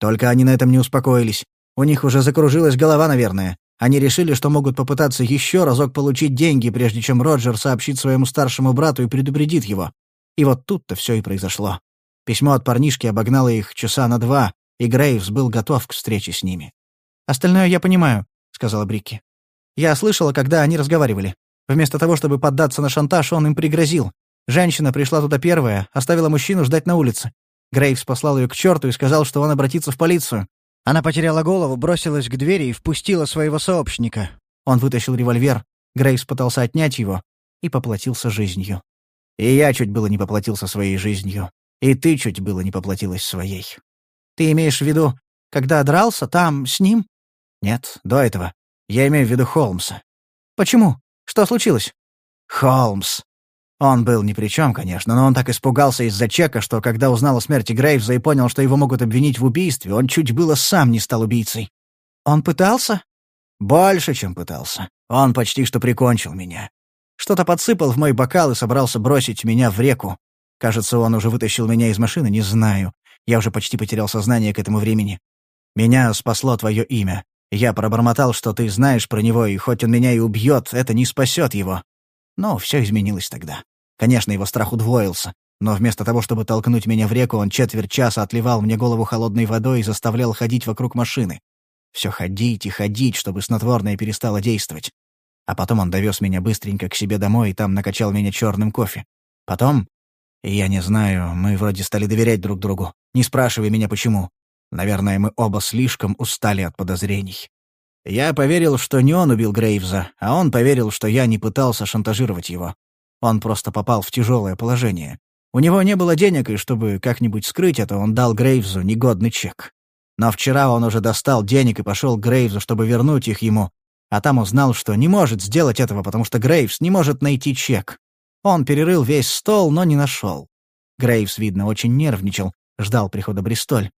S2: Только они на этом не успокоились. У них уже закружилась голова, наверное. Они решили, что могут попытаться еще разок получить деньги, прежде чем Роджер сообщит своему старшему брату и предупредит его. И вот тут-то все и произошло. Письмо от парнишки обогнало их часа на два, и Грейвс был готов к встрече с ними. «Остальное я понимаю», — сказала Брикки. «Я слышала, когда они разговаривали. Вместо того, чтобы поддаться на шантаж, он им пригрозил. Женщина пришла туда первая, оставила мужчину ждать на улице. Грейвс послал ее к черту и сказал, что он обратится в полицию. Она потеряла голову, бросилась к двери и впустила своего сообщника. Он вытащил револьвер, Грейвс пытался отнять его и поплатился жизнью. И я чуть было не поплатился своей жизнью. И ты чуть было не поплатилась своей. Ты имеешь в виду, когда дрался там, с ним? Нет, до этого. Я имею в виду Холмса. Почему? Что случилось? Холмс. Он был ни при чем, конечно, но он так испугался из-за чека, что когда узнал о смерти Грейвза и понял, что его могут обвинить в убийстве, он чуть было сам не стал убийцей. Он пытался? Больше, чем пытался. Он почти что прикончил меня. Что-то подсыпал в мой бокал и собрался бросить меня в реку. Кажется, он уже вытащил меня из машины, не знаю. Я уже почти потерял сознание к этому времени. Меня спасло твое имя. Я пробормотал, что ты знаешь про него, и хоть он меня и убьет, это не спасет его. Но все изменилось тогда. Конечно, его страх удвоился. Но вместо того, чтобы толкнуть меня в реку, он четверть часа отливал мне голову холодной водой и заставлял ходить вокруг машины. Все ходить и ходить, чтобы снотворное перестало действовать. А потом он довез меня быстренько к себе домой и там накачал меня черным кофе. Потом... Я не знаю, мы вроде стали доверять друг другу. Не спрашивай меня, почему. Наверное, мы оба слишком устали от подозрений. Я поверил, что не он убил Грейвза, а он поверил, что я не пытался шантажировать его. Он просто попал в тяжелое положение. У него не было денег, и чтобы как-нибудь скрыть это, он дал Грейвзу негодный чек. Но вчера он уже достал денег и пошел к Грейвзу, чтобы вернуть их ему, а там узнал, что не может сделать этого, потому что Грейвс не может найти чек. Он перерыл весь стол, но не нашел. Грейвс, видно, очень нервничал, ждал прихода Бристоль.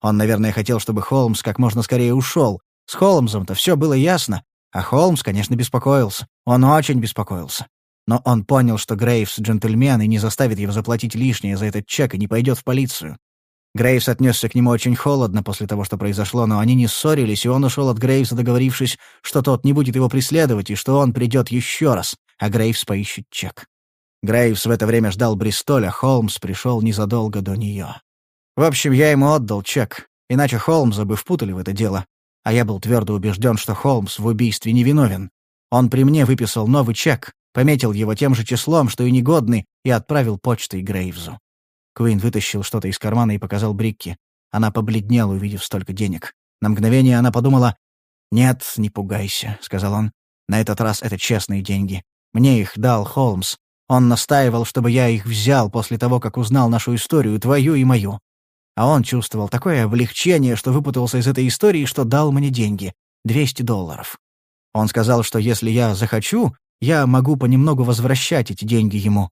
S2: Он, наверное, хотел, чтобы Холмс как можно скорее ушел. С Холмсом-то все было ясно, а Холмс, конечно, беспокоился. Он очень беспокоился. Но он понял, что Грейвс — джентльмен и не заставит его заплатить лишнее за этот чек и не пойдет в полицию. Грейвс отнесся к нему очень холодно после того, что произошло, но они не ссорились, и он ушел от Грейвса, договорившись, что тот не будет его преследовать и что он придет еще раз, а Грейвс поищет чек. Грейвс в это время ждал Бристоля, Холмс пришел незадолго до нее. В общем, я ему отдал чек, иначе Холмса бы впутали в это дело, а я был твердо убежден, что Холмс в убийстве невиновен. Он при мне выписал новый чек, пометил его тем же числом, что и негодный, и отправил почтой Грейвзу. Куин вытащил что-то из кармана и показал Брикки. Она побледнела, увидев столько денег. На мгновение она подумала, «Нет, не пугайся», — сказал он. «На этот раз это честные деньги. Мне их дал Холмс. Он настаивал, чтобы я их взял после того, как узнал нашу историю, твою и мою. А он чувствовал такое облегчение, что выпутался из этой истории, что дал мне деньги. двести долларов.
S1: Он сказал, что если я захочу, я могу понемногу возвращать эти деньги ему.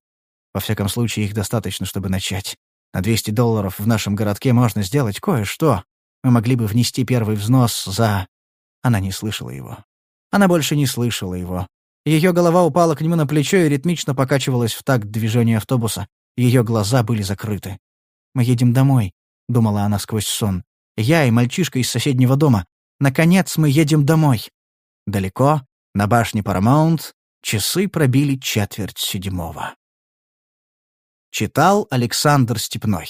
S1: Во всяком случае, их достаточно, чтобы начать. На 200 долларов в нашем городке можно сделать кое-что. Мы могли бы внести первый взнос за...» Она не слышала его. Она больше не слышала его. Ее голова упала к нему на плечо и ритмично покачивалась в такт движения автобуса. Ее глаза были закрыты. «Мы едем домой», — думала она сквозь сон. «Я и мальчишка из соседнего дома. Наконец мы едем домой». Далеко, на башне Парамаунт, часы пробили четверть седьмого. Читал Александр Степной